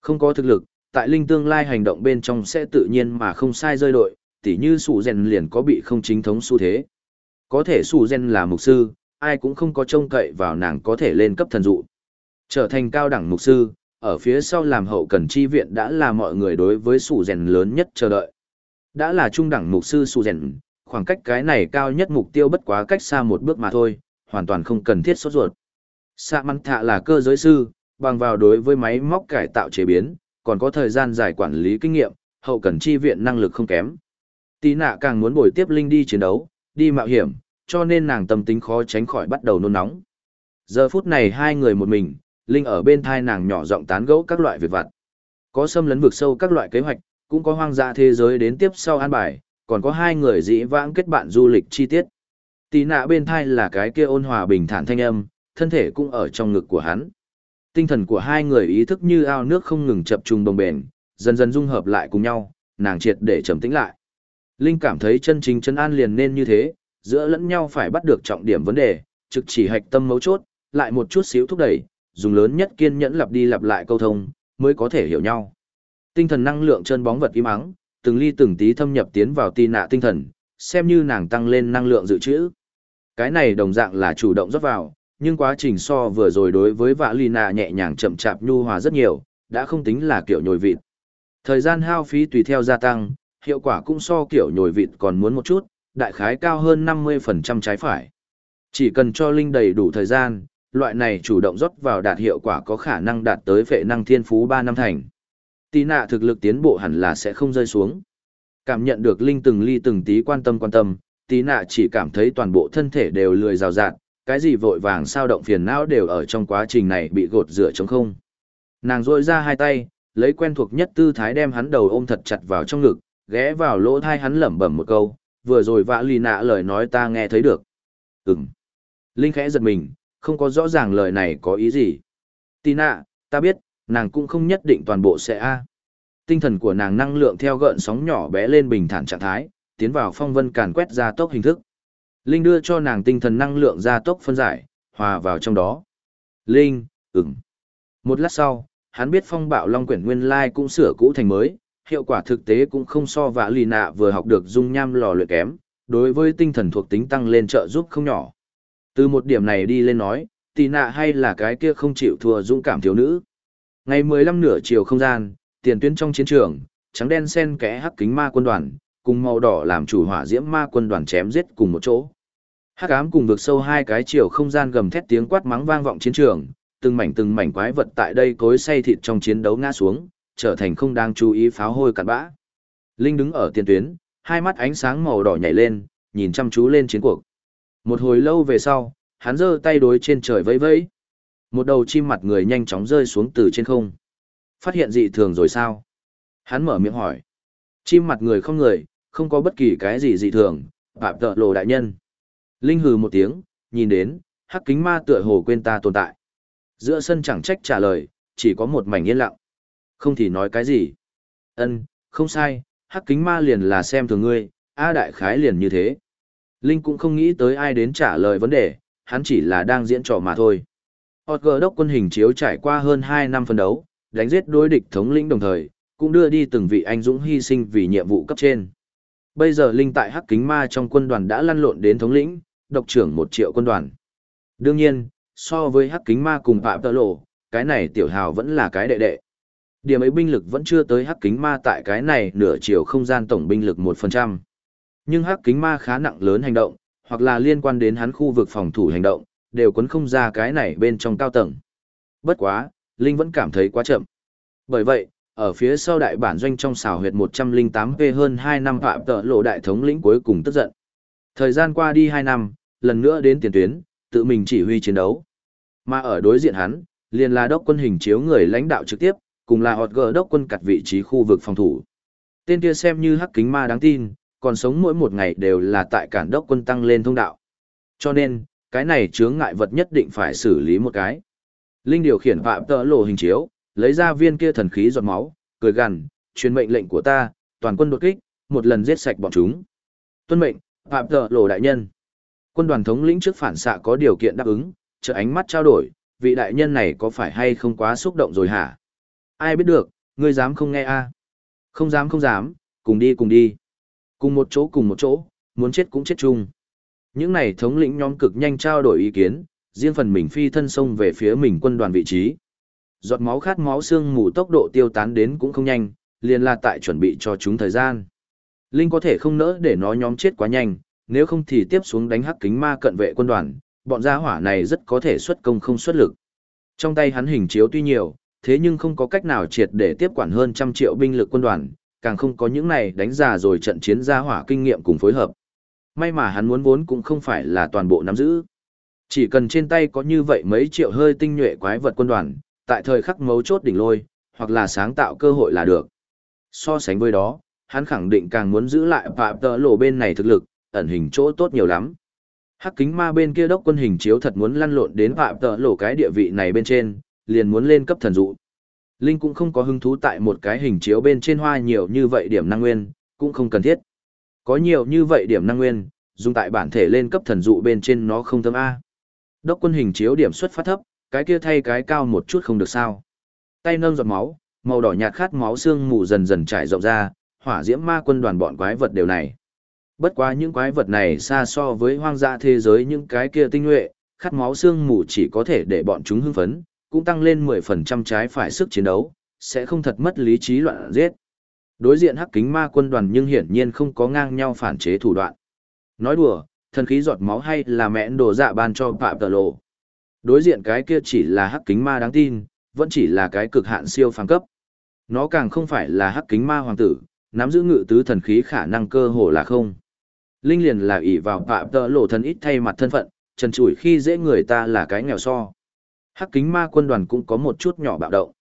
Không có thực lực, tại linh tương lai hành động bên trong sẽ tự nhiên mà không sai rơi đội, tỉ như sủ rèn liền có bị không chính thống xu thế. Có thể sủ rèn là mục sư, ai cũng không có trông cậy vào nàng có thể lên cấp thần dụ. Trở thành cao đẳng mục sư, ở phía sau làm hậu cần chi viện đã là mọi người đối với sủ rèn lớn nhất chờ đợi. Đã là trung đẳng mục sư sủ rèn, khoảng cách cái này cao nhất mục tiêu bất quá cách xa một bước mà thôi, hoàn toàn không cần thiết sốt ruột. Sạ mắn thạ là cơ giới sư, bằng vào đối với máy móc cải tạo chế biến, còn có thời gian dài quản lý kinh nghiệm, hậu cần chi viện năng lực không kém. Tí nạ càng muốn bồi tiếp Linh đi chiến đấu, đi mạo hiểm, cho nên nàng tâm tính khó tránh khỏi bắt đầu nôn nóng. Giờ phút này hai người một mình, Linh ở bên thai nàng nhỏ giọng tán gẫu các loại việc vặt. Có xâm lấn vực sâu các loại kế hoạch, cũng có hoang dã thế giới đến tiếp sau an bài, còn có hai người dĩ vãng kết bạn du lịch chi tiết. Tì nạ bên thai là cái kia ôn hòa bình thản thanh âm, thân thể cũng ở trong ngực của hắn. Tinh thần của hai người ý thức như ao nước không ngừng chập trùng đồng bền, dần dần dung hợp lại cùng nhau, nàng triệt để trầm tĩnh lại. Linh cảm thấy chân chính chân an liền nên như thế, giữa lẫn nhau phải bắt được trọng điểm vấn đề, trực chỉ hạch tâm mấu chốt, lại một chút xíu thúc đẩy, dùng lớn nhất kiên nhẫn lặp đi lặp lại câu thông, mới có thể hiểu nhau. Tinh thần năng lượng chân bóng vật im ắng, từng ly từng tí thâm nhập tiến vào tì nạ tinh thần, xem như nàng tăng lên năng lượng dự trữ. Cái này đồng dạng là chủ động rót vào, nhưng quá trình so vừa rồi đối với vạ lì nạ nhẹ nhàng chậm chạp nhu hòa rất nhiều, đã không tính là kiểu nhồi vịt. Thời gian hao phí tùy theo gia tăng, hiệu quả cũng so kiểu nhồi vịt còn muốn một chút, đại khái cao hơn 50% trái phải. Chỉ cần cho Linh đầy đủ thời gian, loại này chủ động rót vào đạt hiệu quả có khả năng đạt tới vệ năng thiên phú 3 năm thành. Tí nạ thực lực tiến bộ hẳn là sẽ không rơi xuống. Cảm nhận được Linh từng ly từng tí quan tâm quan tâm, tí nạ chỉ cảm thấy toàn bộ thân thể đều lười rào rạt, cái gì vội vàng sao động phiền não đều ở trong quá trình này bị gột rửa trống không. Nàng rôi ra hai tay, lấy quen thuộc nhất tư thái đem hắn đầu ôm thật chặt vào trong ngực, ghé vào lỗ thai hắn lẩm bẩm một câu, vừa rồi vã lì nạ lời nói ta nghe thấy được. Ừm. Linh khẽ giật mình, không có rõ ràng lời này có ý gì. Tì nạ, ta biết, nàng cũng không nhất định toàn bộ sẽ a. Tinh thần của nàng năng lượng theo gợn sóng nhỏ bé lên bình thản trạng thái, tiến vào phong vân càn quét ra tốc hình thức. Linh đưa cho nàng tinh thần năng lượng ra tốc phân giải, hòa vào trong đó. Linh, ừm. Một lát sau, hắn biết phong bạo long quyển nguyên lai cũng sửa cũ thành mới, hiệu quả thực tế cũng không so vã lì nạ vừa học được dung nham lò luyện kém, đối với tinh thần thuộc tính tăng lên trợ giúp không nhỏ. Từ một điểm này đi lên nói, tì nạ hay là cái kia không chịu thua dũng cảm thiếu nữ. Ngày 15 nửa chiều không gian, tiền tuyến trong chiến trường, trắng đen sen kẽ hắc kính ma quân đoàn, cùng màu đỏ làm chủ hỏa diễm ma quân đoàn chém giết cùng một chỗ. Hắc ám cùng vực sâu hai cái chiều không gian gầm thét tiếng quát mắng vang vọng chiến trường, từng mảnh từng mảnh quái vật tại đây cối say thịt trong chiến đấu ngã xuống, trở thành không đang chú ý pháo hôi cặn bã. Linh đứng ở tiền tuyến, hai mắt ánh sáng màu đỏ nhảy lên, nhìn chăm chú lên chiến cuộc. Một hồi lâu về sau, hắn giơ tay đối trên trời vẫy vẫy. Một đầu chim mặt người nhanh chóng rơi xuống từ trên không. Phát hiện dị thường rồi sao? Hắn mở miệng hỏi. Chim mặt người không người, không có bất kỳ cái gì dị thường, phạm tợ lộ đại nhân. Linh hừ một tiếng, nhìn đến, hắc kính ma tựa hồ quên ta tồn tại. Giữa sân chẳng trách trả lời, chỉ có một mảnh yên lặng. Không thì nói cái gì. Ân, không sai, hắc kính ma liền là xem thường ngươi, A đại khái liền như thế. Linh cũng không nghĩ tới ai đến trả lời vấn đề, hắn chỉ là đang diễn trò mà thôi. Hot đốc quân hình chiếu trải qua hơn 2 năm phân đấu, đánh giết đối địch thống lĩnh đồng thời, cũng đưa đi từng vị anh dũng hy sinh vì nhiệm vụ cấp trên. Bây giờ Linh tại Hắc Kính Ma trong quân đoàn đã lăn lộn đến thống lĩnh, độc trưởng một triệu quân đoàn. Đương nhiên, so với Hắc Kính Ma cùng Phạm Tờ Lộ, cái này tiểu hào vẫn là cái đệ đệ. Điểm ấy binh lực vẫn chưa tới Hắc Kính Ma tại cái này nửa chiều không gian tổng binh lực 1%. Nhưng Hắc Kính Ma khá nặng lớn hành động, hoặc là liên quan đến hắn khu vực phòng thủ hành động, đều quấn không ra cái này bên trong cao tầng. Bất quá, Linh vẫn cảm thấy quá chậm. Bởi vậy, ở phía sau đại bản doanh trong xào huyệt 108P hơn 2 năm phạm tợ lộ đại thống lĩnh cuối cùng tức giận. Thời gian qua đi 2 năm, lần nữa đến tiền tuyến, tự mình chỉ huy chiến đấu. Mà ở đối diện hắn, liền là đốc quân hình chiếu người lãnh đạo trực tiếp, cùng là họt gờ đốc quân cặt vị trí khu vực phòng thủ. Tên kia xem như hắc kính ma đáng tin, còn sống mỗi một ngày đều là tại cản đốc quân tăng lên thông đạo. Cho nên, cái này chướng ngại vật nhất định phải xử lý một cái. Linh điều khiển phạm tợ lộ hình chiếu, lấy ra viên kia thần khí giọt máu, cười gằn, truyền mệnh lệnh của ta, toàn quân đột kích, một lần giết sạch bọn chúng. Tuân mệnh, phạm tợ lộ đại nhân. Quân đoàn thống lĩnh trước phản xạ có điều kiện đáp ứng, trợ ánh mắt trao đổi, vị đại nhân này có phải hay không quá xúc động rồi hả? Ai biết được, ngươi dám không nghe a? Không dám không dám, cùng đi cùng đi. Cùng một chỗ cùng một chỗ, muốn chết cũng chết chung. Những này thống lĩnh nhóm cực nhanh trao đổi ý kiến, riêng phần mình phi thân sông về phía mình quân đoàn vị trí. Giọt máu khát máu xương mù tốc độ tiêu tán đến cũng không nhanh, liền là tại chuẩn bị cho chúng thời gian. Linh có thể không nỡ để nó nhóm chết quá nhanh, nếu không thì tiếp xuống đánh hắc kính ma cận vệ quân đoàn, bọn gia hỏa này rất có thể xuất công không xuất lực. Trong tay hắn hình chiếu tuy nhiều, thế nhưng không có cách nào triệt để tiếp quản hơn trăm triệu binh lực quân đoàn, càng không có những này đánh giả rồi trận chiến ra hỏa kinh nghiệm cùng phối hợp. May mà hắn muốn vốn cũng không phải là toàn bộ nắm giữ. Chỉ cần trên tay có như vậy mấy triệu hơi tinh nhuệ quái vật quân đoàn, tại thời khắc mấu chốt đỉnh lôi, hoặc là sáng tạo cơ hội là được. So sánh với đó, hắn khẳng định càng muốn giữ lại phạm tờ lộ bên này thực lực, ẩn hình chỗ tốt nhiều lắm. Hắc kính ma bên kia đốc quân hình chiếu thật muốn lăn lộn đến phạm tờ lộ cái địa vị này bên trên, liền muốn lên cấp thần dụ. Linh cũng không có hứng thú tại một cái hình chiếu bên trên hoa nhiều như vậy điểm năng nguyên, cũng không cần thiết. Có nhiều như vậy điểm năng nguyên, dùng tại bản thể lên cấp thần dụ bên trên nó không thâm A. Đốc quân hình chiếu điểm xuất phát thấp, cái kia thay cái cao một chút không được sao. Tay nâng giọt máu, màu đỏ nhạt khát máu xương mù dần dần trải rộng ra, hỏa diễm ma quân đoàn bọn quái vật đều này. Bất quá những quái vật này xa so với hoang dã thế giới những cái kia tinh nhuệ, khát máu xương mù chỉ có thể để bọn chúng hưng phấn, cũng tăng lên 10% trái phải sức chiến đấu, sẽ không thật mất lý trí loạn giết. Đối diện hắc kính ma quân đoàn nhưng hiển nhiên không có ngang nhau phản chế thủ đoạn. Nói đùa, thần khí giọt máu hay là mẹ đồ dạ ban cho Phạm Tờ Lộ. Đối diện cái kia chỉ là hắc kính ma đáng tin, vẫn chỉ là cái cực hạn siêu phàm cấp. Nó càng không phải là hắc kính ma hoàng tử, nắm giữ ngự tứ thần khí khả năng cơ hồ là không. Linh liền là ỷ vào Phạm Tờ Lộ thần ít thay mặt thân phận, trần trụi khi dễ người ta là cái nghèo so. Hắc kính ma quân đoàn cũng có một chút nhỏ bạo động.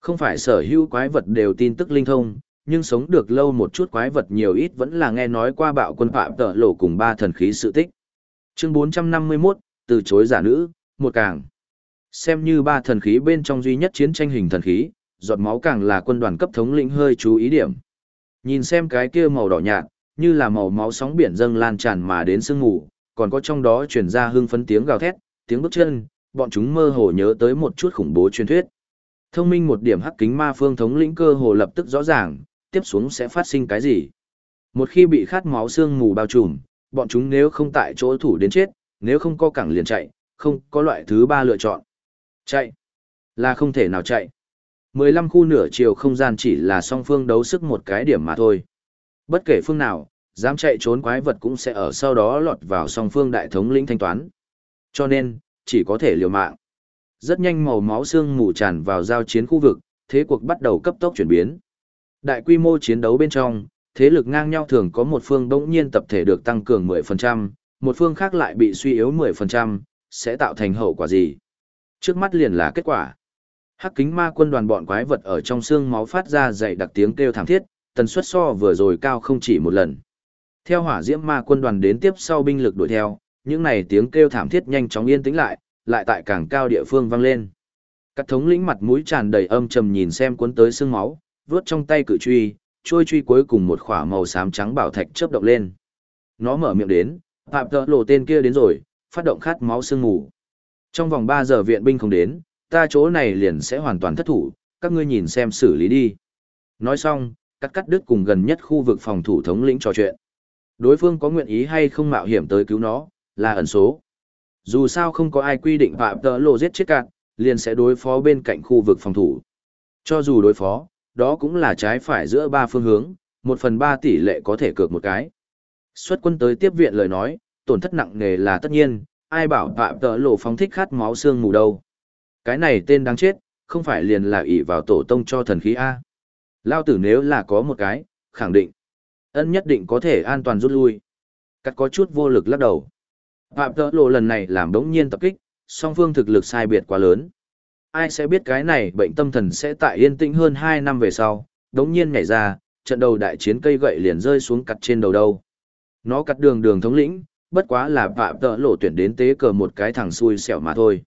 Không phải sở hữu quái vật đều tin tức linh thông, nhưng sống được lâu một chút quái vật nhiều ít vẫn là nghe nói qua bạo quân phạm tợ lộ cùng ba thần khí sự tích. Chương 451, từ chối giả nữ, một càng. Xem như ba thần khí bên trong duy nhất chiến tranh hình thần khí, giọt máu càng là quân đoàn cấp thống lĩnh hơi chú ý điểm. Nhìn xem cái kia màu đỏ nhạt, như là màu máu sóng biển dâng lan tràn mà đến sương ngủ, còn có trong đó truyền ra hương phấn tiếng gào thét, tiếng bước chân, bọn chúng mơ hồ nhớ tới một chút khủng bố truyền thuyết. Thông minh một điểm hắc kính ma phương thống lĩnh cơ hồ lập tức rõ ràng, tiếp xuống sẽ phát sinh cái gì. Một khi bị khát máu xương mù bao trùm, bọn chúng nếu không tại chỗ thủ đến chết, nếu không có cẳng liền chạy, không có loại thứ ba lựa chọn. Chạy là không thể nào chạy. 15 khu nửa chiều không gian chỉ là song phương đấu sức một cái điểm mà thôi. Bất kể phương nào, dám chạy trốn quái vật cũng sẽ ở sau đó lọt vào song phương đại thống lĩnh thanh toán. Cho nên, chỉ có thể liều mạng. Rất nhanh màu máu xương mù tràn vào giao chiến khu vực, thế cuộc bắt đầu cấp tốc chuyển biến. Đại quy mô chiến đấu bên trong, thế lực ngang nhau thường có một phương bỗng nhiên tập thể được tăng cường 10%, một phương khác lại bị suy yếu 10%, sẽ tạo thành hậu quả gì? Trước mắt liền là kết quả. Hắc kính ma quân đoàn bọn quái vật ở trong xương máu phát ra dày đặc tiếng kêu thảm thiết, tần suất so vừa rồi cao không chỉ một lần. Theo hỏa diễm ma quân đoàn đến tiếp sau binh lực đuổi theo, những này tiếng kêu thảm thiết nhanh chóng yên tĩnh lại, lại tại càng cao địa phương vang lên. Các thống lĩnh mặt mũi tràn đầy âm trầm nhìn xem cuốn tới xương máu, vướt trong tay cự truy, trôi truy cuối cùng một khỏa màu xám trắng bảo thạch chớp động lên. Nó mở miệng đến, phạm tợ lộ tên kia đến rồi, phát động khát máu sương mù. Trong vòng 3 giờ viện binh không đến, ta chỗ này liền sẽ hoàn toàn thất thủ, các ngươi nhìn xem xử lý đi. Nói xong, cắt cắt đứt cùng gần nhất khu vực phòng thủ thống lĩnh trò chuyện. Đối phương có nguyện ý hay không mạo hiểm tới cứu nó, là ẩn số. Dù sao không có ai quy định phạm tờ lộ giết chết cạn, liền sẽ đối phó bên cạnh khu vực phòng thủ. Cho dù đối phó, đó cũng là trái phải giữa ba phương hướng, một phần ba tỷ lệ có thể cược một cái. Xuất quân tới tiếp viện lời nói, tổn thất nặng nề là tất nhiên, ai bảo phạm tờ lộ phóng thích khát máu xương mù đâu. Cái này tên đáng chết, không phải liền là ỷ vào tổ tông cho thần khí A. Lao tử nếu là có một cái, khẳng định. Ân nhất định có thể an toàn rút lui. Cắt có chút vô lực lắc đầu. Phạm tợ lộ lần này làm đống nhiên tập kích, song phương thực lực sai biệt quá lớn. Ai sẽ biết cái này bệnh tâm thần sẽ tại yên tĩnh hơn 2 năm về sau, đống nhiên nhảy ra, trận đầu đại chiến cây gậy liền rơi xuống cặt trên đầu đâu. Nó cắt đường đường thống lĩnh, bất quá là phạm tợ lộ tuyển đến tế cờ một cái thằng xui xẻo mà thôi.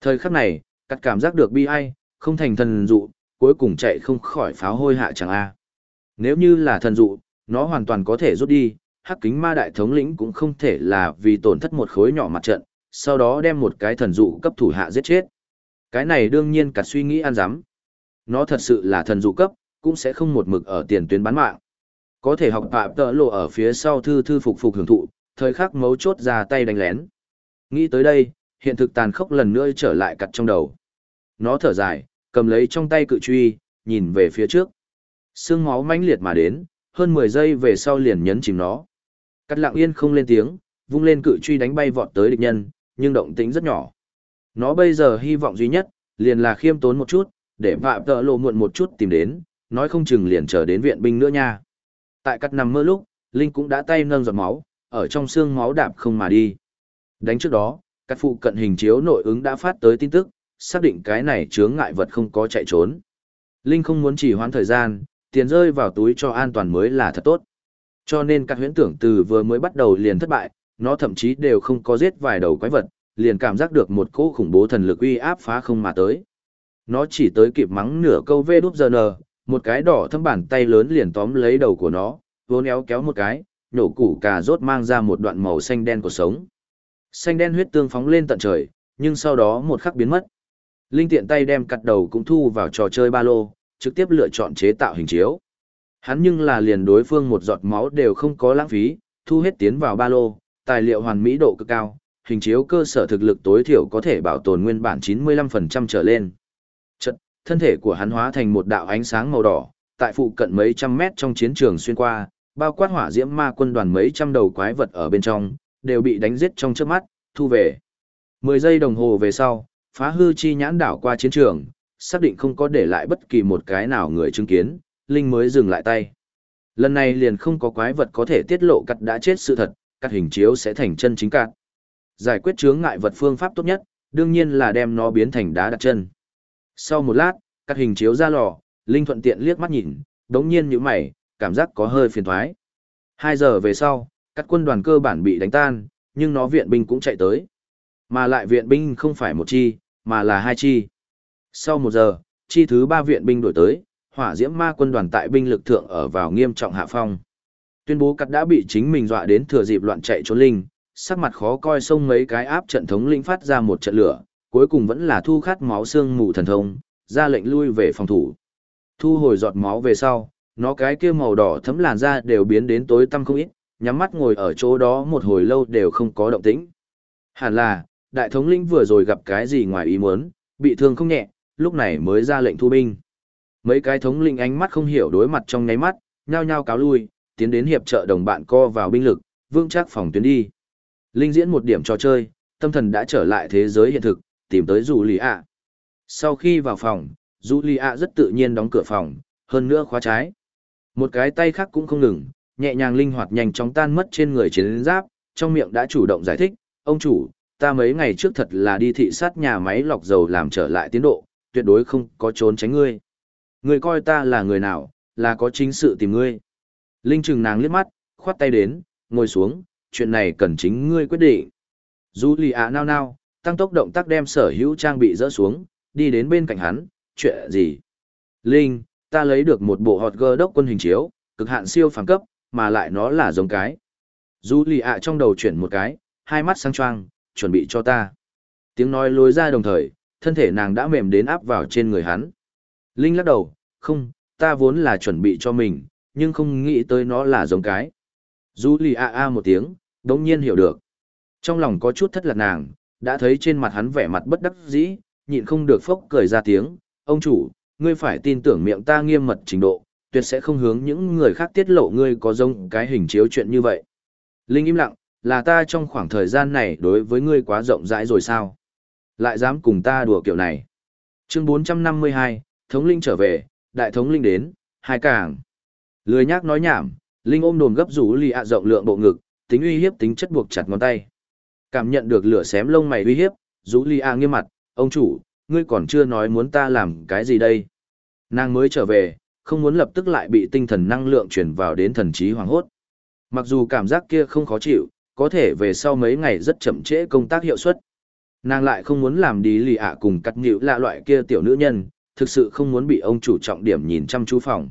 Thời khắc này, cắt cảm giác được bi ai, không thành thần dụ, cuối cùng chạy không khỏi pháo hôi hạ chẳng a. Nếu như là thần dụ, nó hoàn toàn có thể rút đi, hắc kính ma đại thống lĩnh cũng không thể là vì tổn thất một khối nhỏ mặt trận, sau đó đem một cái thần dụ cấp thủ hạ giết chết. Cái này đương nhiên cả suy nghĩ ăn dám. Nó thật sự là thần dụ cấp, cũng sẽ không một mực ở tiền tuyến bán mạng. Có thể học tạm tợ lộ ở phía sau thư thư phục phục hưởng thụ, thời khắc mấu chốt ra tay đánh lén. Nghĩ tới đây, hiện thực tàn khốc lần nữa trở lại cặt trong đầu. Nó thở dài, cầm lấy trong tay cự truy, nhìn về phía trước. Sương máu mãnh liệt mà đến, hơn 10 giây về sau liền nhấn chìm nó. Cắt lặng yên không lên tiếng, vung lên cự truy đánh bay vọt tới địch nhân, nhưng động tĩnh rất nhỏ. Nó bây giờ hy vọng duy nhất, liền là khiêm tốn một chút, để vạ tợ lộ muộn một chút tìm đến, nói không chừng liền chờ đến viện binh nữa nha. Tại cắt nằm mơ lúc, Linh cũng đã tay nâng giọt máu, ở trong xương máu đạp không mà đi. Đánh trước đó, các phụ cận hình chiếu nội ứng đã phát tới tin tức, xác định cái này chướng ngại vật không có chạy trốn. Linh không muốn chỉ hoãn thời gian, tiền rơi vào túi cho an toàn mới là thật tốt. Cho nên các huyễn tưởng từ vừa mới bắt đầu liền thất bại, nó thậm chí đều không có giết vài đầu quái vật, liền cảm giác được một cỗ khủng bố thần lực uy áp phá không mà tới. Nó chỉ tới kịp mắng nửa câu vê đút giờ nờ, một cái đỏ thâm bàn tay lớn liền tóm lấy đầu của nó, vốn éo kéo một cái, nổ củ cà rốt mang ra một đoạn màu xanh đen của sống. Xanh đen huyết tương phóng lên tận trời, nhưng sau đó một khắc biến mất. Linh tiện tay đem cặt đầu cũng thu vào trò chơi ba lô, trực tiếp lựa chọn chế tạo hình chiếu. Hắn nhưng là liền đối phương một giọt máu đều không có lãng phí, thu hết tiến vào ba lô, tài liệu hoàn mỹ độ cực cao, hình chiếu cơ sở thực lực tối thiểu có thể bảo tồn nguyên bản 95% trở lên. Chật, thân thể của hắn hóa thành một đạo ánh sáng màu đỏ, tại phụ cận mấy trăm mét trong chiến trường xuyên qua, bao quát hỏa diễm ma quân đoàn mấy trăm đầu quái vật ở bên trong, đều bị đánh giết trong trước mắt, thu về. 10 giây đồng hồ về sau, phá hư chi nhãn đảo qua chiến trường, xác định không có để lại bất kỳ một cái nào người chứng kiến, Linh mới dừng lại tay. Lần này liền không có quái vật có thể tiết lộ cắt đã chết sự thật, cắt hình chiếu sẽ thành chân chính cạn. Giải quyết chướng ngại vật phương pháp tốt nhất, đương nhiên là đem nó biến thành đá đặt chân. Sau một lát, cắt hình chiếu ra lò, Linh thuận tiện liếc mắt nhìn, đống nhiên như mày, cảm giác có hơi phiền thoái. Hai giờ về sau, các quân đoàn cơ bản bị đánh tan, nhưng nó viện binh cũng chạy tới. Mà lại viện binh không phải một chi, mà là hai chi. Sau một giờ, chi thứ ba viện binh đổi tới, hỏa diễm ma quân đoàn tại binh lực thượng ở vào nghiêm trọng hạ phong. Tuyên bố cắt đã bị chính mình dọa đến thừa dịp loạn chạy trốn linh, sắc mặt khó coi xông mấy cái áp trận thống linh phát ra một trận lửa, cuối cùng vẫn là thu khát máu xương mù thần thông, ra lệnh lui về phòng thủ. Thu hồi giọt máu về sau, nó cái kia màu đỏ thấm làn da đều biến đến tối tăm không ít, nhắm mắt ngồi ở chỗ đó một hồi lâu đều không có động tĩnh. Hẳn là, đại thống lĩnh vừa rồi gặp cái gì ngoài ý muốn, bị thương không nhẹ, lúc này mới ra lệnh thu binh. Mấy cái thống lĩnh ánh mắt không hiểu đối mặt trong nháy mắt, nhao nhao cáo lui, tiến đến hiệp trợ đồng bạn co vào binh lực, vương chắc phòng tuyến đi. Linh diễn một điểm trò chơi, tâm thần đã trở lại thế giới hiện thực, tìm tới dù lì ạ. Sau khi vào phòng, dù lì ạ rất tự nhiên đóng cửa phòng, hơn nữa khóa trái. Một cái tay khác cũng không ngừng, nhẹ nhàng linh hoạt nhanh chóng tan mất trên người chiến giáp, trong miệng đã chủ động giải thích, ông chủ, ta mấy ngày trước thật là đi thị sát nhà máy lọc dầu làm trở lại tiến độ, tuyệt đối không có trốn tránh ngươi. Người coi ta là người nào, là có chính sự tìm ngươi. Linh trừng nàng liếc mắt, khoát tay đến, ngồi xuống, chuyện này cần chính ngươi quyết định. Dù lì ạ nao nao, tăng tốc động tác đem sở hữu trang bị dỡ xuống, đi đến bên cạnh hắn, chuyện gì? Linh, ta lấy được một bộ hot girl đốc quân hình chiếu, cực hạn siêu phàm cấp, mà lại nó là giống cái. Dù lì ạ trong đầu chuyển một cái, hai mắt sáng choang, chuẩn bị cho ta. Tiếng nói lối ra đồng thời, thân thể nàng đã mềm đến áp vào trên người hắn. Linh lắc đầu, không, ta vốn là chuẩn bị cho mình, nhưng không nghĩ tới nó là giống cái. Dù lì a a một tiếng, đống nhiên hiểu được. Trong lòng có chút thất lạc nàng, đã thấy trên mặt hắn vẻ mặt bất đắc dĩ, nhịn không được phốc cười ra tiếng, ông chủ, ngươi phải tin tưởng miệng ta nghiêm mật trình độ, tuyệt sẽ không hướng những người khác tiết lộ ngươi có giống cái hình chiếu chuyện như vậy. Linh im lặng, là ta trong khoảng thời gian này đối với ngươi quá rộng rãi rồi sao? Lại dám cùng ta đùa kiểu này. Chương 452, Thống Linh trở về, Đại Thống Linh đến, hai càng. Lười nhác nói nhảm, Linh ôm đồn gấp rú lì ạ rộng lượng bộ ngực, tính uy hiếp tính chất buộc chặt ngón tay. Cảm nhận được lửa xém lông mày uy hiếp, rú lì ạ nghiêm mặt, ông chủ, ngươi còn chưa nói muốn ta làm cái gì đây. Nàng mới trở về, không muốn lập tức lại bị tinh thần năng lượng chuyển vào đến thần trí hoàng hốt. Mặc dù cảm giác kia không khó chịu, có thể về sau mấy ngày rất chậm trễ công tác hiệu suất. Nàng lại không muốn làm đi lì ạ cùng cắt nhịu lạ loại kia tiểu nữ nhân, thực sự không muốn bị ông chủ trọng điểm nhìn chăm chú phòng.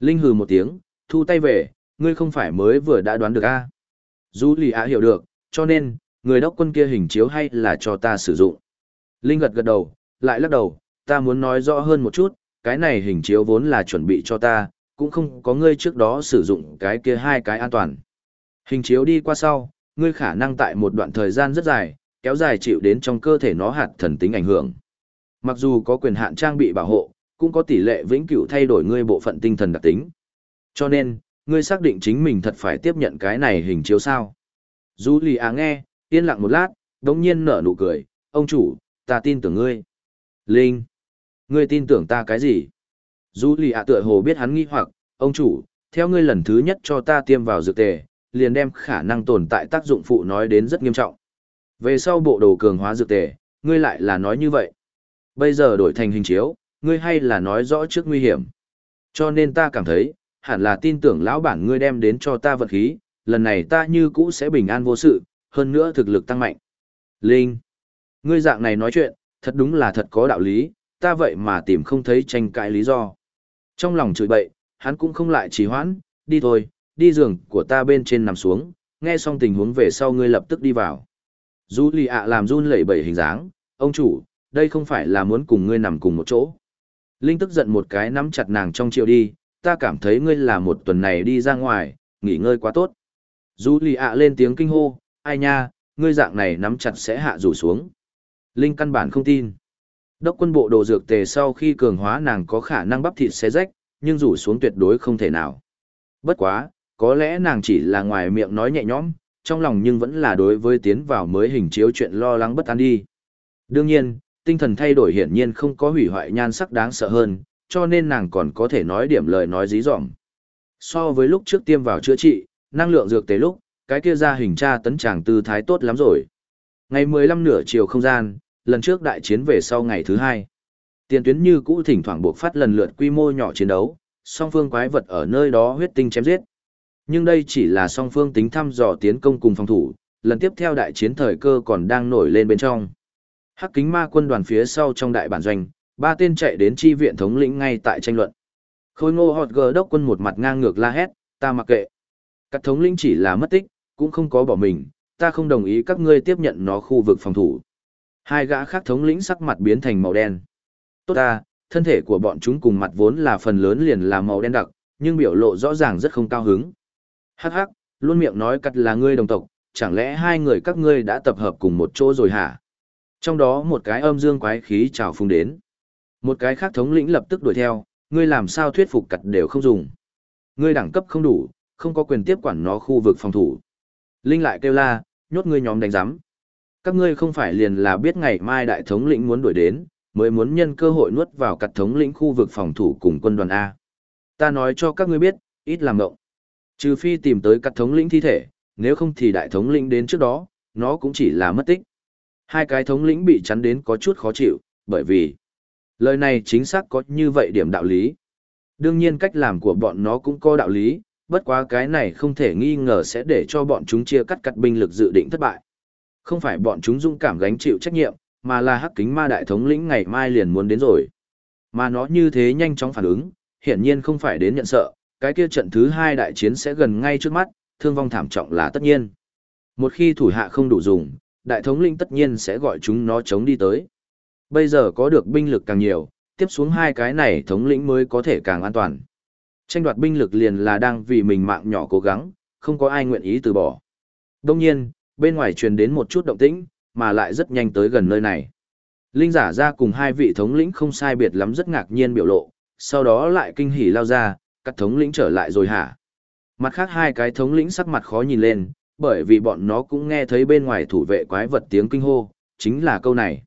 Linh hừ một tiếng, thu tay về, ngươi không phải mới vừa đã đoán được a à? Dù lì ạ hiểu được, cho nên, người đốc quân kia hình chiếu hay là cho ta sử dụng. Linh gật gật đầu, lại lắc đầu, ta muốn nói rõ hơn một chút, cái này hình chiếu vốn là chuẩn bị cho ta, cũng không có ngươi trước đó sử dụng cái kia hai cái an toàn. Hình chiếu đi qua sau, ngươi khả năng tại một đoạn thời gian rất dài, kéo dài chịu đến trong cơ thể nó hạt thần tính ảnh hưởng. Mặc dù có quyền hạn trang bị bảo hộ, cũng có tỷ lệ vĩnh cửu thay đổi ngươi bộ phận tinh thần đặc tính. Cho nên, ngươi xác định chính mình thật phải tiếp nhận cái này hình chiếu sao. Dù lì á nghe, yên lặng một lát, đống nhiên nở nụ cười, ông chủ, ta tin tưởng ngươi. Linh, ngươi tin tưởng ta cái gì? Dù lì ạ tựa hồ biết hắn nghi hoặc, ông chủ, theo ngươi lần thứ nhất cho ta tiêm vào dược tề, liền đem khả năng tồn tại tác dụng phụ nói đến rất nghiêm trọng. Về sau bộ đồ cường hóa dược tề, ngươi lại là nói như vậy. Bây giờ đổi thành hình chiếu, ngươi hay là nói rõ trước nguy hiểm. Cho nên ta cảm thấy, hẳn là tin tưởng lão bản ngươi đem đến cho ta vật khí, lần này ta như cũ sẽ bình an vô sự, hơn nữa thực lực tăng mạnh. Linh, ngươi dạng này nói chuyện, thật đúng là thật có đạo lý, ta vậy mà tìm không thấy tranh cãi lý do. Trong lòng chửi bậy, hắn cũng không lại trì hoãn, đi thôi, đi giường của ta bên trên nằm xuống, nghe xong tình huống về sau ngươi lập tức đi vào. Dù lì ạ làm run lẩy bẩy hình dáng, ông chủ, đây không phải là muốn cùng ngươi nằm cùng một chỗ. Linh tức giận một cái nắm chặt nàng trong chiều đi, ta cảm thấy ngươi là một tuần này đi ra ngoài, nghỉ ngơi quá tốt. Dù lì ạ lên tiếng kinh hô, ai nha, ngươi dạng này nắm chặt sẽ hạ rủ xuống. Linh căn bản không tin. Đốc quân bộ đồ dược tề sau khi cường hóa nàng có khả năng bắp thịt xé rách, nhưng rủ xuống tuyệt đối không thể nào. Bất quá, có lẽ nàng chỉ là ngoài miệng nói nhẹ nhõm, trong lòng nhưng vẫn là đối với tiến vào mới hình chiếu chuyện lo lắng bất an đi. Đương nhiên, tinh thần thay đổi hiển nhiên không có hủy hoại nhan sắc đáng sợ hơn, cho nên nàng còn có thể nói điểm lời nói dí dỏm. So với lúc trước tiêm vào chữa trị, năng lượng dược tế lúc, cái kia ra hình tra tấn tràng tư thái tốt lắm rồi. Ngày 15 nửa chiều không gian, lần trước đại chiến về sau ngày thứ hai. Tiền tuyến như cũ thỉnh thoảng buộc phát lần lượt quy mô nhỏ chiến đấu, song phương quái vật ở nơi đó huyết tinh chém giết. Nhưng đây chỉ là song phương tính thăm dò tiến công cùng phòng thủ, lần tiếp theo đại chiến thời cơ còn đang nổi lên bên trong. Hắc kính ma quân đoàn phía sau trong đại bản doanh, ba tên chạy đến chi viện thống lĩnh ngay tại tranh luận. Khôi ngô họt gờ đốc quân một mặt ngang ngược la hét, ta mặc kệ. Các thống lĩnh chỉ là mất tích, cũng không có bỏ mình, ta không đồng ý các ngươi tiếp nhận nó khu vực phòng thủ. Hai gã khác thống lĩnh sắc mặt biến thành màu đen. Tốt ta, thân thể của bọn chúng cùng mặt vốn là phần lớn liền là màu đen đặc, nhưng biểu lộ rõ ràng rất không cao hứng. Hắc hắc, luôn miệng nói cắt là ngươi đồng tộc, chẳng lẽ hai người các ngươi đã tập hợp cùng một chỗ rồi hả? Trong đó một cái âm dương quái khí trào phung đến. Một cái khác thống lĩnh lập tức đuổi theo, ngươi làm sao thuyết phục cặt đều không dùng. Ngươi đẳng cấp không đủ, không có quyền tiếp quản nó khu vực phòng thủ. Linh lại kêu la, nhốt ngươi nhóm đánh giám. Các ngươi không phải liền là biết ngày mai đại thống lĩnh muốn đuổi đến, mới muốn nhân cơ hội nuốt vào cặt thống lĩnh khu vực phòng thủ cùng quân đoàn A. Ta nói cho các ngươi biết, ít làm động. Trừ phi tìm tới cặt thống lĩnh thi thể, nếu không thì đại thống lĩnh đến trước đó, nó cũng chỉ là mất tích. Hai cái thống lĩnh bị chắn đến có chút khó chịu, bởi vì lời này chính xác có như vậy điểm đạo lý. Đương nhiên cách làm của bọn nó cũng có đạo lý, bất quá cái này không thể nghi ngờ sẽ để cho bọn chúng chia cắt cắt binh lực dự định thất bại. Không phải bọn chúng dũng cảm gánh chịu trách nhiệm, mà là hắc kính ma đại thống lĩnh ngày mai liền muốn đến rồi. Mà nó như thế nhanh chóng phản ứng, hiển nhiên không phải đến nhận sợ, cái kia trận thứ hai đại chiến sẽ gần ngay trước mắt, thương vong thảm trọng là tất nhiên. Một khi thủ hạ không đủ dùng, đại thống lĩnh tất nhiên sẽ gọi chúng nó chống đi tới. Bây giờ có được binh lực càng nhiều, tiếp xuống hai cái này thống lĩnh mới có thể càng an toàn. Tranh đoạt binh lực liền là đang vì mình mạng nhỏ cố gắng, không có ai nguyện ý từ bỏ. Đông nhiên, bên ngoài truyền đến một chút động tĩnh, mà lại rất nhanh tới gần nơi này. Linh giả ra cùng hai vị thống lĩnh không sai biệt lắm rất ngạc nhiên biểu lộ, sau đó lại kinh hỉ lao ra, các thống lĩnh trở lại rồi hả? Mặt khác hai cái thống lĩnh sắc mặt khó nhìn lên, bởi vì bọn nó cũng nghe thấy bên ngoài thủ vệ quái vật tiếng kinh hô, chính là câu này.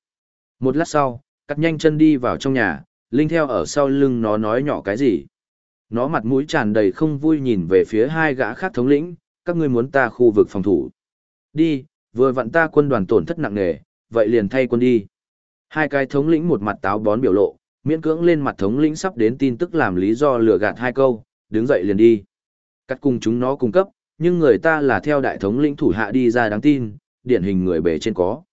Một lát sau, cắt nhanh chân đi vào trong nhà, Linh theo ở sau lưng nó nói nhỏ cái gì. Nó mặt mũi tràn đầy không vui nhìn về phía hai gã khác thống lĩnh, các ngươi muốn ta khu vực phòng thủ. Đi, vừa vặn ta quân đoàn tổn thất nặng nề, vậy liền thay quân đi. Hai cái thống lĩnh một mặt táo bón biểu lộ, miễn cưỡng lên mặt thống lĩnh sắp đến tin tức làm lý do lừa gạt hai câu, đứng dậy liền đi. Cắt cùng chúng nó cung cấp, nhưng người ta là theo đại thống lĩnh thủ hạ đi ra đáng tin, điển hình người bề trên có.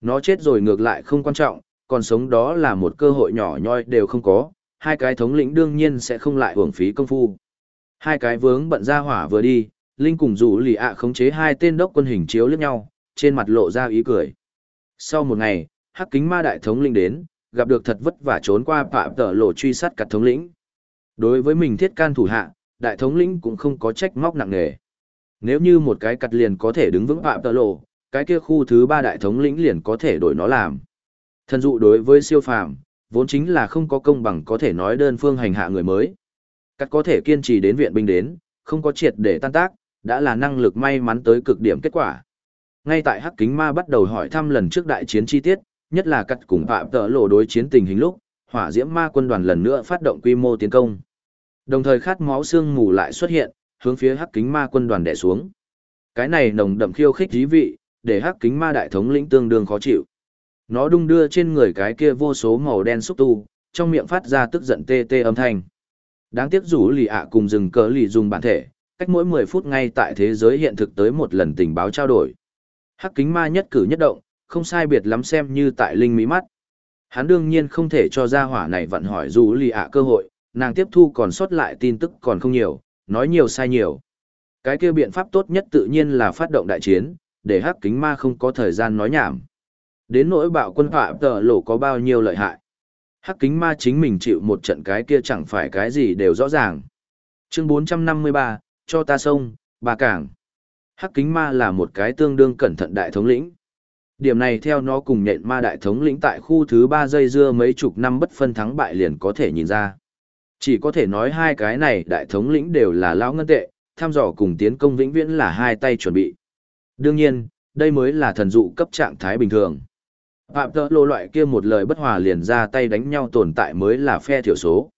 Nó chết rồi ngược lại không quan trọng, còn sống đó là một cơ hội nhỏ nhoi đều không có, hai cái thống lĩnh đương nhiên sẽ không lại hưởng phí công phu. Hai cái vướng bận ra hỏa vừa đi, Linh cùng rủ lì ạ khống chế hai tên đốc quân hình chiếu liếc nhau, trên mặt lộ ra ý cười. Sau một ngày, hắc kính ma đại thống lĩnh đến, gặp được thật vất vả trốn qua phạm tở lộ truy sát cả thống lĩnh. Đối với mình thiết can thủ hạ, đại thống lĩnh cũng không có trách móc nặng nề. Nếu như một cái cặt liền có thể đứng vững phạm tờ lộ, cái kia khu thứ ba đại thống lĩnh liền có thể đổi nó làm. Thần dụ đối với siêu phàm, vốn chính là không có công bằng có thể nói đơn phương hành hạ người mới. Cắt có thể kiên trì đến viện binh đến, không có triệt để tan tác, đã là năng lực may mắn tới cực điểm kết quả. Ngay tại Hắc Kính Ma bắt đầu hỏi thăm lần trước đại chiến chi tiết, nhất là cắt cùng phạm tợ lộ đối chiến tình hình lúc, hỏa diễm ma quân đoàn lần nữa phát động quy mô tiến công. Đồng thời khát máu xương mù lại xuất hiện, hướng phía Hắc Kính Ma quân đoàn đẻ xuống. Cái này nồng đậm khiêu khích dí vị, để Hắc Kính Ma đại thống lĩnh tương đương khó chịu. Nó đung đưa trên người cái kia vô số màu đen xúc tu, trong miệng phát ra tức giận tê tê âm thanh. Đáng tiếc rủ lì ạ cùng rừng cờ lì dùng bản thể, cách mỗi 10 phút ngay tại thế giới hiện thực tới một lần tình báo trao đổi. Hắc kính ma nhất cử nhất động, không sai biệt lắm xem như tại linh mỹ mắt. Hắn đương nhiên không thể cho ra hỏa này vận hỏi rủ lì ạ cơ hội, nàng tiếp thu còn sót lại tin tức còn không nhiều, nói nhiều sai nhiều. Cái kia biện pháp tốt nhất tự nhiên là phát động đại chiến, để hắc kính ma không có thời gian nói nhảm. Đến nỗi bạo quân họa tờ lộ có bao nhiêu lợi hại. Hắc kính ma chính mình chịu một trận cái kia chẳng phải cái gì đều rõ ràng. Chương 453, cho ta sông, bà cảng. Hắc kính ma là một cái tương đương cẩn thận đại thống lĩnh. Điểm này theo nó cùng nhện ma đại thống lĩnh tại khu thứ ba dây dưa mấy chục năm bất phân thắng bại liền có thể nhìn ra. Chỉ có thể nói hai cái này đại thống lĩnh đều là lão ngân tệ, tham dò cùng tiến công vĩnh viễn là hai tay chuẩn bị. Đương nhiên, đây mới là thần dụ cấp trạng thái bình thường. Phạm tợ lộ loại kia một lời bất hòa liền ra tay đánh nhau tồn tại mới là phe thiểu số.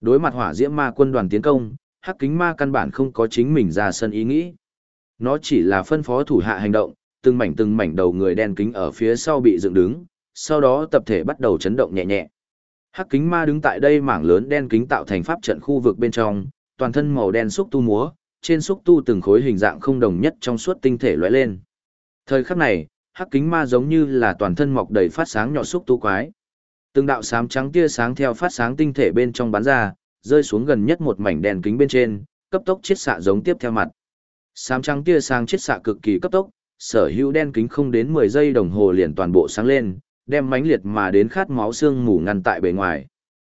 Đối mặt hỏa diễm ma quân đoàn tiến công, hắc kính ma căn bản không có chính mình ra sân ý nghĩ. Nó chỉ là phân phó thủ hạ hành động, từng mảnh từng mảnh đầu người đen kính ở phía sau bị dựng đứng, sau đó tập thể bắt đầu chấn động nhẹ nhẹ. Hắc kính ma đứng tại đây mảng lớn đen kính tạo thành pháp trận khu vực bên trong, toàn thân màu đen xúc tu múa, trên xúc tu từng khối hình dạng không đồng nhất trong suốt tinh thể lóe lên. Thời khắc này, hắc kính ma giống như là toàn thân mọc đầy phát sáng nhỏ xúc tu quái. Từng đạo sám trắng tia sáng theo phát sáng tinh thể bên trong bắn ra, rơi xuống gần nhất một mảnh đèn kính bên trên, cấp tốc chiết xạ giống tiếp theo mặt. Sám trắng tia sáng chiết xạ cực kỳ cấp tốc, sở hữu đen kính không đến 10 giây đồng hồ liền toàn bộ sáng lên, đem mãnh liệt mà đến khát máu xương mù ngăn tại bề ngoài.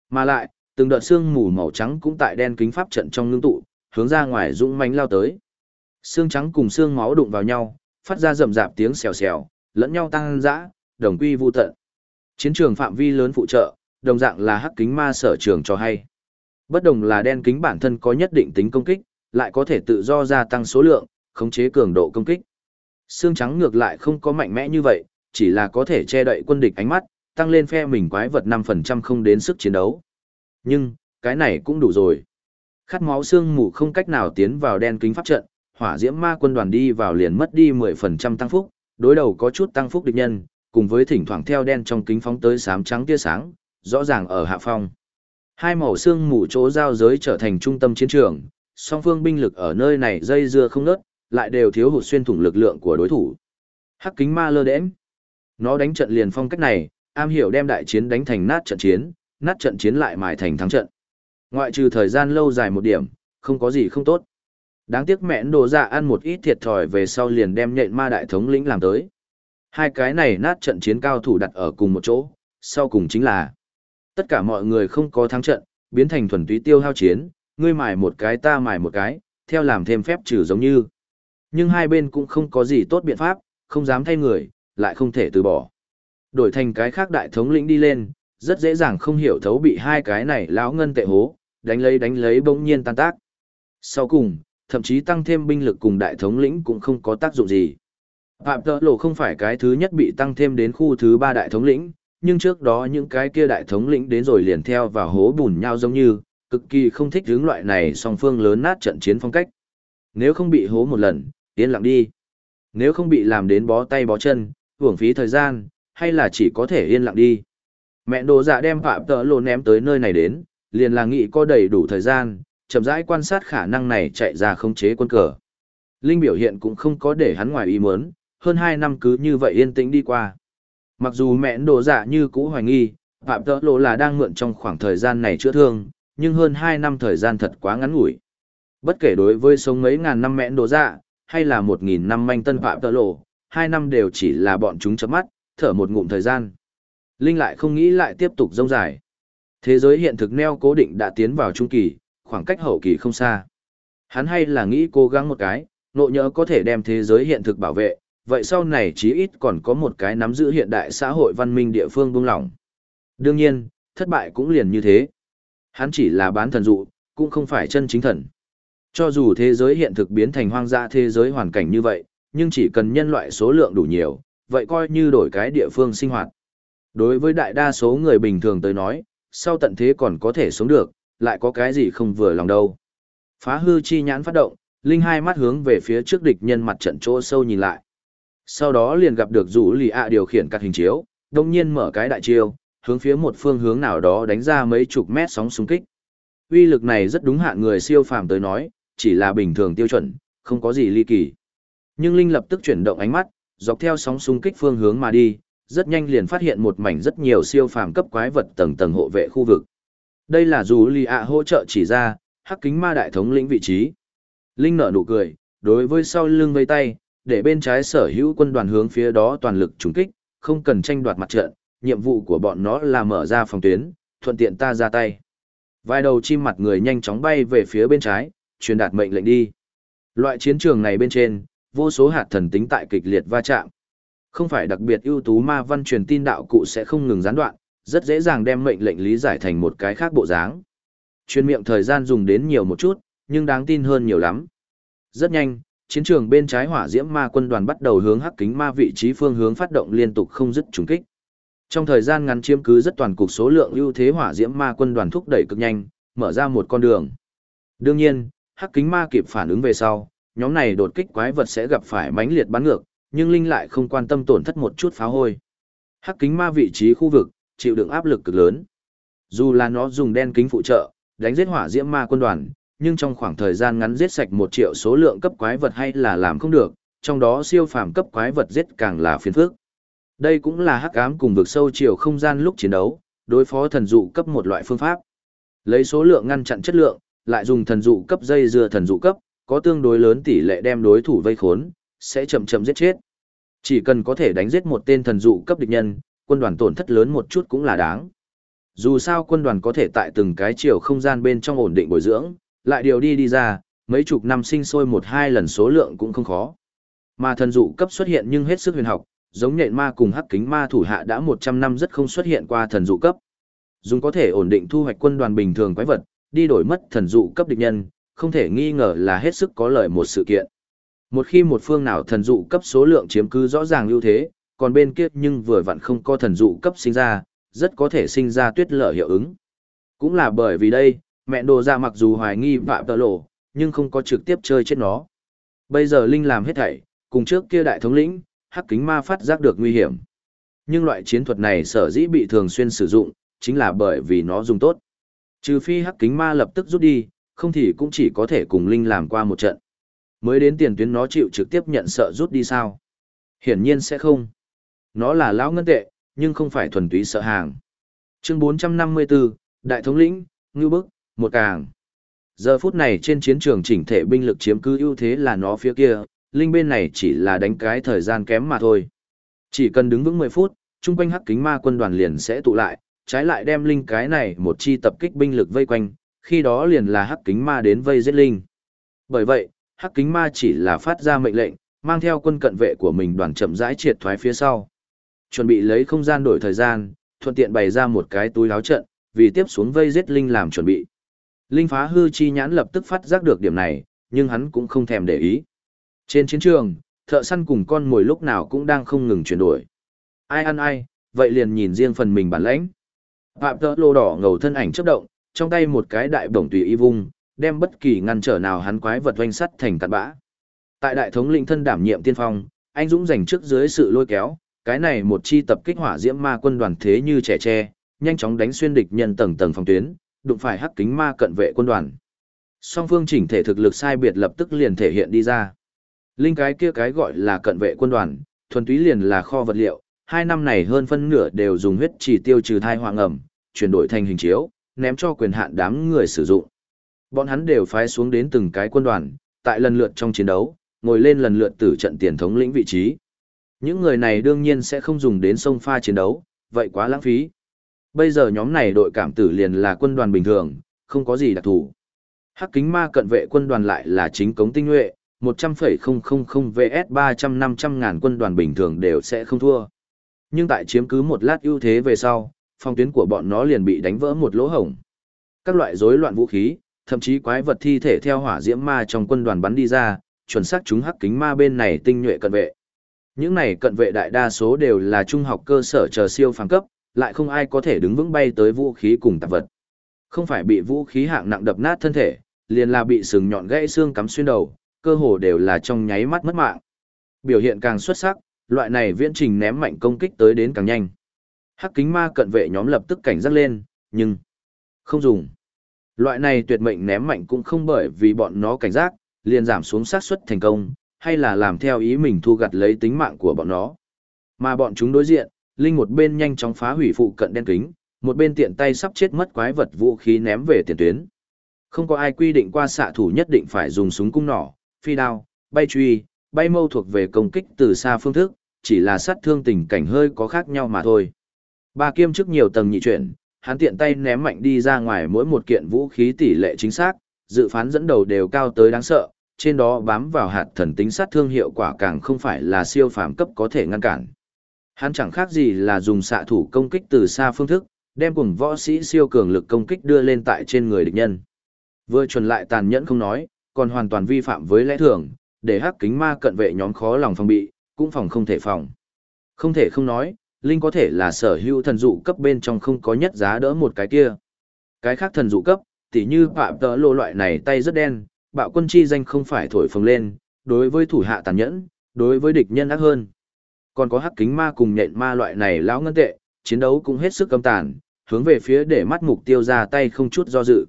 Mà lại, từng đợt xương mù màu trắng cũng tại đen kính pháp trận trong ngưng tụ, hướng ra ngoài dũng mãnh lao tới. Xương trắng cùng xương máu đụng vào nhau, phát ra rầm rạp tiếng xèo xèo, lẫn nhau tăng dã, đồng quy vu tận. Chiến trường phạm vi lớn phụ trợ, đồng dạng là hắc kính ma sở trường cho hay. Bất đồng là đen kính bản thân có nhất định tính công kích, lại có thể tự do gia tăng số lượng, khống chế cường độ công kích. Xương trắng ngược lại không có mạnh mẽ như vậy, chỉ là có thể che đậy quân địch ánh mắt, tăng lên phe mình quái vật 5% không đến sức chiến đấu. Nhưng, cái này cũng đủ rồi. Khát máu xương mù không cách nào tiến vào đen kính pháp trận, hỏa diễm ma quân đoàn đi vào liền mất đi 10% tăng phúc, đối đầu có chút tăng phúc địch nhân, cùng với thỉnh thoảng theo đen trong kính phóng tới sám trắng tia sáng, rõ ràng ở hạ phong. Hai màu xương mù chỗ giao giới trở thành trung tâm chiến trường, song phương binh lực ở nơi này dây dưa không nớt, lại đều thiếu hụt xuyên thủng lực lượng của đối thủ. Hắc kính ma lơ đễnh. Nó đánh trận liền phong cách này, am hiểu đem đại chiến đánh thành nát trận chiến, nát trận chiến lại mài thành thắng trận. Ngoại trừ thời gian lâu dài một điểm, không có gì không tốt. Đáng tiếc mẹn đồ dạ ăn một ít thiệt thòi về sau liền đem nhện ma đại thống lĩnh làm tới. Hai cái này nát trận chiến cao thủ đặt ở cùng một chỗ, sau cùng chính là tất cả mọi người không có thắng trận, biến thành thuần túy tiêu hao chiến, ngươi mài một cái ta mài một cái, theo làm thêm phép trừ giống như. Nhưng hai bên cũng không có gì tốt biện pháp, không dám thay người, lại không thể từ bỏ. Đổi thành cái khác đại thống lĩnh đi lên, rất dễ dàng không hiểu thấu bị hai cái này lão ngân tệ hố, đánh lấy đánh lấy bỗng nhiên tan tác. Sau cùng, thậm chí tăng thêm binh lực cùng đại thống lĩnh cũng không có tác dụng gì. Phạm tợ lộ không phải cái thứ nhất bị tăng thêm đến khu thứ ba đại thống lĩnh, nhưng trước đó những cái kia đại thống lĩnh đến rồi liền theo và hố bùn nhau giống như, cực kỳ không thích hướng loại này song phương lớn nát trận chiến phong cách. Nếu không bị hố một lần, yên lặng đi. Nếu không bị làm đến bó tay bó chân, hưởng phí thời gian, hay là chỉ có thể yên lặng đi. Mẹ đồ dạ đem phạm tợ lộ ném tới nơi này đến, liền là nghĩ có đầy đủ thời gian, chậm rãi quan sát khả năng này chạy ra khống chế quân cờ. Linh biểu hiện cũng không có để hắn ngoài ý muốn, hơn 2 năm cứ như vậy yên tĩnh đi qua. Mặc dù mẹ đồ dạ như cũ hoài nghi, Phạm Tợ Lộ là đang mượn trong khoảng thời gian này chữa thương, nhưng hơn 2 năm thời gian thật quá ngắn ngủi. Bất kể đối với sống mấy ngàn năm mẹ đồ dạ, hay là 1.000 năm manh tân Phạm Tợ Lộ, Hai năm đều chỉ là bọn chúng chấm mắt, thở một ngụm thời gian. Linh lại không nghĩ lại tiếp tục rông dài. Thế giới hiện thực neo cố định đã tiến vào trung kỳ, khoảng cách hậu kỳ không xa. Hắn hay là nghĩ cố gắng một cái, nộ nhớ có thể đem thế giới hiện thực bảo vệ, vậy sau này chí ít còn có một cái nắm giữ hiện đại xã hội văn minh địa phương buông lỏng. Đương nhiên, thất bại cũng liền như thế. Hắn chỉ là bán thần dụ, cũng không phải chân chính thần. Cho dù thế giới hiện thực biến thành hoang dã thế giới hoàn cảnh như vậy, nhưng chỉ cần nhân loại số lượng đủ nhiều, vậy coi như đổi cái địa phương sinh hoạt. Đối với đại đa số người bình thường tới nói, sau tận thế còn có thể sống được, lại có cái gì không vừa lòng đâu. Phá hư chi nhãn phát động, Linh hai mắt hướng về phía trước địch nhân mặt trận chỗ sâu nhìn lại. Sau đó liền gặp được rủ lì ạ điều khiển các hình chiếu, đồng nhiên mở cái đại chiêu, hướng phía một phương hướng nào đó đánh ra mấy chục mét sóng xung kích. Uy lực này rất đúng hạn người siêu phàm tới nói, chỉ là bình thường tiêu chuẩn, không có gì ly kỳ. Nhưng Linh lập tức chuyển động ánh mắt, dọc theo sóng xung kích phương hướng mà đi, rất nhanh liền phát hiện một mảnh rất nhiều siêu phàm cấp quái vật tầng tầng hộ vệ khu vực. Đây là dù lì ạ hỗ trợ chỉ ra, hắc kính ma đại thống lĩnh vị trí. Linh nở nụ cười, đối với sau lưng vây tay, để bên trái sở hữu quân đoàn hướng phía đó toàn lực trúng kích, không cần tranh đoạt mặt trận, nhiệm vụ của bọn nó là mở ra phòng tuyến, thuận tiện ta ra tay. Vài đầu chim mặt người nhanh chóng bay về phía bên trái, truyền đạt mệnh lệnh đi. Loại chiến trường này bên trên, vô số hạt thần tính tại kịch liệt va chạm. Không phải đặc biệt ưu tú ma văn truyền tin đạo cụ sẽ không ngừng gián đoạn, rất dễ dàng đem mệnh lệnh lý giải thành một cái khác bộ dáng. Chuyên miệng thời gian dùng đến nhiều một chút, nhưng đáng tin hơn nhiều lắm. Rất nhanh, chiến trường bên trái hỏa diễm ma quân đoàn bắt đầu hướng hắc kính ma vị trí phương hướng phát động liên tục không dứt trùng kích. Trong thời gian ngắn chiếm cứ rất toàn cục số lượng ưu thế hỏa diễm ma quân đoàn thúc đẩy cực nhanh, mở ra một con đường. Đương nhiên, hắc kính ma kịp phản ứng về sau, nhóm này đột kích quái vật sẽ gặp phải mãnh liệt bắn ngược, nhưng Linh lại không quan tâm tổn thất một chút pháo hôi. Hắc kính ma vị trí khu vực, chịu đựng áp lực cực lớn. Dù là nó dùng đen kính phụ trợ, đánh giết hỏa diễm ma quân đoàn, nhưng trong khoảng thời gian ngắn giết sạch một triệu số lượng cấp quái vật hay là làm không được, trong đó siêu phàm cấp quái vật giết càng là phiền phức. Đây cũng là hắc ám cùng vực sâu chiều không gian lúc chiến đấu, đối phó thần dụ cấp một loại phương pháp. Lấy số lượng ngăn chặn chất lượng, lại dùng thần dụ cấp dây dưa thần dụ cấp, có tương đối lớn tỷ lệ đem đối thủ vây khốn, sẽ chậm chậm giết chết. Chỉ cần có thể đánh giết một tên thần dụ cấp địch nhân, quân đoàn tổn thất lớn một chút cũng là đáng. Dù sao quân đoàn có thể tại từng cái chiều không gian bên trong ổn định bồi dưỡng, lại điều đi đi ra, mấy chục năm sinh sôi một hai lần số lượng cũng không khó. Mà thần dụ cấp xuất hiện nhưng hết sức huyền học, giống nhện ma cùng hắc kính ma thủ hạ đã 100 năm rất không xuất hiện qua thần dụ cấp. Dùng có thể ổn định thu hoạch quân đoàn bình thường quái vật, đi đổi mất thần dụ cấp địch nhân, không thể nghi ngờ là hết sức có lợi một sự kiện. Một khi một phương nào thần dụ cấp số lượng chiếm cứ rõ ràng ưu thế, còn bên kia nhưng vừa vặn không có thần dụ cấp sinh ra, rất có thể sinh ra tuyết lở hiệu ứng. Cũng là bởi vì đây, mẹ đồ ra mặc dù hoài nghi vạ tờ lộ, nhưng không có trực tiếp chơi chết nó. Bây giờ Linh làm hết thảy, cùng trước kia đại thống lĩnh, hắc kính ma phát giác được nguy hiểm. Nhưng loại chiến thuật này sở dĩ bị thường xuyên sử dụng, chính là bởi vì nó dùng tốt. Trừ phi hắc kính ma lập tức rút đi, không thì cũng chỉ có thể cùng Linh làm qua một trận. Mới đến tiền tuyến nó chịu trực tiếp nhận sợ rút đi sao? Hiển nhiên sẽ không. Nó là lão ngân tệ, nhưng không phải thuần túy sợ hàng. Chương 454, Đại thống lĩnh, Ngưu Bức, một càng. Giờ phút này trên chiến trường chỉnh thể binh lực chiếm cứ ưu thế là nó phía kia, Linh bên này chỉ là đánh cái thời gian kém mà thôi. Chỉ cần đứng vững 10 phút, chung quanh hắc kính ma quân đoàn liền sẽ tụ lại, trái lại đem Linh cái này một chi tập kích binh lực vây quanh, khi đó liền là hắc kính ma đến vây giết Linh. Bởi vậy, hắc kính ma chỉ là phát ra mệnh lệnh, mang theo quân cận vệ của mình đoàn chậm rãi triệt thoái phía sau. Chuẩn bị lấy không gian đổi thời gian, thuận tiện bày ra một cái túi láo trận, vì tiếp xuống vây giết Linh làm chuẩn bị. Linh phá hư chi nhãn lập tức phát giác được điểm này, nhưng hắn cũng không thèm để ý. Trên chiến trường, thợ săn cùng con mồi lúc nào cũng đang không ngừng chuyển đổi. Ai ăn ai, vậy liền nhìn riêng phần mình bản lãnh. Phạm tơ lô đỏ ngầu thân ảnh chấp động, trong tay một cái đại bổng tùy y vung, đem bất kỳ ngăn trở nào hắn quái vật doanh sắt thành cặn bã. Tại đại thống lĩnh thân đảm nhiệm tiên phong, anh Dũng giành trước dưới sự lôi kéo, cái này một chi tập kích hỏa diễm ma quân đoàn thế như trẻ tre, nhanh chóng đánh xuyên địch nhân tầng tầng phòng tuyến, đụng phải hắc kính ma cận vệ quân đoàn. Song phương chỉnh thể thực lực sai biệt lập tức liền thể hiện đi ra. Linh cái kia cái gọi là cận vệ quân đoàn, thuần túy liền là kho vật liệu, hai năm này hơn phân nửa đều dùng huyết chỉ tiêu trừ thai hoàng ẩm, chuyển đổi thành hình chiếu, ném cho quyền hạn đám người sử dụng. Bọn hắn đều phái xuống đến từng cái quân đoàn, tại lần lượt trong chiến đấu, ngồi lên lần lượt tử trận tiền thống lĩnh vị trí. Những người này đương nhiên sẽ không dùng đến sông pha chiến đấu, vậy quá lãng phí. Bây giờ nhóm này đội cảm tử liền là quân đoàn bình thường, không có gì đặc thù. Hắc kính ma cận vệ quân đoàn lại là chính cống tinh nhuệ, 100,000 vs 300-500 ngàn quân đoàn bình thường đều sẽ không thua. Nhưng tại chiếm cứ một lát ưu thế về sau, phòng tuyến của bọn nó liền bị đánh vỡ một lỗ hổng. Các loại rối loạn vũ khí, thậm chí quái vật thi thể theo hỏa diễm ma trong quân đoàn bắn đi ra, chuẩn xác chúng hắc kính ma bên này tinh nhuệ cận vệ. Những này cận vệ đại đa số đều là trung học cơ sở chờ siêu phàm cấp, lại không ai có thể đứng vững bay tới vũ khí cùng tạp vật. Không phải bị vũ khí hạng nặng đập nát thân thể, liền là bị sừng nhọn gãy xương cắm xuyên đầu, cơ hồ đều là trong nháy mắt mất mạng. Biểu hiện càng xuất sắc, loại này viễn trình ném mạnh công kích tới đến càng nhanh. Hắc kính ma cận vệ nhóm lập tức cảnh giác lên, nhưng không dùng. Loại này tuyệt mệnh ném mạnh cũng không bởi vì bọn nó cảnh giác, liền giảm xuống xác suất thành công, hay là làm theo ý mình thu gặt lấy tính mạng của bọn nó. Mà bọn chúng đối diện, Linh một bên nhanh chóng phá hủy phụ cận đen kính, một bên tiện tay sắp chết mất quái vật vũ khí ném về tiền tuyến. Không có ai quy định qua xạ thủ nhất định phải dùng súng cung nỏ, phi đao, bay truy, bay mâu thuộc về công kích từ xa phương thức, chỉ là sát thương tình cảnh hơi có khác nhau mà thôi. Ba kiêm trước nhiều tầng nhị chuyển, hắn tiện tay ném mạnh đi ra ngoài mỗi một kiện vũ khí tỷ lệ chính xác, dự phán dẫn đầu đều cao tới đáng sợ, trên đó bám vào hạt thần tính sát thương hiệu quả càng không phải là siêu phàm cấp có thể ngăn cản. Hắn chẳng khác gì là dùng xạ thủ công kích từ xa phương thức, đem cùng võ sĩ siêu cường lực công kích đưa lên tại trên người địch nhân. Vừa chuẩn lại tàn nhẫn không nói, còn hoàn toàn vi phạm với lẽ thường, để hắc kính ma cận vệ nhóm khó lòng phòng bị, cũng phòng không thể phòng. Không thể không nói, Linh có thể là sở hữu thần dụ cấp bên trong không có nhất giá đỡ một cái kia. Cái khác thần dụ cấp, tỉ như phạm tỡ lô loại này tay rất đen, bạo quân chi danh không phải thổi phồng lên, đối với thủ hạ tàn nhẫn, đối với địch nhân ác hơn. Còn có hắc kính ma cùng nhện ma loại này lão ngân tệ, chiến đấu cũng hết sức căm tàn, hướng về phía để mắt mục tiêu ra tay không chút do dự.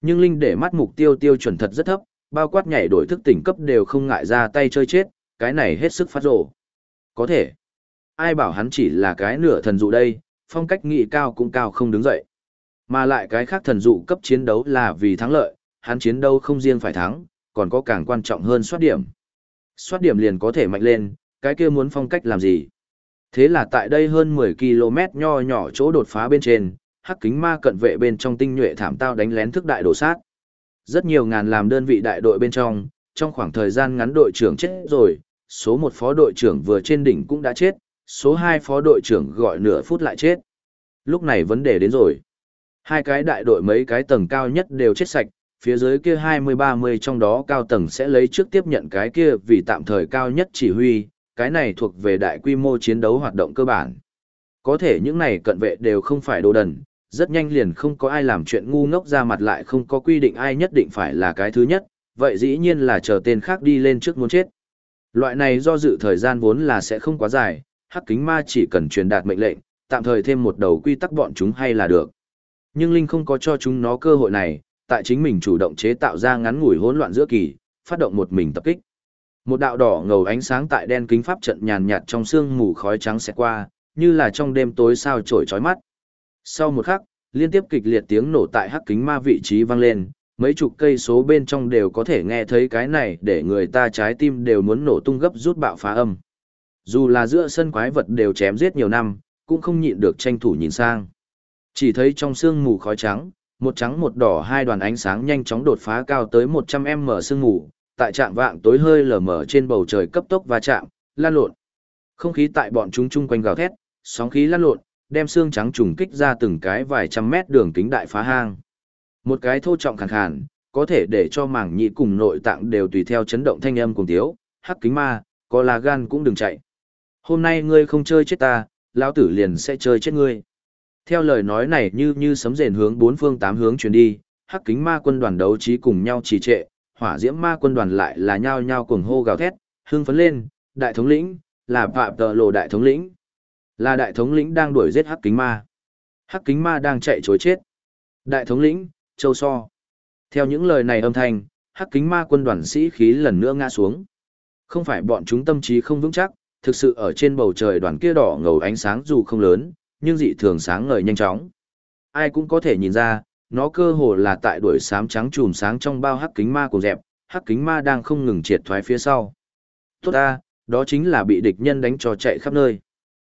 Nhưng Linh để mắt mục tiêu tiêu chuẩn thật rất thấp, bao quát nhảy đổi thức tỉnh cấp đều không ngại ra tay chơi chết, cái này hết sức phát rổ. Có thể, ai bảo hắn chỉ là cái nửa thần dụ đây, phong cách nghị cao cũng cao không đứng dậy. Mà lại cái khác thần dụ cấp chiến đấu là vì thắng lợi, hắn chiến đấu không riêng phải thắng, còn có càng quan trọng hơn soát điểm. Soát điểm liền có thể mạnh lên, cái kia muốn phong cách làm gì. Thế là tại đây hơn 10 km nho nhỏ chỗ đột phá bên trên, hắc kính ma cận vệ bên trong tinh nhuệ thảm tao đánh lén thức đại đổ sát. Rất nhiều ngàn làm đơn vị đại đội bên trong, trong khoảng thời gian ngắn đội trưởng chết rồi, số một phó đội trưởng vừa trên đỉnh cũng đã chết, số hai phó đội trưởng gọi nửa phút lại chết. Lúc này vấn đề đến rồi. Hai cái đại đội mấy cái tầng cao nhất đều chết sạch, phía dưới kia 20-30 trong đó cao tầng sẽ lấy trước tiếp nhận cái kia vì tạm thời cao nhất chỉ huy, cái này thuộc về đại quy mô chiến đấu hoạt động cơ bản. Có thể những này cận vệ đều không phải đồ đần, rất nhanh liền không có ai làm chuyện ngu ngốc ra mặt lại không có quy định ai nhất định phải là cái thứ nhất, vậy dĩ nhiên là chờ tên khác đi lên trước muốn chết. Loại này do dự thời gian vốn là sẽ không quá dài, hắc kính ma chỉ cần truyền đạt mệnh lệnh, tạm thời thêm một đầu quy tắc bọn chúng hay là được. Nhưng Linh không có cho chúng nó cơ hội này, tại chính mình chủ động chế tạo ra ngắn ngủi hỗn loạn giữa kỳ, phát động một mình tập kích. Một đạo đỏ ngầu ánh sáng tại đen kính pháp trận nhàn nhạt trong sương mù khói trắng sẽ qua, như là trong đêm tối sao trổi chói mắt. Sau một khắc, liên tiếp kịch liệt tiếng nổ tại hắc kính ma vị trí vang lên, mấy chục cây số bên trong đều có thể nghe thấy cái này để người ta trái tim đều muốn nổ tung gấp rút bạo phá âm. Dù là giữa sân quái vật đều chém giết nhiều năm, cũng không nhịn được tranh thủ nhìn sang. Chỉ thấy trong sương mù khói trắng, một trắng một đỏ hai đoàn ánh sáng nhanh chóng đột phá cao tới 100m sương mù, tại trạng vạng tối hơi lờ mờ trên bầu trời cấp tốc va chạm, lan lộn. Không khí tại bọn chúng chung quanh gào thét, sóng khí lan lộn, đem xương trắng trùng kích ra từng cái vài trăm mét đường kính đại phá hang. Một cái thô trọng khàn khàn, có thể để cho mảng nhị cùng nội tạng đều tùy theo chấn động thanh âm cùng tiếu, hắc kính ma, có là gan cũng đừng chạy. Hôm nay ngươi không chơi chết ta, lão tử liền sẽ chơi chết ngươi. Theo lời nói này như như sấm rền hướng bốn phương tám hướng truyền đi, hắc kính ma quân đoàn đấu trí cùng nhau trì trệ, hỏa diễm ma quân đoàn lại là nhao nhao cuồng hô gào thét, hưng phấn lên, đại thống lĩnh, là phạm tờ lộ đại thống lĩnh. Là đại thống lĩnh đang đuổi giết hắc kính ma. Hắc kính ma đang chạy chối chết. Đại thống lĩnh, châu so. Theo những lời này âm thanh, hắc kính ma quân đoàn sĩ khí lần nữa ngã xuống. Không phải bọn chúng tâm trí không vững chắc, thực sự ở trên bầu trời đoàn kia đỏ ngầu ánh sáng dù không lớn, nhưng dị thường sáng ngời nhanh chóng. Ai cũng có thể nhìn ra, nó cơ hồ là tại đuổi sám trắng chùm sáng trong bao hắc kính ma của dẹp, hắc kính ma đang không ngừng triệt thoái phía sau. Tốt ta, đó chính là bị địch nhân đánh cho chạy khắp nơi.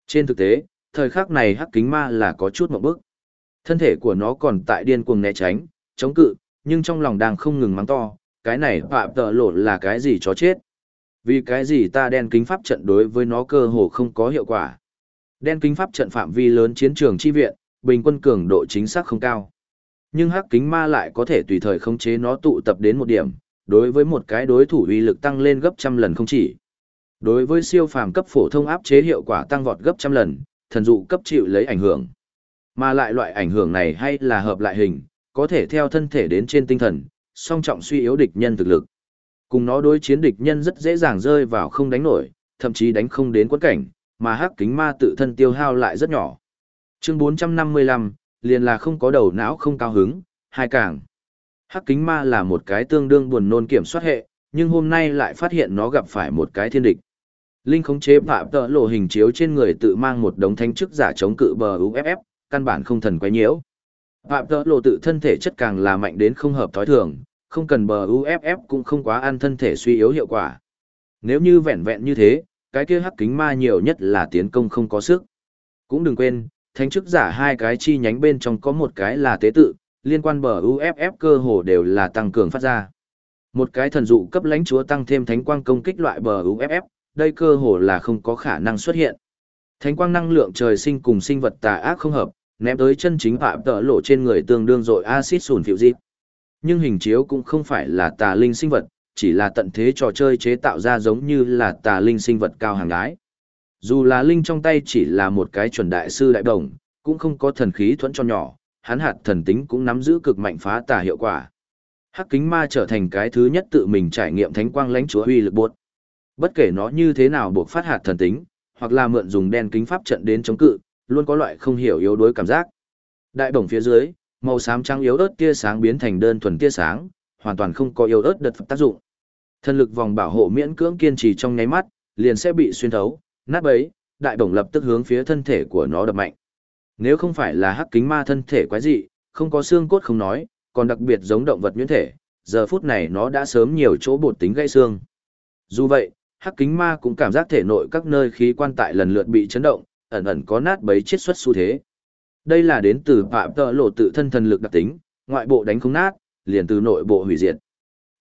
Trên thực tế, thời khắc này hắc kính ma là có chút một bước. Thân thể của nó còn tại điên cuồng né tránh, chống cự, nhưng trong lòng đang không ngừng mắng to, cái này phạm tợ lộ là cái gì chó chết. Vì cái gì ta đen kính pháp trận đối với nó cơ hồ không có hiệu quả. Đen kính pháp trận phạm vi lớn chiến trường chi viện, bình quân cường độ chính xác không cao. Nhưng hắc kính ma lại có thể tùy thời khống chế nó tụ tập đến một điểm, đối với một cái đối thủ uy lực tăng lên gấp trăm lần không chỉ. Đối với siêu phàm cấp phổ thông áp chế hiệu quả tăng vọt gấp trăm lần, thần dụ cấp chịu lấy ảnh hưởng. Mà lại loại ảnh hưởng này hay là hợp lại hình, có thể theo thân thể đến trên tinh thần, song trọng suy yếu địch nhân thực lực. Cùng nó đối chiến địch nhân rất dễ dàng rơi vào không đánh nổi, thậm chí đánh không đến quẫn cảnh, mà hắc kính ma tự thân tiêu hao lại rất nhỏ. Chương 455, liền là không có đầu não không cao hứng, hai càng. Hắc kính ma là một cái tương đương buồn nôn kiểm soát hệ, nhưng hôm nay lại phát hiện nó gặp phải một cái thiên địch. Linh khống chế phạm tợ lộ hình chiếu trên người tự mang một đống thanh chức giả chống cự bờ UFF, căn bản không thần quấy nhiễu. Phạm tợ lộ tự thân thể chất càng là mạnh đến không hợp thói thường, không cần bờ UFF cũng không quá ăn thân thể suy yếu hiệu quả. Nếu như vẹn vẹn như thế, cái kia hắc kính ma nhiều nhất là tiến công không có sức. Cũng đừng quên, thánh chức giả hai cái chi nhánh bên trong có một cái là tế tự, liên quan bờ UFF cơ hồ đều là tăng cường phát ra. Một cái thần dụ cấp lãnh chúa tăng thêm thánh quang công kích loại bờ UFF, đây cơ hồ là không có khả năng xuất hiện. Thánh quang năng lượng trời sinh cùng sinh vật tà ác không hợp, ném tới chân chính phạm tợ lộ trên người tương đương dội axit sùn phiệu dịp. Nhưng hình chiếu cũng không phải là tà linh sinh vật, chỉ là tận thế trò chơi chế tạo ra giống như là tà linh sinh vật cao hàng gái. Dù là linh trong tay chỉ là một cái chuẩn đại sư đại đồng, cũng không có thần khí thuẫn cho nhỏ, hắn hạt thần tính cũng nắm giữ cực mạnh phá tà hiệu quả. Hắc kính ma trở thành cái thứ nhất tự mình trải nghiệm thánh quang lãnh chúa uy lực buộc. Bất kể nó như thế nào buộc phát hạt thần tính, hoặc là mượn dùng đen kính pháp trận đến chống cự, luôn có loại không hiểu yếu đuối cảm giác. Đại bổng phía dưới, màu xám trắng yếu ớt tia sáng biến thành đơn thuần tia sáng, hoàn toàn không có yếu ớt đợt tác dụng. Thân lực vòng bảo hộ miễn cưỡng kiên trì trong nháy mắt, liền sẽ bị xuyên thấu, nát bấy, đại bổng lập tức hướng phía thân thể của nó đập mạnh. Nếu không phải là hắc kính ma thân thể quái dị, không có xương cốt không nói, còn đặc biệt giống động vật nhuyễn thể, giờ phút này nó đã sớm nhiều chỗ bột tính gãy xương. Dù vậy, hắc kính ma cũng cảm giác thể nội các nơi khí quan tại lần lượt bị chấn động, ẩn ẩn có nát bấy chiết xuất xu thế. Đây là đến từ phạm tợ lộ tự thân thần lực đặc tính, ngoại bộ đánh không nát, liền từ nội bộ hủy diệt.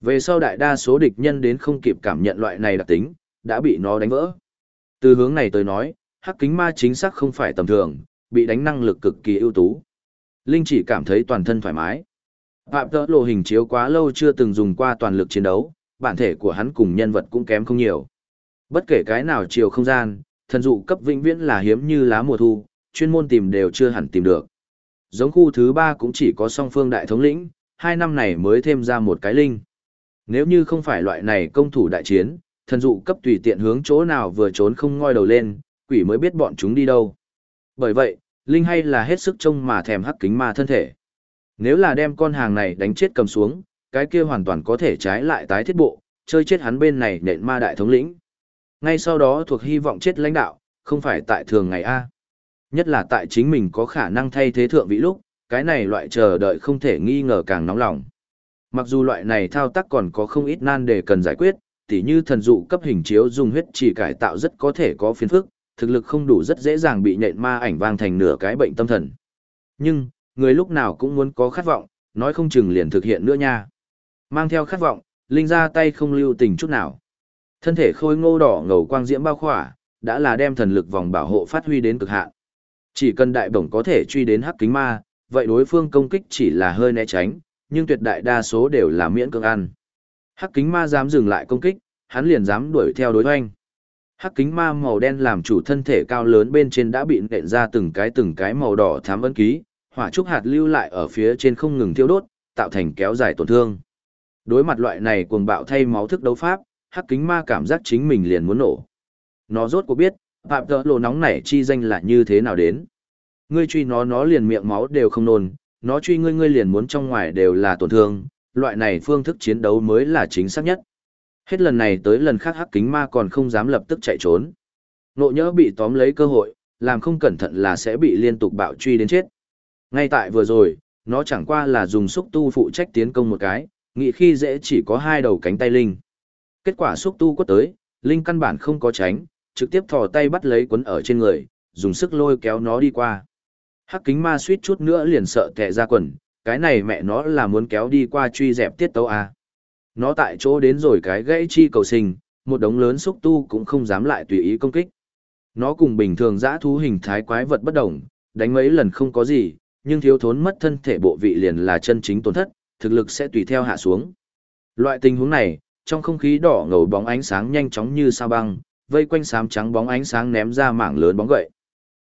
Về sau đại đa số địch nhân đến không kịp cảm nhận loại này đặc tính, đã bị nó đánh vỡ. Từ hướng này tới nói, hắc kính ma chính xác không phải tầm thường, bị đánh năng lực cực kỳ ưu tú. Linh chỉ cảm thấy toàn thân thoải mái. Phạm tợ lộ hình chiếu quá lâu chưa từng dùng qua toàn lực chiến đấu, bản thể của hắn cùng nhân vật cũng kém không nhiều. Bất kể cái nào chiều không gian, thần dụ cấp vĩnh viễn là hiếm như lá mùa thu, chuyên môn tìm đều chưa hẳn tìm được. Giống khu thứ ba cũng chỉ có song phương đại thống lĩnh, hai năm này mới thêm ra một cái linh. Nếu như không phải loại này công thủ đại chiến, thần dụ cấp tùy tiện hướng chỗ nào vừa trốn không ngoi đầu lên, quỷ mới biết bọn chúng đi đâu. Bởi vậy, linh hay là hết sức trông mà thèm hắc kính ma thân thể. Nếu là đem con hàng này đánh chết cầm xuống, cái kia hoàn toàn có thể trái lại tái thiết bộ, chơi chết hắn bên này nện ma đại thống lĩnh. Ngay sau đó thuộc hy vọng chết lãnh đạo, không phải tại thường ngày A. Nhất là tại chính mình có khả năng thay thế thượng vị lúc, cái này loại chờ đợi không thể nghi ngờ càng nóng lòng. Mặc dù loại này thao tác còn có không ít nan đề cần giải quyết, tỉ như thần dụ cấp hình chiếu dùng huyết chỉ cải tạo rất có thể có phiền phức, thực lực không đủ rất dễ dàng bị nhện ma ảnh vang thành nửa cái bệnh tâm thần. Nhưng, người lúc nào cũng muốn có khát vọng, nói không chừng liền thực hiện nữa nha. Mang theo khát vọng, Linh ra tay không lưu tình chút nào. Thân thể khôi ngô đỏ ngầu quang diễm bao khỏa, đã là đem thần lực vòng bảo hộ phát huy đến cực hạn. Chỉ cần đại bổng có thể truy đến hắc kính ma, vậy đối phương công kích chỉ là hơi né tránh, nhưng tuyệt đại đa số đều là miễn cưỡng ăn. Hắc kính ma dám dừng lại công kích, hắn liền dám đuổi theo đối hoanh. Hắc kính ma màu đen làm chủ thân thể cao lớn bên trên đã bị nện ra từng cái từng cái màu đỏ thám ấn ký, hỏa trúc hạt lưu lại ở phía trên không ngừng thiêu đốt, tạo thành kéo dài tổn thương. Đối mặt loại này cuồng bạo thay máu thức đấu pháp, hắc kính ma cảm giác chính mình liền muốn nổ. Nó rốt cuộc biết, phạm tợ lộ nóng nảy chi danh là như thế nào đến. Ngươi truy nó nó liền miệng máu đều không nôn, nó truy ngươi ngươi liền muốn trong ngoài đều là tổn thương, loại này phương thức chiến đấu mới là chính xác nhất. Hết lần này tới lần khác hắc kính ma còn không dám lập tức chạy trốn. Nộ nhỡ bị tóm lấy cơ hội, làm không cẩn thận là sẽ bị liên tục bạo truy đến chết. Ngay tại vừa rồi, nó chẳng qua là dùng xúc tu phụ trách tiến công một cái, nghĩ khi dễ chỉ có hai đầu cánh tay Linh. Kết quả xúc tu quất tới, Linh căn bản không có tránh, trực tiếp thò tay bắt lấy quấn ở trên người, dùng sức lôi kéo nó đi qua. Hắc kính ma suýt chút nữa liền sợ tệ ra quần, cái này mẹ nó là muốn kéo đi qua truy dẹp tiết tấu à. Nó tại chỗ đến rồi cái gãy chi cầu sinh, một đống lớn xúc tu cũng không dám lại tùy ý công kích. Nó cùng bình thường dã thú hình thái quái vật bất đồng, đánh mấy lần không có gì, nhưng thiếu thốn mất thân thể bộ vị liền là chân chính tổn thất, thực lực sẽ tùy theo hạ xuống. Loại tình huống này, trong không khí đỏ ngầu bóng ánh sáng nhanh chóng như sao băng, vây quanh xám trắng bóng ánh sáng ném ra mảng lớn bóng gậy.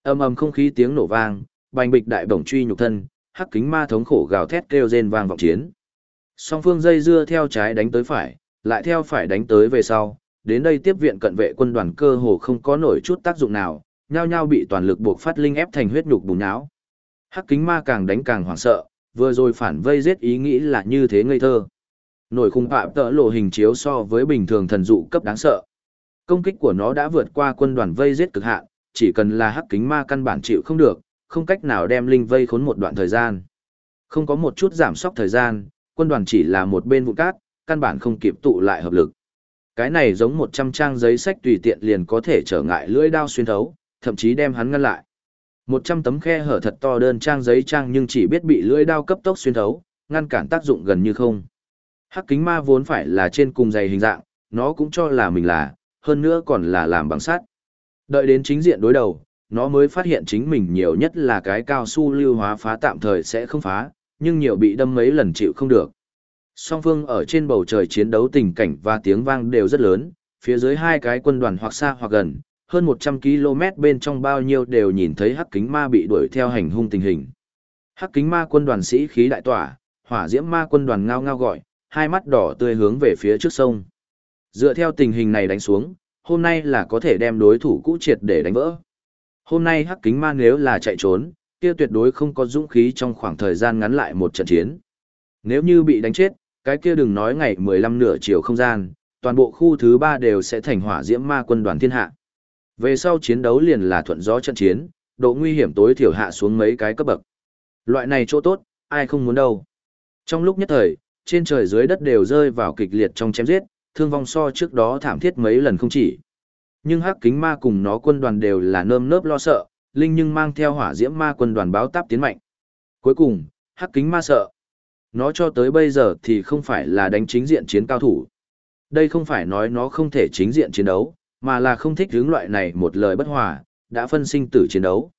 Âm ầm không khí tiếng nổ vang, bành bịch đại bổng truy nhục thân, hắc kính ma thống khổ gào thét kêu rên vang vọng chiến. Song phương dây dưa theo trái đánh tới phải, lại theo phải đánh tới về sau, đến đây tiếp viện cận vệ quân đoàn cơ hồ không có nổi chút tác dụng nào, nhao nhao bị toàn lực buộc phát linh ép thành huyết nhục bùn não. Hắc kính ma càng đánh càng hoảng sợ, vừa rồi phản vây giết ý nghĩ là như thế ngây thơ. Nổi khung phạm tỡ lộ hình chiếu so với bình thường thần dụ cấp đáng sợ. Công kích của nó đã vượt qua quân đoàn vây giết cực hạn, chỉ cần là hắc kính ma căn bản chịu không được, không cách nào đem linh vây khốn một đoạn thời gian. Không có một chút giảm sóc thời gian, quân đoàn chỉ là một bên vụ cát, căn bản không kịp tụ lại hợp lực. Cái này giống một trăm trang giấy sách tùy tiện liền có thể trở ngại lưỡi đao xuyên thấu, thậm chí đem hắn ngăn lại. Một trăm tấm khe hở thật to đơn trang giấy trang nhưng chỉ biết bị lưỡi đao cấp tốc xuyên thấu, ngăn cản tác dụng gần như không. Hắc kính ma vốn phải là trên cùng dày hình dạng, nó cũng cho là mình là, hơn nữa còn là làm bằng sắt. Đợi đến chính diện đối đầu, nó mới phát hiện chính mình nhiều nhất là cái cao su lưu hóa phá tạm thời sẽ không phá, nhưng nhiều bị đâm mấy lần chịu không được. Song phương ở trên bầu trời chiến đấu tình cảnh và tiếng vang đều rất lớn, phía dưới hai cái quân đoàn hoặc xa hoặc gần, hơn 100 km bên trong bao nhiêu đều nhìn thấy hắc kính ma bị đuổi theo hành hung tình hình. Hắc kính ma quân đoàn sĩ khí đại tỏa, hỏa diễm ma quân đoàn ngao ngao gọi, hai mắt đỏ tươi hướng về phía trước sông. Dựa theo tình hình này đánh xuống, hôm nay là có thể đem đối thủ cũ triệt để đánh vỡ. Hôm nay hắc kính ma nếu là chạy trốn, kia tuyệt đối không có dũng khí trong khoảng thời gian ngắn lại một trận chiến. Nếu như bị đánh chết, cái kia đừng nói ngày 15 nửa chiều không gian, toàn bộ khu thứ 3 đều sẽ thành hỏa diễm ma quân đoàn thiên hạ. Về sau chiến đấu liền là thuận gió trận chiến, độ nguy hiểm tối thiểu hạ xuống mấy cái cấp bậc. Loại này chỗ tốt, ai không muốn đâu. Trong lúc nhất thời, trên trời dưới đất đều rơi vào kịch liệt trong chém giết, thương vong so trước đó thảm thiết mấy lần không chỉ. Nhưng hắc kính ma cùng nó quân đoàn đều là nơm nớp lo sợ, linh nhưng mang theo hỏa diễm ma quân đoàn báo táp tiến mạnh. Cuối cùng, hắc kính ma sợ. Nó cho tới bây giờ thì không phải là đánh chính diện chiến cao thủ. Đây không phải nói nó không thể chính diện chiến đấu, mà là không thích hướng loại này một lời bất hòa, đã phân sinh tử chiến đấu.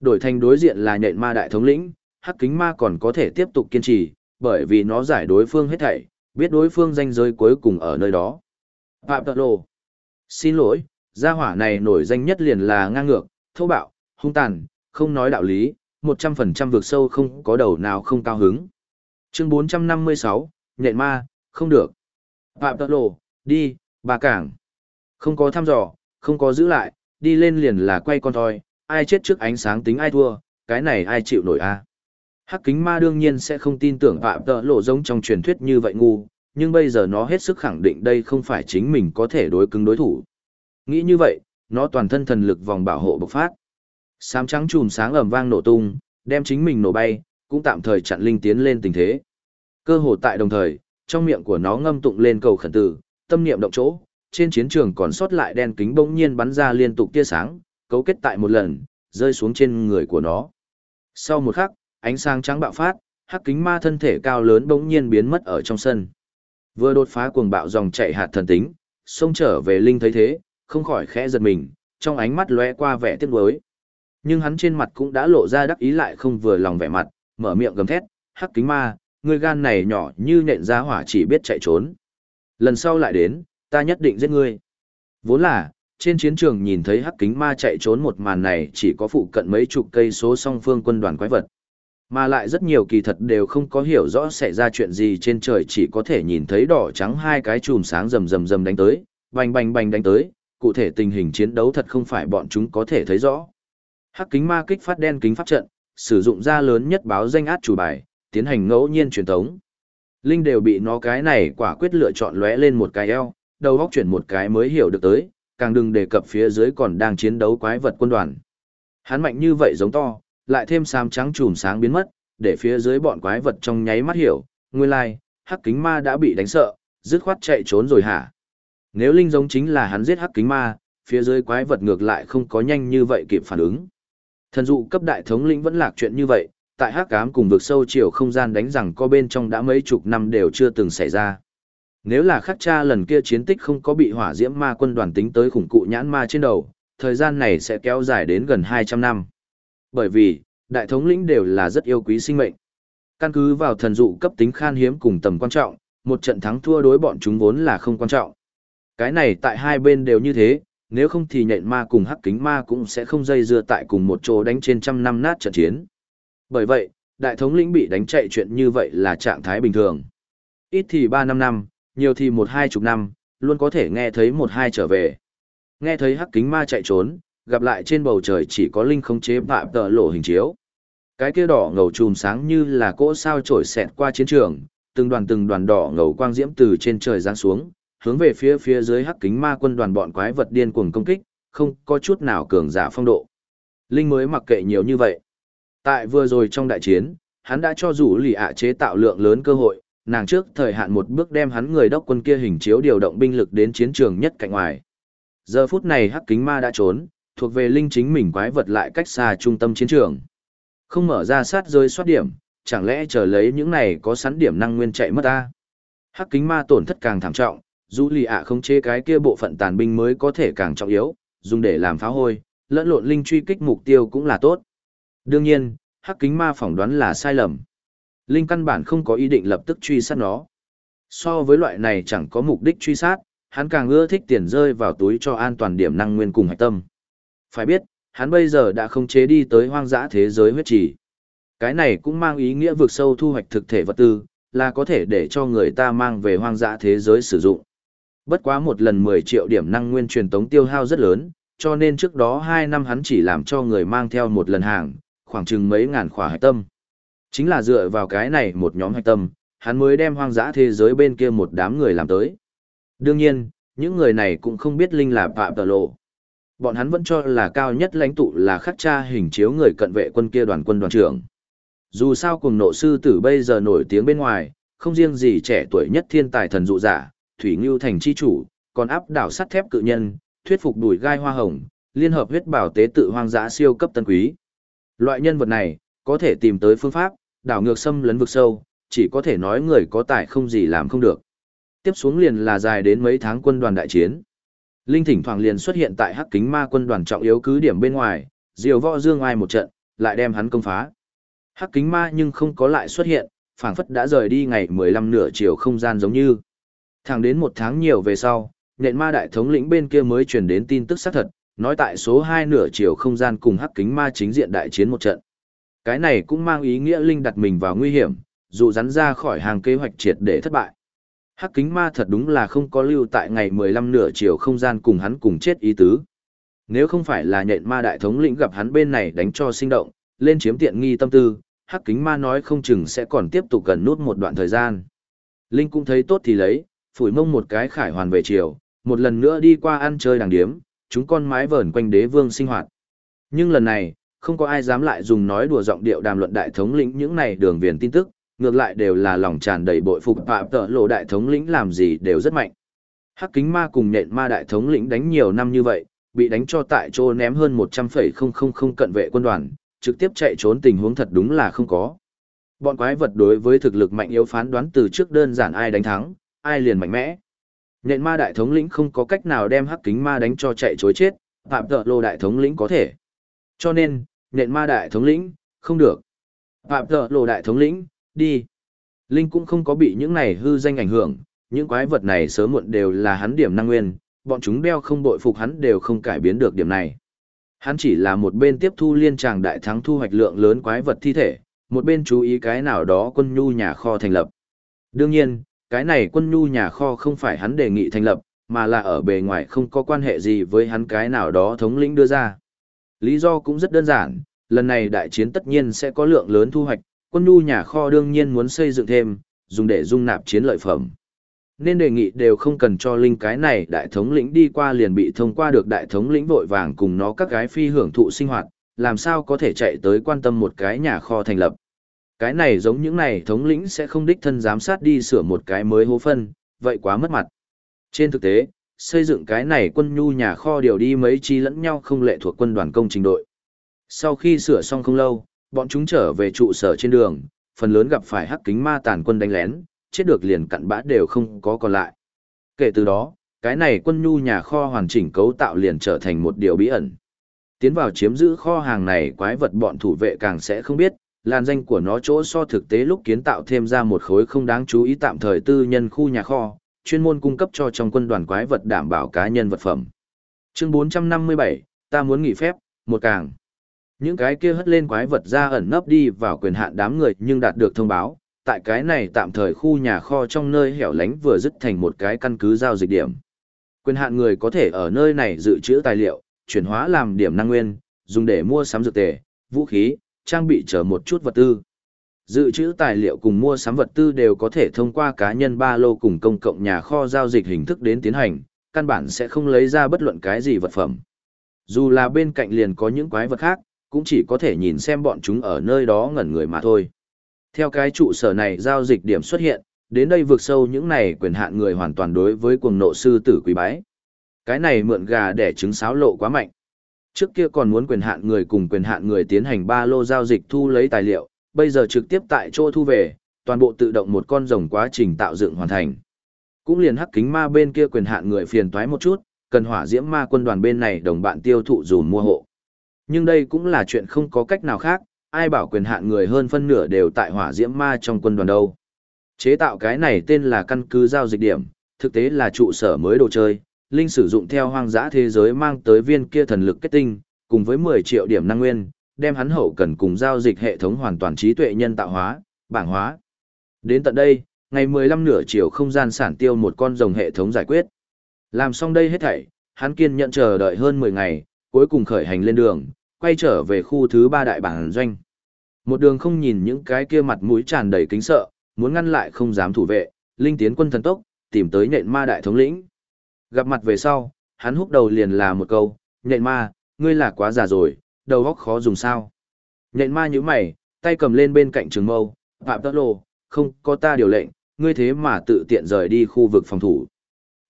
Đổi thành đối diện là nhện ma đại thống lĩnh, hắc kính ma còn có thể tiếp tục kiên trì, bởi vì nó giải đối phương hết thảy, biết đối phương danh giới cuối cùng ở nơi đó. Phạm Tật lộ. Xin lỗi, gia hỏa này nổi danh nhất liền là ngang ngược, thô bạo, hung tàn, không nói đạo lý, 100% vượt sâu không có đầu nào không cao hứng. Chương 456, nhện ma, không được. Phạm Tật lộ, đi, bà cảng. Không có thăm dò, không có giữ lại, đi lên liền là quay con thôi, ai chết trước ánh sáng tính ai thua, cái này ai chịu nổi a Hắc kính ma đương nhiên sẽ không tin tưởng phạm tợ lộ giống trong truyền thuyết như vậy ngu, nhưng bây giờ nó hết sức khẳng định đây không phải chính mình có thể đối cứng đối thủ. Nghĩ như vậy, nó toàn thân thần lực vòng bảo hộ bộc phát. Sám trắng chùm sáng ầm vang nổ tung, đem chính mình nổ bay, cũng tạm thời chặn linh tiến lên tình thế. Cơ hồ tại đồng thời, trong miệng của nó ngâm tụng lên cầu khẩn tử, tâm niệm động chỗ, trên chiến trường còn sót lại đen kính bỗng nhiên bắn ra liên tục tia sáng, cấu kết tại một lần, rơi xuống trên người của nó. Sau một khắc, ánh sáng trắng bạo phát, hắc kính ma thân thể cao lớn bỗng nhiên biến mất ở trong sân. Vừa đột phá cuồng bạo dòng chạy hạt thần tính, xông trở về linh thấy thế, không khỏi khẽ giật mình, trong ánh mắt lóe qua vẻ tiếc nuối. Nhưng hắn trên mặt cũng đã lộ ra đắc ý lại không vừa lòng vẻ mặt, mở miệng gầm thét, hắc kính ma, ngươi gan này nhỏ như nện ra hỏa chỉ biết chạy trốn. Lần sau lại đến, ta nhất định giết ngươi. Vốn là, trên chiến trường nhìn thấy hắc kính ma chạy trốn một màn này chỉ có phụ cận mấy chục cây số song phương quân đoàn quái vật. Mà lại rất nhiều kỳ thật đều không có hiểu rõ xảy ra chuyện gì trên trời chỉ có thể nhìn thấy đỏ trắng hai cái chùm sáng rầm rầm rầm đánh tới, bành bành bành đánh tới, cụ thể tình hình chiến đấu thật không phải bọn chúng có thể thấy rõ. Hắc kính ma kích phát đen kính pháp trận, sử dụng ra lớn nhất báo danh át chủ bài, tiến hành ngẫu nhiên truyền tống. Linh đều bị nó cái này quả quyết lựa chọn lóe lên một cái eo, đầu góc chuyển một cái mới hiểu được tới, càng đừng đề cập phía dưới còn đang chiến đấu quái vật quân đoàn. Hắn mạnh như vậy giống to, lại thêm xám trắng chùm sáng biến mất, để phía dưới bọn quái vật trong nháy mắt hiểu, nguyên lai, like, hắc kính ma đã bị đánh sợ, dứt khoát chạy trốn rồi hả? Nếu linh giống chính là hắn giết hắc kính ma, phía dưới quái vật ngược lại không có nhanh như vậy kịp phản ứng. Thần dụ cấp đại thống lĩnh vẫn lạc chuyện như vậy, tại hắc ám cùng vực sâu chiều không gian đánh rằng có bên trong đã mấy chục năm đều chưa từng xảy ra. Nếu là khắc cha lần kia chiến tích không có bị hỏa diễm ma quân đoàn tính tới khủng cụ nhãn ma trên đầu, thời gian này sẽ kéo dài đến gần 200 năm. Bởi vì, đại thống lĩnh đều là rất yêu quý sinh mệnh. Căn cứ vào thần dụ cấp tính khan hiếm cùng tầm quan trọng, một trận thắng thua đối bọn chúng vốn là không quan trọng. Cái này tại hai bên đều như thế, nếu không thì nhện ma cùng hắc kính ma cũng sẽ không dây dưa tại cùng một chỗ đánh trên trăm năm nát trận chiến. Bởi vậy, đại thống lĩnh bị đánh chạy chuyện như vậy là trạng thái bình thường. Ít thì ba năm năm, nhiều thì một hai chục năm, luôn có thể nghe thấy một hai trở về. Nghe thấy hắc kính ma chạy trốn, gặp lại trên bầu trời chỉ có linh không chế bạ tợ lộ hình chiếu. Cái kia đỏ ngầu chùm sáng như là cỗ sao trổi xẹt qua chiến trường, từng đoàn từng đoàn đỏ ngầu quang diễm từ trên trời giáng xuống, hướng về phía phía dưới hắc kính ma quân đoàn bọn quái vật điên cuồng công kích, không có chút nào cường giả phong độ. Linh mới mặc kệ nhiều như vậy. Tại vừa rồi trong đại chiến, hắn đã cho rủ lì ạ chế tạo lượng lớn cơ hội, nàng trước thời hạn một bước đem hắn người đốc quân kia hình chiếu điều động binh lực đến chiến trường nhất cạnh ngoài. Giờ phút này hắc kính ma đã trốn, thuộc về linh chính mình quái vật lại cách xa trung tâm chiến trường. Không mở ra sát rơi soát điểm, chẳng lẽ chờ lấy những này có sẵn điểm năng nguyên chạy mất ta? Hắc kính ma tổn thất càng thảm trọng, dù lì ạ không chế cái kia bộ phận tàn binh mới có thể càng trọng yếu, dùng để làm phá hôi, lẫn lộn linh truy kích mục tiêu cũng là tốt. Đương nhiên, hắc kính ma phỏng đoán là sai lầm. Linh căn bản không có ý định lập tức truy sát nó. So với loại này chẳng có mục đích truy sát, hắn càng ưa thích tiền rơi vào túi cho an toàn điểm năng nguyên cùng hạch tâm. Phải biết, hắn bây giờ đã không chế đi tới hoang dã thế giới huyết trì. Cái này cũng mang ý nghĩa vượt sâu thu hoạch thực thể vật tư, là có thể để cho người ta mang về hoang dã thế giới sử dụng. Bất quá một lần 10 triệu điểm năng nguyên truyền tống tiêu hao rất lớn, cho nên trước đó 2 năm hắn chỉ làm cho người mang theo một lần hàng, khoảng chừng mấy ngàn khỏa hạch tâm. Chính là dựa vào cái này một nhóm hạch tâm, hắn mới đem hoang dã thế giới bên kia một đám người làm tới. Đương nhiên, những người này cũng không biết Linh là Phạm Tờ Lộ. Bọn hắn vẫn cho là cao nhất lãnh tụ là khắc cha hình chiếu người cận vệ quân kia đoàn quân đoàn trưởng. Dù sao cùng nộ sư tử bây giờ nổi tiếng bên ngoài, không riêng gì trẻ tuổi nhất thiên tài thần dụ giả, Thủy Ngưu thành chi chủ, còn áp đảo sắt thép cự nhân, thuyết phục đuổi gai hoa hồng, liên hợp huyết bảo tế tự hoang dã siêu cấp tân quý. Loại nhân vật này, có thể tìm tới phương pháp, đảo ngược xâm lấn vực sâu, chỉ có thể nói người có tài không gì làm không được. Tiếp xuống liền là dài đến mấy tháng quân đoàn đại chiến. Linh thỉnh thoảng liền xuất hiện tại Hắc Kính Ma quân đoàn trọng yếu cứ điểm bên ngoài, diều võ dương ai một trận, lại đem hắn công phá. Hắc Kính Ma nhưng không có lại xuất hiện, phảng phất đã rời đi ngày 15 nửa chiều không gian giống như. Thẳng đến một tháng nhiều về sau, nện ma đại thống lĩnh bên kia mới truyền đến tin tức xác thật, nói tại số 2 nửa chiều không gian cùng hắc kính ma chính diện đại chiến một trận. Cái này cũng mang ý nghĩa Linh đặt mình vào nguy hiểm, dù rắn ra khỏi hàng kế hoạch triệt để thất bại. Hắc kính ma thật đúng là không có lưu tại ngày 15 nửa chiều không gian cùng hắn cùng chết ý tứ. Nếu không phải là nhện ma đại thống lĩnh gặp hắn bên này đánh cho sinh động, lên chiếm tiện nghi tâm tư, hắc kính ma nói không chừng sẽ còn tiếp tục cần nút một đoạn thời gian. Linh cũng thấy tốt thì lấy, phủi mông một cái khải hoàn về chiều, một lần nữa đi qua ăn chơi đàng điếm, chúng con mái vờn quanh đế vương sinh hoạt. Nhưng lần này, không có ai dám lại dùng nói đùa giọng điệu đàm luận đại thống lĩnh những này đường viền tin tức, ngược lại đều là lòng tràn đầy bội phục phạm tợ lộ đại thống lĩnh làm gì đều rất mạnh. Hắc kính ma cùng nện ma đại thống lĩnh đánh nhiều năm như vậy, bị đánh cho tại chỗ ném hơn 100,000 cận vệ quân đoàn, trực tiếp chạy trốn tình huống thật đúng là không có. Bọn quái vật đối với thực lực mạnh yếu phán đoán từ trước đơn giản ai đánh thắng, ai liền mạnh mẽ. Nện ma đại thống lĩnh không có cách nào đem hắc kính ma đánh cho chạy chối chết, phạm tợ lộ đại thống lĩnh có thể. Cho nên, nện ma đại thống lĩnh, không được. Phạm tợ lộ đại thống lĩnh, đi. Linh cũng không có bị những này hư danh ảnh hưởng, những quái vật này sớm muộn đều là hắn điểm năng nguyên, bọn chúng đeo không bội phục hắn đều không cải biến được điểm này. Hắn chỉ là một bên tiếp thu liên tràng đại thắng thu hoạch lượng lớn quái vật thi thể, một bên chú ý cái nào đó quân nhu nhà kho thành lập. Đương nhiên, cái này quân nhu nhà kho không phải hắn đề nghị thành lập, mà là ở bề ngoài không có quan hệ gì với hắn cái nào đó thống lĩnh đưa ra. Lý do cũng rất đơn giản, lần này đại chiến tất nhiên sẽ có lượng lớn thu hoạch, quân nhu nhà kho đương nhiên muốn xây dựng thêm, dùng để dung nạp chiến lợi phẩm. Nên đề nghị đều không cần cho linh cái này đại thống lĩnh đi qua liền bị thông qua được đại thống lĩnh vội vàng cùng nó các gái phi hưởng thụ sinh hoạt, làm sao có thể chạy tới quan tâm một cái nhà kho thành lập. Cái này giống những này thống lĩnh sẽ không đích thân giám sát đi sửa một cái mới hố phân, vậy quá mất mặt. Trên thực tế, xây dựng cái này quân nhu nhà kho điều đi mấy chi lẫn nhau không lệ thuộc quân đoàn công trình đội. Sau khi sửa xong không lâu, bọn chúng trở về trụ sở trên đường, phần lớn gặp phải hắc kính ma tàn quân đánh lén, chết được liền cặn bã đều không có còn lại. Kể từ đó, cái này quân nhu nhà kho hoàn chỉnh cấu tạo liền trở thành một điều bí ẩn. Tiến vào chiếm giữ kho hàng này quái vật bọn thủ vệ càng sẽ không biết, làn danh của nó chỗ so thực tế lúc kiến tạo thêm ra một khối không đáng chú ý tạm thời tư nhân khu nhà kho, chuyên môn cung cấp cho trong quân đoàn quái vật đảm bảo cá nhân vật phẩm. Chương 457, ta muốn nghỉ phép, một càng. Những cái kia hất lên quái vật ra ẩn nấp đi vào quyền hạn đám người nhưng đạt được thông báo, tại cái này tạm thời khu nhà kho trong nơi hẻo lánh vừa dứt thành một cái căn cứ giao dịch điểm. Quyền hạn người có thể ở nơi này dự trữ tài liệu, chuyển hóa làm điểm năng nguyên, dùng để mua sắm dược tề, vũ khí, trang bị chờ một chút vật tư. Dự trữ tài liệu cùng mua sắm vật tư đều có thể thông qua cá nhân ba lô cùng công cộng nhà kho giao dịch hình thức đến tiến hành, căn bản sẽ không lấy ra bất luận cái gì vật phẩm. Dù là bên cạnh liền có những quái vật khác, cũng chỉ có thể nhìn xem bọn chúng ở nơi đó ngẩn người mà thôi. Theo cái trụ sở này giao dịch điểm xuất hiện, đến đây vượt sâu những này quyền hạn người hoàn toàn đối với cuồng nộ sư tử quý bái. Cái này mượn gà để trứng sáo lộ quá mạnh. Trước kia còn muốn quyền hạn người cùng quyền hạn người tiến hành ba lô giao dịch thu lấy tài liệu, bây giờ trực tiếp tại chỗ thu về, toàn bộ tự động một con rồng quá trình tạo dựng hoàn thành. Cũng liền hắc kính ma bên kia quyền hạn người phiền toái một chút, cần hỏa diễm ma quân đoàn bên này đồng bạn tiêu thụ dùm mua hộ. Nhưng đây cũng là chuyện không có cách nào khác, ai bảo quyền hạn người hơn phân nửa đều tại hỏa diễm ma trong quân đoàn đâu. Chế tạo cái này tên là căn cứ giao dịch điểm, thực tế là trụ sở mới đồ chơi, Linh sử dụng theo hoang dã thế giới mang tới viên kia thần lực kết tinh, cùng với 10 triệu điểm năng nguyên, đem hắn hậu cần cùng giao dịch hệ thống hoàn toàn trí tuệ nhân tạo hóa, bảng hóa. Đến tận đây, ngày 15 nửa chiều không gian sản tiêu một con rồng hệ thống giải quyết. Làm xong đây hết thảy, hắn kiên nhận chờ đợi hơn 10 ngày, cuối cùng khởi hành lên đường, quay trở về khu thứ ba đại bản doanh. Một đường không nhìn những cái kia mặt mũi tràn đầy kính sợ, muốn ngăn lại không dám thủ vệ, linh tiến quân thần tốc, tìm tới nện ma đại thống lĩnh. Gặp mặt về sau, hắn húc đầu liền là một câu, nện ma, ngươi là quá già rồi, đầu óc khó dùng sao. Nện ma như mày, tay cầm lên bên cạnh trường mâu, phạm tất lô, không có ta điều lệnh, ngươi thế mà tự tiện rời đi khu vực phòng thủ.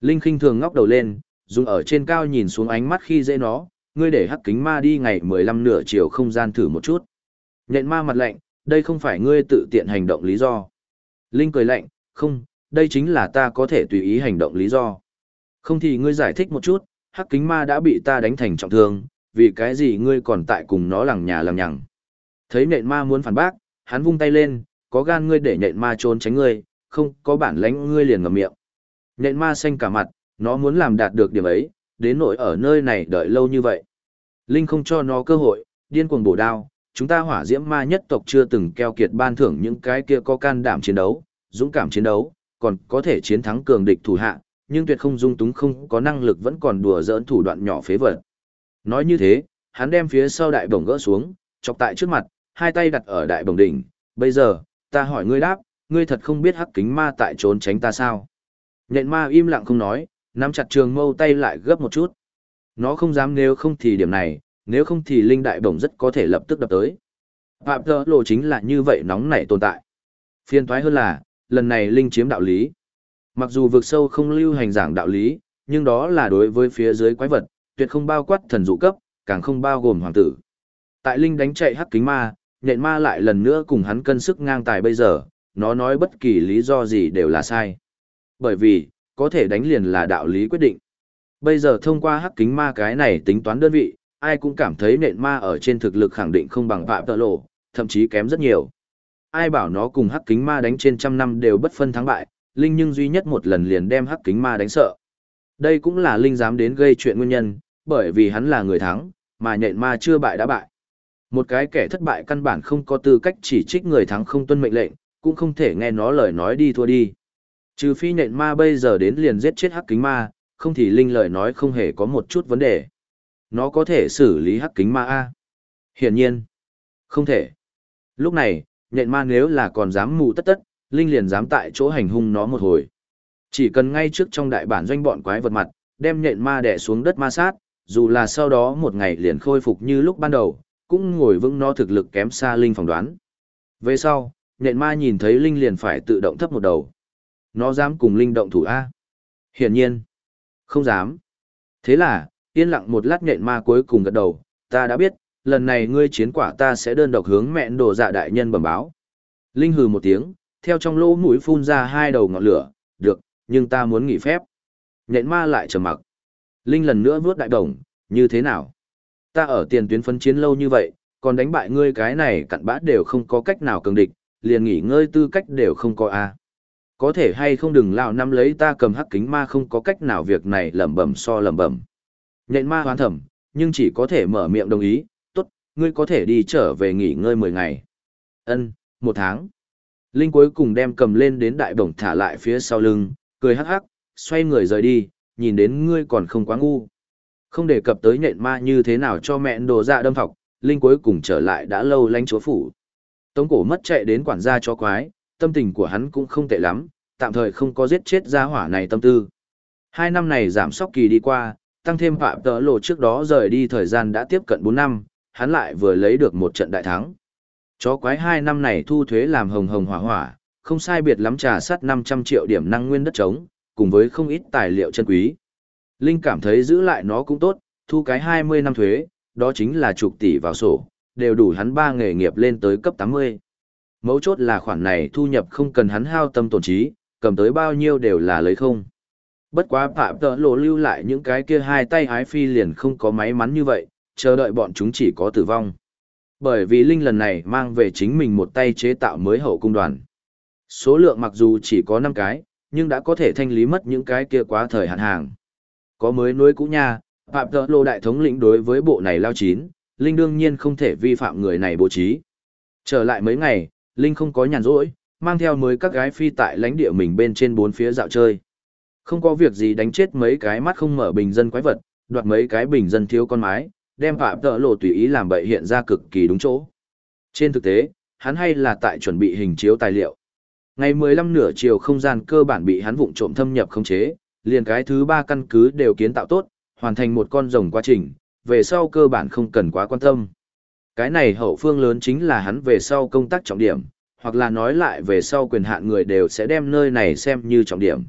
Linh khinh thường ngóc đầu lên, dùng ở trên cao nhìn xuống ánh mắt khi dễ nó, ngươi để hắc kính ma đi ngày 15 nửa chiều không gian thử một chút. Nhện ma mặt lạnh, đây không phải ngươi tự tiện hành động lý do. Linh cười lạnh, không, đây chính là ta có thể tùy ý hành động lý do. Không thì ngươi giải thích một chút, hắc kính ma đã bị ta đánh thành trọng thương, vì cái gì ngươi còn tại cùng nó lằng nhà lằng nhằng. Thấy nện ma muốn phản bác, hắn vung tay lên, có gan ngươi để nện ma trốn tránh ngươi, không có bản lãnh ngươi liền ngậm miệng. Nện ma xanh cả mặt, nó muốn làm đạt được điểm ấy, đến nỗi ở nơi này đợi lâu như vậy. Linh không cho nó cơ hội, điên cuồng bổ đao, chúng ta hỏa diễm ma nhất tộc chưa từng keo kiệt ban thưởng những cái kia có can đảm chiến đấu, dũng cảm chiến đấu, còn có thể chiến thắng cường địch thủ hạ, nhưng tuyệt không dung túng không có năng lực vẫn còn đùa giỡn thủ đoạn nhỏ phế vật. Nói như thế, hắn đem phía sau đại bổng gỡ xuống, chọc tại trước mặt, hai tay đặt ở đại bổng đỉnh, bây giờ, ta hỏi ngươi đáp, ngươi thật không biết hắc kính ma tại trốn tránh ta sao? Nhện ma im lặng không nói, nắm chặt trường mâu tay lại gấp một chút. Nó không dám nếu không thì điểm này, nếu không thì linh đại bổng rất có thể lập tức đập tới. Phạm tơ lộ chính là như vậy nóng nảy tồn tại. Phiên thoái hơn là, lần này linh chiếm đạo lý. Mặc dù vực sâu không lưu hành giảng đạo lý, nhưng đó là đối với phía dưới quái vật, tuyệt không bao quát thần dụ cấp, càng không bao gồm hoàng tử. Tại linh đánh chạy hắc kính ma, nhện ma lại lần nữa cùng hắn cân sức ngang tài bây giờ, nó nói bất kỳ lý do gì đều là sai. Bởi vì, có thể đánh liền là đạo lý quyết định. Bây giờ thông qua hắc kính ma cái này tính toán đơn vị, ai cũng cảm thấy nện ma ở trên thực lực khẳng định không bằng phạm tợ lộ, thậm chí kém rất nhiều. Ai bảo nó cùng hắc kính ma đánh trên trăm năm đều bất phân thắng bại, Linh nhưng duy nhất một lần liền đem hắc kính ma đánh sợ. Đây cũng là Linh dám đến gây chuyện nguyên nhân, bởi vì hắn là người thắng, mà nện ma chưa bại đã bại. Một cái kẻ thất bại căn bản không có tư cách chỉ trích người thắng không tuân mệnh lệnh, cũng không thể nghe nó lời nói đi thua đi. Trừ phi nện ma bây giờ đến liền giết chết hắc kính ma, không thì Linh lời nói không hề có một chút vấn đề. Nó có thể xử lý hắc kính ma A. Hiển nhiên, không thể. Lúc này, nện ma nếu là còn dám mù tất tất, Linh liền dám tại chỗ hành hung nó một hồi. Chỉ cần ngay trước trong đại bản doanh bọn quái vật mặt, đem nện ma đè xuống đất ma sát, dù là sau đó một ngày liền khôi phục như lúc ban đầu, cũng ngồi vững nó thực lực kém xa Linh phỏng đoán. Về sau, nện ma nhìn thấy Linh liền phải tự động thấp một đầu. Nó dám cùng Linh động thủ A. Hiển nhiên, không dám. Thế là, yên lặng một lát nhện ma cuối cùng gật đầu, ta đã biết, lần này ngươi chiến quả ta sẽ đơn độc hướng mẹn đồ dạ đại nhân bẩm báo. Linh hừ một tiếng, theo trong lỗ mũi phun ra hai đầu ngọn lửa, được, nhưng ta muốn nghỉ phép. Nhện ma lại trầm mặc. Linh lần nữa vuốt đại đồng, như thế nào? Ta ở tiền tuyến phân chiến lâu như vậy, còn đánh bại ngươi cái này cặn bã đều không có cách nào cường địch, liền nghỉ ngơi tư cách đều không có a. Có thể hay không đừng lao năm lấy ta cầm hắc kính ma không có cách nào việc này lẩm bẩm so lẩm bẩm. Nhện ma hoán thẩm, nhưng chỉ có thể mở miệng đồng ý, tốt, ngươi có thể đi trở về nghỉ ngơi 10 ngày. Ân, một tháng. Linh cuối cùng đem cầm lên đến đại bổng thả lại phía sau lưng, cười hắc hắc, xoay người rời đi, nhìn đến ngươi còn không quá ngu. Không đề cập tới nhện ma như thế nào cho mẹ đồ dạ đâm thọc, Linh cuối cùng trở lại đã lâu lánh chúa phủ. Tống cổ mất chạy đến quản gia cho quái, tâm tình của hắn cũng không tệ lắm, tạm thời không có giết chết gia hỏa này tâm tư. Hai năm này giảm sóc kỳ đi qua, tăng thêm phạm tợ lộ trước đó rời đi thời gian đã tiếp cận 4 năm, hắn lại vừa lấy được một trận đại thắng. Chó quái hai năm này thu thuế làm hồng hồng hỏa hỏa, không sai biệt lắm trà sắt 500 triệu điểm năng nguyên đất trống, cùng với không ít tài liệu chân quý. Linh cảm thấy giữ lại nó cũng tốt, thu cái 20 năm thuế, đó chính là chục tỷ vào sổ, đều đủ hắn ba nghề nghiệp lên tới cấp 80. Mấu chốt là khoản này thu nhập không cần hắn hao tâm tổn trí, cầm tới bao nhiêu đều là lấy không. Bất quá phạm tợ lộ lưu lại những cái kia hai tay ái phi liền không có may mắn như vậy, chờ đợi bọn chúng chỉ có tử vong. Bởi vì Linh lần này mang về chính mình một tay chế tạo mới hậu cung đoàn. Số lượng mặc dù chỉ có 5 cái, nhưng đã có thể thanh lý mất những cái kia quá thời hạn hàng. Có mới nuôi cũ nha, Phạm Tợ Lộ Đại thống lĩnh đối với bộ này lao chín, Linh đương nhiên không thể vi phạm người này bố trí. Trở lại mấy ngày, Linh không có nhàn rỗi, mang theo mới các gái phi tại lãnh địa mình bên trên bốn phía dạo chơi. Không có việc gì đánh chết mấy cái mắt không mở bình dân quái vật, đoạt mấy cái bình dân thiếu con mái, đem phạm tợ lộ tùy ý làm bậy hiện ra cực kỳ đúng chỗ. Trên thực tế, hắn hay là tại chuẩn bị hình chiếu tài liệu. Ngày 15 nửa chiều không gian cơ bản bị hắn vụng trộm thâm nhập không chế, liền cái thứ ba căn cứ đều kiến tạo tốt, hoàn thành một con rồng quá trình, về sau cơ bản không cần quá quan tâm. Cái này hậu phương lớn chính là hắn về sau công tác trọng điểm, hoặc là nói lại về sau quyền hạn người đều sẽ đem nơi này xem như trọng điểm.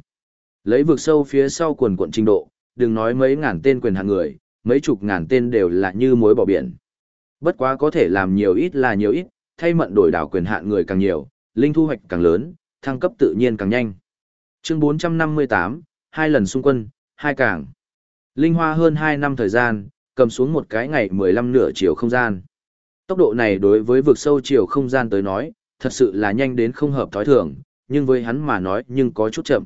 Lấy vực sâu phía sau quần quận trình độ, đừng nói mấy ngàn tên quyền hạn người, mấy chục ngàn tên đều là như mối bỏ biển. Bất quá có thể làm nhiều ít là nhiều ít, thay mận đổi đảo quyền hạn người càng nhiều, linh thu hoạch càng lớn, thăng cấp tự nhiên càng nhanh. Chương 458, hai lần xung quân, hai càng. Linh hoa hơn 2 năm thời gian, cầm xuống một cái ngày 15 nửa chiều không gian. Tốc độ này đối với vực sâu chiều không gian tới nói, thật sự là nhanh đến không hợp thói thường, nhưng với hắn mà nói nhưng có chút chậm.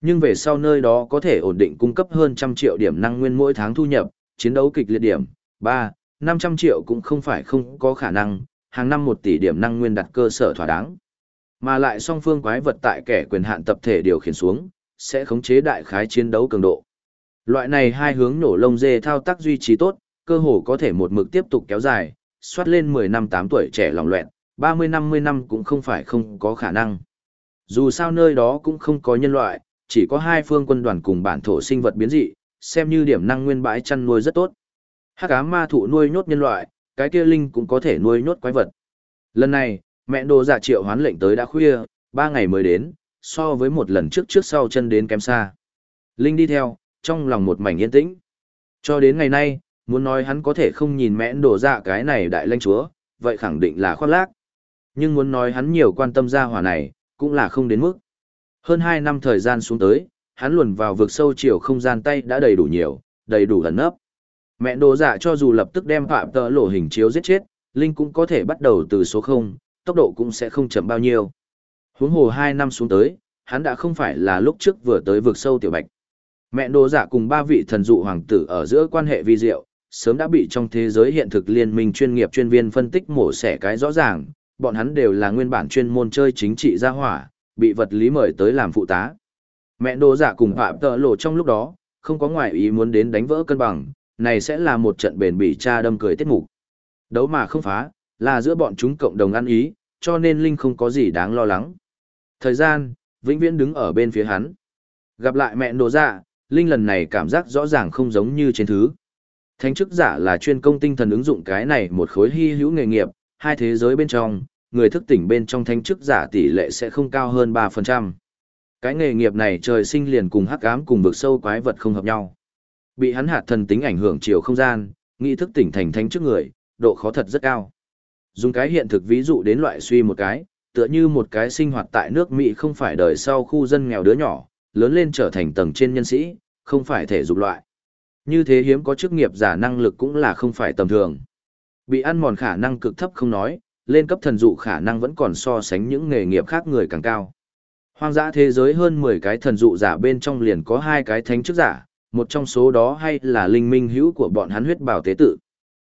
Nhưng về sau nơi đó có thể ổn định cung cấp hơn trăm triệu điểm năng nguyên mỗi tháng thu nhập, chiến đấu kịch liệt điểm, 3, 500 triệu cũng không phải không có khả năng, hàng năm 1 tỷ điểm năng nguyên đặt cơ sở thỏa đáng. Mà lại song phương quái vật tại kẻ quyền hạn tập thể điều khiển xuống, sẽ khống chế đại khái chiến đấu cường độ. Loại này hai hướng nổ lông dê thao tác duy trì tốt, cơ hồ có thể một mực tiếp tục kéo dài, soát lên 10 năm 8 tuổi trẻ lòng loẹn, 30-50 năm cũng không phải không có khả năng. Dù sao nơi đó cũng không có nhân loại, chỉ có hai phương quân đoàn cùng bản thổ sinh vật biến dị, xem như điểm năng nguyên bãi chăn nuôi rất tốt. Hắc ám ma thụ nuôi nhốt nhân loại, cái kia linh cũng có thể nuôi nhốt quái vật. Lần này, mẹ đồ giả triệu hoán lệnh tới đã khuya, ba ngày mới đến, so với một lần trước trước sau chân đến kém xa. Linh đi theo, trong lòng một mảnh yên tĩnh. Cho đến ngày nay, muốn nói hắn có thể không nhìn mẽn đồ dạ cái này đại lãnh chúa, vậy khẳng định là khoác lác. Nhưng muốn nói hắn nhiều quan tâm gia hỏa này, cũng là không đến mức. Hơn 2 năm thời gian xuống tới, hắn luồn vào vực sâu chiều không gian tay đã đầy đủ nhiều, đầy đủ ẩn nấp. Mẹ đồ dạ cho dù lập tức đem phạm tờ lộ hình chiếu giết chết, Linh cũng có thể bắt đầu từ số 0, tốc độ cũng sẽ không chậm bao nhiêu. Huống hồ 2 năm xuống tới, hắn đã không phải là lúc trước vừa tới vực sâu tiểu bạch. Mẹ đồ dạ cùng ba vị thần dụ hoàng tử ở giữa quan hệ vi diệu, sớm đã bị trong thế giới hiện thực liên minh chuyên nghiệp chuyên viên phân tích mổ xẻ cái rõ ràng, bọn hắn đều là nguyên bản chuyên môn chơi chính trị gia hỏa, bị vật lý mời tới làm phụ tá. Mẹ đồ giả cùng phạm tợ lộ trong lúc đó, không có ngoại ý muốn đến đánh vỡ cân bằng, này sẽ là một trận bền bỉ cha đâm cười tiết mục. Đấu mà không phá, là giữa bọn chúng cộng đồng ăn ý, cho nên Linh không có gì đáng lo lắng. Thời gian, vĩnh viễn đứng ở bên phía hắn. Gặp lại mẹ đồ giả, Linh lần này cảm giác rõ ràng không giống như trên thứ. Thánh chức giả là chuyên công tinh thần ứng dụng cái này một khối hy hữu nghề nghiệp, hai thế giới bên trong, người thức tỉnh bên trong thánh chức giả tỷ lệ sẽ không cao hơn 3%. Cái nghề nghiệp này trời sinh liền cùng hắc ám cùng vực sâu quái vật không hợp nhau. Bị hắn hạt thần tính ảnh hưởng chiều không gian, nghị thức tỉnh thành thánh chức người, độ khó thật rất cao. Dùng cái hiện thực ví dụ đến loại suy một cái, tựa như một cái sinh hoạt tại nước Mỹ không phải đời sau khu dân nghèo đứa nhỏ, lớn lên trở thành tầng trên nhân sĩ, không phải thể dục loại. Như thế hiếm có chức nghiệp giả năng lực cũng là không phải tầm thường. Bị ăn mòn khả năng cực thấp không nói, lên cấp thần dụ khả năng vẫn còn so sánh những nghề nghiệp khác người càng cao. Hoang dã thế giới hơn 10 cái thần dụ giả bên trong liền có hai cái thánh chức giả, một trong số đó hay là linh minh hữu của bọn hắn huyết bảo tế tự.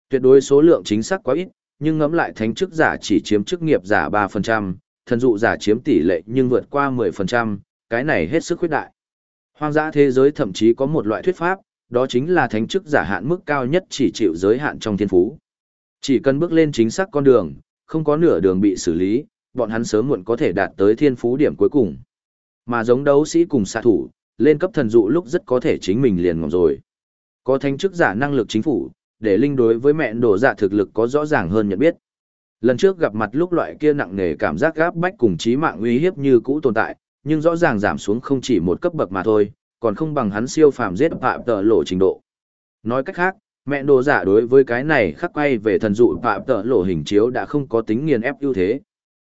Tuyệt đối số lượng chính xác quá ít, nhưng ngẫm lại thánh chức giả chỉ chiếm chức nghiệp giả 3%, thần dụ giả chiếm tỷ lệ nhưng vượt qua 10%, cái này hết sức khuyết đại. Hoang dã thế giới thậm chí có một loại thuyết pháp, đó chính là thánh chức giả hạn mức cao nhất chỉ chịu giới hạn trong thiên phú. Chỉ cần bước lên chính xác con đường, không có nửa đường bị xử lý, bọn hắn sớm muộn có thể đạt tới thiên phú điểm cuối cùng. Mà giống đấu sĩ cùng xạ thủ, lên cấp thần dụ lúc rất có thể chính mình liền ngỏng rồi. Có thánh chức giả năng lực chính phủ, để linh đối với mẹ đổ dạ thực lực có rõ ràng hơn nhận biết. Lần trước gặp mặt lúc loại kia nặng nề cảm giác gáp bách cùng trí mạng uy hiếp như cũ tồn tại, nhưng rõ ràng giảm xuống không chỉ một cấp bậc mà thôi, còn không bằng hắn siêu phàm giết phạm tờ lộ trình độ. Nói cách khác, mẹ đồ giả đối với cái này khắc quay về thần dụ phạm tờ lộ hình chiếu đã không có tính nghiền ép ưu thế.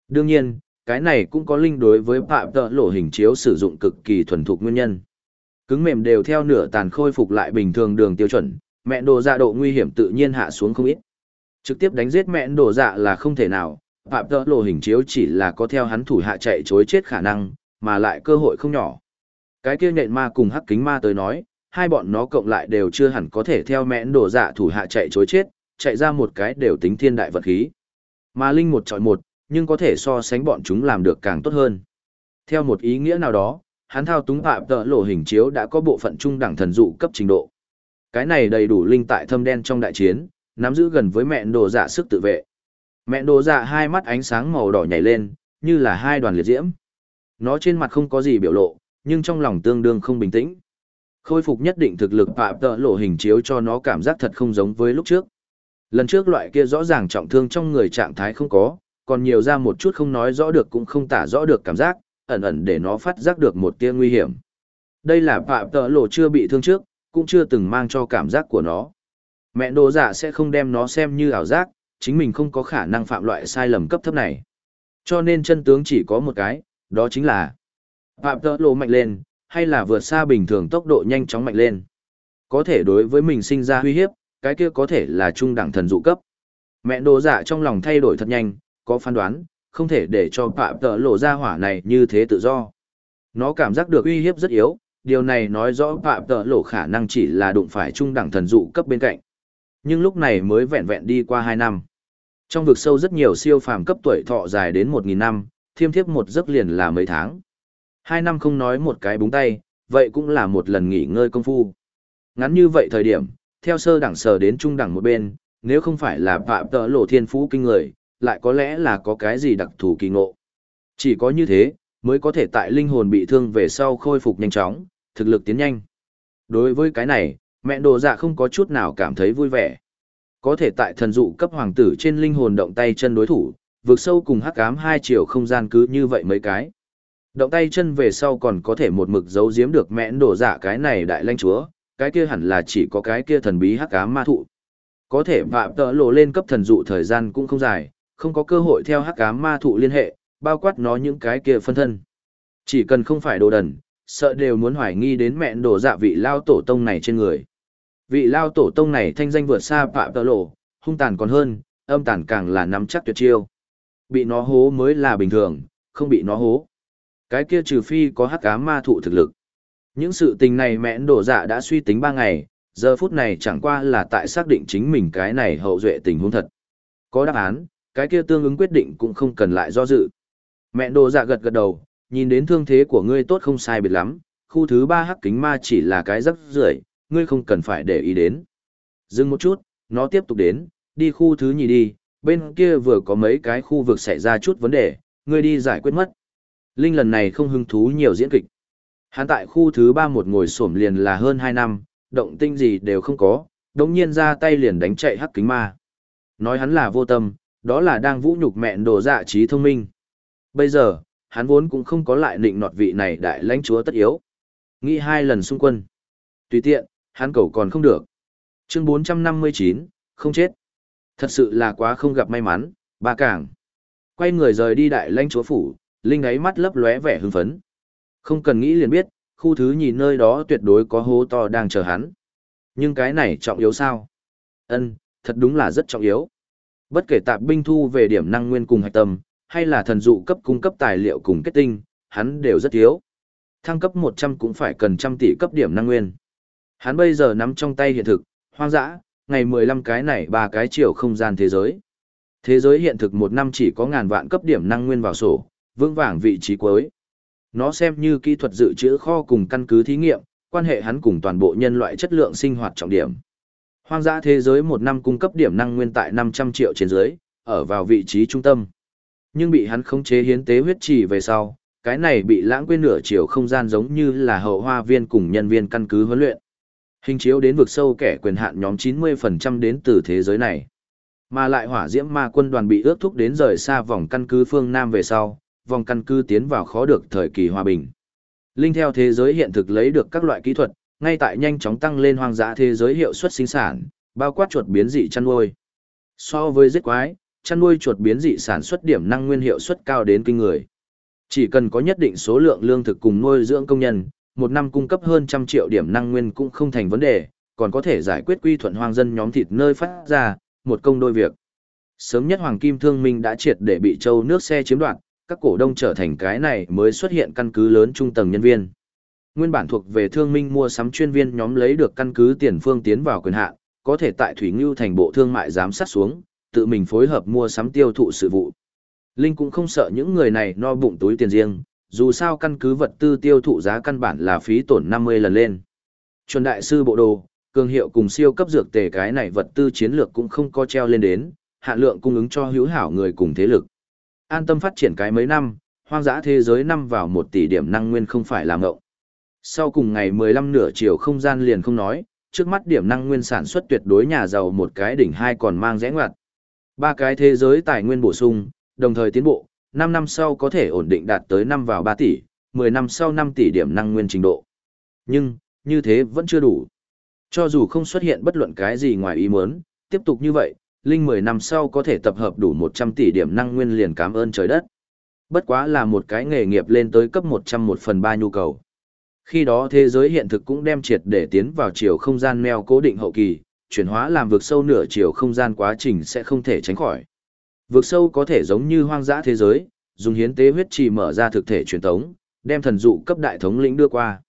Đương nhiên, cái này cũng có linh đối với phạm tờ lộ hình chiếu sử dụng cực kỳ thuần thục nguyên nhân. Cứng mềm đều theo nửa tàn khôi phục lại bình thường đường tiêu chuẩn, mẹ đồ dạ độ nguy hiểm tự nhiên hạ xuống không ít. Trực tiếp đánh giết mẹ đồ dạ là không thể nào, phạm tờ lộ hình chiếu chỉ là có theo hắn thủ hạ chạy chối chết khả năng, mà lại cơ hội không nhỏ. Cái kia nhện ma cùng hắc kính ma tới nói, hai bọn nó cộng lại đều chưa hẳn có thể theo mẽn đổ dạ thủ hạ chạy chối chết, chạy ra một cái đều tính thiên đại vật khí. Mà linh một chọi một, nhưng có thể so sánh bọn chúng làm được càng tốt hơn. Theo một ý nghĩa nào đó, hắn thao túng phạm tợ lộ hình chiếu đã có bộ phận trung đẳng thần dụ cấp trình độ. Cái này đầy đủ linh tại thâm đen trong đại chiến, nắm giữ gần với mẹn đồ dạ sức tự vệ. Mẹn đồ dạ hai mắt ánh sáng màu đỏ nhảy lên, như là hai đoàn liệt diễm. Nó trên mặt không có gì biểu lộ, nhưng trong lòng tương đương không bình tĩnh. Khôi phục nhất định thực lực phạm tợ lộ hình chiếu cho nó cảm giác thật không giống với lúc trước. Lần trước loại kia rõ ràng trọng thương trong người trạng thái không có, còn nhiều ra một chút không nói rõ được cũng không tả rõ được cảm giác, ẩn ẩn để nó phát giác được một tia nguy hiểm. Đây là phạm tợ lộ chưa bị thương trước, cũng chưa từng mang cho cảm giác của nó. Mẹ đồ giả sẽ không đem nó xem như ảo giác, chính mình không có khả năng phạm loại sai lầm cấp thấp này. Cho nên chân tướng chỉ có một cái, đó chính là Phạm tơ lộ mạnh lên, hay là vượt xa bình thường tốc độ nhanh chóng mạnh lên. Có thể đối với mình sinh ra uy hiếp, cái kia có thể là trung đẳng thần dụ cấp. Mẹ đồ Dạ trong lòng thay đổi thật nhanh, có phán đoán, không thể để cho phạm tơ lộ ra hỏa này như thế tự do. Nó cảm giác được uy hiếp rất yếu, điều này nói rõ phạm tơ lộ khả năng chỉ là đụng phải trung đẳng thần dụ cấp bên cạnh. Nhưng lúc này mới vẹn vẹn đi qua 2 năm. Trong vực sâu rất nhiều siêu phàm cấp tuổi thọ dài đến 1.000 năm, thiêm thiếp một giấc liền là mấy tháng. Hai năm không nói một cái búng tay, vậy cũng là một lần nghỉ ngơi công phu. Ngắn như vậy thời điểm, theo sơ đẳng sở đến trung đẳng một bên, nếu không phải là phạm tợ lộ thiên phú kinh người, lại có lẽ là có cái gì đặc thù kỳ ngộ. Chỉ có như thế, mới có thể tại linh hồn bị thương về sau khôi phục nhanh chóng, thực lực tiến nhanh. Đối với cái này, mẹ đồ dạ không có chút nào cảm thấy vui vẻ. Có thể tại thần dụ cấp hoàng tử trên linh hồn động tay chân đối thủ, vượt sâu cùng hắc ám hai chiều không gian cứ như vậy mấy cái. Động tay chân về sau còn có thể một mực giấu giếm được mẹ đổ dạ cái này đại lãnh chúa, cái kia hẳn là chỉ có cái kia thần bí hắc ám ma thụ. Có thể vạm tợ lộ lên cấp thần dụ thời gian cũng không dài, không có cơ hội theo hắc ám ma thụ liên hệ, bao quát nó những cái kia phân thân. Chỉ cần không phải đồ đần, sợ đều muốn hoài nghi đến mẹ đồ dạ vị lao tổ tông này trên người. Vị lao tổ tông này thanh danh vượt xa phạm tợ lộ, hung tàn còn hơn, âm tàn càng là nắm chắc tuyệt chiêu. Bị nó hố mới là bình thường, không bị nó hố. Cái kia trừ phi có hắc ám ma thụ thực lực. Những sự tình này mẹn đổ dạ đã suy tính ba ngày, giờ phút này chẳng qua là tại xác định chính mình cái này hậu duệ tình huống thật. Có đáp án, cái kia tương ứng quyết định cũng không cần lại do dự. Mẹn đồ dạ gật gật đầu, nhìn đến thương thế của ngươi tốt không sai biệt lắm, khu thứ ba hắc kính ma chỉ là cái rắc rưởi, ngươi không cần phải để ý đến. Dừng một chút, nó tiếp tục đến, đi khu thứ nhì đi, bên kia vừa có mấy cái khu vực xảy ra chút vấn đề, ngươi đi giải quyết mất. Linh lần này không hứng thú nhiều diễn kịch. Hắn tại khu thứ ba một ngồi xổm liền là hơn hai năm, động tinh gì đều không có, đống nhiên ra tay liền đánh chạy hắc kính ma. Nói hắn là vô tâm, đó là đang vũ nhục mẹn đồ dạ trí thông minh. Bây giờ, hắn vốn cũng không có lại định nọt vị này đại lãnh chúa tất yếu. Nghĩ hai lần xung quân. Tùy tiện, hắn cầu còn không được. Chương 459, không chết. Thật sự là quá không gặp may mắn, ba càng. Quay người rời đi đại lãnh chúa phủ, Linh ấy mắt lấp lóe vẻ hưng phấn. Không cần nghĩ liền biết, khu thứ nhìn nơi đó tuyệt đối có hố to đang chờ hắn. Nhưng cái này trọng yếu sao? Ân, thật đúng là rất trọng yếu. Bất kể tạp binh thu về điểm năng nguyên cùng hạch tâm, hay là thần dụ cấp cung cấp tài liệu cùng kết tinh, hắn đều rất thiếu. Thăng cấp 100 cũng phải cần trăm tỷ cấp điểm năng nguyên. Hắn bây giờ nắm trong tay hiện thực, hoang dã, ngày 15 cái này ba cái chiều không gian thế giới. Thế giới hiện thực một năm chỉ có ngàn vạn cấp điểm năng nguyên vào sổ, vững vàng vị trí cuối. Nó xem như kỹ thuật dự trữ kho cùng căn cứ thí nghiệm, quan hệ hắn cùng toàn bộ nhân loại chất lượng sinh hoạt trọng điểm. Hoang dã thế giới một năm cung cấp điểm năng nguyên tại 500 triệu trên dưới, ở vào vị trí trung tâm. Nhưng bị hắn khống chế hiến tế huyết trì về sau, cái này bị lãng quên nửa chiều không gian giống như là hậu hoa viên cùng nhân viên căn cứ huấn luyện. Hình chiếu đến vực sâu kẻ quyền hạn nhóm 90% đến từ thế giới này. Mà lại hỏa diễm ma quân đoàn bị ước thúc đến rời xa vòng căn cứ phương Nam về sau, vòng căn cứ tiến vào khó được thời kỳ hòa bình. Linh theo thế giới hiện thực lấy được các loại kỹ thuật, ngay tại nhanh chóng tăng lên hoang dã thế giới hiệu suất sinh sản, bao quát chuột biến dị chăn nuôi. So với giết quái, chăn nuôi chuột biến dị sản xuất điểm năng nguyên hiệu suất cao đến kinh người. Chỉ cần có nhất định số lượng lương thực cùng nuôi dưỡng công nhân, một năm cung cấp hơn trăm triệu điểm năng nguyên cũng không thành vấn đề, còn có thể giải quyết quy thuận hoang dân nhóm thịt nơi phát ra, một công đôi việc. Sớm nhất Hoàng Kim Thương Minh đã triệt để bị châu nước xe chiếm đoạt, các cổ đông trở thành cái này mới xuất hiện căn cứ lớn trung tầng nhân viên. Nguyên bản thuộc về thương minh mua sắm chuyên viên nhóm lấy được căn cứ tiền phương tiến vào quyền hạn, có thể tại Thủy Ngưu thành bộ thương mại giám sát xuống, tự mình phối hợp mua sắm tiêu thụ sự vụ. Linh cũng không sợ những người này no bụng túi tiền riêng, dù sao căn cứ vật tư tiêu thụ giá căn bản là phí tổn 50 lần lên. Chuẩn đại sư bộ đồ, cường hiệu cùng siêu cấp dược tề cái này vật tư chiến lược cũng không có treo lên đến, hạn lượng cung ứng cho hữu hảo người cùng thế lực. An tâm phát triển cái mấy năm, hoang dã thế giới năm vào một tỷ điểm năng nguyên không phải làm ngộng. Sau cùng ngày 15 nửa chiều không gian liền không nói, trước mắt điểm năng nguyên sản xuất tuyệt đối nhà giàu một cái đỉnh hai còn mang rẽ ngoặt. Ba cái thế giới tài nguyên bổ sung, đồng thời tiến bộ, 5 năm sau có thể ổn định đạt tới năm vào 3 tỷ, 10 năm sau 5 tỷ điểm năng nguyên trình độ. Nhưng, như thế vẫn chưa đủ. Cho dù không xuất hiện bất luận cái gì ngoài ý muốn, tiếp tục như vậy, Linh 10 năm sau có thể tập hợp đủ 100 tỷ điểm năng nguyên liền cảm ơn trời đất. Bất quá là một cái nghề nghiệp lên tới cấp 101 phần 3 nhu cầu. Khi đó thế giới hiện thực cũng đem triệt để tiến vào chiều không gian meo cố định hậu kỳ, chuyển hóa làm vực sâu nửa chiều không gian quá trình sẽ không thể tránh khỏi. Vực sâu có thể giống như hoang dã thế giới, dùng hiến tế huyết trì mở ra thực thể truyền thống, đem thần dụ cấp đại thống lĩnh đưa qua.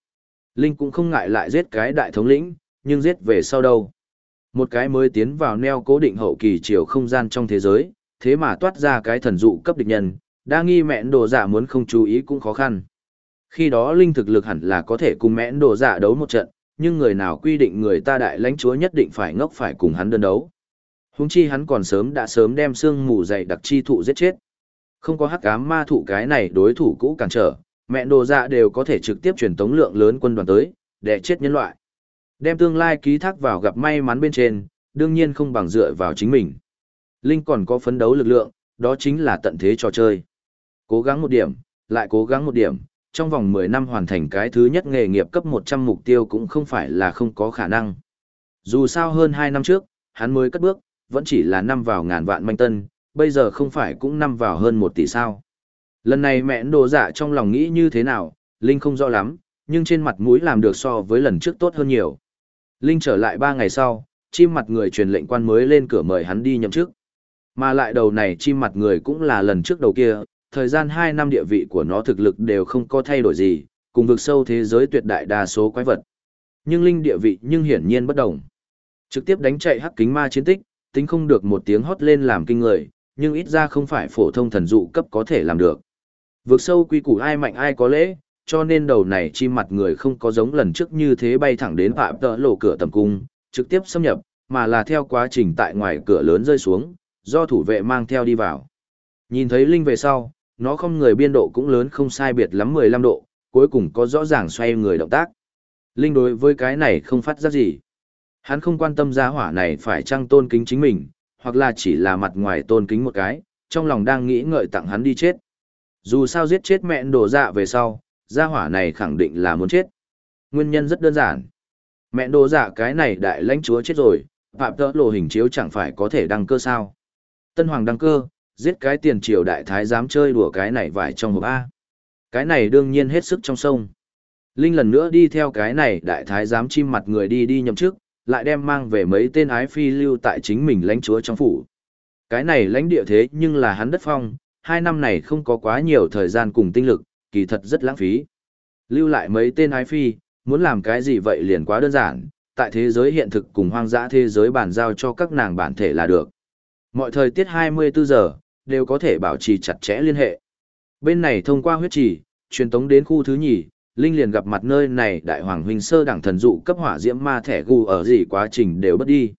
Linh cũng không ngại lại giết cái đại thống lĩnh, nhưng giết về sau đâu. Một cái mới tiến vào neo cố định hậu kỳ chiều không gian trong thế giới, thế mà toát ra cái thần dụ cấp địch nhân, đa nghi mẹn đồ giả muốn không chú ý cũng khó khăn. Khi đó linh thực lực hẳn là có thể cùng mẹn đồ giả đấu một trận, nhưng người nào quy định người ta đại lãnh chúa nhất định phải ngốc phải cùng hắn đơn đấu. Húng chi hắn còn sớm đã sớm đem xương mù dày đặc chi thụ giết chết. Không có hắc ám ma thụ cái này đối thủ cũ cản trở, mẹ đồ dạ đều có thể trực tiếp truyền tống lượng lớn quân đoàn tới, để chết nhân loại. Đem tương lai ký thác vào gặp may mắn bên trên, đương nhiên không bằng dựa vào chính mình. Linh còn có phấn đấu lực lượng, đó chính là tận thế trò chơi. Cố gắng một điểm, lại cố gắng một điểm, trong vòng 10 năm hoàn thành cái thứ nhất nghề nghiệp cấp 100 mục tiêu cũng không phải là không có khả năng. Dù sao hơn 2 năm trước, hắn mới cất bước, vẫn chỉ là năm vào ngàn vạn manh tân, bây giờ không phải cũng năm vào hơn 1 tỷ sao. Lần này mẹ đồ dạ trong lòng nghĩ như thế nào, Linh không rõ lắm, nhưng trên mặt mũi làm được so với lần trước tốt hơn nhiều. Linh trở lại 3 ngày sau, chim mặt người truyền lệnh quan mới lên cửa mời hắn đi nhậm chức. Mà lại đầu này chim mặt người cũng là lần trước đầu kia, thời gian 2 năm địa vị của nó thực lực đều không có thay đổi gì, cùng vực sâu thế giới tuyệt đại đa số quái vật. Nhưng linh địa vị nhưng hiển nhiên bất đồng. Trực tiếp đánh chạy hắc kính ma chiến tích, tính không được một tiếng hót lên làm kinh người, nhưng ít ra không phải phổ thông thần dụ cấp có thể làm được. Vực sâu quy củ ai mạnh ai có lễ, cho nên đầu này chim mặt người không có giống lần trước như thế bay thẳng đến phạm tợ lộ cửa tầm cung, trực tiếp xâm nhập, mà là theo quá trình tại ngoài cửa lớn rơi xuống, do thủ vệ mang theo đi vào. Nhìn thấy Linh về sau, nó không người biên độ cũng lớn không sai biệt lắm 15 độ, cuối cùng có rõ ràng xoay người động tác. Linh đối với cái này không phát giác gì. Hắn không quan tâm gia hỏa này phải trăng tôn kính chính mình, hoặc là chỉ là mặt ngoài tôn kính một cái, trong lòng đang nghĩ ngợi tặng hắn đi chết. Dù sao giết chết mẹ đổ dạ về sau, gia hỏa này khẳng định là muốn chết. Nguyên nhân rất đơn giản. Mẹ đồ giả cái này đại lãnh chúa chết rồi, phạm tỡ lộ hình chiếu chẳng phải có thể đăng cơ sao. Tân hoàng đăng cơ, giết cái tiền triều đại thái dám chơi đùa cái này vải trong hộp A. Cái này đương nhiên hết sức trong sông. Linh lần nữa đi theo cái này đại thái dám chim mặt người đi đi nhậm chức, lại đem mang về mấy tên ái phi lưu tại chính mình lãnh chúa trong phủ. Cái này lãnh địa thế nhưng là hắn đất phong, hai năm này không có quá nhiều thời gian cùng tinh lực, kỳ thật rất lãng phí. Lưu lại mấy tên ái phi, muốn làm cái gì vậy liền quá đơn giản, tại thế giới hiện thực cùng hoang dã thế giới bàn giao cho các nàng bản thể là được. Mọi thời tiết 24 giờ, đều có thể bảo trì chặt chẽ liên hệ. Bên này thông qua huyết trì, truyền tống đến khu thứ nhì, Linh liền gặp mặt nơi này đại hoàng huynh sơ đẳng thần dụ cấp hỏa diễm ma thẻ gù ở gì quá trình đều bất đi.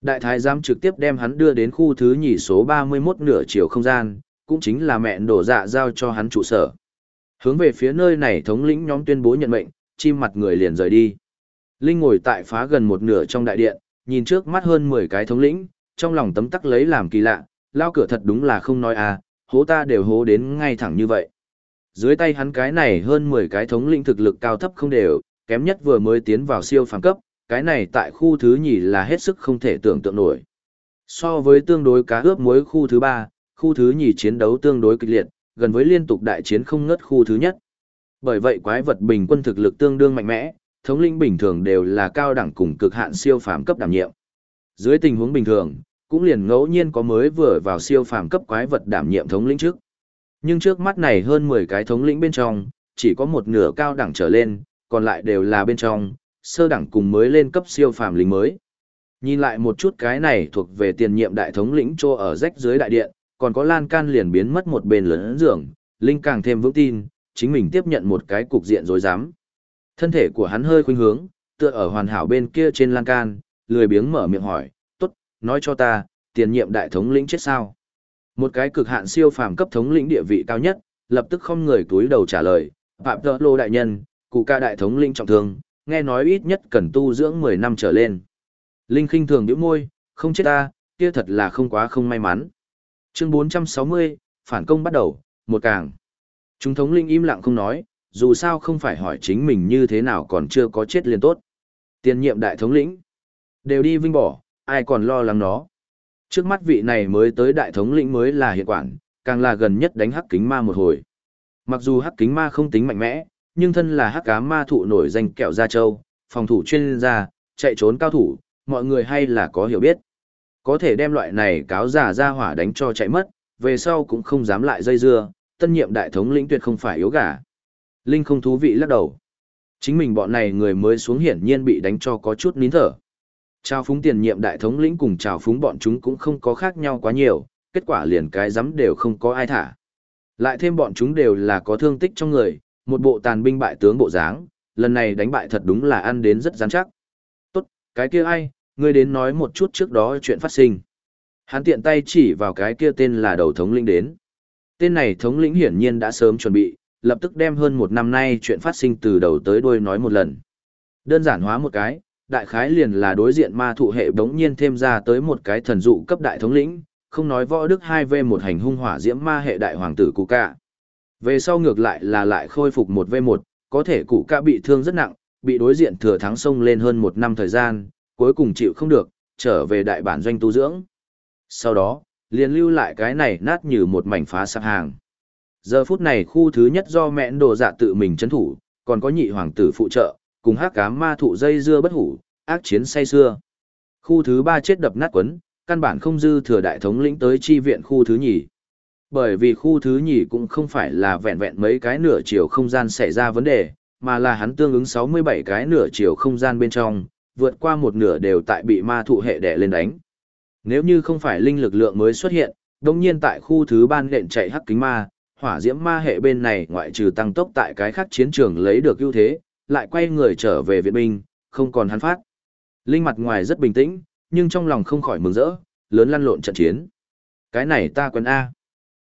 Đại thái giám trực tiếp đem hắn đưa đến khu thứ nhì số 31 nửa chiều không gian, cũng chính là mẹ đổ dạ giao cho hắn trụ sở. Hướng về phía nơi này thống lĩnh nhóm tuyên bố nhận mệnh, chim mặt người liền rời đi. Linh ngồi tại phá gần một nửa trong đại điện, nhìn trước mắt hơn 10 cái thống lĩnh, trong lòng tấm tắc lấy làm kỳ lạ, lao cửa thật đúng là không nói à, hố ta đều hố đến ngay thẳng như vậy. Dưới tay hắn cái này hơn 10 cái thống lĩnh thực lực cao thấp không đều, kém nhất vừa mới tiến vào siêu phàm cấp, cái này tại khu thứ nhì là hết sức không thể tưởng tượng nổi. So với tương đối cá ướp muối khu thứ ba, khu thứ nhì chiến đấu tương đối kịch liệt, gần với liên tục đại chiến không ngớt khu thứ nhất. Bởi vậy quái vật bình quân thực lực tương đương mạnh mẽ, thống lĩnh bình thường đều là cao đẳng cùng cực hạn siêu phàm cấp đảm nhiệm. Dưới tình huống bình thường, cũng liền ngẫu nhiên có mới vừa vào siêu phàm cấp quái vật đảm nhiệm thống lĩnh trước. Nhưng trước mắt này hơn 10 cái thống lĩnh bên trong, chỉ có một nửa cao đẳng trở lên, còn lại đều là bên trong, sơ đẳng cùng mới lên cấp siêu phàm lính mới. Nhìn lại một chút cái này thuộc về tiền nhiệm đại thống lĩnh cho ở rách dưới đại điện, còn có lan can liền biến mất một bên lớn giường, Linh càng thêm vững tin, chính mình tiếp nhận một cái cục diện rối rắm. Thân thể của hắn hơi khuynh hướng, tựa ở hoàn hảo bên kia trên lan can, lười biếng mở miệng hỏi, tốt, nói cho ta, tiền nhiệm đại thống lĩnh chết sao? Một cái cực hạn siêu phàm cấp thống lĩnh địa vị cao nhất, lập tức không người túi đầu trả lời, Phạm Tợ Lô đại nhân, cụ ca đại thống lĩnh trọng thương, nghe nói ít nhất cần tu dưỡng 10 năm trở lên. Linh khinh thường nhíu môi, không chết ta, kia thật là không quá không may mắn. Chương 460, phản công bắt đầu, một càng. Chúng thống linh im lặng không nói, dù sao không phải hỏi chính mình như thế nào còn chưa có chết liền tốt. Tiền nhiệm đại thống lĩnh, đều đi vinh bỏ, ai còn lo lắng nó. Trước mắt vị này mới tới đại thống lĩnh mới là hiện quản, càng là gần nhất đánh hắc kính ma một hồi. Mặc dù hắc kính ma không tính mạnh mẽ, nhưng thân là hắc cá ma thụ nổi danh kẹo gia châu, phòng thủ chuyên gia, chạy trốn cao thủ, mọi người hay là có hiểu biết. Có thể đem loại này cáo giả ra hỏa đánh cho chạy mất, về sau cũng không dám lại dây dưa, tân nhiệm đại thống lĩnh tuyệt không phải yếu gà. Linh không thú vị lắc đầu. Chính mình bọn này người mới xuống hiển nhiên bị đánh cho có chút nín thở. Chào phúng tiền nhiệm đại thống lĩnh cùng chào phúng bọn chúng cũng không có khác nhau quá nhiều, kết quả liền cái giấm đều không có ai thả. Lại thêm bọn chúng đều là có thương tích trong người, một bộ tàn binh bại tướng bộ dáng, lần này đánh bại thật đúng là ăn đến rất rắn chắc. Tốt, cái kia ai, ngươi đến nói một chút trước đó chuyện phát sinh. Hắn tiện tay chỉ vào cái kia tên là đầu thống lĩnh đến. Tên này thống lĩnh hiển nhiên đã sớm chuẩn bị, lập tức đem hơn một năm nay chuyện phát sinh từ đầu tới đuôi nói một lần. Đơn giản hóa một cái, đại khái liền là đối diện ma thụ hệ bỗng nhiên thêm ra tới một cái thần dụ cấp đại thống lĩnh, không nói võ đức 2V một hành hung hỏa diễm ma hệ đại hoàng tử cụ ca. Về sau ngược lại là lại khôi phục một v một có thể cụ ca bị thương rất nặng, bị đối diện thừa thắng sông lên hơn một năm thời gian, cuối cùng chịu không được, trở về đại bản doanh tu dưỡng. Sau đó, liền lưu lại cái này nát như một mảnh phá sạp hàng. Giờ phút này khu thứ nhất do mẹn đồ dạ tự mình chấn thủ, còn có nhị hoàng tử phụ trợ, cùng hát cám ma thụ dây dưa bất hủ, ác chiến say xưa. Khu thứ ba chết đập nát quấn, căn bản không dư thừa đại thống lĩnh tới chi viện khu thứ nhì. Bởi vì khu thứ nhì cũng không phải là vẹn vẹn mấy cái nửa chiều không gian xảy ra vấn đề, mà là hắn tương ứng 67 cái nửa chiều không gian bên trong, vượt qua một nửa đều tại bị ma thụ hệ đè lên đánh. Nếu như không phải linh lực lượng mới xuất hiện, đồng nhiên tại khu thứ ban nện chạy hắc kính ma, hỏa diễm ma hệ bên này ngoại trừ tăng tốc tại cái khác chiến trường lấy được ưu thế, lại quay người trở về viện binh, không còn hắn phát. Linh mặt ngoài rất bình tĩnh, nhưng trong lòng không khỏi mừng rỡ, lớn lăn lộn trận chiến. Cái này ta quen A.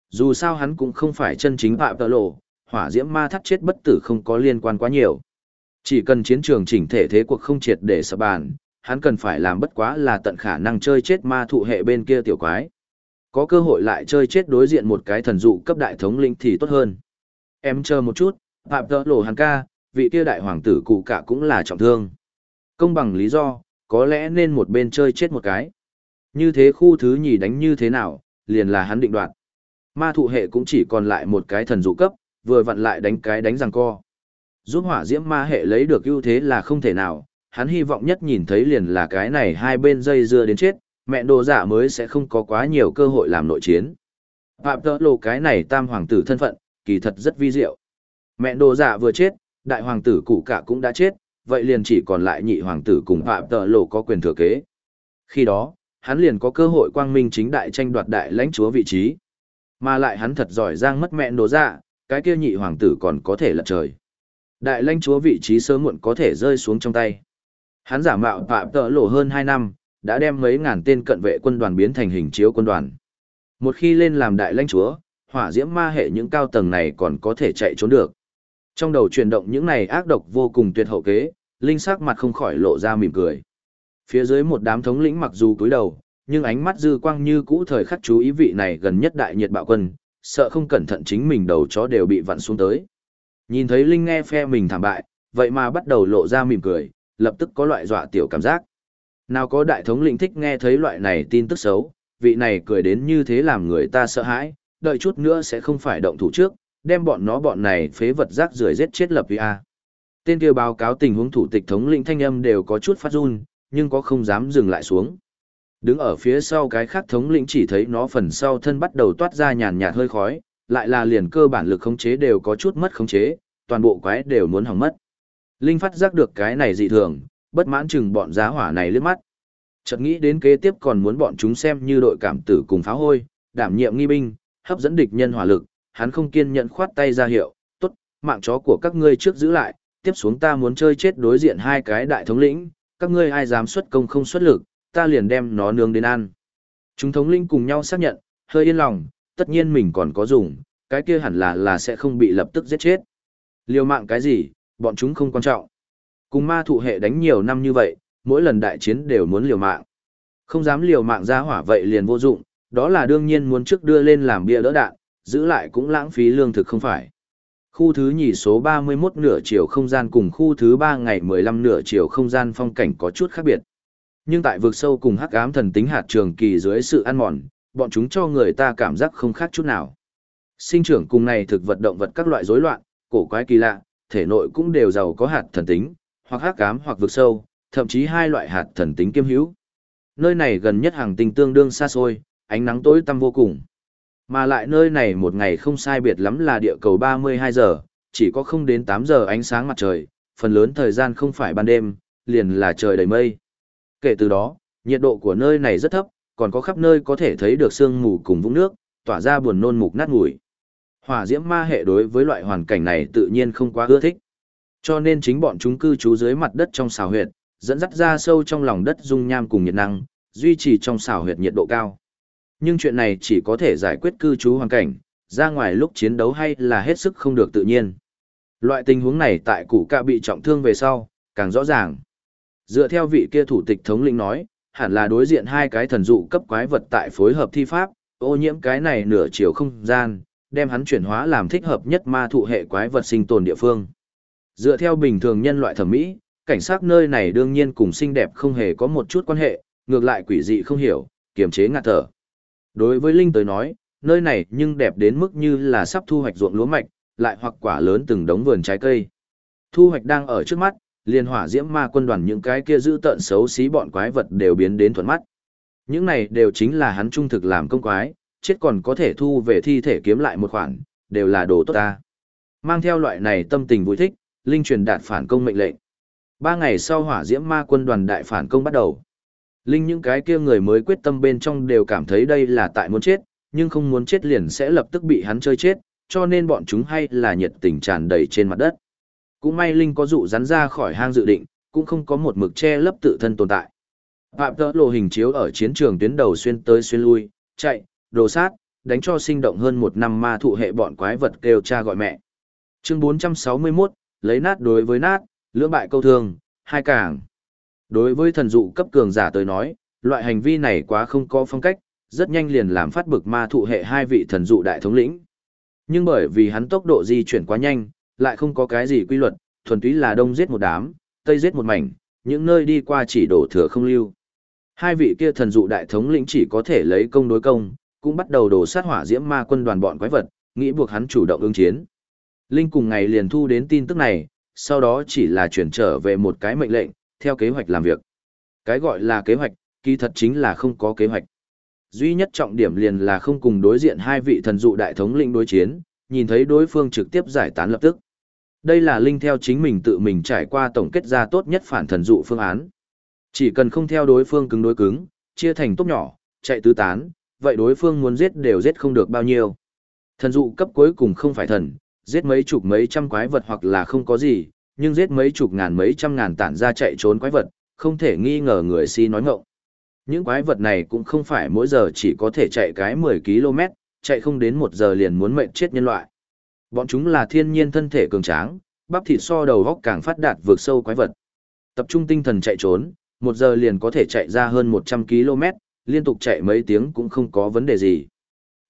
Dù sao hắn cũng không phải chân chính phạm tờ lộ, hỏa diễm ma thắt chết bất tử không có liên quan quá nhiều. Chỉ cần chiến trường chỉnh thể thế cuộc không triệt để sập bàn, hắn cần phải làm bất quá là tận khả năng chơi chết ma thụ hệ bên kia tiểu quái. Có cơ hội lại chơi chết đối diện một cái thần dụ cấp đại thống linh thì tốt hơn. Em chờ một chút, phạm tợ lộ hàn ca, vị kia đại hoàng tử cụ cả cũng là trọng thương. Công bằng lý do, có lẽ nên một bên chơi chết một cái. Như thế khu thứ nhì đánh như thế nào, liền là hắn định đoạt. Ma thụ hệ cũng chỉ còn lại một cái thần dụ cấp, vừa vặn lại đánh cái đánh răng co. Giúp hỏa diễm ma hệ lấy được ưu thế là không thể nào, hắn hy vọng nhất nhìn thấy liền là cái này hai bên dây dưa đến chết, mẹ đồ giả mới sẽ không có quá nhiều cơ hội làm nội chiến. Phạm tợ lộ cái này tam hoàng tử thân phận, kỳ thật rất vi diệu. Mẹ đồ giả vừa chết, đại hoàng tử cụ cả cũng đã chết, vậy liền chỉ còn lại nhị hoàng tử cùng phạm tợ lộ có quyền thừa kế. Khi đó, hắn liền có cơ hội quang minh chính đại tranh đoạt đại lãnh chúa vị trí. Mà lại hắn thật giỏi giang mất mẹ đồ giả, cái kia nhị hoàng tử còn có thể lật trời. Đại lãnh chúa vị trí sớm muộn có thể rơi xuống trong tay. Hắn giả mạo phạm tợ lộ hơn 2 năm, đã đem mấy ngàn tên cận vệ quân đoàn biến thành hình chiếu quân đoàn. Một khi lên làm đại lãnh chúa, hỏa diễm ma hệ những cao tầng này còn có thể chạy trốn được. Trong đầu chuyển động những này ác độc vô cùng tuyệt hậu kế, linh sắc mặt không khỏi lộ ra mỉm cười. Phía dưới một đám thống lĩnh mặc dù cúi đầu, nhưng ánh mắt dư quang như cũ thời khắc chú ý vị này gần nhất đại nhiệt bạo quân, sợ không cẩn thận chính mình đầu chó đều bị vặn xuống tới. Nhìn thấy Linh nghe phe mình thảm bại, vậy mà bắt đầu lộ ra mỉm cười, lập tức có loại dọa tiểu cảm giác. Nào có đại thống lĩnh thích nghe thấy loại này tin tức xấu, vị này cười đến như thế làm người ta sợ hãi, đợi chút nữa sẽ không phải động thủ trước, đem bọn nó bọn này phế vật rác rưởi giết chết lập vì a. Tên kia báo cáo tình huống thủ tịch thống lĩnh thanh âm đều có chút phát run, nhưng có không dám dừng lại xuống. Đứng ở phía sau cái khác thống lĩnh chỉ thấy nó phần sau thân bắt đầu toát ra nhàn nhạt hơi khói, lại là liền cơ bản lực khống chế đều có chút mất khống chế, toàn bộ quái đều muốn hỏng mất. Linh phát giác được cái này dị thường, bất mãn chừng bọn giá hỏa này lướt mắt. Chợt nghĩ đến kế tiếp còn muốn bọn chúng xem như đội cảm tử cùng pháo hôi, đảm nhiệm nghi binh, hấp dẫn địch nhân hỏa lực, hắn không kiên nhẫn khoát tay ra hiệu, tốt, mạng chó của các ngươi trước giữ lại, tiếp xuống ta muốn chơi chết đối diện hai cái đại thống lĩnh, các ngươi ai dám xuất công không xuất lực, ta liền đem nó nướng đến ăn. Chúng thống lĩnh cùng nhau xác nhận, hơi yên lòng, tất nhiên mình còn có dùng, cái kia hẳn là là sẽ không bị lập tức giết chết. Liều mạng cái gì, bọn chúng không quan trọng. Cùng ma thụ hệ đánh nhiều năm như vậy, mỗi lần đại chiến đều muốn liều mạng. Không dám liều mạng ra hỏa vậy liền vô dụng, đó là đương nhiên muốn trước đưa lên làm bia đỡ đạn, giữ lại cũng lãng phí lương thực không phải. Khu thứ nhì số 31 nửa chiều không gian cùng khu thứ 3 ngày 15 nửa chiều không gian phong cảnh có chút khác biệt. Nhưng tại vực sâu cùng hắc ám thần tính hạt trường kỳ dưới sự ăn mòn, bọn chúng cho người ta cảm giác không khác chút nào. Sinh trưởng cùng này thực vật động vật các loại rối loạn, cổ quái kỳ lạ, thể nội cũng đều giàu có hạt thần tính, hoặc hắc ám hoặc vực sâu, thậm chí hai loại hạt thần tính kiêm hữu. Nơi này gần nhất hàng tinh tương đương xa xôi, ánh nắng tối tăm vô cùng. Mà lại nơi này một ngày không sai biệt lắm là địa cầu 32 giờ, chỉ có không đến 8 giờ ánh sáng mặt trời, phần lớn thời gian không phải ban đêm, liền là trời đầy mây. Kể từ đó, nhiệt độ của nơi này rất thấp, còn có khắp nơi có thể thấy được sương mù cùng vũng nước, tỏa ra buồn nôn mục nát mùi. Hỏa diễm ma hệ đối với loại hoàn cảnh này tự nhiên không quá ưa thích. Cho nên chính bọn chúng cư trú dưới mặt đất trong xào huyệt, dẫn dắt ra sâu trong lòng đất dung nham cùng nhiệt năng, duy trì trong xào huyệt nhiệt độ cao. Nhưng chuyện này chỉ có thể giải quyết cư trú hoàn cảnh, ra ngoài lúc chiến đấu hay là hết sức không được tự nhiên. Loại tình huống này tại cụ ca bị trọng thương về sau, càng rõ ràng. Dựa theo vị kia thủ tịch thống lĩnh nói, hẳn là đối diện hai cái thần dụ cấp quái vật tại phối hợp thi pháp, ô nhiễm cái này nửa chiều không gian, đem hắn chuyển hóa làm thích hợp nhất ma thụ hệ quái vật sinh tồn địa phương. Dựa theo bình thường nhân loại thẩm mỹ, cảnh sát nơi này đương nhiên cùng xinh đẹp không hề có một chút quan hệ, ngược lại quỷ dị không hiểu, kiềm chế ngạt thở. Đối với Linh tới nói, nơi này nhưng đẹp đến mức như là sắp thu hoạch ruộng lúa mạch, lại hoặc quả lớn từng đống vườn trái cây. Thu hoạch đang ở trước mắt, liên hỏa diễm ma quân đoàn những cái kia giữ tợn xấu xí bọn quái vật đều biến đến thuận mắt. Những này đều chính là hắn trung thực làm công quái, chết còn có thể thu về thi thể kiếm lại một khoản, đều là đồ tốt ta. Mang theo loại này tâm tình vui thích, Linh truyền đạt phản công mệnh lệnh. Ba ngày sau hỏa diễm ma quân đoàn đại phản công bắt đầu. Linh những cái kia người mới quyết tâm bên trong đều cảm thấy đây là tại muốn chết, nhưng không muốn chết liền sẽ lập tức bị hắn chơi chết, cho nên bọn chúng hay là nhiệt tình tràn đầy trên mặt đất. Cũng may Linh có dụ rắn ra khỏi hang dự định, cũng không có một mực che lấp tự thân tồn tại. Phạm tỡ lộ hình chiếu ở chiến trường tuyến đầu xuyên tới xuyên lui, chạy, đồ sát, đánh cho sinh động hơn một năm ma thụ hệ bọn quái vật kêu cha gọi mẹ. Chương 461, lấy nát đối với nát, lưỡng bại câu thương, hai càng. Đối với thần dụ cấp cường giả tới nói, loại hành vi này quá không có phong cách, rất nhanh liền làm phát bực ma thụ hệ hai vị thần dụ đại thống lĩnh. Nhưng bởi vì hắn tốc độ di chuyển quá nhanh, lại không có cái gì quy luật, thuần túy là đông giết một đám, tây giết một mảnh, những nơi đi qua chỉ đổ thừa không lưu. Hai vị kia thần dụ đại thống lĩnh chỉ có thể lấy công đối công, cũng bắt đầu đổ sát hỏa diễm ma quân đoàn bọn quái vật, nghĩ buộc hắn chủ động ứng chiến. Linh cùng ngày liền thu đến tin tức này, sau đó chỉ là chuyển trở về một cái mệnh lệnh, theo kế hoạch làm việc. Cái gọi là kế hoạch, kỳ thật chính là không có kế hoạch. Duy nhất trọng điểm liền là không cùng đối diện hai vị thần dụ đại thống lĩnh đối chiến, nhìn thấy đối phương trực tiếp giải tán lập tức. Đây là Linh theo chính mình tự mình trải qua tổng kết ra tốt nhất phản thần dụ phương án. Chỉ cần không theo đối phương cứng đối cứng, chia thành tốt nhỏ, chạy tứ tán, vậy đối phương muốn giết đều giết không được bao nhiêu. Thần dụ cấp cuối cùng không phải thần, giết mấy chục mấy trăm quái vật hoặc là không có gì, nhưng giết mấy chục ngàn mấy trăm ngàn tản ra chạy trốn quái vật, không thể nghi ngờ người si nói ngọng. Những quái vật này cũng không phải mỗi giờ chỉ có thể chạy cái 10 km, chạy không đến một giờ liền muốn mệnh chết nhân loại. Bọn chúng là thiên nhiên thân thể cường tráng, bắp thịt so đầu góc càng phát đạt vượt sâu quái vật. Tập trung tinh thần chạy trốn, một giờ liền có thể chạy ra hơn 100 km, liên tục chạy mấy tiếng cũng không có vấn đề gì.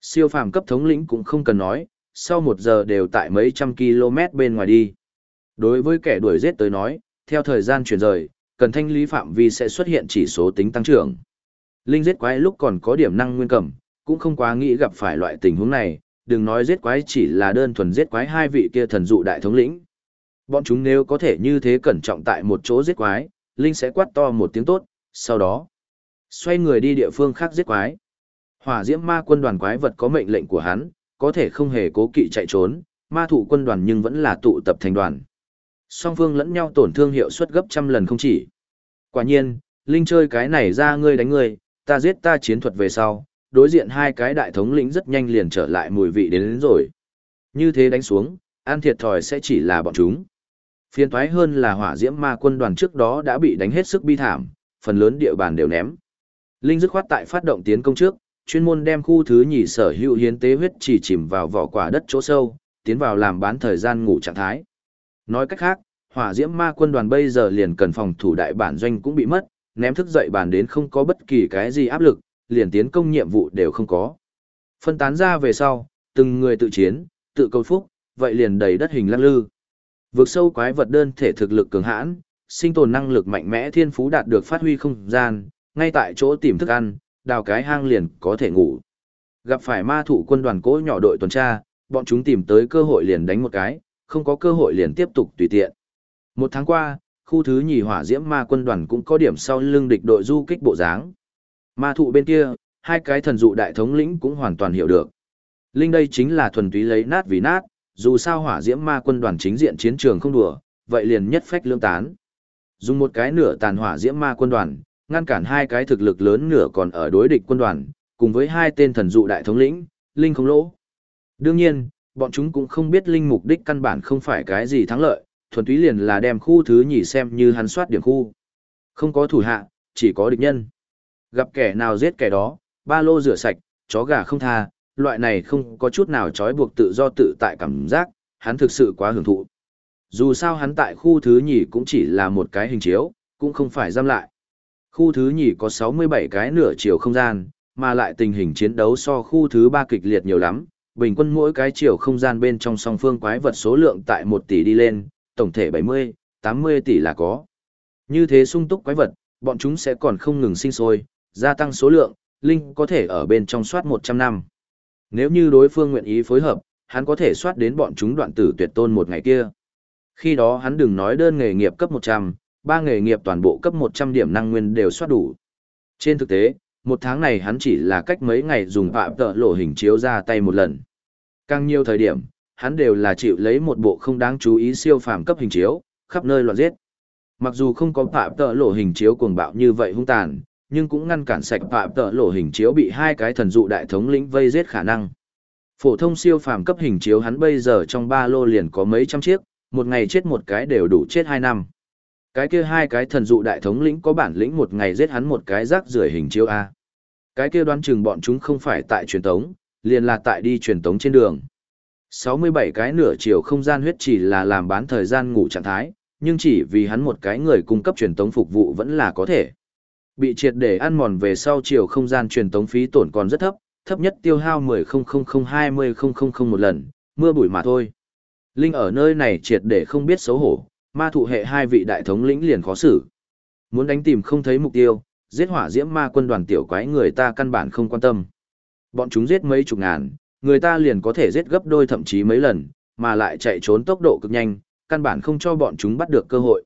Siêu phàm cấp thống lĩnh cũng không cần nói, sau một giờ đều tại mấy trăm km bên ngoài đi. Đối với kẻ đuổi giết tới nói, theo thời gian chuyển rời, cần thanh lý phạm vi sẽ xuất hiện chỉ số tính tăng trưởng. Linh giết quái lúc còn có điểm năng nguyên cẩm, cũng không quá nghĩ gặp phải loại tình huống này, đừng nói giết quái chỉ là đơn thuần giết quái hai vị kia thần dụ đại thống lĩnh. Bọn chúng nếu có thể như thế cẩn trọng tại một chỗ giết quái, Linh sẽ quát to một tiếng tốt, sau đó xoay người đi địa phương khác giết quái. Hỏa diễm ma quân đoàn quái vật có mệnh lệnh của hắn, có thể không hề cố kỵ chạy trốn, ma thủ quân đoàn nhưng vẫn là tụ tập thành đoàn. Song phương lẫn nhau tổn thương hiệu suất gấp trăm lần không chỉ. Quả nhiên, Linh chơi cái này ra ngươi đánh ngươi, ta giết ta chiến thuật về sau, đối diện hai cái đại thống lĩnh rất nhanh liền trở lại mùi vị đến, đến rồi. Như thế đánh xuống, an thiệt thòi sẽ chỉ là bọn chúng. Phiên thoái hơn là hỏa diễm ma quân đoàn trước đó đã bị đánh hết sức bi thảm, phần lớn địa bàn đều ném. Linh dứt khoát tại phát động tiến công trước, chuyên môn đem khu thứ nhì sở hữu hiến tế huyết chỉ chìm vào vỏ quả đất chỗ sâu, tiến vào làm bán thời gian ngủ trạng thái. Nói cách khác, hỏa diễm ma quân đoàn bây giờ liền cần phòng thủ đại bản doanh cũng bị mất, ném thức dậy bàn đến không có bất kỳ cái gì áp lực, liền tiến công nhiệm vụ đều không có. Phân tán ra về sau, từng người tự chiến, tự cầu phúc, vậy liền đầy đất hình lăng lư. Vượt sâu quái vật đơn thể thực lực cường hãn, sinh tồn năng lực mạnh mẽ thiên phú đạt được phát huy không gian, ngay tại chỗ tìm thức ăn, đào cái hang liền có thể ngủ. Gặp phải ma thủ quân đoàn cỗ nhỏ đội tuần tra, bọn chúng tìm tới cơ hội liền đánh một cái, không có cơ hội liền tiếp tục tùy tiện. Một tháng qua, khu thứ nhì hỏa diễm ma quân đoàn cũng có điểm sau lưng địch đội du kích bộ dáng. Ma thụ bên kia, hai cái thần dụ đại thống lĩnh cũng hoàn toàn hiểu được. Linh đây chính là thuần túy lấy nát vì nát, dù sao hỏa diễm ma quân đoàn chính diện chiến trường không đùa, vậy liền nhất phách lương tán. Dùng một cái nửa tàn hỏa diễm ma quân đoàn, ngăn cản hai cái thực lực lớn nửa còn ở đối địch quân đoàn, cùng với hai tên thần dụ đại thống lĩnh, Linh không lỗ. Đương nhiên, bọn chúng cũng không biết Linh mục đích căn bản không phải cái gì thắng lợi, thuần túy liền là đem khu thứ nhì xem như hắn soát điểm khu. Không có thủ hạ, chỉ có địch nhân. Gặp kẻ nào giết kẻ đó, ba lô rửa sạch, chó gà không tha, loại này không có chút nào trói buộc tự do tự tại cảm giác, hắn thực sự quá hưởng thụ. Dù sao hắn tại khu thứ nhì cũng chỉ là một cái hình chiếu, cũng không phải giam lại. Khu thứ nhì có 67 cái nửa chiều không gian, mà lại tình hình chiến đấu so khu thứ ba kịch liệt nhiều lắm, bình quân mỗi cái chiều không gian bên trong song phương quái vật số lượng tại 1 tỷ đi lên, tổng thể 70, 80 tỷ là có. Như thế sung túc quái vật, bọn chúng sẽ còn không ngừng sinh sôi, gia tăng số lượng, Linh có thể ở bên trong soát 100 năm. Nếu như đối phương nguyện ý phối hợp, hắn có thể soát đến bọn chúng đoạn tử tuyệt tôn một ngày kia. Khi đó hắn đừng nói đơn nghề nghiệp cấp 100, ba nghề nghiệp toàn bộ cấp 100 điểm năng nguyên đều soát đủ. Trên thực tế, một tháng này hắn chỉ là cách mấy ngày dùng phạm tợ lộ hình chiếu ra tay một lần. Càng nhiều thời điểm, hắn đều là chịu lấy một bộ không đáng chú ý siêu phàm cấp hình chiếu, khắp nơi loạn giết. Mặc dù không có phạm tợ lộ hình chiếu cuồng bạo như vậy hung tàn, nhưng cũng ngăn cản sạch phạm tợ lộ hình chiếu bị hai cái thần dụ đại thống lĩnh vây giết khả năng. Phổ thông siêu phàm cấp hình chiếu hắn bây giờ trong ba lô liền có mấy trăm chiếc, một ngày chết một cái đều đủ chết hai năm. Cái kia hai cái thần dụ đại thống lĩnh có bản lĩnh một ngày giết hắn một cái rác rưởi hình chiếu A. Cái kia đoán chừng bọn chúng không phải tại truyền tống, liền là tại đi truyền tống trên đường. 67 cái nửa chiều không gian huyết chỉ là làm bán thời gian ngủ trạng thái, nhưng chỉ vì hắn một cái người cung cấp truyền tống phục vụ vẫn là có thể. Bị triệt để ăn mòn về sau chiều không gian truyền tống phí tổn còn rất thấp, thấp nhất tiêu hao 10.000-20.000 một lần, mưa bụi mà thôi. Linh ở nơi này triệt để không biết xấu hổ, ma thụ hệ hai vị đại thống lĩnh liền khó xử. Muốn đánh tìm không thấy mục tiêu, giết hỏa diễm ma quân đoàn tiểu quái người ta căn bản không quan tâm. Bọn chúng giết mấy chục ngàn, người ta liền có thể giết gấp đôi thậm chí mấy lần, mà lại chạy trốn tốc độ cực nhanh, căn bản không cho bọn chúng bắt được cơ hội.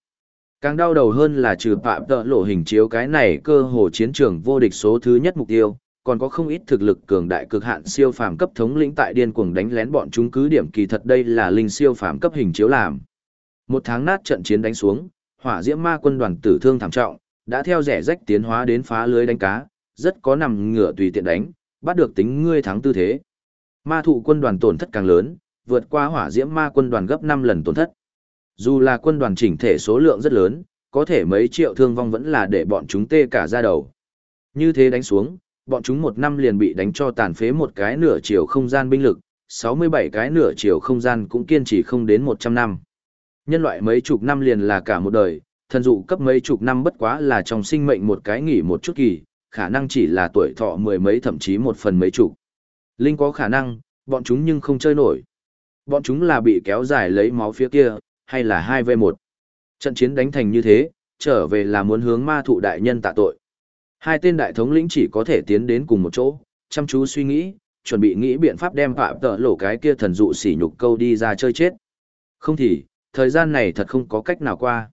Càng đau đầu hơn là trừ phạm tợ lộ hình chiếu cái này cơ hồ chiến trường vô địch số thứ nhất mục tiêu, còn có không ít thực lực cường đại cực hạn siêu phàm cấp thống lĩnh tại điên cuồng đánh lén bọn chúng cứ điểm kỳ thật đây là linh siêu phàm cấp hình chiếu làm. Một tháng nát trận chiến đánh xuống, hỏa diễm ma quân đoàn tử thương thảm trọng, đã theo rẻ rách tiến hóa đến phá lưới đánh cá, rất có nằm ngửa tùy tiện đánh, bắt được tính ngươi thắng tư thế. Ma thụ quân đoàn tổn thất càng lớn, vượt qua hỏa diễm ma quân đoàn gấp 5 lần tổn thất. Dù là quân đoàn chỉnh thể số lượng rất lớn, có thể mấy triệu thương vong vẫn là để bọn chúng tê cả ra đầu. Như thế đánh xuống, bọn chúng một năm liền bị đánh cho tàn phế một cái nửa chiều không gian binh lực, 67 cái nửa chiều không gian cũng kiên trì không đến 100 năm. Nhân loại mấy chục năm liền là cả một đời, thần dụ cấp mấy chục năm bất quá là trong sinh mệnh một cái nghỉ một chút kỳ, khả năng chỉ là tuổi thọ mười mấy thậm chí một phần mấy chục. Linh có khả năng, bọn chúng nhưng không chơi nổi. Bọn chúng là bị kéo dài lấy máu phía kia, hay là 2v1. Trận chiến đánh thành như thế, trở về là muốn hướng ma thụ đại nhân tạ tội. Hai tên đại thống lĩnh chỉ có thể tiến đến cùng một chỗ, chăm chú suy nghĩ, chuẩn bị nghĩ biện pháp đem phạm tợ lỗ cái kia thần dụ sỉ nhục câu đi ra chơi chết. Không thì, thời gian này thật không có cách nào qua.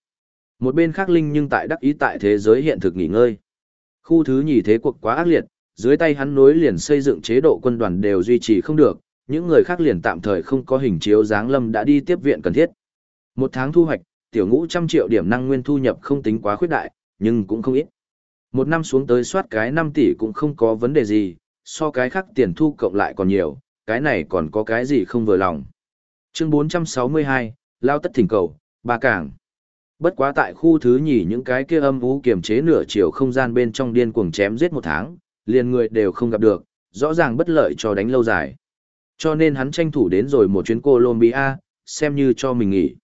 Một bên khác Linh nhưng tại đắc ý tại thế giới hiện thực nghỉ ngơi. Khu thứ nhì thế cuộc quá ác liệt, dưới tay hắn nối liền xây dựng chế độ quân đoàn đều duy trì không được, những người khác liền tạm thời không có hình chiếu dáng lâm đã đi tiếp viện cần thiết. Một tháng thu hoạch, tiểu ngũ trăm triệu điểm năng nguyên thu nhập không tính quá khuyết đại, nhưng cũng không ít. Một năm xuống tới soát cái 5 tỷ cũng không có vấn đề gì, so cái khác tiền thu cộng lại còn nhiều, cái này còn có cái gì không vừa lòng. Chương 462, Lao tất thỉnh cầu, ba cảng. Bất quá tại khu thứ nhì những cái kia âm vũ kiềm chế nửa chiều không gian bên trong điên cuồng chém giết một tháng, liền người đều không gặp được, rõ ràng bất lợi cho đánh lâu dài. Cho nên hắn tranh thủ đến rồi một chuyến Colombia, xem như cho mình nghỉ.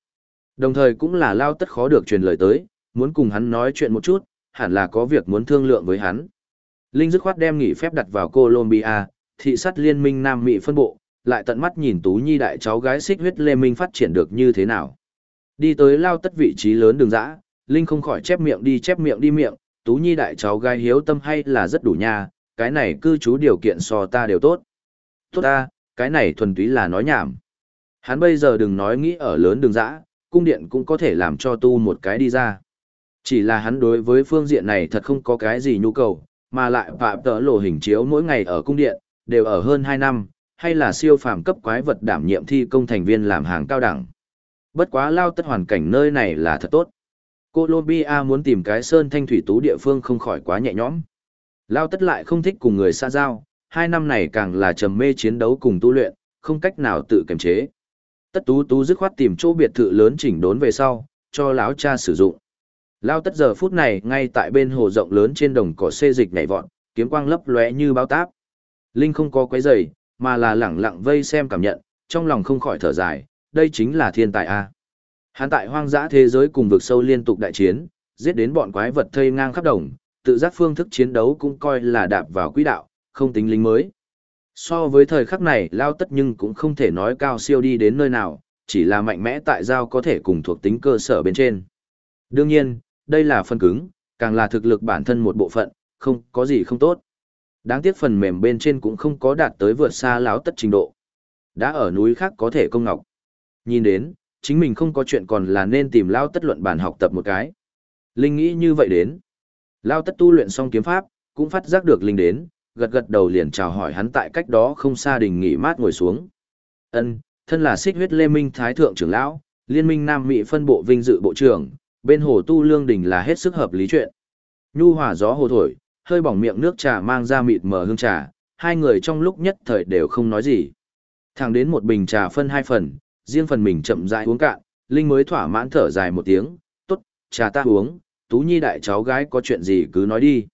Đồng thời cũng là lao tất khó được truyền lời tới, muốn cùng hắn nói chuyện một chút, hẳn là có việc muốn thương lượng với hắn. Linh dứt khoát đem nghỉ phép đặt vào Colombia, thị sát liên minh Nam Mỹ phân bộ, lại tận mắt nhìn Tú Nhi đại cháu gái xích huyết Lê Minh phát triển được như thế nào. Đi tới lao tất vị trí lớn đường dã, Linh không khỏi chép miệng đi chép miệng đi miệng, Tú Nhi đại cháu gái hiếu tâm hay là rất đủ nha, cái này cư trú điều kiện so ta đều tốt. Tốt ta, cái này thuần túy là nói nhảm. Hắn bây giờ đừng nói nghĩ ở lớn đường dã, cung điện cũng có thể làm cho tu một cái đi ra. Chỉ là hắn đối với phương diện này thật không có cái gì nhu cầu, mà lại phạm tỡ lộ hình chiếu mỗi ngày ở cung điện, đều ở hơn 2 năm, hay là siêu phàm cấp quái vật đảm nhiệm thi công thành viên làm hàng cao đẳng. Bất quá lao tất hoàn cảnh nơi này là thật tốt. Colombia muốn tìm cái sơn thanh thủy tú địa phương không khỏi quá nhẹ nhõm. Lao tất lại không thích cùng người xa giao, hai năm này càng là trầm mê chiến đấu cùng tu luyện, không cách nào tự kiềm chế. Tất tú tú dứt khoát tìm chỗ biệt thự lớn chỉnh đốn về sau, cho lão cha sử dụng. Lao tất giờ phút này ngay tại bên hồ rộng lớn trên đồng cỏ xê dịch nhảy vọt, kiếm quang lấp lóe như bao táp. Linh không có quấy rầy, mà là lẳng lặng vây xem cảm nhận, trong lòng không khỏi thở dài, đây chính là thiên tài a. Hắn tại hoang dã thế giới cùng vực sâu liên tục đại chiến, giết đến bọn quái vật thây ngang khắp đồng, tự giác phương thức chiến đấu cũng coi là đạp vào quỹ đạo, không tính lính mới. So với thời khắc này lao tất nhưng cũng không thể nói cao siêu đi đến nơi nào, chỉ là mạnh mẽ tại giao có thể cùng thuộc tính cơ sở bên trên. Đương nhiên, đây là phần cứng, càng là thực lực bản thân một bộ phận, không có gì không tốt. Đáng tiếc phần mềm bên trên cũng không có đạt tới vượt xa Lão tất trình độ. Đã ở núi khác có thể công ngọc. Nhìn đến, chính mình không có chuyện còn là nên tìm lao tất luận bản học tập một cái. Linh nghĩ như vậy đến. Lao tất tu luyện xong kiếm pháp, cũng phát giác được Linh đến, gật gật đầu liền chào hỏi hắn tại cách đó không xa đình nghỉ mát ngồi xuống. Ân, thân là xích huyết lê minh thái thượng trưởng lão, liên minh nam mỹ phân bộ vinh dự bộ trưởng, bên hồ tu lương đình là hết sức hợp lý chuyện. Nhu hòa gió hồ thổi, hơi bỏng miệng nước trà mang ra mịt mờ hương trà, hai người trong lúc nhất thời đều không nói gì. Thẳng đến một bình trà phân hai phần, riêng phần mình chậm rãi uống cạn, Linh mới thỏa mãn thở dài một tiếng, tốt, trà ta uống, Tú Nhi đại cháu gái có chuyện gì cứ nói đi.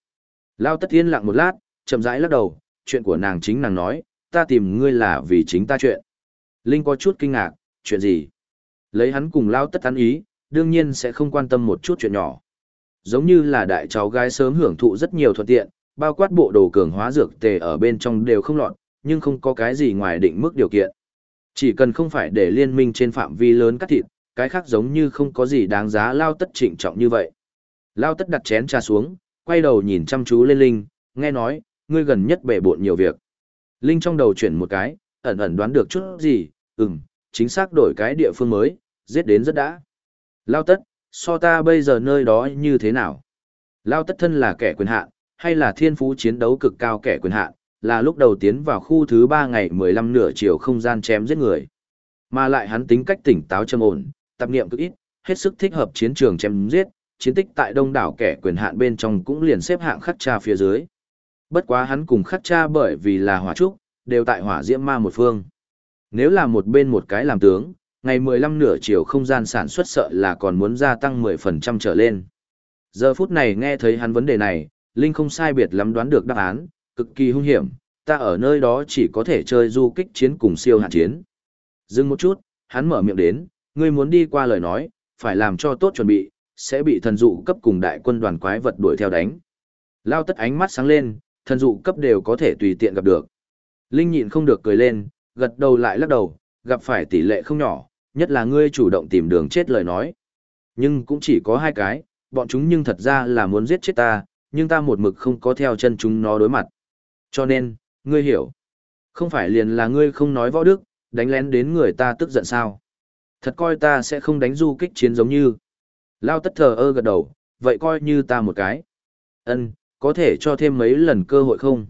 Lao tất yên lặng một lát, chậm rãi lắc đầu, chuyện của nàng chính nàng nói, ta tìm ngươi là vì chính ta chuyện. Linh có chút kinh ngạc, chuyện gì? Lấy hắn cùng Lao tất tán ý, đương nhiên sẽ không quan tâm một chút chuyện nhỏ. Giống như là đại cháu gái sớm hưởng thụ rất nhiều thuận tiện, bao quát bộ đồ cường hóa dược tề ở bên trong đều không lọt, nhưng không có cái gì ngoài định mức điều kiện. Chỉ cần không phải để liên minh trên phạm vi lớn cắt thịt, cái khác giống như không có gì đáng giá lao tất trịnh trọng như vậy. Lao tất đặt chén trà xuống, quay đầu nhìn chăm chú lên Linh, nghe nói, ngươi gần nhất bể bộn nhiều việc. Linh trong đầu chuyển một cái, ẩn ẩn đoán được chút gì, ừm, chính xác đổi cái địa phương mới, giết đến rất đã. Lao tất, so ta bây giờ nơi đó như thế nào? Lao tất thân là kẻ quyền hạn, hay là thiên phú chiến đấu cực cao kẻ quyền hạn, là lúc đầu tiến vào khu thứ ba ngày mười lăm nửa chiều không gian chém giết người. Mà lại hắn tính cách tỉnh táo trầm ổn, tập niệm cực ít, hết sức thích hợp chiến trường chém giết, chiến tích tại đông đảo kẻ quyền hạn bên trong cũng liền xếp hạng khắc tra phía dưới. Bất quá hắn cùng khắc cha bởi vì là hỏa trúc, đều tại hỏa diễm ma một phương. Nếu là một bên một cái làm tướng, ngày 15 nửa chiều không gian sản xuất sợ là còn muốn gia tăng 10% trở lên. Giờ phút này nghe thấy hắn vấn đề này, Linh không sai biệt lắm đoán được đáp án, cực kỳ hung hiểm, ta ở nơi đó chỉ có thể chơi du kích chiến cùng siêu hạn chiến. Dừng một chút, hắn mở miệng đến, ngươi muốn đi qua lời nói, phải làm cho tốt chuẩn bị, sẽ bị thần dụ cấp cùng đại quân đoàn quái vật đuổi theo đánh. Lao tất ánh mắt sáng lên, thần dụ cấp đều có thể tùy tiện gặp được. Linh nhịn không được cười lên, gật đầu lại lắc đầu, gặp phải tỷ lệ không nhỏ, nhất là ngươi chủ động tìm đường chết lời nói. Nhưng cũng chỉ có hai cái, bọn chúng nhưng thật ra là muốn giết chết ta, nhưng ta một mực không có theo chân chúng nó đối mặt. Cho nên, ngươi hiểu. Không phải liền là ngươi không nói võ đức, đánh lén đến người ta tức giận sao. Thật coi ta sẽ không đánh du kích chiến giống như. Lao tất thờ ơ gật đầu, vậy coi như ta một cái. ân có thể cho thêm mấy lần cơ hội không?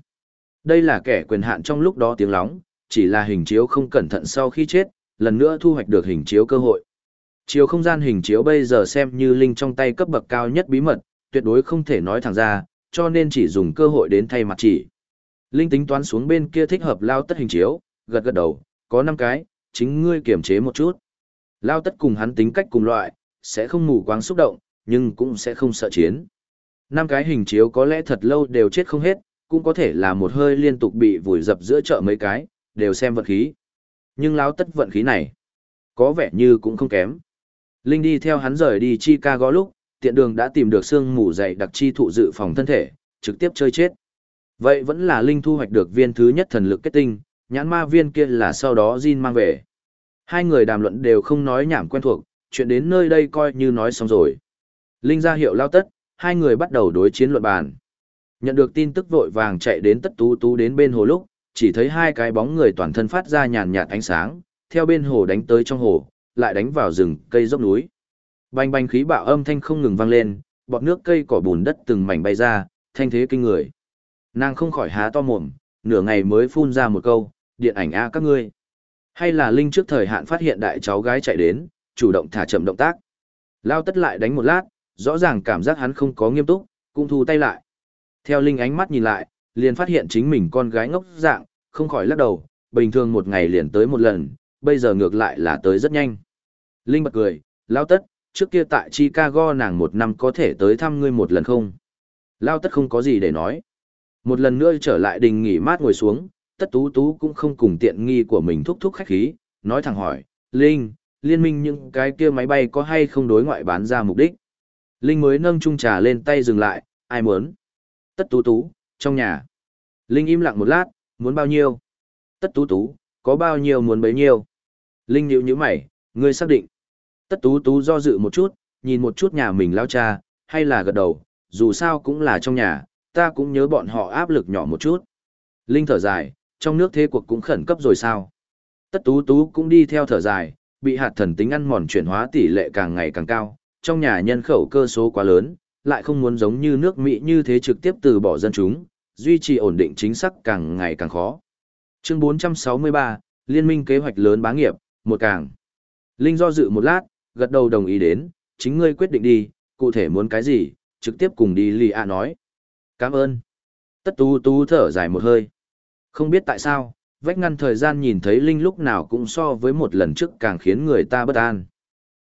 Đây là kẻ quyền hạn trong lúc đó tiếng lóng, chỉ là hình chiếu không cẩn thận sau khi chết, lần nữa thu hoạch được hình chiếu cơ hội. Chiếu không gian hình chiếu bây giờ xem như linh trong tay cấp bậc cao nhất bí mật, tuyệt đối không thể nói thẳng ra, cho nên chỉ dùng cơ hội đến thay mặt chỉ. Linh tính toán xuống bên kia thích hợp lao tất hình chiếu, gật gật đầu, có 5 cái, chính ngươi kiểm chế một chút. Lao tất cùng hắn tính cách cùng loại, sẽ không mù quáng xúc động, nhưng cũng sẽ không sợ chiến. Năm cái hình chiếu có lẽ thật lâu đều chết không hết, cũng có thể là một hơi liên tục bị vùi dập giữa chợ mấy cái, đều xem vận khí. Nhưng lão tất vận khí này, có vẻ như cũng không kém. Linh đi theo hắn rời đi Chicago lúc, tiện đường đã tìm được xương mù dày đặc chi thụ dự phòng thân thể, trực tiếp chơi chết. Vậy vẫn là Linh thu hoạch được viên thứ nhất thần lực kết tinh, nhãn ma viên kia là sau đó Jin mang về. Hai người đàm luận đều không nói nhảm quen thuộc, chuyện đến nơi đây coi như nói xong rồi. Linh ra hiệu lao tất, hai người bắt đầu đối chiến luận bàn. Nhận được tin tức vội vàng chạy đến tất tú tú đến bên hồ lúc, chỉ thấy hai cái bóng người toàn thân phát ra nhàn nhạt ánh sáng, theo bên hồ đánh tới trong hồ, lại đánh vào rừng cây dốc núi. Bành bành khí bạo âm thanh không ngừng vang lên, bọt nước cây cỏ bùn đất từng mảnh bay ra, thanh thế kinh người. Nàng không khỏi há to mồm, nửa ngày mới phun ra một câu, điện ảnh a các ngươi. Hay là Linh trước thời hạn phát hiện đại cháu gái chạy đến, chủ động thả chậm động tác. Lao tất lại đánh một lát, rõ ràng cảm giác hắn không có nghiêm túc, cũng thu tay lại. Theo Linh ánh mắt nhìn lại, liền phát hiện chính mình con gái ngốc dạng, không khỏi lắc đầu, bình thường một ngày liền tới một lần, bây giờ ngược lại là tới rất nhanh. Linh bật cười, Lao tất, trước kia tại Chicago nàng một năm có thể tới thăm ngươi một lần không? Lao tất không có gì để nói. Một lần nữa trở lại đình nghỉ mát ngồi xuống, tất tú tú cũng không cùng tiện nghi của mình thúc thúc khách khí, nói thẳng hỏi, Linh, liên minh những cái kia máy bay có hay không đối ngoại bán ra mục đích. Linh mới nâng chung trà lên tay dừng lại, ai muốn? Tất tú tú, trong nhà. Linh im lặng một lát, muốn bao nhiêu? Tất tú tú, có bao nhiêu muốn bấy nhiêu? Linh nhíu nhíu mày, ngươi xác định. Tất tú tú do dự một chút, nhìn một chút nhà mình lao cha, hay là gật đầu, dù sao cũng là trong nhà, ta cũng nhớ bọn họ áp lực nhỏ một chút. Linh thở dài, trong nước thế cuộc cũng khẩn cấp rồi sao? Tất tú tú cũng đi theo thở dài, bị hạt thần tính ăn mòn chuyển hóa tỷ lệ càng ngày càng cao, trong nhà nhân khẩu cơ số quá lớn, lại không muốn giống như nước Mỹ như thế trực tiếp từ bỏ dân chúng, duy trì ổn định chính xác càng ngày càng khó. Chương 463, Liên minh kế hoạch lớn bá nghiệp, một càng. Linh do dự một lát, gật đầu đồng ý đến, chính ngươi quyết định đi, cụ thể muốn cái gì, trực tiếp cùng đi Lì A nói. Cảm ơn. Tất tú tú thở dài một hơi. Không biết tại sao, vách ngăn thời gian nhìn thấy Linh lúc nào cũng so với một lần trước càng khiến người ta bất an.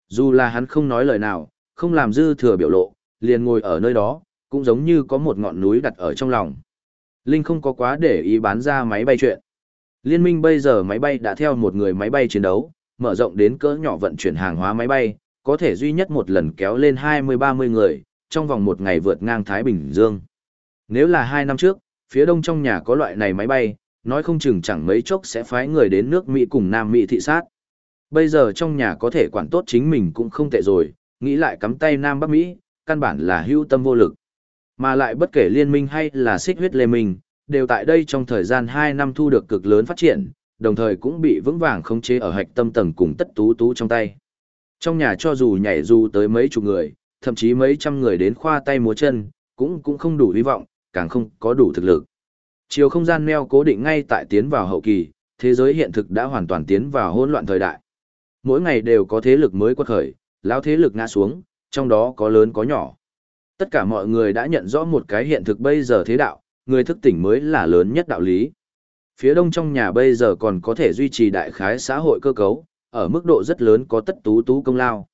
Dù là hắn không nói lời nào, không làm dư thừa biểu lộ, liền ngồi ở nơi đó, cũng giống như có một ngọn núi đặt ở trong lòng. Linh không có quá để ý bán ra máy bay chuyện. Liên minh bây giờ máy bay đã theo một người máy bay chiến đấu, mở rộng đến cỡ nhỏ vận chuyển hàng hóa máy bay, có thể duy nhất một lần kéo lên 20-30 người, trong vòng một ngày vượt ngang Thái Bình Dương. Nếu là hai năm trước, phía đông trong nhà có loại này máy bay, nói không chừng chẳng mấy chốc sẽ phái người đến nước Mỹ cùng Nam Mỹ thị sát. Bây giờ trong nhà có thể quản tốt chính mình cũng không tệ rồi, nghĩ lại cắm tay Nam Bắc Mỹ, căn bản là hưu tâm vô lực. Mà lại bất kể liên minh hay là xích huyết lê minh, đều tại đây trong thời gian 2 năm thu được cực lớn phát triển, đồng thời cũng bị vững vàng khống chế ở hạch tâm tầng cùng tất tú tú trong tay. Trong nhà cho dù nhảy dù tới mấy chục người, thậm chí mấy trăm người đến khoa tay múa chân, cũng cũng không đủ hy vọng, càng không có đủ thực lực. Chiều không gian neo cố định ngay tại tiến vào hậu kỳ, thế giới hiện thực đã hoàn toàn tiến vào hỗn loạn thời đại. Mỗi ngày đều có thế lực mới quật khởi, lão thế lực ngã xuống, trong đó có lớn có nhỏ. Tất cả mọi người đã nhận rõ một cái hiện thực bây giờ thế đạo, người thức tỉnh mới là lớn nhất đạo lý. Phía đông trong nhà bây giờ còn có thể duy trì đại khái xã hội cơ cấu, ở mức độ rất lớn có tất tú tú công lao.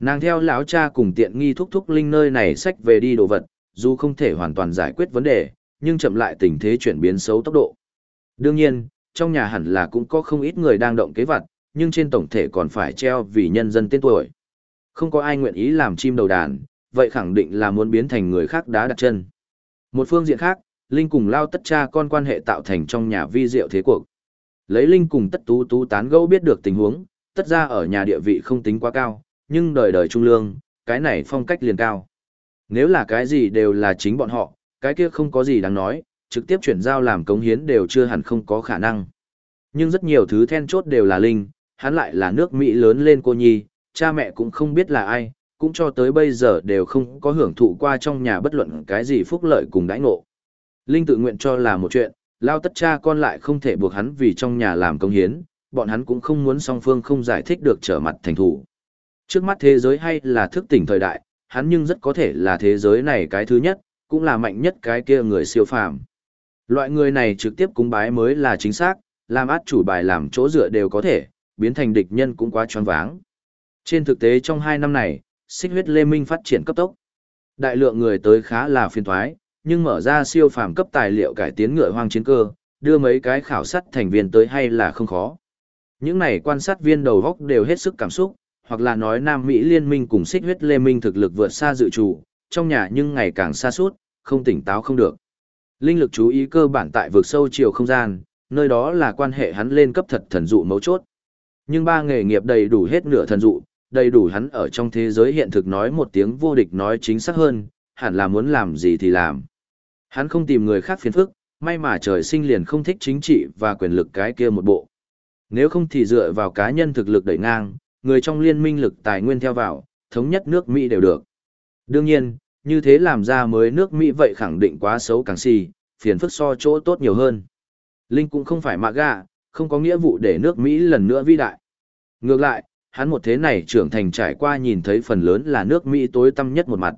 Nàng theo lão cha cùng tiện nghi thúc thúc linh nơi này sách về đi đồ vật, dù không thể hoàn toàn giải quyết vấn đề, nhưng chậm lại tình thế chuyển biến xấu tốc độ. Đương nhiên, trong nhà hẳn là cũng có không ít người đang động kế vật, nhưng trên tổng thể còn phải treo vì nhân dân tên tuổi. Không có ai nguyện ý làm chim đầu đàn, vậy khẳng định là muốn biến thành người khác đá đặt chân. Một phương diện khác, Linh cùng Lao tất cha con quan hệ tạo thành trong nhà vi diệu thế cuộc. Lấy Linh cùng tất tú tú tán gẫu biết được tình huống, tất ra ở nhà địa vị không tính quá cao, nhưng đời đời trung lương, cái này phong cách liền cao. Nếu là cái gì đều là chính bọn họ, cái kia không có gì đáng nói, trực tiếp chuyển giao làm cống hiến đều chưa hẳn không có khả năng. Nhưng rất nhiều thứ then chốt đều là Linh, hắn lại là nước Mỹ lớn lên cô nhi, cha mẹ cũng không biết là ai, cũng cho tới bây giờ đều không có hưởng thụ qua trong nhà bất luận cái gì phúc lợi cùng đãi ngộ. Linh tự nguyện cho là một chuyện, lao tất cha con lại không thể buộc hắn vì trong nhà làm công hiến, bọn hắn cũng không muốn song phương không giải thích được trở mặt thành thủ. Trước mắt thế giới hay là thức tỉnh thời đại, hắn nhưng rất có thể là thế giới này cái thứ nhất, cũng là mạnh nhất cái kia người siêu phàm. Loại người này trực tiếp cúng bái mới là chính xác, làm át chủ bài làm chỗ dựa đều có thể, biến thành địch nhân cũng quá choáng váng. Trên thực tế trong hai năm này, xích huyết lê minh phát triển cấp tốc. Đại lượng người tới khá là phiền thoái, nhưng mở ra siêu phàm cấp tài liệu cải tiến ngựa hoang chiến cơ, đưa mấy cái khảo sát thành viên tới hay là không khó. Những này quan sát viên đầu góc đều hết sức cảm xúc, hoặc là nói Nam Mỹ liên minh cùng xích huyết lê minh thực lực vượt xa dự trù, trong nhà nhưng ngày càng xa suốt, không tỉnh táo không được. Linh lực chú ý cơ bản tại vực sâu chiều không gian, nơi đó là quan hệ hắn lên cấp thật thần dụ mấu chốt. Nhưng ba nghề nghiệp đầy đủ hết nửa thần dụ, đầy đủ hắn ở trong thế giới hiện thực nói một tiếng vô địch nói chính xác hơn, hẳn là muốn làm gì thì làm. Hắn không tìm người khác phiền phức, may mà trời sinh liền không thích chính trị và quyền lực cái kia một bộ. Nếu không thì dựa vào cá nhân thực lực đẩy ngang, người trong liên minh lực tài nguyên theo vào, thống nhất nước Mỹ đều được. Đương nhiên, như thế làm ra mới nước Mỹ vậy khẳng định quá xấu càng xì, phiền phức so chỗ tốt nhiều hơn. Linh cũng không phải mạ gạ, không có nghĩa vụ để nước Mỹ lần nữa vĩ đại. Ngược lại, hắn một thế này trưởng thành trải qua nhìn thấy phần lớn là nước Mỹ tối tăm nhất một mặt.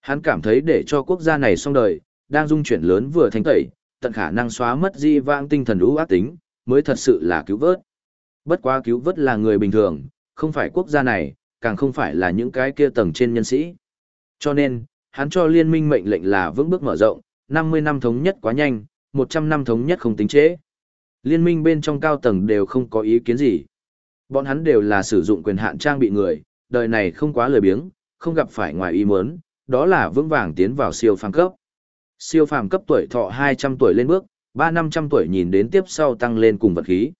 Hắn cảm thấy để cho quốc gia này xong đời, đang dung chuyển lớn vừa thanh tẩy, tận khả năng xóa mất di vãng tinh thần ưu ác tính, mới thật sự là cứu vớt. Bất quá cứu vớt là người bình thường, không phải quốc gia này, càng không phải là những cái kia tầng trên nhân sĩ. Cho nên, hắn cho liên minh mệnh lệnh là vững bước mở rộng, 50 năm thống nhất quá nhanh, 100 năm thống nhất không tính chế. Liên minh bên trong cao tầng đều không có ý kiến gì. Bọn hắn đều là sử dụng quyền hạn trang bị người, đời này không quá lười biếng, không gặp phải ngoài ý muốn, đó là vững vàng tiến vào siêu phàm cấp. Siêu phàm cấp tuổi thọ 200 tuổi lên bước, 3-500 tuổi nhìn đến tiếp sau tăng lên cùng vật khí.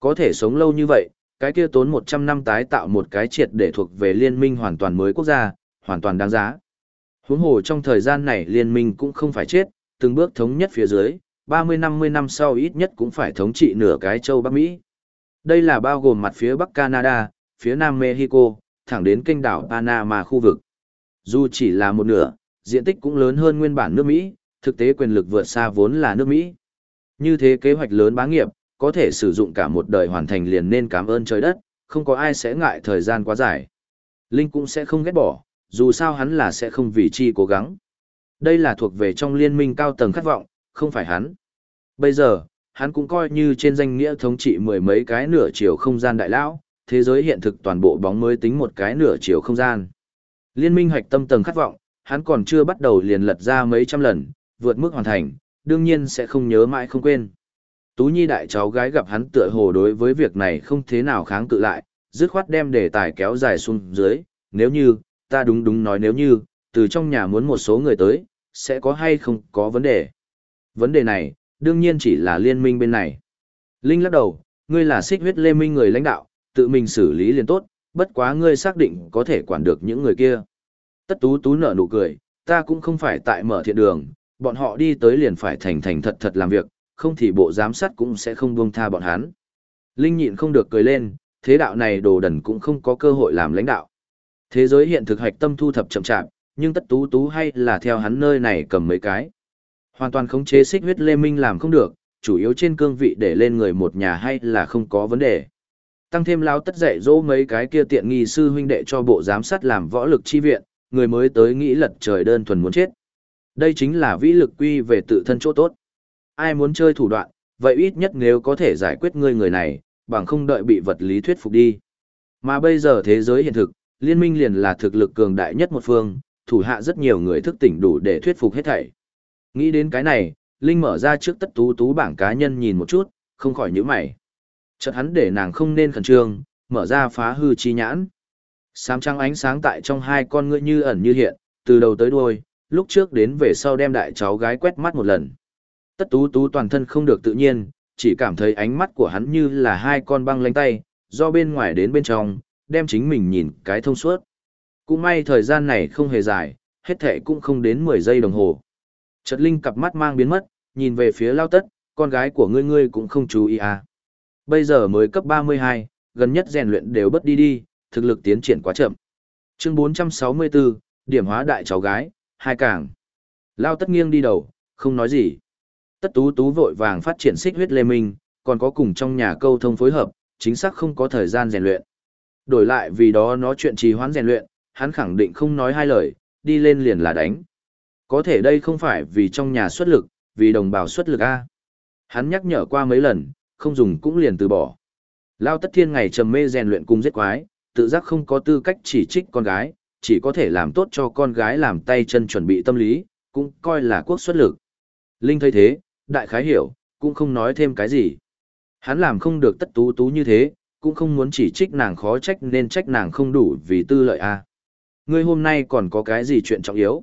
Có thể sống lâu như vậy, cái kia tốn 100 năm tái tạo một cái triệt để thuộc về liên minh hoàn toàn mới quốc gia, hoàn toàn đáng giá. Huống hồ trong thời gian này liên minh cũng không phải chết, từng bước thống nhất phía dưới, 30-50 năm sau ít nhất cũng phải thống trị nửa cái châu Bắc Mỹ. Đây là bao gồm mặt phía Bắc Canada, phía Nam Mexico, thẳng đến kênh đảo Panama khu vực. Dù chỉ là một nửa, diện tích cũng lớn hơn nguyên bản nước Mỹ, thực tế quyền lực vượt xa vốn là nước Mỹ. Như thế kế hoạch lớn bá nghiệp, có thể sử dụng cả một đời hoàn thành liền nên cảm ơn trời đất, không có ai sẽ ngại thời gian quá dài. Linh cũng sẽ không ghét bỏ, dù sao hắn là sẽ không vì chi cố gắng. Đây là thuộc về trong liên minh cao tầng khát vọng, không phải hắn. Bây giờ, hắn cũng coi như trên danh nghĩa thống trị mười mấy cái nửa chiều không gian đại lão, thế giới hiện thực toàn bộ bóng mới tính một cái nửa chiều không gian. Liên minh hoạch tâm tầng khát vọng, hắn còn chưa bắt đầu liền lật ra mấy trăm lần, vượt mức hoàn thành, đương nhiên sẽ không nhớ mãi không quên. Tú Nhi đại cháu gái gặp hắn tựa hồ đối với việc này không thế nào kháng cự lại, dứt khoát đem đề tài kéo dài xuống dưới, nếu như, ta đúng đúng nói nếu như, từ trong nhà muốn một số người tới, sẽ có hay không có vấn đề. Vấn đề này, đương nhiên chỉ là liên minh bên này. Linh lắc đầu, ngươi là xích huyết lê minh người lãnh đạo, tự mình xử lý liền tốt, bất quá ngươi xác định có thể quản được những người kia. Tất tú tú nở nụ cười, ta cũng không phải tại mở thiện đường, bọn họ đi tới liền phải thành thành thật thật làm việc, không thì bộ giám sát cũng sẽ không buông tha bọn hắn. Linh nhịn không được cười lên, thế đạo này đồ đần cũng không có cơ hội làm lãnh đạo. Thế giới hiện thực hạch tâm thu thập chậm chạp, nhưng tất tú tú hay là theo hắn nơi này cầm mấy cái. Hoàn toàn khống chế xích huyết lê minh làm không được, chủ yếu trên cương vị để lên người một nhà hay là không có vấn đề. Tăng thêm lao tất dạy dỗ mấy cái kia tiện nghi sư huynh đệ cho bộ giám sát làm võ lực chi viện, người mới tới nghĩ lật trời đơn thuần muốn chết. Đây chính là vĩ lực quy về tự thân chỗ tốt. Ai muốn chơi thủ đoạn, vậy ít nhất nếu có thể giải quyết ngươi người này, bằng không đợi bị vật lý thuyết phục đi. Mà bây giờ thế giới hiện thực, liên minh liền là thực lực cường đại nhất một phương, thủ hạ rất nhiều người thức tỉnh đủ để thuyết phục hết thảy. Nghĩ đến cái này, Linh mở ra trước tất tú tú bảng cá nhân nhìn một chút, không khỏi nhíu mày. Chợt hắn để nàng không nên khẩn trương, mở ra phá hư chi nhãn. Sám trăng ánh sáng tại trong hai con ngươi như ẩn như hiện, từ đầu tới đuôi, lúc trước đến về sau đem đại cháu gái quét mắt một lần. Tất tú tú toàn thân không được tự nhiên, chỉ cảm thấy ánh mắt của hắn như là hai con băng lánh tay, do bên ngoài đến bên trong, đem chính mình nhìn cái thông suốt. Cũng may thời gian này không hề dài, hết thệ cũng không đến 10 giây đồng hồ. Trật Linh cặp mắt mang biến mất, nhìn về phía lao tất, con gái của ngươi ngươi cũng không chú ý à. Bây giờ mới cấp 32, gần nhất rèn luyện đều bất đi đi, thực lực tiến triển quá chậm. Chương 464, điểm hóa đại cháu gái, hai càng. Lao tất nghiêng đi đầu, không nói gì. Tất tú tú vội vàng phát triển xích huyết lê minh, còn có cùng trong nhà câu thông phối hợp, chính xác không có thời gian rèn luyện. Đổi lại vì đó nó chuyện trì hoãn rèn luyện, hắn khẳng định không nói hai lời, đi lên liền là đánh. Có thể đây không phải vì trong nhà xuất lực, vì đồng bào xuất lực A. Hắn nhắc nhở qua mấy lần, không dùng cũng liền từ bỏ. Lao tất thiên ngày trầm mê rèn luyện cung giết quái, tự giác không có tư cách chỉ trích con gái, chỉ có thể làm tốt cho con gái làm tay chân chuẩn bị tâm lý, cũng coi là quốc xuất lực. Linh thấy thế, đại khái hiểu, cũng không nói thêm cái gì. Hắn làm không được tất tú tú như thế, cũng không muốn chỉ trích nàng khó trách nên trách nàng không đủ vì tư lợi a. Ngươi hôm nay còn có cái gì chuyện trọng yếu?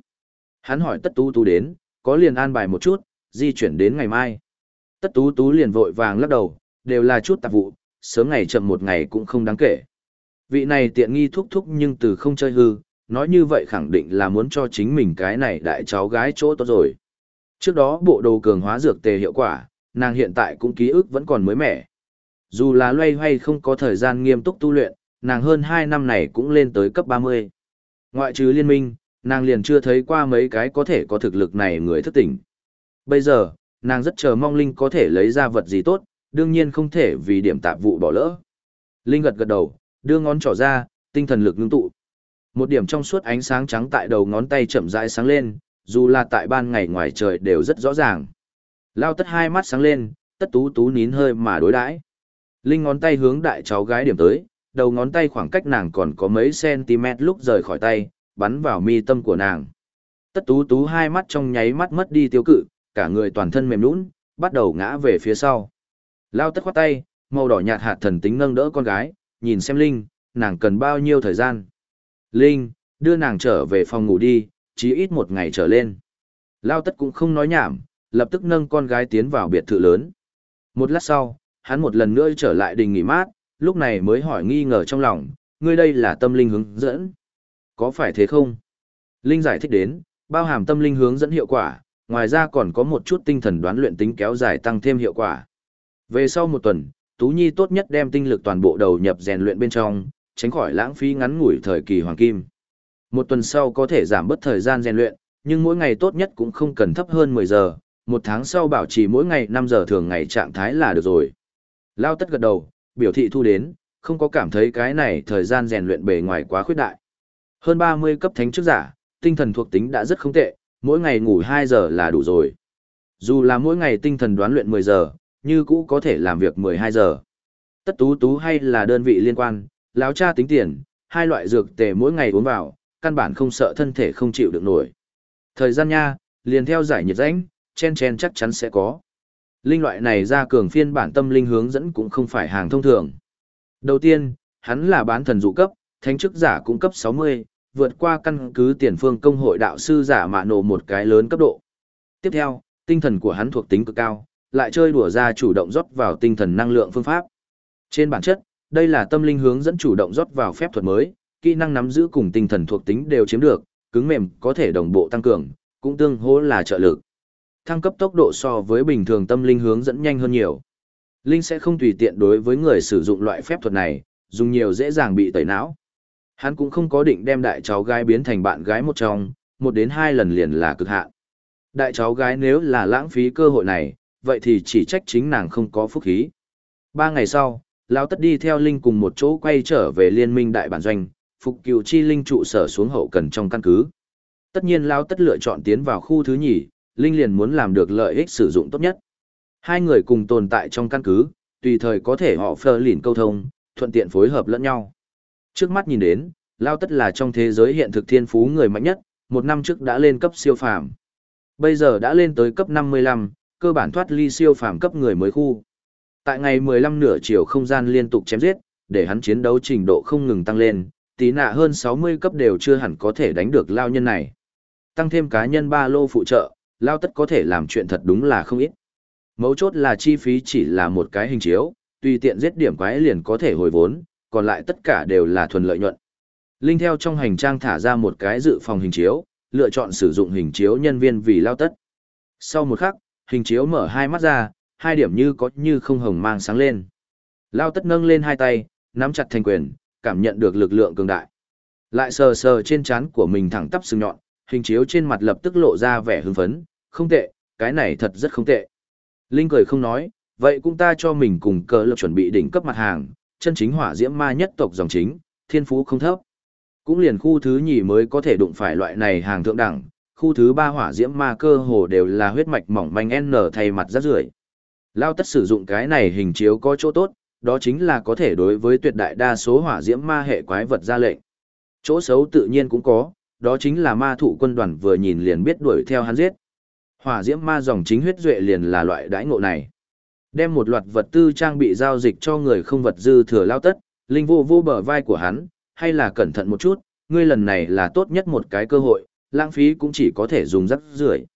Hắn hỏi tất tú tú đến, có liền an bài một chút, di chuyển đến ngày mai. Tất tú tú liền vội vàng lắc đầu, đều là chút tạp vụ, sớm ngày chậm một ngày cũng không đáng kể. Vị này tiện nghi thúc thúc nhưng từ không chơi hư, nói như vậy khẳng định là muốn cho chính mình cái này đại cháu gái chỗ tốt rồi. Trước đó bộ đồ cường hóa dược tề hiệu quả, nàng hiện tại cũng ký ức vẫn còn mới mẻ. Dù là loay hoay không có thời gian nghiêm túc tu luyện, nàng hơn 2 năm này cũng lên tới cấp 30. Ngoại trừ liên minh, nàng liền chưa thấy qua mấy cái có thể có thực lực này người thức tỉnh. Bây giờ, nàng rất chờ mong Linh có thể lấy ra vật gì tốt, đương nhiên không thể vì điểm tạp vụ bỏ lỡ. Linh gật gật đầu, đưa ngón trỏ ra, tinh thần lực ngưng tụ. Một điểm trong suốt ánh sáng trắng tại đầu ngón tay chậm rãi sáng lên, dù là tại ban ngày ngoài trời đều rất rõ ràng. Lao tất hai mắt sáng lên, tất tú tú nín hơi mà đối đãi. Linh ngón tay hướng đại cháu gái điểm tới, đầu ngón tay khoảng cách nàng còn có mấy cm lúc rời khỏi tay, bắn vào mi tâm của nàng. Tất tú tú hai mắt trong nháy mắt mất đi tiêu cự, cả người toàn thân mềm nũng, bắt đầu ngã về phía sau. Lao tất khoát tay, màu đỏ nhạt hạt thần tính nâng đỡ con gái, nhìn xem Linh, nàng cần bao nhiêu thời gian. Linh, đưa nàng trở về phòng ngủ đi, chí ít một ngày trở lên. Lao tất cũng không nói nhảm, lập tức nâng con gái tiến vào biệt thự lớn. Một lát sau, hắn một lần nữa trở lại đình nghỉ mát, lúc này mới hỏi nghi ngờ trong lòng, ngươi đây là tâm linh hướng dẫn. Có phải thế không? Linh giải thích đến, bao hàm tâm linh hướng dẫn hiệu quả, ngoài ra còn có một chút tinh thần đoán luyện tính kéo dài tăng thêm hiệu quả. Về sau một tuần, Tú Nhi tốt nhất đem tinh lực toàn bộ đầu nhập rèn luyện bên trong, tránh khỏi lãng phí ngắn ngủi thời kỳ hoàng kim. Một tuần sau có thể giảm bớt thời gian rèn luyện, nhưng mỗi ngày tốt nhất cũng không cần thấp hơn 10 giờ, một tháng sau bảo trì mỗi ngày 5 giờ thường ngày trạng thái là được rồi. Lao tất gật đầu, biểu thị thu đến, không có cảm thấy cái này thời gian rèn luyện bề ngoài quá khuyết đại. Hơn 30 cấp thánh chức giả, tinh thần thuộc tính đã rất không tệ, mỗi ngày ngủ 2 giờ là đủ rồi. Dù là mỗi ngày tinh thần đoán luyện 10 giờ, như cũ có thể làm việc 12 giờ. Tất tú tú hay là đơn vị liên quan, lão cha tính tiền, hai loại dược tề mỗi ngày uống vào, căn bản không sợ thân thể không chịu được nổi. Thời gian nha, liền theo giải nhiệt rãnh, chen chen chắc chắn sẽ có. Linh loại này ra cường phiên bản tâm linh hướng dẫn cũng không phải hàng thông thường. Đầu tiên, hắn là bán thần dụ cấp, thánh chức giả cũng cấp 60, vượt qua căn cứ tiền phương công hội đạo sư giả mạ nổ một cái lớn cấp độ. Tiếp theo, tinh thần của hắn thuộc tính cực cao, lại chơi đùa ra chủ động rót vào tinh thần năng lượng phương pháp. Trên bản chất, đây là tâm linh hướng dẫn chủ động rót vào phép thuật mới, kỹ năng nắm giữ cùng tinh thần thuộc tính đều chiếm được, cứng mềm có thể đồng bộ tăng cường, cũng tương hỗ là trợ lực. Thăng cấp tốc độ so với bình thường tâm linh hướng dẫn nhanh hơn nhiều. Linh sẽ không tùy tiện đối với người sử dụng loại phép thuật này, dùng nhiều dễ dàng bị tẩy não. Hắn cũng không có định đem đại cháu gái biến thành bạn gái một trong, một đến hai lần liền là cực hạn. Đại cháu gái nếu là lãng phí cơ hội này, vậy thì chỉ trách chính nàng không có phúc khí. Ba ngày sau, Lão Tất đi theo Linh cùng một chỗ quay trở về liên minh đại bản doanh, phục cựu chi Linh trụ sở xuống hậu cần trong căn cứ. Tất nhiên Lão Tất lựa chọn tiến vào khu thứ nhì, Linh liền muốn làm được lợi ích sử dụng tốt nhất. Hai người cùng tồn tại trong căn cứ, tùy thời có thể họ phơ lỉn câu thông, thuận tiện phối hợp lẫn nhau. Trước mắt nhìn đến, Lao Tất là trong thế giới hiện thực thiên phú người mạnh nhất, một năm trước đã lên cấp siêu phàm. Bây giờ đã lên tới cấp 55, cơ bản thoát ly siêu phàm cấp người mới khu. Tại ngày 15 nửa chiều không gian liên tục chém giết, để hắn chiến đấu trình độ không ngừng tăng lên, tí nạ hơn 60 cấp đều chưa hẳn có thể đánh được lao nhân này. Tăng thêm cá nhân ba lô phụ trợ, lao tất có thể làm chuyện thật đúng là không ít. Mấu chốt là chi phí chỉ là một cái hình chiếu, tùy tiện giết điểm quái liền có thể hồi vốn, còn lại tất cả đều là thuần lợi nhuận. Linh theo trong hành trang thả ra một cái dự phòng hình chiếu, lựa chọn sử dụng hình chiếu nhân viên vì lao tất. Sau một khắc, hình chiếu mở hai mắt ra, hai điểm như có như không hồng mang sáng lên. Lao tất nâng lên hai tay, nắm chặt thành quyền, cảm nhận được lực lượng cường đại. Lại sờ sờ trên trán của mình thẳng tắp sừng nhọn, hình chiếu trên mặt lập tức lộ ra vẻ hưng phấn, không tệ, cái này thật rất không tệ. Linh cười không nói, vậy cũng ta cho mình cùng cờ lực chuẩn bị đỉnh cấp mặt hàng, chân chính hỏa diễm ma nhất tộc dòng chính, thiên phú không thấp. Cũng liền khu thứ nhì mới có thể đụng phải loại này hàng thượng đẳng, khu thứ ba hỏa diễm ma cơ hồ đều là huyết mạch mỏng manh N thay mặt rất rưởi. Lao tất sử dụng cái này hình chiếu có chỗ tốt, đó chính là có thể đối với tuyệt đại đa số hỏa diễm ma hệ quái vật ra lệnh. Chỗ xấu tự nhiên cũng có, đó chính là ma thủ quân đoàn vừa nhìn liền biết đuổi theo hắn giết. Hỏa diễm ma dòng chính huyết duệ liền là loại đãi ngộ này. Đem một loạt vật tư trang bị giao dịch cho người không vật dư thừa lao tất, linh vô vô bờ vai của hắn, hay là cẩn thận một chút, ngươi lần này là tốt nhất một cái cơ hội, lãng phí cũng chỉ có thể dùng rắc rưởi.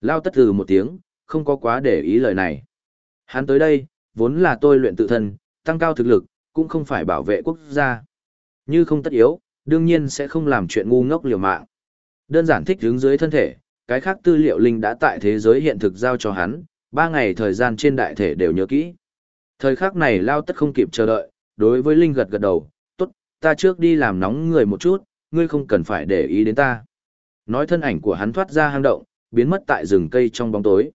Lao tất từ một tiếng, không có quá để ý lời này. Hắn tới đây, vốn là tôi luyện tự thân, tăng cao thực lực, cũng không phải bảo vệ quốc gia. Như không tất yếu, đương nhiên sẽ không làm chuyện ngu ngốc liều mạng. Đơn giản thích hướng dưới thân thể, cái khác tư liệu linh đã tại thế giới hiện thực giao cho hắn, ba ngày thời gian trên đại thể đều nhớ kỹ. Thời khắc này lao tất không kịp chờ đợi, đối với linh gật gật đầu, tốt, ta trước đi làm nóng người một chút, ngươi không cần phải để ý đến ta. Nói thân ảnh của hắn thoát ra hang động, biến mất tại rừng cây trong bóng tối.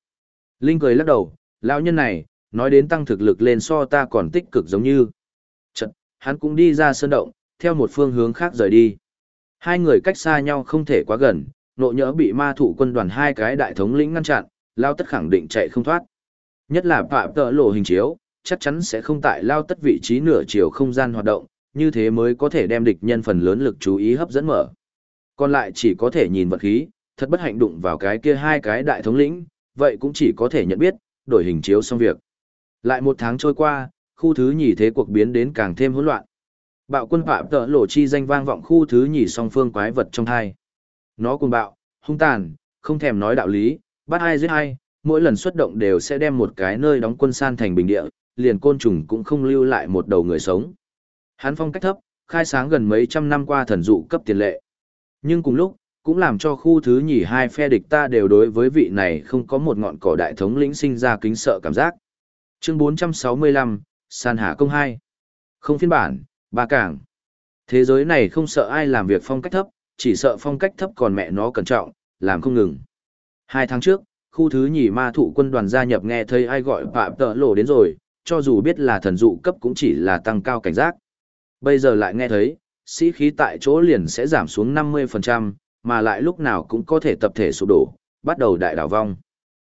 Linh cười lắc đầu, lão nhân này, nói đến tăng thực lực lên so ta còn tích cực giống như. Chật, hắn cũng đi ra sơn động, theo một phương hướng khác rời đi. Hai người cách xa nhau không thể quá gần, nộ nhỡ bị ma thủ quân đoàn hai cái đại thống lĩnh ngăn chặn, lao tất khẳng định chạy không thoát. Nhất là phạm tợ lộ hình chiếu, chắc chắn sẽ không tại lao tất vị trí nửa chiều không gian hoạt động, như thế mới có thể đem địch nhân phần lớn lực chú ý hấp dẫn mở. Còn lại chỉ có thể nhìn vật khí, thật bất hạnh đụng vào cái kia hai cái đại thống lĩnh, vậy cũng chỉ có thể nhận biết, đổi hình chiếu xong việc. Lại một tháng trôi qua, khu thứ nhì thế cuộc biến đến càng thêm hỗn loạn. Bạo quân phạm tợ lộ chi danh vang vọng khu thứ nhì song phương quái vật trong hai. Nó cùng bạo, hung tàn, không thèm nói đạo lý, bắt ai giết ai, mỗi lần xuất động đều sẽ đem một cái nơi đóng quân san thành bình địa, liền côn trùng cũng không lưu lại một đầu người sống. Hắn phong cách thấp, khai sáng gần mấy trăm năm qua thần dụ cấp tiền lệ. Nhưng cùng lúc, cũng làm cho khu thứ nhì hai phe địch ta đều đối với vị này không có một ngọn cỏ đại thống lĩnh sinh ra kính sợ cảm giác. Chương 465, San Hà Công 2. Không phiên bản, ba cảng. Thế giới này không sợ ai làm việc phong cách thấp, chỉ sợ phong cách thấp còn mẹ nó cẩn trọng, làm không ngừng. Hai tháng trước, khu thứ nhì ma thụ quân đoàn gia nhập nghe thấy ai gọi phạm tợ lộ đến rồi, cho dù biết là thần dụ cấp cũng chỉ là tăng cao cảnh giác. Bây giờ lại nghe thấy, sĩ khí tại chỗ liền sẽ giảm xuống 50%, mà lại lúc nào cũng có thể tập thể sụp đổ, bắt đầu đại đảo vong.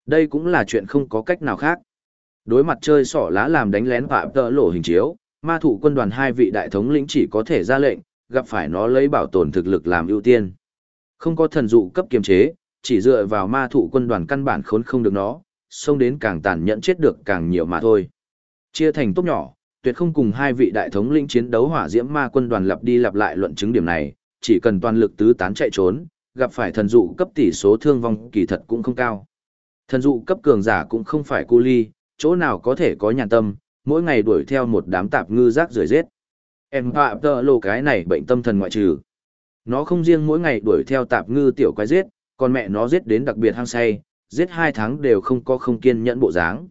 Đây cũng là chuyện không có cách nào khác. Đối mặt chơi sỏ lá làm đánh lén phạm tợ lộ hình chiếu, ma thủ quân đoàn hai vị đại thống lĩnh chỉ có thể ra lệnh, gặp phải nó lấy bảo tồn thực lực làm ưu tiên. Không có thần dụ cấp kiềm chế, chỉ dựa vào ma thủ quân đoàn căn bản khốn không được nó, xông đến càng tàn nhẫn chết được càng nhiều mà thôi. Chia thành tốt nhỏ, tuyệt không cùng hai vị đại thống lĩnh chiến đấu hỏa diễm ma quân đoàn lặp đi lặp lại luận chứng điểm này, chỉ cần toàn lực tứ tán chạy trốn, gặp phải thần dụ cấp tỷ số thương vong kỳ thật cũng không cao. Thần dụ cấp cường giả cũng không phải cu ly, chỗ nào có thể có nhàn tâm, mỗi ngày đuổi theo một đám tạp ngư rác rưởi giết. Em họa tờ lộ cái này bệnh tâm thần ngoại trừ. Nó không riêng mỗi ngày đuổi theo tạp ngư tiểu quái giết, còn mẹ nó giết đến đặc biệt hăng say, giết hai tháng đều không có không kiên nhẫn bộ dáng.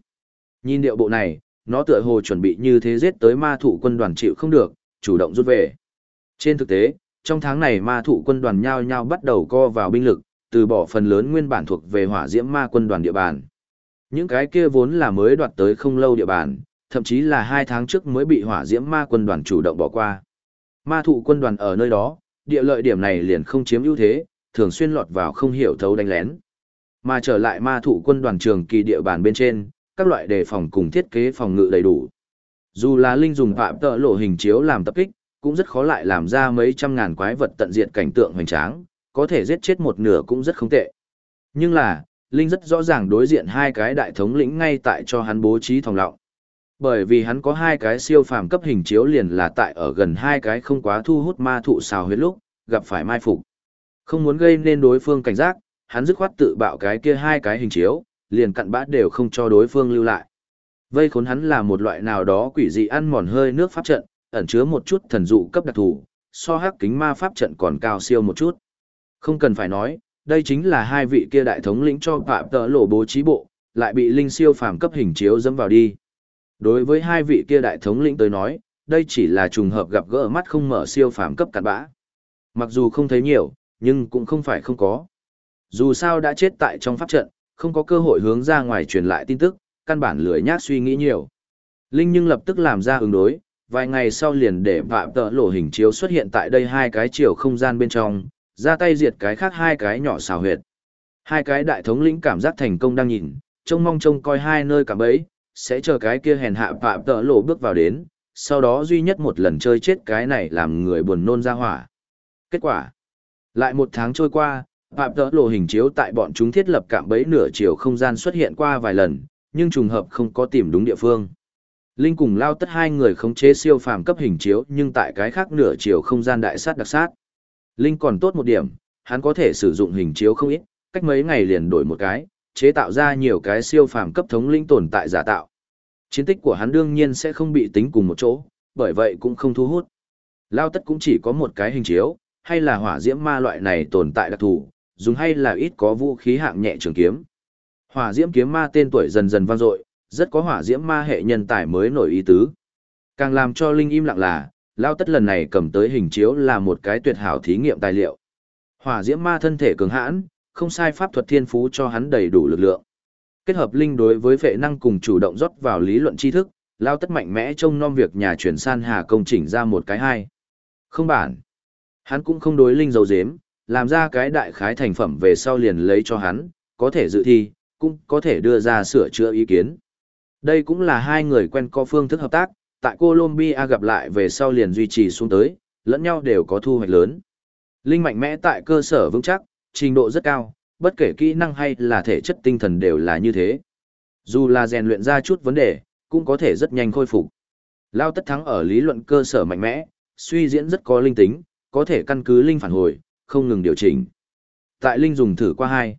Nhìn điệu bộ này, nó tựa hồ chuẩn bị như thế giết tới ma thủ quân đoàn chịu không được, chủ động rút về. Trên thực tế, trong tháng này ma thủ quân đoàn nhao nhao bắt đầu co vào binh lực, từ bỏ phần lớn nguyên bản thuộc về hỏa diễm ma quân đoàn địa bàn. Những cái kia vốn là mới đoạt tới không lâu địa bàn, thậm chí là hai tháng trước mới bị hỏa diễm ma quân đoàn chủ động bỏ qua. Ma thủ quân đoàn ở nơi đó, địa lợi điểm này liền không chiếm ưu thế, thường xuyên lọt vào không hiểu thấu đánh lén. Mà trở lại ma thủ quân đoàn trường kỳ địa bàn bên trên, các loại đề phòng cùng thiết kế phòng ngự đầy đủ. Dù là linh dùng phạm tợ lộ hình chiếu làm tập kích, cũng rất khó lại làm ra mấy trăm ngàn quái vật tận diện cảnh tượng hoành tráng, có thể giết chết một nửa cũng rất không tệ. Nhưng là, Linh rất rõ ràng đối diện hai cái đại thống lĩnh ngay tại cho hắn bố trí thòng lọng. Bởi vì hắn có hai cái siêu phàm cấp hình chiếu liền là tại ở gần hai cái không quá thu hút ma thụ xào huyết lúc, gặp phải mai phục. Không muốn gây nên đối phương cảnh giác, hắn dứt khoát tự bạo cái kia hai cái hình chiếu, liền cặn bã đều không cho đối phương lưu lại. Vây khốn hắn là một loại nào đó quỷ dị ăn mòn hơi nước pháp trận, ẩn chứa một chút thần dụ cấp đặc thù, so hắc kính ma pháp trận còn cao siêu một chút. Không cần phải nói, đây chính là hai vị kia đại thống lĩnh cho phạm tợ lộ bố trí bộ, lại bị linh siêu phàm cấp hình chiếu dẫm vào đi. Đối với hai vị kia đại thống lĩnh tới nói, đây chỉ là trùng hợp gặp gỡ mắt không mở siêu phàm cấp cặn bã. Mặc dù không thấy nhiều, nhưng cũng không phải không có. Dù sao đã chết tại trong pháp trận, không có cơ hội hướng ra ngoài truyền lại tin tức, căn bản lười nhác suy nghĩ nhiều. Linh nhưng lập tức làm ra ứng đối, vài ngày sau liền để vạm tợ lộ hình chiếu xuất hiện tại đây hai cái chiều không gian bên trong, ra tay diệt cái khác hai cái nhỏ xào huyệt. Hai cái đại thống lĩnh cảm giác thành công đang nhìn, trông mong trông coi hai nơi cảm ấy, sẽ chờ cái kia hèn hạ vạm tợ lộ bước vào đến, sau đó duy nhất một lần chơi chết cái này làm người buồn nôn ra hỏa. Kết quả lại một tháng trôi qua, phạm Tỡ lộ hình chiếu tại bọn chúng thiết lập cạm bấy nửa chiều không gian xuất hiện qua vài lần, nhưng trùng hợp không có tìm đúng địa phương. Linh cùng lao tất hai người khống chế siêu phàm cấp hình chiếu nhưng tại cái khác nửa chiều không gian đại sát đặc sát. Linh còn tốt một điểm, hắn có thể sử dụng hình chiếu không ít, cách mấy ngày liền đổi một cái, chế tạo ra nhiều cái siêu phàm cấp thống linh tồn tại giả tạo. Chiến tích của hắn đương nhiên sẽ không bị tính cùng một chỗ, bởi vậy cũng không thu hút. Lao tất cũng chỉ có một cái hình chiếu, hay là hỏa diễm ma loại này tồn tại đặc thù, dùng hay là ít có vũ khí hạng nhẹ trường kiếm. Hỏa diễm kiếm ma tên tuổi dần dần vang dội, rất có hỏa diễm ma hệ nhân tài mới nổi ý tứ. Càng làm cho Linh im lặng là, Lao tất lần này cầm tới hình chiếu là một cái tuyệt hảo thí nghiệm tài liệu. Hỏa diễm ma thân thể cường hãn, không sai pháp thuật thiên phú cho hắn đầy đủ lực lượng. Kết hợp linh đối với vệ năng cùng chủ động rót vào lý luận tri thức, Lao tất mạnh mẽ trông nom việc nhà chuyển san hà công chỉnh ra một cái hai. Không bản. Hắn cũng không đối linh dầu dếm, làm ra cái đại khái thành phẩm về sau liền lấy cho hắn, có thể dự thi, cũng có thể đưa ra sửa chữa ý kiến. Đây cũng là hai người quen có phương thức hợp tác, tại Colombia gặp lại về sau liền duy trì xuống tới, lẫn nhau đều có thu hoạch lớn. Linh mạnh mẽ tại cơ sở vững chắc, trình độ rất cao, bất kể kỹ năng hay là thể chất tinh thần đều là như thế. Dù là rèn luyện ra chút vấn đề, cũng có thể rất nhanh khôi phục. Lao tất thắng ở lý luận cơ sở mạnh mẽ, suy diễn rất có linh tính, có thể căn cứ linh phản hồi, không ngừng điều chỉnh. Tại linh dùng thử qua hai.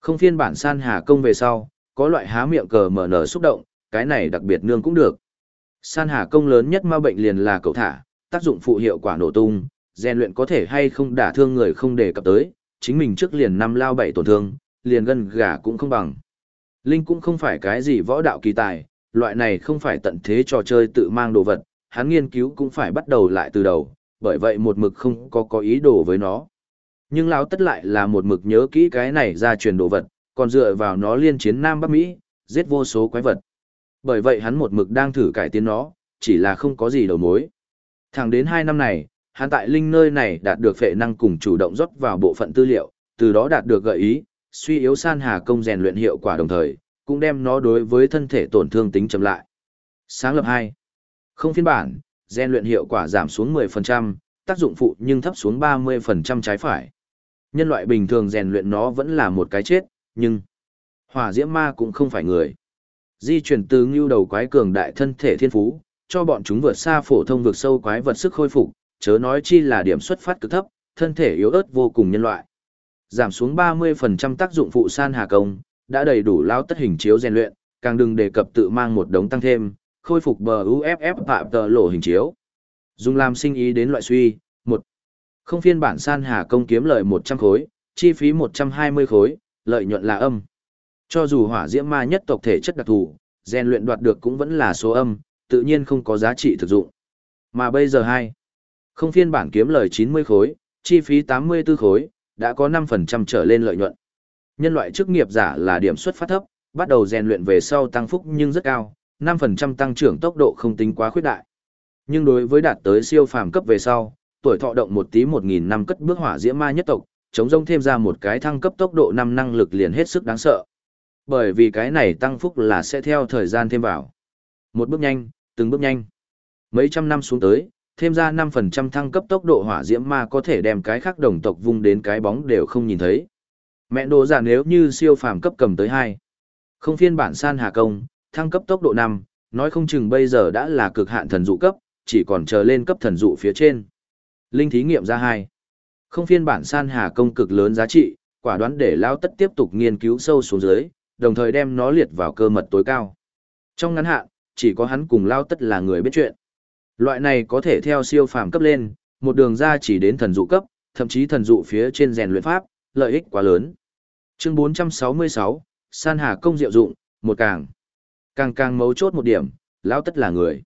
Không phiên bản san hà công về sau, có loại há miệng cờ mở nở xúc động, cái này đặc biệt nương cũng được. San hà công lớn nhất ma bệnh liền là cầu thả, tác dụng phụ hiệu quả nổ tung, rèn luyện có thể hay không đả thương người không đề cập tới, chính mình trước liền năm lao bảy tổn thương, liền gân gà cũng không bằng. Linh cũng không phải cái gì võ đạo kỳ tài, loại này không phải tận thế trò chơi tự mang đồ vật, hắn nghiên cứu cũng phải bắt đầu lại từ đầu, bởi vậy một mực không có có ý đồ với nó. Nhưng lão tất lại là một mực nhớ kỹ cái này ra truyền đồ vật, còn dựa vào nó liên chiến Nam Bắc Mỹ, giết vô số quái vật. Bởi vậy hắn một mực đang thử cải tiến nó, chỉ là không có gì đầu mối. Thẳng đến hai năm này, hắn tại linh nơi này đạt được phệ năng cùng chủ động rót vào bộ phận tư liệu, từ đó đạt được gợi ý, suy yếu san hà công rèn luyện hiệu quả đồng thời, cũng đem nó đối với thân thể tổn thương tính chậm lại. Sáng lập 2. Không phiên bản, Gen luyện hiệu quả giảm xuống 10%, tác dụng phụ nhưng thấp xuống 30% trái phải. Nhân loại bình thường rèn luyện nó vẫn là một cái chết, nhưng hỏa diễm ma cũng không phải người. Di chuyển từ ngưu đầu quái cường đại thân thể thiên phú, cho bọn chúng vượt xa phổ thông vượt sâu quái vật sức khôi phục, chớ nói chi là điểm xuất phát cực thấp, thân thể yếu ớt vô cùng nhân loại. Giảm xuống 30% tác dụng phụ san hà công, đã đầy đủ lao tất hình chiếu rèn luyện, càng đừng đề cập tự mang một đống tăng thêm, khôi phục bờ UFF phạm tờ lộ hình chiếu. Dùng làm sinh ý đến loại suy, một Không phiên bản san hà công kiếm lợi 100 khối, chi phí 120 khối, lợi nhuận là âm. Cho dù hỏa diễm ma nhất tộc thể chất đặc thù, gen luyện đoạt được cũng vẫn là số âm, tự nhiên không có giá trị thực dụng. Mà bây giờ hai, không phiên bản kiếm lời 90 khối, chi phí 84 khối, đã có 5% trở lên lợi nhuận. Nhân loại chức nghiệp giả là điểm xuất phát thấp, bắt đầu rèn luyện về sau tăng phúc nhưng rất cao, 5% tăng trưởng tốc độ không tính quá khuyết đại. Nhưng đối với đạt tới siêu phàm cấp về sau, tuổi thọ động một tí 1000 năm cất bước hỏa diễm ma nhất tộc, chống rông thêm ra một cái thăng cấp tốc độ 5 năng lực liền hết sức đáng sợ. Bởi vì cái này tăng phúc là sẽ theo thời gian thêm vào. Một bước nhanh, từng bước nhanh. Mấy trăm năm xuống tới, thêm ra 5% thăng cấp tốc độ hỏa diễm ma có thể đem cái khác đồng tộc vung đến cái bóng đều không nhìn thấy. Mẹ đồ giả nếu như siêu phàm cấp cầm tới 2. Không phiên bản san hà công, thăng cấp tốc độ 5, nói không chừng bây giờ đã là cực hạn thần dụ cấp, chỉ còn chờ lên cấp thần dụ phía trên. Linh thí nghiệm ra 2. Không phiên bản san hà công cực lớn giá trị, quả đoán để lao tất tiếp tục nghiên cứu sâu xuống dưới, đồng thời đem nó liệt vào cơ mật tối cao. Trong ngắn hạn, chỉ có hắn cùng lao tất là người biết chuyện. Loại này có thể theo siêu phàm cấp lên, một đường ra chỉ đến thần dụ cấp, thậm chí thần dụ phía trên rèn luyện pháp, lợi ích quá lớn. Chương 466, San Hà công diệu dụng, một càng. Càng càng mấu chốt một điểm, lão tất là người.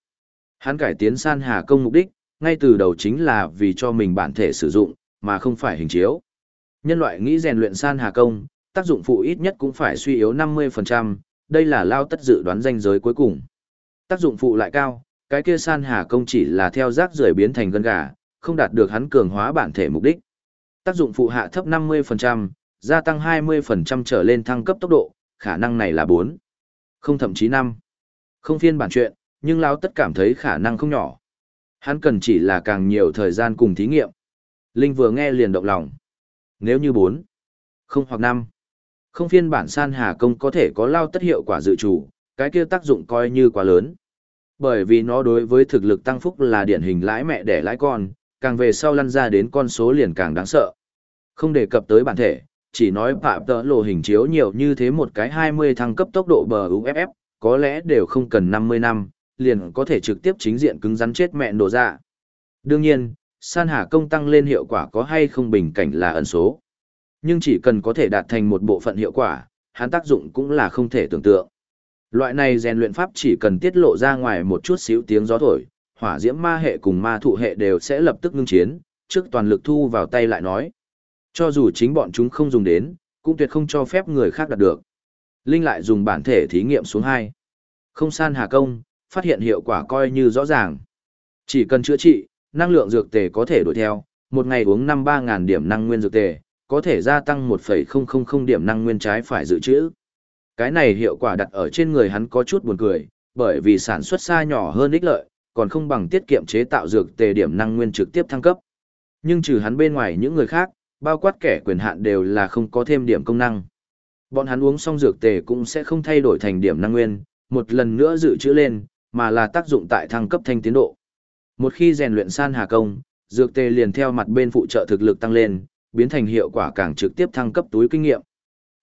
Hắn cải tiến San Hà công mục đích, ngay từ đầu chính là vì cho mình bản thể sử dụng, mà không phải hình chiếu. Nhân loại nghĩ rèn luyện San Hà công, tác dụng phụ ít nhất cũng phải suy yếu 50%, đây là lao tất dự đoán danh giới cuối cùng. Tác dụng phụ lại cao, cái kia san hà công chỉ là theo rác rưởi biến thành gân gà, không đạt được hắn cường hóa bản thể mục đích. Tác dụng phụ hạ thấp 50%, gia tăng 20% trở lên thăng cấp tốc độ, khả năng này là 4. Không thậm chí năm, Không phiên bản chuyện, nhưng lão tất cảm thấy khả năng không nhỏ. Hắn cần chỉ là càng nhiều thời gian cùng thí nghiệm. Linh vừa nghe liền động lòng. Nếu như bốn, không hoặc năm, không phiên bản san hà công có thể có lao tất hiệu quả dự chủ, cái kia tác dụng coi như quá lớn. Bởi vì nó đối với thực lực tăng phúc là điển hình lãi mẹ đẻ lãi con, càng về sau lăn ra đến con số liền càng đáng sợ. Không đề cập tới bản thể, chỉ nói phạm tợ lộ hình chiếu nhiều như thế một cái 20 thăng cấp tốc độ bờ UFF, có lẽ đều không cần 50 năm, liền có thể trực tiếp chính diện cứng rắn chết mẹ nổ ra. Đương nhiên, san hà công tăng lên hiệu quả có hay không bình cảnh là ẩn số. Nhưng chỉ cần có thể đạt thành một bộ phận hiệu quả, hắn tác dụng cũng là không thể tưởng tượng. Loại này rèn luyện pháp chỉ cần tiết lộ ra ngoài một chút xíu tiếng gió thổi, hỏa diễm ma hệ cùng ma thụ hệ đều sẽ lập tức ngưng chiến, trước toàn lực thu vào tay lại nói. Cho dù chính bọn chúng không dùng đến, cũng tuyệt không cho phép người khác đạt được. Linh lại dùng bản thể thí nghiệm xuống hai Không san hà công, phát hiện hiệu quả coi như rõ ràng. Chỉ cần chữa trị, năng lượng dược tề có thể đuổi theo, một ngày uống 5-3 ngàn điểm năng nguyên dược tề, có thể gia tăng 1,000 điểm năng nguyên trái phải dự trữ. Cái này hiệu quả đặt ở trên người hắn có chút buồn cười, bởi vì sản xuất xa nhỏ hơn ích lợi, còn không bằng tiết kiệm chế tạo dược tề điểm năng nguyên trực tiếp thăng cấp. Nhưng trừ hắn bên ngoài những người khác, bao quát kẻ quyền hạn đều là không có thêm điểm công năng. Bọn hắn uống xong dược tề cũng sẽ không thay đổi thành điểm năng nguyên, một lần nữa dự trữ lên, mà là tác dụng tại thăng cấp thanh tiến độ. Một khi rèn luyện san hà công, dược tề liền theo mặt bên phụ trợ thực lực tăng lên, biến thành hiệu quả càng trực tiếp thăng cấp túi kinh nghiệm.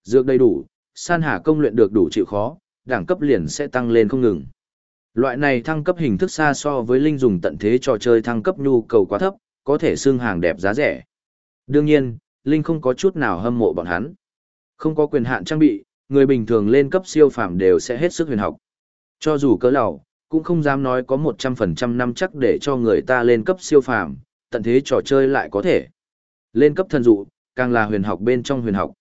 Dược đầy đủ, san hà công luyện được đủ chịu khó, đẳng cấp liền sẽ tăng lên không ngừng. Loại này thăng cấp hình thức xa so với linh dùng tận thế trò chơi thăng cấp nhu cầu quá thấp, có thể xương hàng đẹp giá rẻ. Đương nhiên, linh không có chút nào hâm mộ bọn hắn. Không có quyền hạn trang bị, người bình thường lên cấp siêu phàm đều sẽ hết sức huyền học. Cho dù cỡ lầu, cũng không dám nói có 100% năm chắc để cho người ta lên cấp siêu phàm, tận thế trò chơi lại có thể. Lên cấp thần dụ, càng là huyền học bên trong huyền học.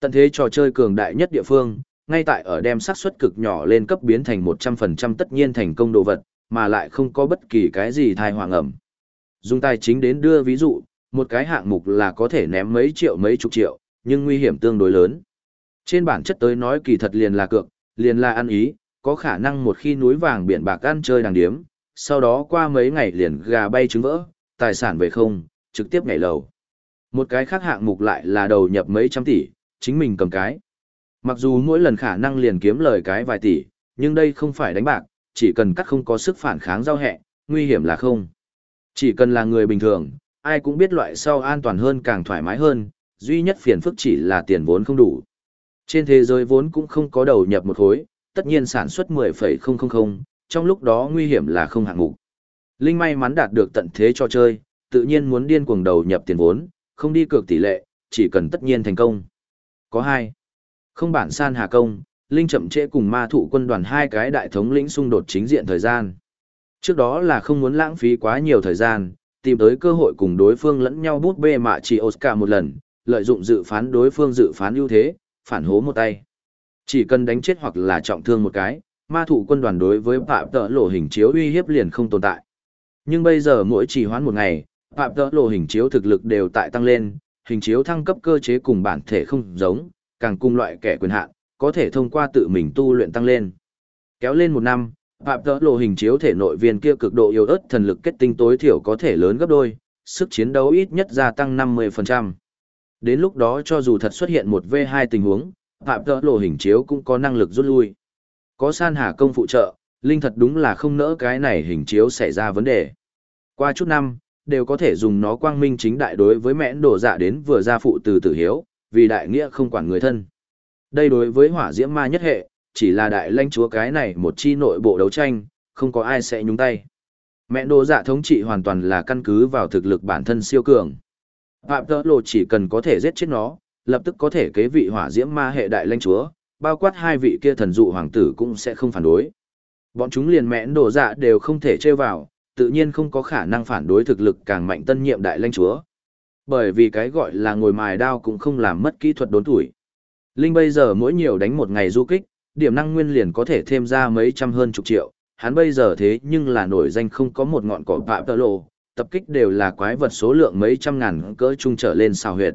Tận thế trò chơi cường đại nhất địa phương, ngay tại ở đem xác suất cực nhỏ lên cấp biến thành 100% tất nhiên thành công đồ vật, mà lại không có bất kỳ cái gì thai hoàng ẩm. Dùng tài chính đến đưa ví dụ, một cái hạng mục là có thể ném mấy triệu mấy chục triệu, nhưng nguy hiểm tương đối lớn. Trên bản chất tới nói kỳ thật liền là cược, liền là ăn ý, có khả năng một khi núi vàng biển bạc ăn chơi đàng điếm, sau đó qua mấy ngày liền gà bay trứng vỡ, tài sản về không, trực tiếp nhảy lầu. Một cái khác hạng mục lại là đầu nhập mấy trăm tỷ, chính mình cầm cái. Mặc dù mỗi lần khả năng liền kiếm lời cái vài tỷ, nhưng đây không phải đánh bạc, chỉ cần cắt không có sức phản kháng giao hẹ, nguy hiểm là không. Chỉ cần là người bình thường, ai cũng biết loại sau an toàn hơn càng thoải mái hơn, duy nhất phiền phức chỉ là tiền vốn không đủ. Trên thế giới vốn cũng không có đầu nhập một khối, tất nhiên sản xuất 10,000, trong lúc đó nguy hiểm là không hạng mục. Linh may mắn đạt được tận thế cho chơi, tự nhiên muốn điên cuồng đầu nhập tiền vốn, không đi cược tỷ lệ, chỉ cần tất nhiên thành công. Có hai. Không bản san hà công, Linh chậm trễ cùng ma thụ quân đoàn hai cái đại thống lĩnh xung đột chính diện thời gian. Trước đó là không muốn lãng phí quá nhiều thời gian, tìm tới cơ hội cùng đối phương lẫn nhau bút bê mạ chỉ Oscar một lần, lợi dụng dự phán đối phương dự phán ưu thế, phản hố một tay. Chỉ cần đánh chết hoặc là trọng thương một cái, ma thủ quân đoàn đối với phạm tợ lộ hình chiếu uy hiếp liền không tồn tại. Nhưng bây giờ mỗi chỉ hoãn một ngày, phạm tợ lộ hình chiếu thực lực đều tại tăng lên, hình chiếu thăng cấp cơ chế cùng bản thể không giống, càng cùng loại kẻ quyền hạn, có thể thông qua tự mình tu luyện tăng lên. Kéo lên một năm, phạm tợ lộ hình chiếu thể nội viên kia cực độ yếu ớt thần lực kết tinh tối thiểu có thể lớn gấp đôi, sức chiến đấu ít nhất gia tăng 50%. Đến lúc đó cho dù thật xuất hiện một V2 tình huống, phạm tợ lộ hình chiếu cũng có năng lực rút lui. Có san hà công phụ trợ, Linh thật đúng là không nỡ cái này hình chiếu xảy ra vấn đề. Qua chút năm, đều có thể dùng nó quang minh chính đại đối với mẽn đổ dạ đến vừa ra phụ từ tử hiếu, vì đại nghĩa không quản người thân. Đây đối với hỏa diễm ma nhất hệ, chỉ là đại lãnh chúa cái này một chi nội bộ đấu tranh, không có ai sẽ nhúng tay. Mẹ đồ dạ thống trị hoàn toàn là căn cứ vào thực lực bản thân siêu cường. Phạm tơ lộ chỉ cần có thể giết chết nó, lập tức có thể kế vị hỏa diễm ma hệ đại lãnh chúa, bao quát hai vị kia thần dụ hoàng tử cũng sẽ không phản đối. Bọn chúng liền mẹ đồ dạ đều không thể chơi vào, tự nhiên không có khả năng phản đối thực lực càng mạnh tân nhiệm đại lãnh chúa. Bởi vì cái gọi là ngồi mài đao cũng không làm mất kỹ thuật đốn tuổi. Linh bây giờ mỗi nhiều đánh một ngày du kích, điểm năng nguyên liền có thể thêm ra mấy trăm hơn chục triệu, hắn bây giờ thế nhưng là nổi danh không có một ngọn cỏ phạm tơ lộ, tập kích đều là quái vật số lượng mấy trăm ngàn cỡ trung trở lên xào huyệt.